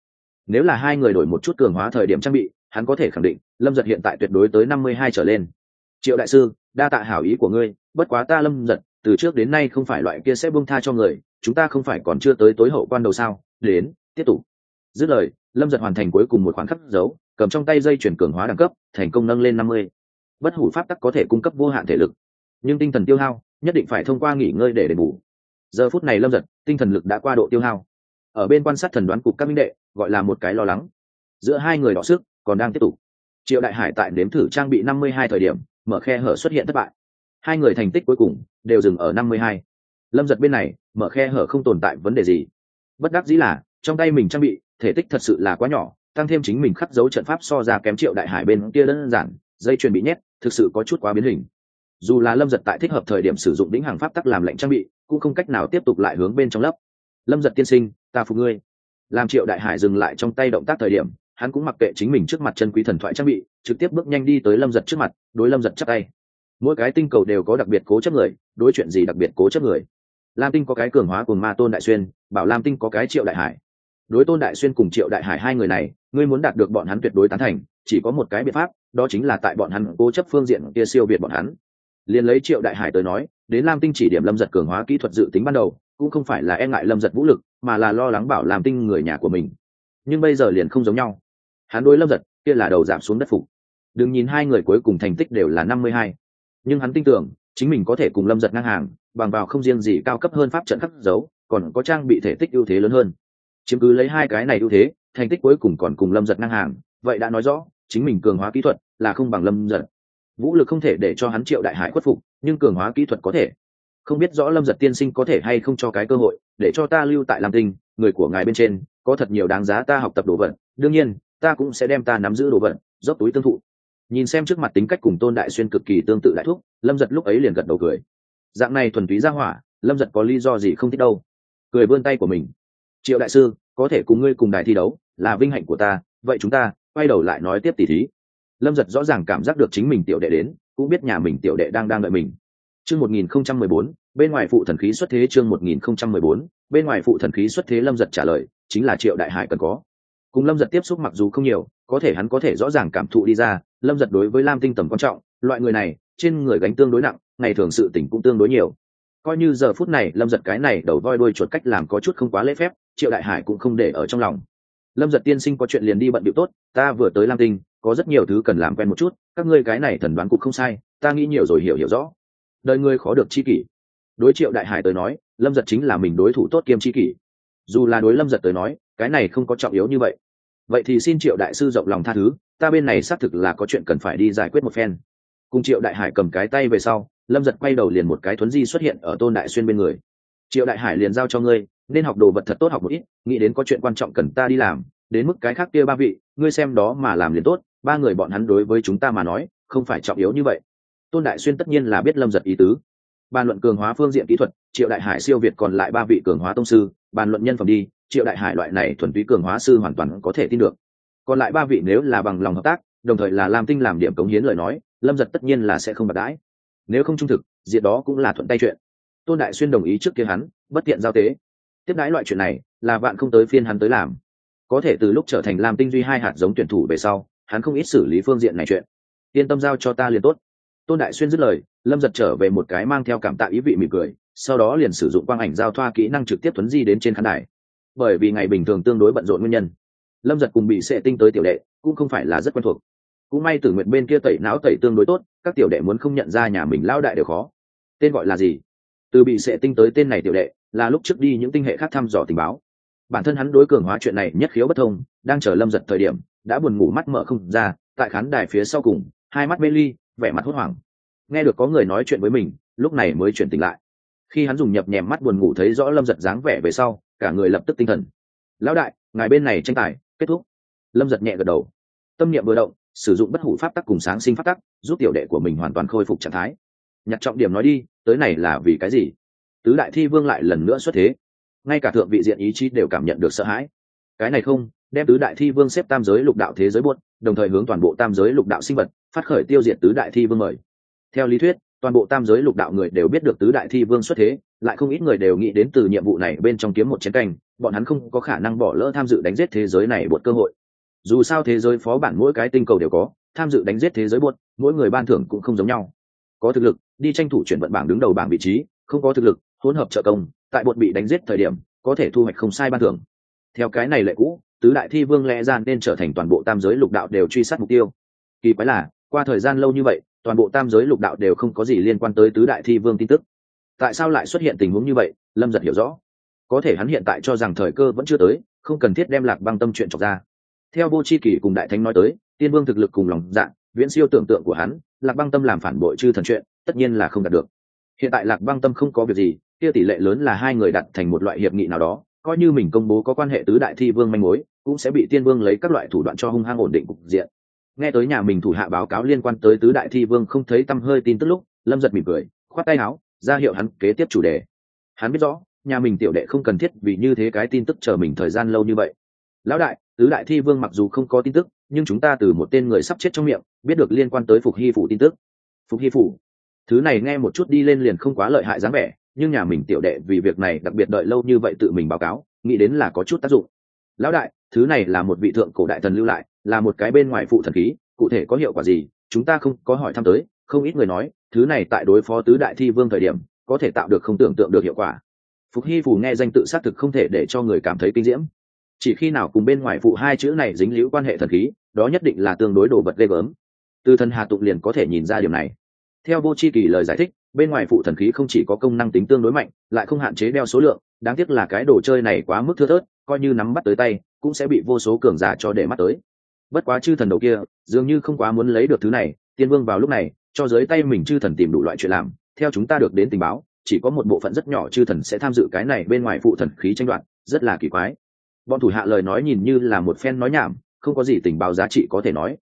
Speaker 1: Nếu là hai người đổi một chút cường hóa thời điểm trang bị hắn có thể khẳng định, lâm giật hiện tại tuyệt đối tới năm mươi hai trở lên. Triệu đại sư, đa tạ hảo ý của ngươi, bất quá ta lâm giật, từ trước đến nay không phải loại kia sẽ buông tha cho người, chúng ta không phải còn chưa tới tối hậu quan đầu sao? Đến, tiếp tục. Dứt lời, lâm giật hoàn thành cuối cùng một khoản khắc dấu, cầm trong tay dây chuyển cường hóa đẳng cấp, thành công nâng lên năm mươi. Bất hủ pháp tắc có thể cung cấp vô hạn thể lực, nhưng tinh thần tiêu hao, nhất định phải thông qua nghỉ ngơi để đền bù. Giờ phút này lâm giật, tinh thần lực đã qua độ tiêu hao. Ở bên quan sát thần đoán cục các minh đệ, gọi là một cái lo lắng. Giữa hai người đọ sức còn đang tiếp tục. Triệu đại hải tại nếm thử trang bị năm mươi hai thời điểm, mở khe hở xuất hiện thất bại. Hai người thành tích cuối cùng đều dừng ở năm mươi hai. Lâm giật bên này, mở khe hở không tồn tại vấn đề gì. Bất đắc dĩ là, trong tay mình trang bị, thể tích thật sự là quá nhỏ, tăng thêm chính mình khắc dấu trận pháp so ra kém triệu đại hải bên kia đơn giản, dây chuyền bị nhét, thực sự có chút quá biến hình. Dù là lâm giật tại thích hợp thời điểm sử dụng đĩnh hàng pháp tắc làm lệnh trang bị, cũng không cách nào tiếp tục lại hướng bên trong lấp. Lâm giật tiên sinh, ta phục ngươi. Làm triệu đại hải dừng lại trong tay động tác thời điểm hắn cũng mặc kệ chính mình trước mặt chân quý thần thoại trang bị, trực tiếp bước nhanh đi tới lâm giật trước mặt, đối lâm giật chắc tay. Mỗi cái tinh cầu đều có đặc biệt cố chấp người, đối chuyện gì đặc biệt cố chấp người? Lam tinh có cái cường hóa cùng ma tôn đại xuyên, bảo lam tinh có cái triệu đại hải. Đối tôn đại xuyên cùng triệu đại hải hai người này, ngươi muốn đạt được bọn hắn tuyệt đối tán thành, chỉ có một cái biện pháp, đó chính là tại bọn hắn cố chấp phương diện kia siêu việt bọn hắn. Liền lấy triệu đại hải tới nói, đến lam tinh chỉ điểm lâm giật cường hóa kỹ thuật dự tính ban đầu, cũng không phải là e ngại lâm giật vũ lực, mà là lo lắng bảo làm tinh người nhà của mình. Nhưng bây giờ liền không giống nhau hắn đối lâm giật, kia là đầu giảm xuống đất phục. Đừng nhìn hai người cuối cùng thành tích đều là năm mươi hai. Nhưng hắn tin tưởng, chính mình có thể cùng lâm giật ngang hàng, bằng vào không riêng gì cao cấp hơn pháp trận khắc dấu, còn có trang bị thể tích ưu thế lớn hơn. Chiếm cứ lấy hai cái này ưu thế, thành tích cuối cùng còn cùng lâm giật ngang hàng, vậy đã nói rõ, chính mình cường hóa kỹ thuật là không bằng lâm giật. Vũ lực không thể để cho hắn triệu đại hải khuất phục, nhưng cường hóa kỹ thuật có thể. Không biết rõ lâm giật tiên sinh có thể hay không cho cái cơ hội, để cho ta lưu tại lam tinh, người của ngài bên trên, có thật nhiều đáng giá ta học tập đồ vật. Đương nhiên ta cũng sẽ đem ta nắm giữ đồ vật, dốc túi tương thụ. Nhìn xem trước mặt tính cách cùng tôn đại xuyên cực kỳ tương tự đại thúc, lâm giật lúc ấy liền gật đầu cười. Dạng này thuần túy ra hỏa, lâm giật có lý do gì không thích đâu. Cười vươn tay của mình. Triệu đại sư, có thể cùng ngươi cùng đài thi đấu, là vinh hạnh của ta, vậy chúng ta, quay đầu lại nói tiếp tỉ thí. Lâm giật rõ ràng cảm giác được chính mình tiểu đệ đến, cũng biết nhà mình tiểu đệ đang đang đợi mình. Chương một nghìn không trăm mười bốn, bên ngoài phụ thần khí xuất thế chương một nghìn không trăm mười bốn, bên ngoài phụ thần khí xuất thế lâm giật trả lời, chính là triệu đại hải cần có cùng lâm giật tiếp xúc mặc dù không nhiều, có thể hắn có thể rõ ràng cảm thụ đi ra, lâm giật đối với lam tinh tầm quan trọng, loại người này, trên người gánh tương đối nặng, ngày thường sự tỉnh cũng tương đối nhiều. Coi như giờ phút này, lâm giật cái này đầu voi đuôi chuột cách làm có chút không quá lễ phép, triệu đại hải cũng không để ở trong lòng. Lâm giật tiên sinh có chuyện liền đi bận điệu tốt, ta vừa tới lam tinh, có rất nhiều thứ cần làm quen một chút, các ngươi cái này thần đoán cũng không sai, ta nghĩ nhiều rồi hiểu hiểu rõ. Đời ngươi khó được chi kỷ. Đối triệu đại hải tới nói, lâm giật chính là mình đối thủ tốt kiêm chi kỷ. Dù là đối lâm giật tới nói, cái này không có trọng yếu như vậy vậy thì xin triệu đại sư rộng lòng tha thứ, ta bên này xác thực là có chuyện cần phải đi giải quyết một phen. Cùng triệu đại hải cầm cái tay về sau, lâm giật quay đầu liền một cái thuấn di xuất hiện ở tôn đại xuyên bên người. Triệu đại hải liền giao cho ngươi, nên học đồ vật thật tốt học một ít, nghĩ đến có chuyện quan trọng cần ta đi làm, đến mức cái khác kia ba vị, ngươi xem đó mà làm liền tốt, ba người bọn hắn đối với chúng ta mà nói, không phải trọng yếu như vậy. Tôn đại xuyên tất nhiên là biết lâm giật ý tứ. Bàn luận cường hóa phương diện kỹ thuật, triệu đại hải siêu việt còn lại ba vị cường hóa tông sư, bàn luận nhân phẩm đi triệu đại hải loại này thuần túy cường hóa sư hoàn toàn có thể tin được. Còn lại ba vị nếu là bằng lòng hợp tác, đồng thời là làm tinh làm điểm cống hiến lời nói, lâm giật tất nhiên là sẽ không bạc đãi. Nếu không trung thực diện đó cũng là thuận tay chuyện. Tôn đại xuyên đồng ý trước kia hắn, bất tiện giao tế. Tiếp đãi loại chuyện này, là bạn không tới phiên hắn tới làm. Có thể từ lúc trở thành làm tinh duy hai hạt giống tuyển thủ về sau, hắn không ít xử lý phương diện này chuyện. Yên tâm giao cho ta liền tốt. Tôn đại xuyên dứt lời, lâm giật trở về một cái mang theo cảm tạ ý vị mỉm cười, sau đó liền sử dụng quang ảnh giao thoa kỹ năng trực tiếp thuấn di đến trên khán đài bởi vì ngày bình thường tương đối bận rộn nguyên nhân. Lâm giật cùng bị sệ tinh tới tiểu đệ, cũng không phải là rất quen thuộc. Cũng may tử nguyện bên kia tẩy não tẩy tương đối tốt, các tiểu đệ muốn không nhận ra nhà mình lao đại đều khó. Tên gọi là gì? Từ bị sệ tinh tới tên này tiểu đệ, là lúc trước đi những tinh hệ khác thăm dò tình báo. Bản thân hắn đối cường hóa chuyện này nhất khiếu bất thông, đang chờ lâm giật thời điểm, đã buồn ngủ mắt mở không ra, tại khán đài phía sau cùng, hai mắt mê ly, vẻ mặt hốt hoảng. Nghe được có người nói chuyện với mình, lúc này mới chuyển tỉnh lại. Khi hắn dùng nhập nhèm mắt buồn ngủ thấy rõ lâm giật dáng vẻ về sau cả người lập tức tinh thần. Lão đại, ngài bên này tranh tài, kết thúc. Lâm giật nhẹ gật đầu. Tâm niệm vừa động, sử dụng bất hủ pháp tắc cùng sáng sinh pháp tắc, giúp tiểu đệ của mình hoàn toàn khôi phục trạng thái. Nhặt trọng điểm nói đi, tới này là vì cái gì? Tứ đại thi vương lại lần nữa xuất thế. Ngay cả thượng vị diện ý chí đều cảm nhận được sợ hãi. Cái này không, đem tứ đại thi vương xếp tam giới lục đạo thế giới buốt đồng thời hướng toàn bộ tam giới lục đạo sinh vật, phát khởi tiêu diệt tứ đại thi vương mời. Theo lý thuyết, toàn bộ tam giới lục đạo người đều biết được tứ đại thi vương xuất thế lại không ít người đều nghĩ đến từ nhiệm vụ này bên trong kiếm một chiến canh, bọn hắn không có khả năng bỏ lỡ tham dự đánh giết thế giới này một cơ hội. Dù sao thế giới phó bản mỗi cái tinh cầu đều có, tham dự đánh giết thế giới buốt, mỗi người ban thưởng cũng không giống nhau. Có thực lực, đi tranh thủ chuyển vận bảng đứng đầu bảng vị trí, không có thực lực, hỗn hợp trợ công, tại buột bị đánh giết thời điểm, có thể thu hoạch không sai ban thưởng. Theo cái này lệ cũ, tứ đại thi vương lẽ ra nên trở thành toàn bộ tam giới lục đạo đều truy sát mục tiêu. Kỳ quái là, qua thời gian lâu như vậy, toàn bộ tam giới lục đạo đều không có gì liên quan tới tứ đại thi vương tin tức tại sao lại xuất hiện tình huống như vậy? Lâm giật hiểu rõ. Có thể hắn hiện tại cho rằng thời cơ vẫn chưa tới, không cần thiết đem lạc băng tâm chuyện trọc ra. Theo vô c h i kỷ cùng đại thánh nói tới, tiên vương thực lực cùng lòng dạng viễn siêu tưởng tượng của hắn, lạc băng tâm làm phản bội chư thần chuyện, tất nhiên là không đạt được. Hiện tại lạc băng tâm không có việc gì, kia tỷ lệ lớn là hai người đặt thành một loại hiệp nghị nào đó, coi như mình công bố có quan hệ tứ đại thi vương manh mối, cũng sẽ bị tiên vương lấy các loại thủ đoạn cho hung hăng ổn định cục diện. Nghe tới nhà mình thủ hạ báo cáo liên quan tới tứ đại thi vương không thấy tâm hơi tin tức lúc, lâm giật mỉm cười, khoát tay áo ra hiệu hắn kế tiếp chủ đề. Hắn biết rõ, nhà mình tiểu đệ không cần thiết vì như thế cái tin tức chờ mình thời gian lâu như vậy. Lão đại, tứ đại thi vương mặc dù không có tin tức, nhưng chúng ta từ một tên người sắp chết trong miệng, biết được liên quan tới phục hy phủ tin tức. Phục hy phủ. Thứ này nghe một chút đi lên liền không quá lợi hại dáng vẻ, nhưng nhà mình tiểu đệ vì việc này đặc biệt đợi lâu như vậy tự mình báo cáo, nghĩ đến là có chút tác dụng. Lão đại, thứ này là một vị thượng cổ đại thần lưu lại, là một cái bên ngoài phụ thần khí, cụ thể có hiệu quả gì, chúng ta không có hỏi thăm tới, không ít người nói thứ này tại đối phó tứ đại thi vương thời điểm, có thể tạo được không tưởng tượng được hiệu quả. Phục hy phủ nghe danh tự xác thực không thể để cho người cảm thấy kinh diễm. Chỉ khi nào cùng bên ngoài phụ hai chữ này dính liễu quan hệ thần khí, đó nhất định là tương đối đồ vật ghê gớm. Từ thần hà tục liền có thể nhìn ra điều này. Theo vô c h i kỳ lời giải thích, bên ngoài phụ thần khí không chỉ có công năng tính tương đối mạnh, lại không hạn chế đeo số lượng, đáng tiếc là cái đồ chơi này quá mức thưa thớt, coi như nắm bắt tới tay, cũng sẽ bị vô số cường giả cho để mắt tới. Bất quá chư thần đầu kia, dường như không quá muốn lấy được thứ này, tiên vương vào lúc này cho dưới tay mình chư thần tìm đủ loại chuyện làm, theo chúng ta được đến tình báo, chỉ có một bộ phận rất nhỏ chư thần sẽ tham dự cái này bên ngoài phụ thần khí tranh đoạt, rất là kỳ quái. Bọn thủ hạ lời nói nhìn như là một phen nói nhảm, không có gì tình báo giá trị có thể nói.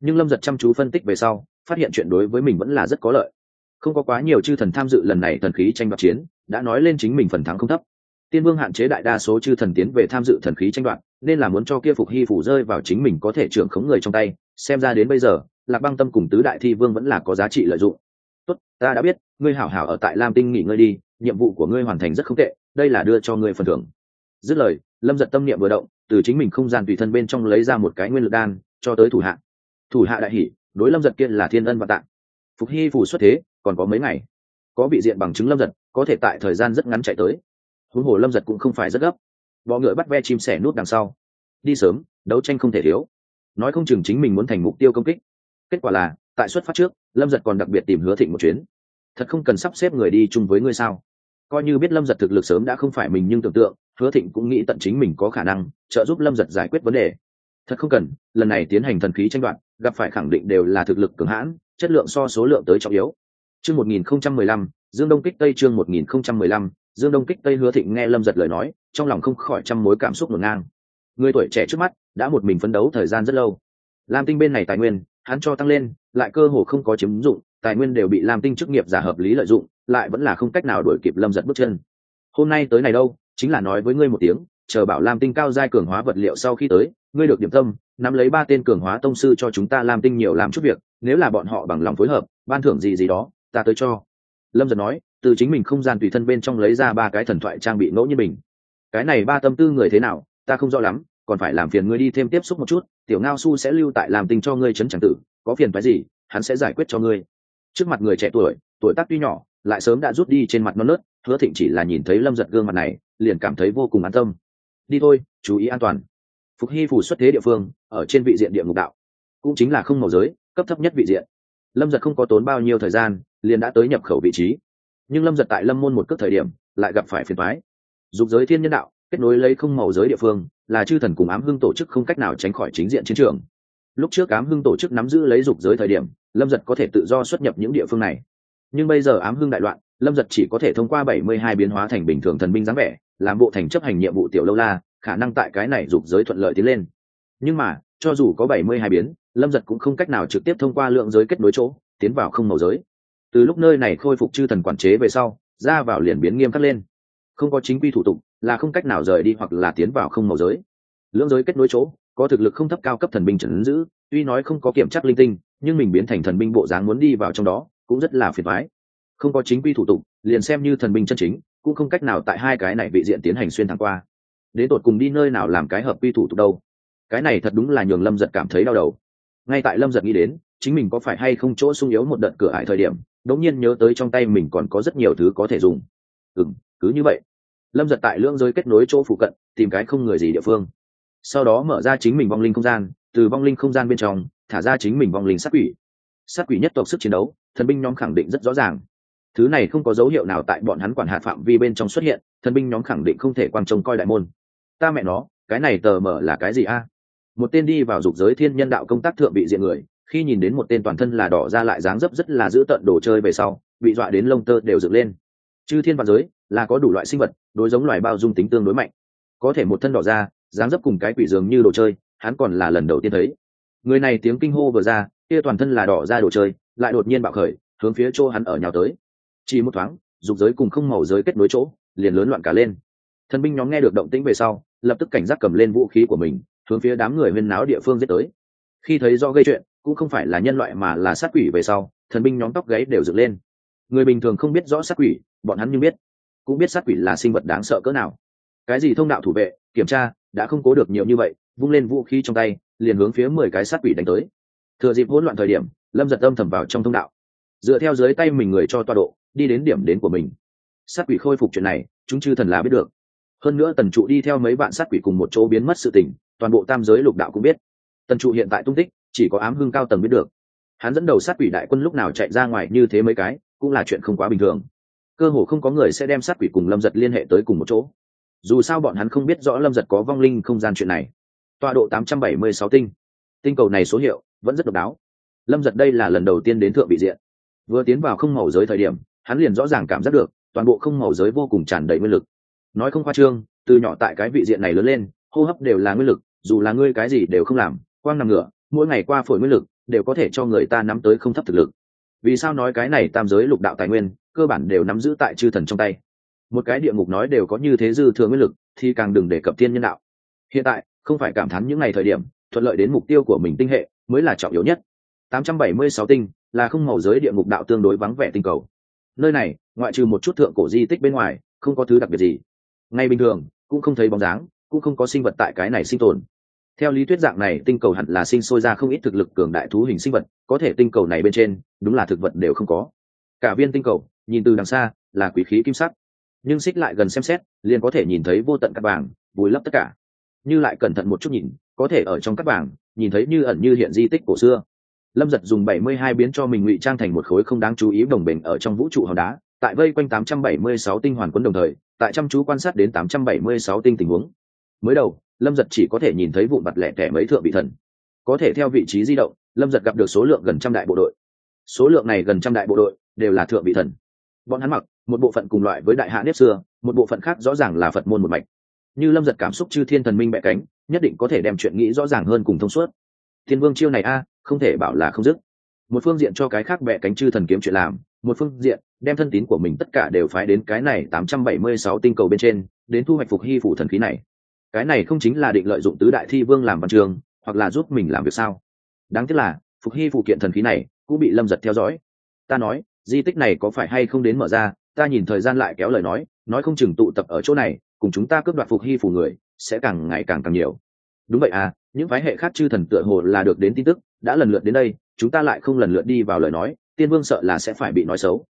Speaker 1: Nhưng lâm giật chăm chú phân tích về sau, phát hiện chuyện đối với mình vẫn là rất có lợi. Không có quá nhiều chư thần tham dự lần này thần khí tranh đoạt chiến, đã nói lên chính mình phần thắng không thấp. Tiên vương hạn chế đại đa số chư thần tiến về tham dự thần khí tranh đoạt, nên là muốn cho kia phục hy phủ rơi vào chính mình có thể trưởng khống người trong tay, xem ra đến bây giờ lạc băng tâm cùng tứ đại thi vương vẫn là có giá trị lợi dụng. Tốt, ta đã biết, ngươi hảo hảo ở tại lam tinh nghỉ ngơi đi, nhiệm vụ của ngươi hoàn thành rất không tệ, đây là đưa cho ngươi phần thưởng. Dứt lời, lâm giật tâm niệm vừa động, từ chính mình không gian tùy thân bên trong lấy ra một cái nguyên lực đan, cho tới thủ hạ. Thủ hạ đại hỷ đối lâm giật kia là thiên ân và tạng phục hy phủ xuất thế, còn có mấy ngày. Có vị diện bằng chứng lâm giật, có thể tại thời gian rất ngắn chạy tới. Huống hồ lâm giật cũng không phải rất gấp. Bọ ngựa bắt ve chim sẻ nút đằng sau. Đi sớm, đấu tranh không thể thiếu. Nói không chừng chính mình muốn thành mục tiêu công kích kết quả là, tại xuất phát trước, lâm giật còn đặc biệt tìm hứa thịnh một chuyến. Thật không cần sắp xếp người đi chung với ngươi sao? Coi như biết lâm giật thực lực sớm đã không phải mình nhưng tưởng tượng, hứa thịnh cũng nghĩ tận chính mình có khả năng, trợ giúp lâm giật giải quyết vấn đề. Thật không cần, lần này tiến hành thần khí tranh đoạt, gặp phải khẳng định đều là thực lực cường hãn, chất lượng so số lượng tới trọng yếu. Chương một nghìn không trăm mười lăm, dương đông kích tây chương một nghìn không trăm mười lăm, dương đông kích tây hứa thịnh nghe lâm giật lời nói, trong lòng không khỏi trăm mối cảm xúc ngổn ngang. Người tuổi trẻ trước mắt, đã một mình phấn đấu thời gian rất lâu. Lam tinh bên này tài nguyên hắn cho tăng lên, lại cơ hồ không có chiếm dụng, tài nguyên đều bị lam tinh chức nghiệp giả hợp lý lợi dụng, lại vẫn là không cách nào đuổi kịp lâm giật bước chân. Hôm nay tới này đâu, chính là nói với ngươi một tiếng, chờ bảo lam tinh cao giai cường hóa vật liệu sau khi tới, ngươi được điểm tâm, nắm lấy ba tên cường hóa tông sư cho chúng ta lam tinh nhiều làm chút việc, nếu là bọn họ bằng lòng phối hợp, ban thưởng gì gì đó, ta tới cho. Lâm giật nói, từ chính mình không gian tùy thân bên trong lấy ra ba cái thần thoại trang bị ngẫu nhiên mình cái này ba tâm tư người thế nào, ta không rõ lắm còn phải làm phiền ngươi đi thêm tiếp xúc một chút, tiểu ngao su sẽ lưu tại làm tình cho ngươi chấn chẳng tử, có phiền phái gì, hắn sẽ giải quyết cho ngươi. Trước mặt người trẻ tuổi tuổi tác tuy nhỏ, lại sớm đã rút đi trên mặt non nớt, hứa thịnh chỉ là nhìn thấy lâm giật gương mặt này, liền cảm thấy vô cùng an tâm. Đi thôi, chú ý an toàn. Phục hy phủ xuất thế địa phương, ở trên vị diện địa ngục đạo, cũng chính là không màu giới, cấp thấp nhất vị diện. Lâm giật không có tốn bao nhiêu thời gian, liền đã tới nhập khẩu vị trí. Nhưng lâm giật tại lâm môn một cước thời điểm, lại gặp phải phiền thoái dục giới thiên nhân đạo, kết nối lấy không màu giới địa phương là chư thần cùng ám hưng tổ chức không cách nào tránh khỏi chính diện chiến trường. Lúc trước ám hưng tổ chức nắm giữ lấy dục giới thời điểm, lâm giật có thể tự do xuất nhập những địa phương này. Nhưng bây giờ ám hưng đại loạn, lâm giật chỉ có thể thông qua bảy mươi hai biến hóa thành bình thường thần binh dáng vẻ, làm bộ thành chấp hành nhiệm vụ tiểu lâu la, khả năng tại cái này dục giới thuận lợi tiến lên. Nhưng mà, cho dù có bảy mươi hai biến, lâm giật cũng không cách nào trực tiếp thông qua lượng giới kết nối chỗ, tiến vào không màu giới. Từ lúc nơi này khôi phục chư thần quản chế về sau, ra vào liền biến nghiêm khắc lên không có chính quy thủ tục, là không cách nào rời đi hoặc là tiến vào không màu giới. Lưỡng giới kết nối chỗ, có thực lực không thấp cao cấp thần binh trần giữ, tuy nói không có kiểm tra linh tinh, nhưng mình biến thành thần binh bộ dáng muốn đi vào trong đó, cũng rất là phiền thoái không có chính quy thủ tục, liền xem như thần binh chân chính, cũng không cách nào tại hai cái này bị diện tiến hành xuyên thẳng qua. Đến tột cùng đi nơi nào làm cái hợp quy thủ tục đâu? Cái này thật đúng là nhường lâm giật cảm thấy đau đầu. Ngay tại lâm giật nghĩ đến, chính mình có phải hay không chỗ sung yếu một đợt cửa ải thời điểm đống nhiên nhớ tới trong tay mình còn có rất nhiều thứ có thể dùng. Ừ cứ như vậy. Lâm giật tại lưỡng giới kết nối chỗ phụ cận, tìm cái không người gì địa phương. Sau đó mở ra chính mình vong linh không gian, từ vong linh không gian bên trong, thả ra chính mình vong linh sát quỷ. Sát quỷ nhất tộc sức chiến đấu, thần binh nhóm khẳng định rất rõ ràng. Thứ này không có dấu hiệu nào tại bọn hắn quản hạt phạm vi bên trong xuất hiện, thần binh nhóm khẳng định không thể quan trông coi đại môn. Ta mẹ nó, cái này tờ mở là cái gì a? Một tên đi vào dục giới thiên nhân đạo công tác thượng bị diện người, khi nhìn đến một tên toàn thân là đỏ ra lại dáng dấp rất là giữ tận đồ chơi về sau, bị dọa đến lông tơ đều dựng lên chư thiên văn giới là có đủ loại sinh vật, đối giống loài bao dung tính tương đối mạnh. Có thể một thân đỏ ra, dáng dấp cùng cái quỷ dường như đồ chơi, hắn còn là lần đầu tiên thấy. Người này tiếng kinh hô vừa ra, kia toàn thân là đỏ ra đồ chơi, lại đột nhiên bạo khởi, hướng phía chỗ hắn ở nhào tới. Chỉ một thoáng, dục giới cùng không màu giới kết nối chỗ, liền lớn loạn cả lên. Thần binh nhóm nghe được động tĩnh về sau, lập tức cảnh giác cầm lên vũ khí của mình, hướng phía đám người huyên náo địa phương giết tới. Khi thấy do gây chuyện, cũng không phải là nhân loại mà là sát quỷ về sau, thần binh nhóm tóc gáy đều dựng lên. Người bình thường không biết rõ sát quỷ bọn hắn nhưng biết, cũng biết sát quỷ là sinh vật đáng sợ cỡ nào. Cái gì thông đạo thủ vệ, kiểm tra, đã không cố được nhiều như vậy, vung lên vũ khí trong tay, liền hướng phía mười cái sát quỷ đánh tới. Thừa dịp hỗn loạn thời điểm, lâm giật âm thầm vào trong thông đạo. Dựa theo dưới tay mình người cho toa độ, đi đến điểm đến của mình. Sát quỷ khôi phục chuyện này, chúng chư thần là biết được. Hơn nữa tần trụ đi theo mấy bạn sát quỷ cùng một chỗ biến mất sự tình, toàn bộ tam giới lục đạo cũng biết. Tần trụ hiện tại tung tích, chỉ có ám hưng cao tầng biết được. Hắn dẫn đầu sát quỷ đại quân lúc nào chạy ra ngoài như thế mấy cái, cũng là chuyện không quá bình thường cơ hồ không có người sẽ đem sát quỷ cùng lâm giật liên hệ tới cùng một chỗ. Dù sao bọn hắn không biết rõ lâm giật có vong linh không gian chuyện này. Tọa độ 876 tinh. Tinh cầu này số hiệu vẫn rất độc đáo. Lâm giật đây là lần đầu tiên đến thượng vị diện. Vừa tiến vào không màu giới thời điểm, hắn liền rõ ràng cảm giác được, toàn bộ không màu giới vô cùng tràn đầy nguyên lực. Nói không khoa trương, từ nhỏ tại cái vị diện này lớn lên, hô hấp đều là nguyên lực, dù là ngươi cái gì đều không làm, quang nằm ngửa, mỗi ngày qua phổi nguyên lực, đều có thể cho người ta nắm tới không thấp thực lực. Vì sao nói cái này tam giới lục đạo tài nguyên cơ bản đều nắm giữ tại chư thần trong tay. Một cái địa ngục nói đều có như thế dư thừa nguyên lực, thì càng đừng đề cập thiên nhân đạo. Hiện tại, không phải cảm thán những ngày thời điểm, thuận lợi đến mục tiêu của mình tinh hệ, mới là trọng yếu nhất. 876 tinh, là không màu giới địa ngục đạo tương đối vắng vẻ tinh cầu. Nơi này, ngoại trừ một chút thượng cổ di tích bên ngoài, không có thứ đặc biệt gì. Ngay bình thường, cũng không thấy bóng dáng, cũng không có sinh vật tại cái này sinh tồn. Theo lý thuyết dạng này, tinh cầu hẳn là sinh sôi ra không ít thực lực cường đại thú hình sinh vật, có thể tinh cầu này bên trên, đúng là thực vật đều không có. Cả viên tinh cầu nhìn từ đằng xa là quý khí kim sắc. Nhưng xích lại gần xem xét liền có thể nhìn thấy vô tận các bảng, vùi lấp tất cả. Như lại cẩn thận một chút nhìn có thể ở trong các bảng nhìn thấy như ẩn như hiện di tích cổ xưa. Lâm giật dùng bảy mươi hai biến cho mình ngụy trang thành một khối không đáng chú ý đồng bình ở trong vũ trụ hòn đá tại vây quanh tám trăm bảy mươi sáu tinh hoàn quấn đồng thời tại chăm chú quan sát đến tám trăm bảy mươi sáu tinh tình huống. Mới đầu lâm giật chỉ có thể nhìn thấy vụn mặt lẻ tẻ mấy thượng vị thần. Có thể theo vị trí di động lâm giật gặp được số lượng gần trăm đại bộ đội. Số lượng này gần trăm đại bộ đội đều là thượng vị thần bọn hắn mặc, một bộ phận cùng loại với đại hạ nếp xưa, một bộ phận khác rõ ràng là phật môn một mạch. Như lâm giật cảm xúc chư thiên thần minh bẹ cánh, nhất định có thể đem chuyện nghĩ rõ ràng hơn cùng thông suốt. Thiên vương chiêu này a, không thể bảo là không dứt. Một phương diện cho cái khác bẹ cánh chư thần kiếm chuyện làm, một phương diện, đem thân tín của mình tất cả đều phái đến cái này tám trăm bảy mươi sáu tinh cầu bên trên, đến thu hoạch phục hy phủ thần khí này. Cái này không chính là định lợi dụng tứ đại thi vương làm văn trường, hoặc là giúp mình làm việc sao? Đáng tiếc là, phục hy phụ kiện thần khí này cũng bị lâm giật theo dõi. Ta nói di tích này có phải hay không đến mở ra, ta nhìn thời gian lại kéo lời nói nói không chừng tụ tập ở chỗ này, cùng chúng ta cướp đoạt phục hy phủ người, sẽ càng ngày càng càng nhiều. Đúng vậy à những phái hệ khác chư thần tựa hồ là được đến tin tức, đã lần lượt đến đây, chúng ta lại không lần lượt đi vào lời nói, tiên vương sợ là sẽ phải bị nói xấu.